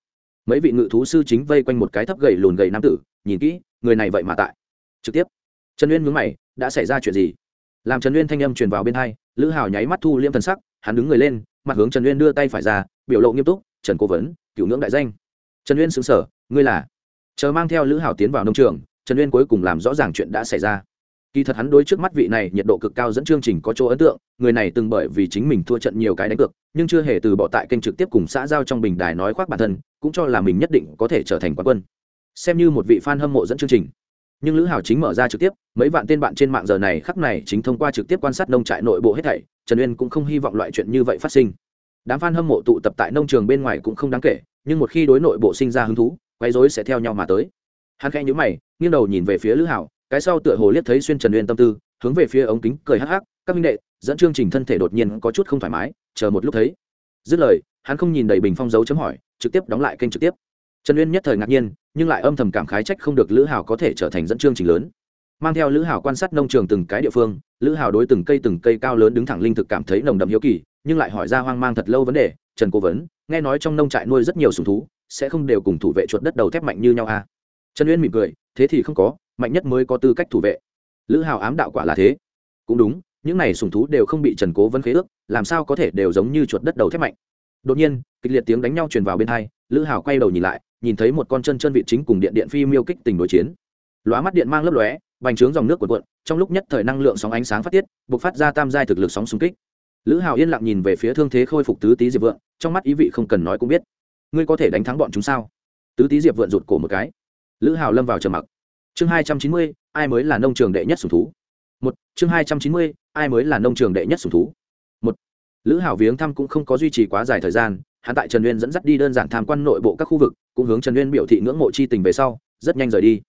mấy vị ngự thú sư chính vây quanh một cái thấp gầy lùn gầy nam tử, nhìn kỹ, người này vậy mà tại. Trực tiếp. Trần uyên mướn mày, đã xảy ra chuyện gì? Làm trần uyên thanh âm truyền vào bên hai, lữ hào nháy mắt thu liêm thần sắc, hắn đứng người lên, mặt hướng trần uyên đưa tay phải ra, biểu lộ nghiêm túc, trần cố vấn cựu ngưỡng đại danh. Trần uyên xứng sở ngươi là? Chờ mang theo lữ hào tiến vào nông trường, trần uyên cuối cùng làm rõ ràng chuyện đã xảy ra kỳ thật hắn đối trước mắt vị này nhiệt độ cực cao dẫn chương trình có chỗ ấn tượng, người này từng bởi vì chính mình thua trận nhiều cái đánh cược, nhưng chưa hề từ bỏ tại kênh trực tiếp cùng xã giao trong bình đài nói khoác bản thân, cũng cho là mình nhất định có thể trở thành quán quân. Xem như một vị fan hâm mộ dẫn chương trình. Nhưng lữ hào chính mở ra trực tiếp, mấy vạn tên bạn trên mạng giờ này khắc này chính thông qua trực tiếp quan sát nông trại nội bộ hết thảy, trần uyên cũng không hy vọng loại chuyện như vậy phát sinh. Đám fan hâm mộ tụ tập tại nông trường bên ngoài cũng không đáng kể, nhưng một khi đối nội bộ sinh ra hứng thú, quấy rối sẽ theo nhau mà tới. Hắn khẽ nhíu mày, nghiêng đầu nhìn về phía lữ hảo cái sau tựa hồ liếc thấy xuyên trần uyên tâm tư, hướng về phía ống kính cười hắc hắc, các minh đệ, dẫn chương trình thân thể đột nhiên có chút không thoải mái, chờ một lúc thấy. Dứt lời, hắn không nhìn đầy bình phong dấu chấm hỏi, trực tiếp đóng lại kênh trực tiếp. Trần uyên nhất thời ngạc nhiên, nhưng lại âm thầm cảm khái trách không được lữ hào có thể trở thành dẫn chương trình lớn. Mang theo lữ hào quan sát nông trường từng cái địa phương, lữ hào đối từng cây từng cây cao lớn đứng thẳng linh thực cảm thấy nồng đậm hiếu kỳ, nhưng lại hỏi ra hoang mang thật lâu vấn đề, trần cố vấn, nghe nói trong nông trại nuôi rất nhiều sùng thú, sẽ không đều cùng thủ vệ chuột đất đầu thép mạnh như nhau à? Trần uyên mỉm cười, thế thì không có mạnh nhất mới có tư cách thủ vệ. Lữ hào ám đạo quả là thế. Cũng đúng, những này sùng thú đều không bị trần cố vấn khế ước, làm sao có thể đều giống như chuột đất đầu thép mạnh. Đột nhiên, kịch liệt tiếng đánh nhau truyền vào bên hai, lữ hào quay đầu nhìn lại, nhìn thấy một con chân chân vị chính cùng điện điện phi miêu kích tình đối chiến. Lóa mắt điện mang lấp lóe, bành trướng dòng nước cuộn cuộn, trong lúc nhất thời năng lượng sóng ánh sáng phát tiết buộc phát ra tam giai thực lực sóng xung kích. Lữ hào yên lặng nhìn về phía thương thế khôi phục tứ tý diệp vượng, trong mắt ý vị không cần nói cũng biết. Ngươi có thể đánh thắng bọn chúng sao? Tứ tý diệp vượng rụt cổ một cái. Lữ hào lâm vào trầm mặc chương hai trăm chín mươi, ai mới là nông trường đệ nhất sùng thú? Một, chương hai trăm chín mươi, ai mới là nông trường đệ nhất sùng thú? Một, lữ hào viếng thăm cũng không có duy trì quá dài thời gian, hắn tại trần uyên dẫn dắt đi đơn giản tham quan nội bộ các khu vực, cũng hướng trần uyên biểu thị ngưỡng mộ chi tình về sau, rất nhanh rời đi.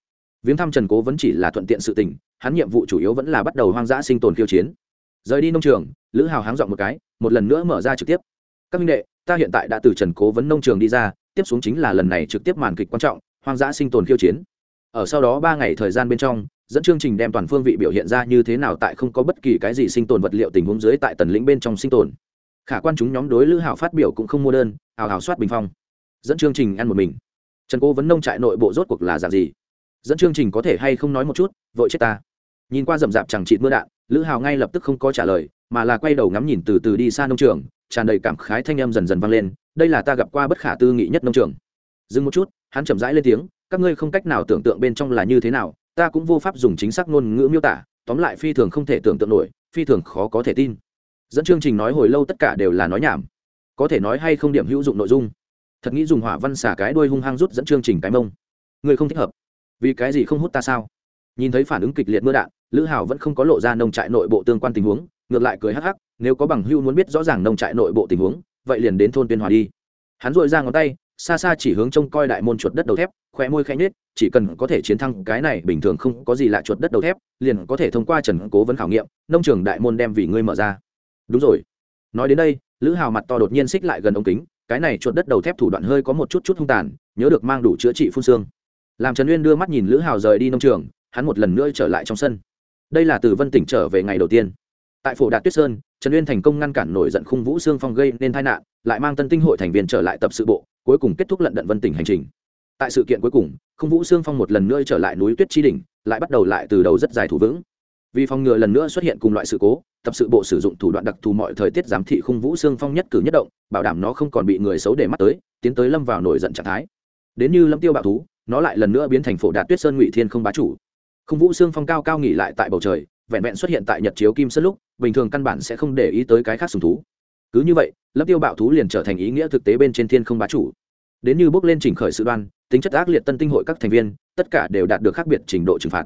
Viếng thăm trần cố vẫn chỉ là thuận tiện sự tình, hắn nhiệm vụ chủ yếu vẫn là bắt đầu hoang dã sinh tồn khiêu chiến. Rời đi nông trường, lữ hào háng dọn một cái, một lần nữa mở ra trực tiếp. Các minh đệ, ta hiện tại đã từ trần cố vấn nông trường đi ra, tiếp xuống chính là lần này trực tiếp màn kịch quan trọng, hoang dã sinh tồn khiêu chiến ở sau đó ba ngày thời gian bên trong, dẫn chương trình đem toàn phương vị biểu hiện ra như thế nào tại không có bất kỳ cái gì sinh tồn vật liệu tình huống dưới tại tần lĩnh bên trong sinh tồn. Khả quan chúng nhóm đối lữ hào phát biểu cũng không mua đơn, hào hào soát bình phong. Dẫn chương trình ăn một mình. Trần cố vấn nông trại nội bộ rốt cuộc là dạng gì? Dẫn chương trình có thể hay không nói một chút, vội chết ta. Nhìn qua rậm rạp chẳng chịt mưa đạn, lữ hào ngay lập tức không có trả lời, mà là quay đầu ngắm nhìn từ từ đi xa nông trường, tràn đầy cảm khái thanh âm dần dần vang lên, đây là ta gặp qua bất khả tư nghị nhất nông trường. Dừng một chút, hắn chậm rãi lên tiếng các ngươi không cách nào tưởng tượng bên trong là như thế nào, ta cũng vô pháp dùng chính xác ngôn ngữ miêu tả, tóm lại phi thường không thể tưởng tượng nổi, phi thường khó có thể tin. Dẫn chương trình nói hồi lâu tất cả đều là nói nhảm. Có thể nói hay không điểm hữu dụng nội dung. Thật nghĩ dùng hỏa văn xả cái đuôi hung hăng rút dẫn chương trình cái mông. Người không thích hợp. Vì cái gì không hút ta sao? Nhìn thấy phản ứng kịch liệt mưa đạn, lữ hào vẫn không có lộ ra nông trại nội bộ tương quan tình huống, ngược lại cười hắc hắc, nếu có bằng hưu muốn biết rõ ràng nông trại nội bộ tình huống, vậy liền đến thôn tuyên hòa đi. Hắn dội ra ngón tay xa xa chỉ hướng trông coi đại môn chuột đất đầu thép khoe môi khẽ nhết chỉ cần có thể chiến thắng cái này bình thường không có gì lạ chuột đất đầu thép, liền có thể thông qua trần cố vấn khảo nghiệm, nông trường đại môn đem vì ngươi mở ra. Đúng rồi. Nói đến đây, lữ hào mặt to đột nhiên xích lại gần ống kính, cái này chuột đất đầu thép thủ đoạn hơi có một chút chút hung tàn, nhớ được mang đủ chữa trị phun xương. Làm trần uyên đưa mắt nhìn lữ hào rời đi nông trường, hắn một lần nữa trở lại trong sân. Đây là từ vân tỉnh trở về ngày đầu tiên. Tại phổ đạt tuyết sơn, trần uyên thành công ngăn cản nổi giận khung vũ xương phong gây nên tai nạn, lại mang tân tinh hội thành viên trở lại tập sự bộ cuối cùng kết thúc lận đận vân tỉnh hành trình. Tại sự kiện cuối cùng, không vũ xương phong một lần nữa trở lại núi tuyết chi đỉnh, lại bắt đầu lại từ đầu rất dài thủ vững. Vì phòng ngừa lần nữa xuất hiện cùng loại sự cố, tập sự bộ sử dụng thủ đoạn đặc thù mọi thời tiết giám thị khung vũ xương phong nhất cử nhất động, bảo đảm nó không còn bị người xấu để mắt tới, tiến tới lâm vào nổi giận trạng thái. Đến như lâm tiêu bạo thú, nó lại lần nữa biến thành phổ đạt tuyết sơn ngụy thiên không bá chủ. Khung vũ xương phong cao cao nghỉ lại tại bầu trời, vẹn vẹn xuất hiện tại nhật chiếu kim sơn lúc, bình thường căn bản sẽ không để ý tới cái khác sùng thú cứ như vậy, lâm tiêu bạo thú liền trở thành ý nghĩa thực tế bên trên thiên không bá chủ. Đến như bước lên trình khởi sự đoan, tính chất ác liệt tân tinh hội các thành viên, tất cả đều đạt được khác biệt trình độ trừng phạt.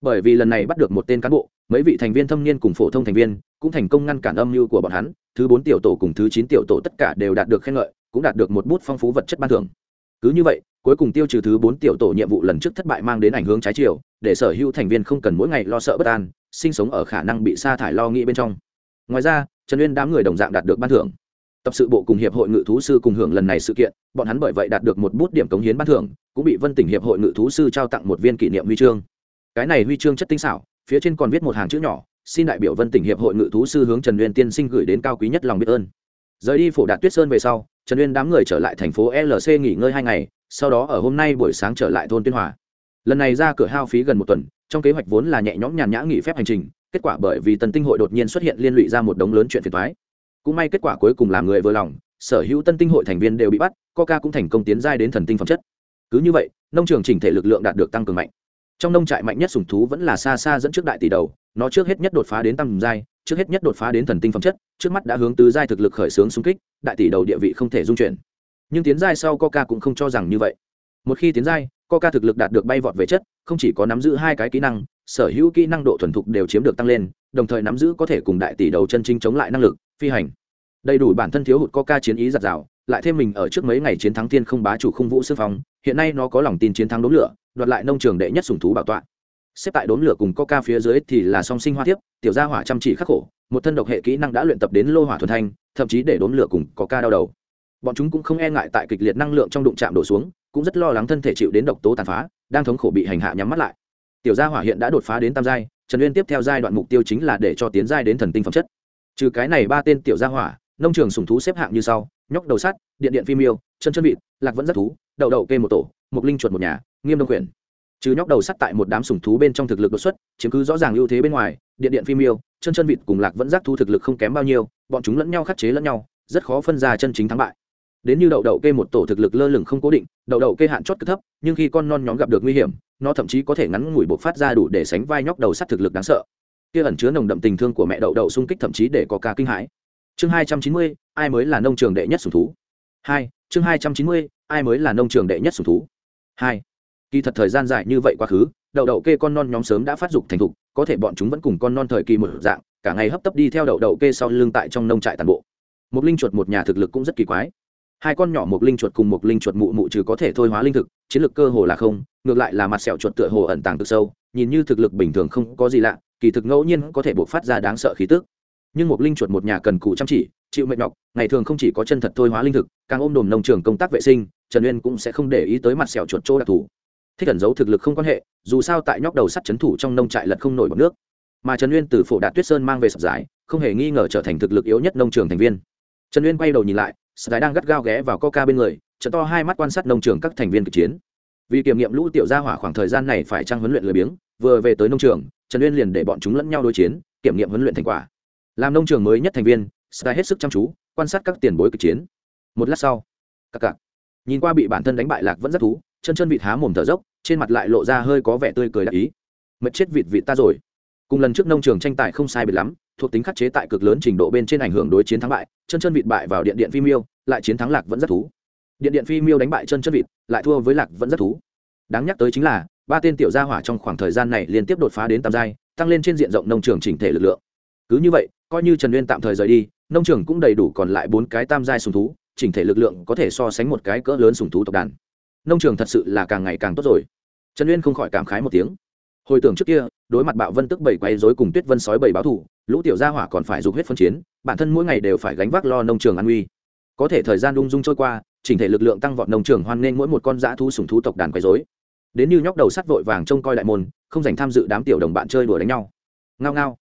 Bởi vì lần này bắt được một tên cán bộ, mấy vị thành viên thâm niên cùng phổ thông thành viên, cũng thành công ngăn cản âm mưu của bọn hắn, thứ bốn tiểu tổ cùng thứ chín tiểu tổ tất cả đều đạt được khen ngợi, cũng đạt được một bút phong phú vật chất ban thưởng. Cứ như vậy, cuối cùng tiêu trừ thứ bốn tiểu tổ nhiệm vụ lần trước thất bại mang đến ảnh hướng trái chiều, để sở hữu thành viên không cần mỗi ngày lo sợ bất an, sinh sống ở khả năng bị sa thải lo nghĩ bên trong ngoài ra, trần uyên đám người đồng dạng đạt được ban thưởng. Tập sự bộ cùng hiệp hội ngự thú sư cùng hưởng lần này sự kiện, bọn hắn bởi vậy đạt được một bút điểm cống hiến ban thưởng, cũng bị vân tỉnh hiệp hội ngự thú sư trao tặng một viên kỷ niệm huy chương. Cái này huy chương chất tinh xảo, phía trên còn viết một hàng chữ nhỏ, xin đại biểu vân tỉnh hiệp hội ngự thú sư hướng trần uyên tiên sinh gửi đến cao quý nhất lòng biết ơn. Rời đi phổ đạt tuyết sơn về sau, trần uyên đám người trở lại thành phố lc nghỉ ngơi hai ngày, sau đó ở hôm nay buổi sáng trở lại thôn tuyên hòa. Lần này ra cửa hao phí gần một tuần, trong kế hoạch vốn là nhẹ nhõm nhàn nhã nghỉ phép hành trình kết quả bởi vì tân tinh hội đột nhiên xuất hiện liên lụy ra một đống lớn chuyện phiền thoái. Cũng may kết quả cuối cùng làm người vừa lòng, sở hữu tân tinh hội thành viên đều bị bắt, coca cũng thành công tiến giai đến thần tinh phẩm chất. Cứ như vậy, nông trường chỉnh thể lực lượng đạt được tăng cường mạnh. Trong nông trại mạnh nhất sùng thú vẫn là xa xa dẫn trước đại tỷ đầu, nó trước hết nhất đột phá đến tăng giai, trước hết nhất đột phá đến thần tinh phẩm chất, trước mắt đã hướng tứ giai thực lực khởi xướng xung kích, đại tỷ đầu địa vị không thể dung chuyển. Nhưng tiến giai sau coca cũng không cho rằng như vậy. Một khi tiến giai coca thực lực đạt được bay vọt về chất không chỉ có nắm giữ hai cái kỹ năng sở hữu kỹ năng độ thuần thục đều chiếm được tăng lên đồng thời nắm giữ có thể cùng đại tỷ đầu chân chính chống lại năng lực phi hành. Đầy đủ bản thân thiếu hụt coca chiến ý giặt rào lại thêm mình ở trước mấy ngày chiến thắng thiên không bá chủ khung vũ sư phòng, hiện nay nó có lòng tin chiến thắng đốm lửa đoạt lại nông trường đệ nhất sùng thú bảo tọa. Xếp tại đốm lửa cùng coca phía dưới thì là song sinh hoa tiếp tiểu gia hỏa chăm chỉ khắc khổ một thân độc hệ kỹ năng đã luyện tập đến lô hỏa thuần thanh thậm chí để đốm lửa cùng coca đau đầu. Bọn chúng cũng không e ngại tại kịch liệt năng lượng trong đụng chạm đổ xuống cũng rất lo lắng thân thể chịu đến độc tố tàn phá, đang thống khổ bị hành hạ nhắm mắt lại. Tiểu gia hỏa hiện đã đột phá đến tam giai, trần uyên tiếp theo giai đoạn mục tiêu chính là để cho tiến giai đến thần tinh phẩm chất. Trừ cái này ba tên tiểu gia hỏa, nông trường sùng thú xếp hạng như sau, nhóc đầu sắt, điện điện phim yêu, chân chân vịt, lạc vẫn rất thú, đậu đậu kê một tổ mục linh chuột một nhà, nghiêm đông quyền. trừ nhóc đầu sắt tại một đám sùng thú bên trong thực lực đột xuất, chiếm cứ rõ ràng ưu thế bên ngoài, điện điện phim yêu, chân chân vịt cùng lạc vẫn giác thu thực lực không kém bao nhiêu, bọn chúng lẫn nhau khắc chế lẫn nhau, rất khó phân ra chân chính thắng bại đến như đậu đậu kê một tổ thực lực lơ lửng không cố định, đậu đậu kê hạn chót cực thấp, nhưng khi con non nhóm gặp được nguy hiểm, nó thậm chí có thể ngắn ngủi bộc phát ra đủ để sánh vai nhóc đầu sắt thực lực đáng sợ. Kia ẩn chứa nồng đậm tình thương của mẹ đậu đậu xung kích thậm chí để có ca kinh hãi. Chương hai trăm chín mươi, ai mới là nông trường đệ nhất sủng thú? Hai, chương hai trăm chín mươi, ai mới là nông trường đệ nhất sủng thú? Hai, kỳ thật thời gian dài như vậy quá khứ, đậu đậu kê con non nhóm sớm đã phát dục thành thục, có thể bọn chúng vẫn cùng con non thời kỳ một dạng, cả ngày hấp tấp đi theo đậu đậu kê sau lưng tại trong nông trại tàn bộ. Một linh chuột một nhà thực lực cũng rất kỳ quái hai con nhỏ một linh chuột cùng một linh chuột mụ mụ trừ có thể thôi hóa linh thực, chiến lược cơ hồ là không, ngược lại là mặt sẹo chuột tựa hồ ẩn tàng cực sâu, nhìn như thực lực bình thường không có gì lạ, kỳ thực ngẫu nhiên có thể buộc phát ra đáng sợ khí tức. Nhưng một linh chuột một nhà cần cù chăm chỉ, chịu mệt nhọc, ngày thường không chỉ có chân thật thôi hóa linh thực, càng ôm đồm nông trường công tác vệ sinh, trần uyên cũng sẽ không để ý tới mặt sẹo chuột chỗ đặc thù. Thích ẩn giấu thực lực không quan hệ, dù sao tại nhóc đầu sắt chấn thủ trong nông trại lật không nổi bọc nước. Mà trần uyên từ phổ đạt tuyết sơn mang về sập giải, không hề nghi ngờ trở thành thực lực yếu nhất nông trường thành viên trần uyên quay đầu nhìn lại sài đang gắt gao ghé vào coca bên người trận to hai mắt quan sát nông trường các thành viên cực chiến vì kiểm nghiệm lũ tiểu gia hỏa khoảng thời gian này phải trang huấn luyện lười biếng vừa về tới nông trường trần uyên liền để bọn chúng lẫn nhau đối chiến kiểm nghiệm huấn luyện thành quả làm nông trường mới nhất thành viên sài hết sức chăm chú quan sát các tiền bối cực chiến một lát sau cặc cặc nhìn qua bị bản thân đánh bại lạc vẫn rất thú chân chân vịt há mồm thở dốc trên mặt lại lộ ra hơi có vẻ tươi cười đặc ý mật chết vịt vịt ta rồi cùng lần trước nông trường tranh tài không sai biệt lắm thuộc tính khắc chế tại cực lớn trình độ bên trên ảnh hưởng đối chiến thắng bại, chân chân vịt bại vào điện điện phi miêu, lại chiến thắng lạc vẫn rất thú. Điện điện phi miêu đánh bại chân chân vịt, lại thua với lạc vẫn rất thú. Đáng nhắc tới chính là, ba tên tiểu gia hỏa trong khoảng thời gian này liên tiếp đột phá đến tam giai, tăng lên trên diện rộng nông trường chỉnh thể lực lượng. Cứ như vậy, coi như trần nguyên tạm thời rời đi, nông trường cũng đầy đủ còn lại bốn cái tam giai sùng thú, chỉnh thể lực lượng có thể so sánh một cái cỡ lớn sùng thú tộc đàn. Nông trường thật sự là càng ngày càng tốt rồi. Trần uyên không khỏi cảm khái một tiếng. Hồi tưởng trước kia, đối mặt bạo vân tức bảy quay dối cùng tuyết vân sói bảy báo thủ lũ tiểu gia hỏa còn phải dục huyết phân chiến, bản thân mỗi ngày đều phải gánh vác lo nông trường an uy. Có thể thời gian ung dung trôi qua, chỉnh thể lực lượng tăng vọt nông trường hoan nghênh mỗi một con dã thú sùng thú tộc đàn quấy rối. Đến như nhóc đầu sắt vội vàng trông coi đại môn, không dành tham dự đám tiểu đồng bạn chơi đùa đánh nhau. Ngao ngao.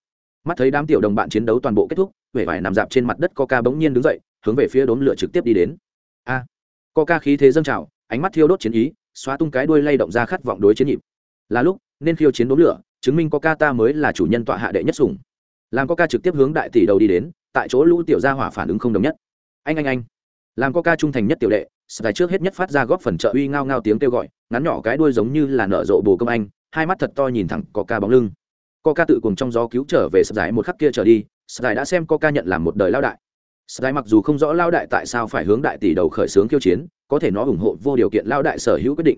Mắt thấy đám tiểu đồng bạn chiến đấu toàn bộ kết thúc, vẻ vải nằm dạp trên mặt đất coca bỗng nhiên đứng dậy, hướng về phía đốm lửa trực tiếp đi đến. A. Coca khí thế dâng trào, ánh mắt thiêu đốt chiến ý, xóa tung cái đuôi lay động ra khát vọng đối chiến nhịp. Là lúc, nên khiêu chiến đốm lửa, chứng minh coca ta mới là chủ nhân tọa hạ đệ nhất sủng làm coca trực tiếp hướng đại tỷ đầu đi đến, tại chỗ lũ tiểu gia hỏa phản ứng không đồng nhất. Anh anh anh. Làm coca trung thành nhất tiểu đệ sài trước hết nhất phát ra góp phần trợ uy ngao ngao tiếng kêu gọi, ngắn nhỏ cái đuôi giống như là nở rộ bồ công anh, hai mắt thật to nhìn thẳng coca bóng lưng. Coca tự cùng trong gió cứu trở về sài một khắc kia trở đi sài đã xem coca nhận làm một đời lao đại. Sài mặc dù không rõ lao đại tại sao phải hướng đại tỷ đầu khởi xướng khiêu chiến, có thể nó ủng hộ vô điều kiện lao đại sở hữu quyết định.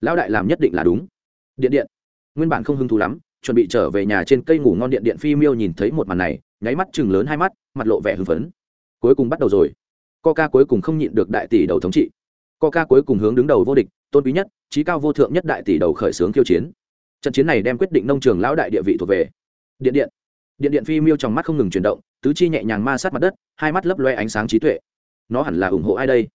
Lao đại làm nhất định là đúng. Điện điện. Nguyên bản không hứng thú lắm chuẩn bị trở về nhà trên cây ngủ ngon điện điện phi miêu nhìn thấy một màn này, nháy mắt chừng lớn hai mắt, mặt lộ vẻ hưng phấn. Cuối cùng bắt đầu rồi. Coca cuối cùng không nhịn được đại tỷ đầu thống trị. Coca cuối cùng hướng đứng đầu vô địch, tôn quý nhất, trí cao vô thượng nhất đại tỷ đầu khởi xướng khiêu chiến. Trận chiến này đem quyết định nông trường lão đại địa vị thuộc về. Điện điện. Điện điện phi miêu trong mắt không ngừng chuyển động, tứ chi nhẹ nhàng ma sát mặt đất, hai mắt lấp loe ánh sáng trí tuệ. Nó hẳn là ủng hộ ai đây?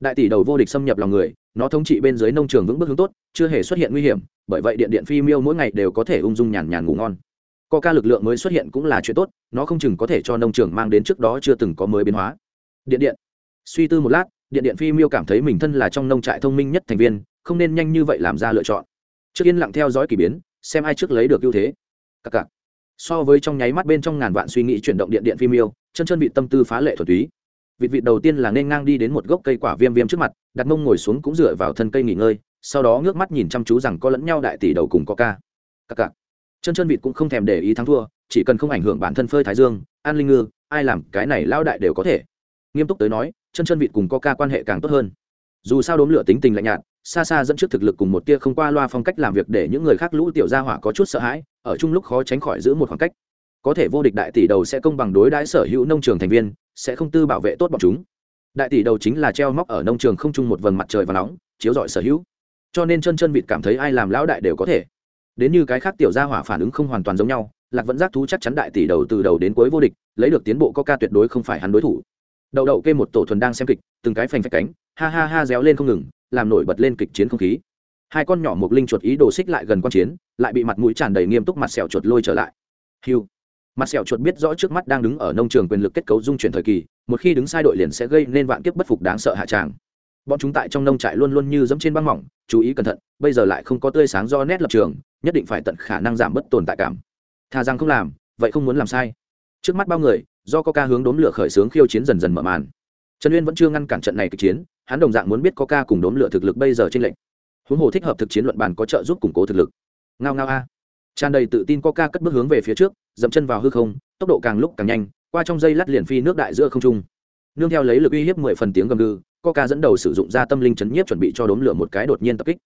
Đại tỷ đầu vô địch xâm nhập lòng người nó thống trị bên dưới nông trường vững bước hướng tốt, chưa hề xuất hiện nguy hiểm, bởi vậy điện điện phi miêu mỗi ngày đều có thể ung dung nhàn nhàn ngủ ngon. Co ca lực lượng mới xuất hiện cũng là chuyện tốt, nó không chừng có thể cho nông trường mang đến trước đó chưa từng có mới biến hóa. Điện điện. Suy tư một lát, điện điện phi miêu cảm thấy mình thân là trong nông trại thông minh nhất thành viên, không nên nhanh như vậy làm ra lựa chọn. Trước yên lặng theo dõi k ỳ biến, xem ai trước lấy được ưu thế. Cặp cặp so với trong nháy mắt bên trong ngàn vạn suy nghĩ chuyển động điện điện phi miêu, chân chân bị tâm tư phá lệ thuật túy vịt vịt đầu tiên là nên ngang đi đến một gốc cây quả viêm viêm trước mặt, đặt mông ngồi xuống cũng dựa vào thân cây nghỉ ngơi, sau đó ngước mắt nhìn chăm chú rằng có lẫn nhau đại tỷ đầu cùng có ca. Cặc cặc. Chân chân vịt cũng không thèm để ý thắng thua, chỉ cần không ảnh hưởng bản thân phơi thái dương, an linh ngư, ai làm cái này lao đại đều có thể. Nghiêm túc tới nói, chân chân vịt cùng có ca quan hệ càng tốt hơn. Dù sao đốm lửa tính tình lạnh nhạt, xa xa dẫn trước thực lực cùng một tia không qua loa phong cách làm việc để những người khác lũ tiểu gia hỏa có chút sợ hãi, ở chung lúc khó tránh khỏi giữ một khoảng cách. Có thể vô địch đại tỷ đầu sẽ công bằng đối đãi sở hữu nông trường thành viên sẽ không tư bảo vệ tốt bọn chúng. Đại tỷ đầu chính là treo móc ở nông trường không chung một vầng mặt trời và nóng, chiếu rọi sở hữu. Cho nên chân chân vịt cảm thấy ai làm lão đại đều có thể. Đến như cái khác tiểu gia hỏa phản ứng không hoàn toàn giống nhau, lạc vẫn giác thú chắc chắn đại tỷ đầu từ đầu đến cuối vô địch, lấy được tiến bộ có ca tuyệt đối không phải hắn đối thủ. Đậu đậu kê một tổ thuần đang xem kịch, từng cái phành phạch cánh, ha ha ha réo lên không ngừng, làm nổi bật lên kịch chiến không khí. Hai con nhỏ một linh chuột ý đồ xích lại gần quan chiến, lại bị mặt mũi tràn đầy nghiêm túc mặt sẹo chuột lôi trở lại. Hiu mặt sẹo chuột biết rõ trước mắt đang đứng ở nông trường quyền lực kết cấu dung chuyển thời kỳ, một khi đứng sai đội liền sẽ gây nên vạn kiếp bất phục đáng sợ hạ tràng. Bọn chúng tại trong nông trại luôn luôn như dẫm trên băng mỏng, chú ý cẩn thận, bây giờ lại không có tươi sáng do nét lập trường, nhất định phải tận khả năng giảm bất tồn tại cảm. Thà rằng không làm, vậy không muốn làm sai. Trước mắt bao người, do coca hướng đốn lửa khởi xướng khiêu chiến dần dần mở màn. Trần uyên vẫn chưa ngăn cản trận này kịch chiến, hắn đồng dạng muốn biết coca cùng đốn lửa thực lực bây giờ trên lệnh huống hồ thích hợp thực chiến luận bàn có trợ giúp củng cố thực lực. Ngao ngao a tràn đầy tự tin coca cất bước hướng về phía trước, dậm chân vào hư không, tốc độ càng lúc càng nhanh, qua trong dây lắt liền phi nước đại giữa không trung. Nương theo lấy lực uy hiếp mười phần tiếng gầm gừ, coca dẫn đầu sử dụng ra tâm linh chấn nhiếp chuẩn bị cho đốm lửa một cái đột nhiên tập kích.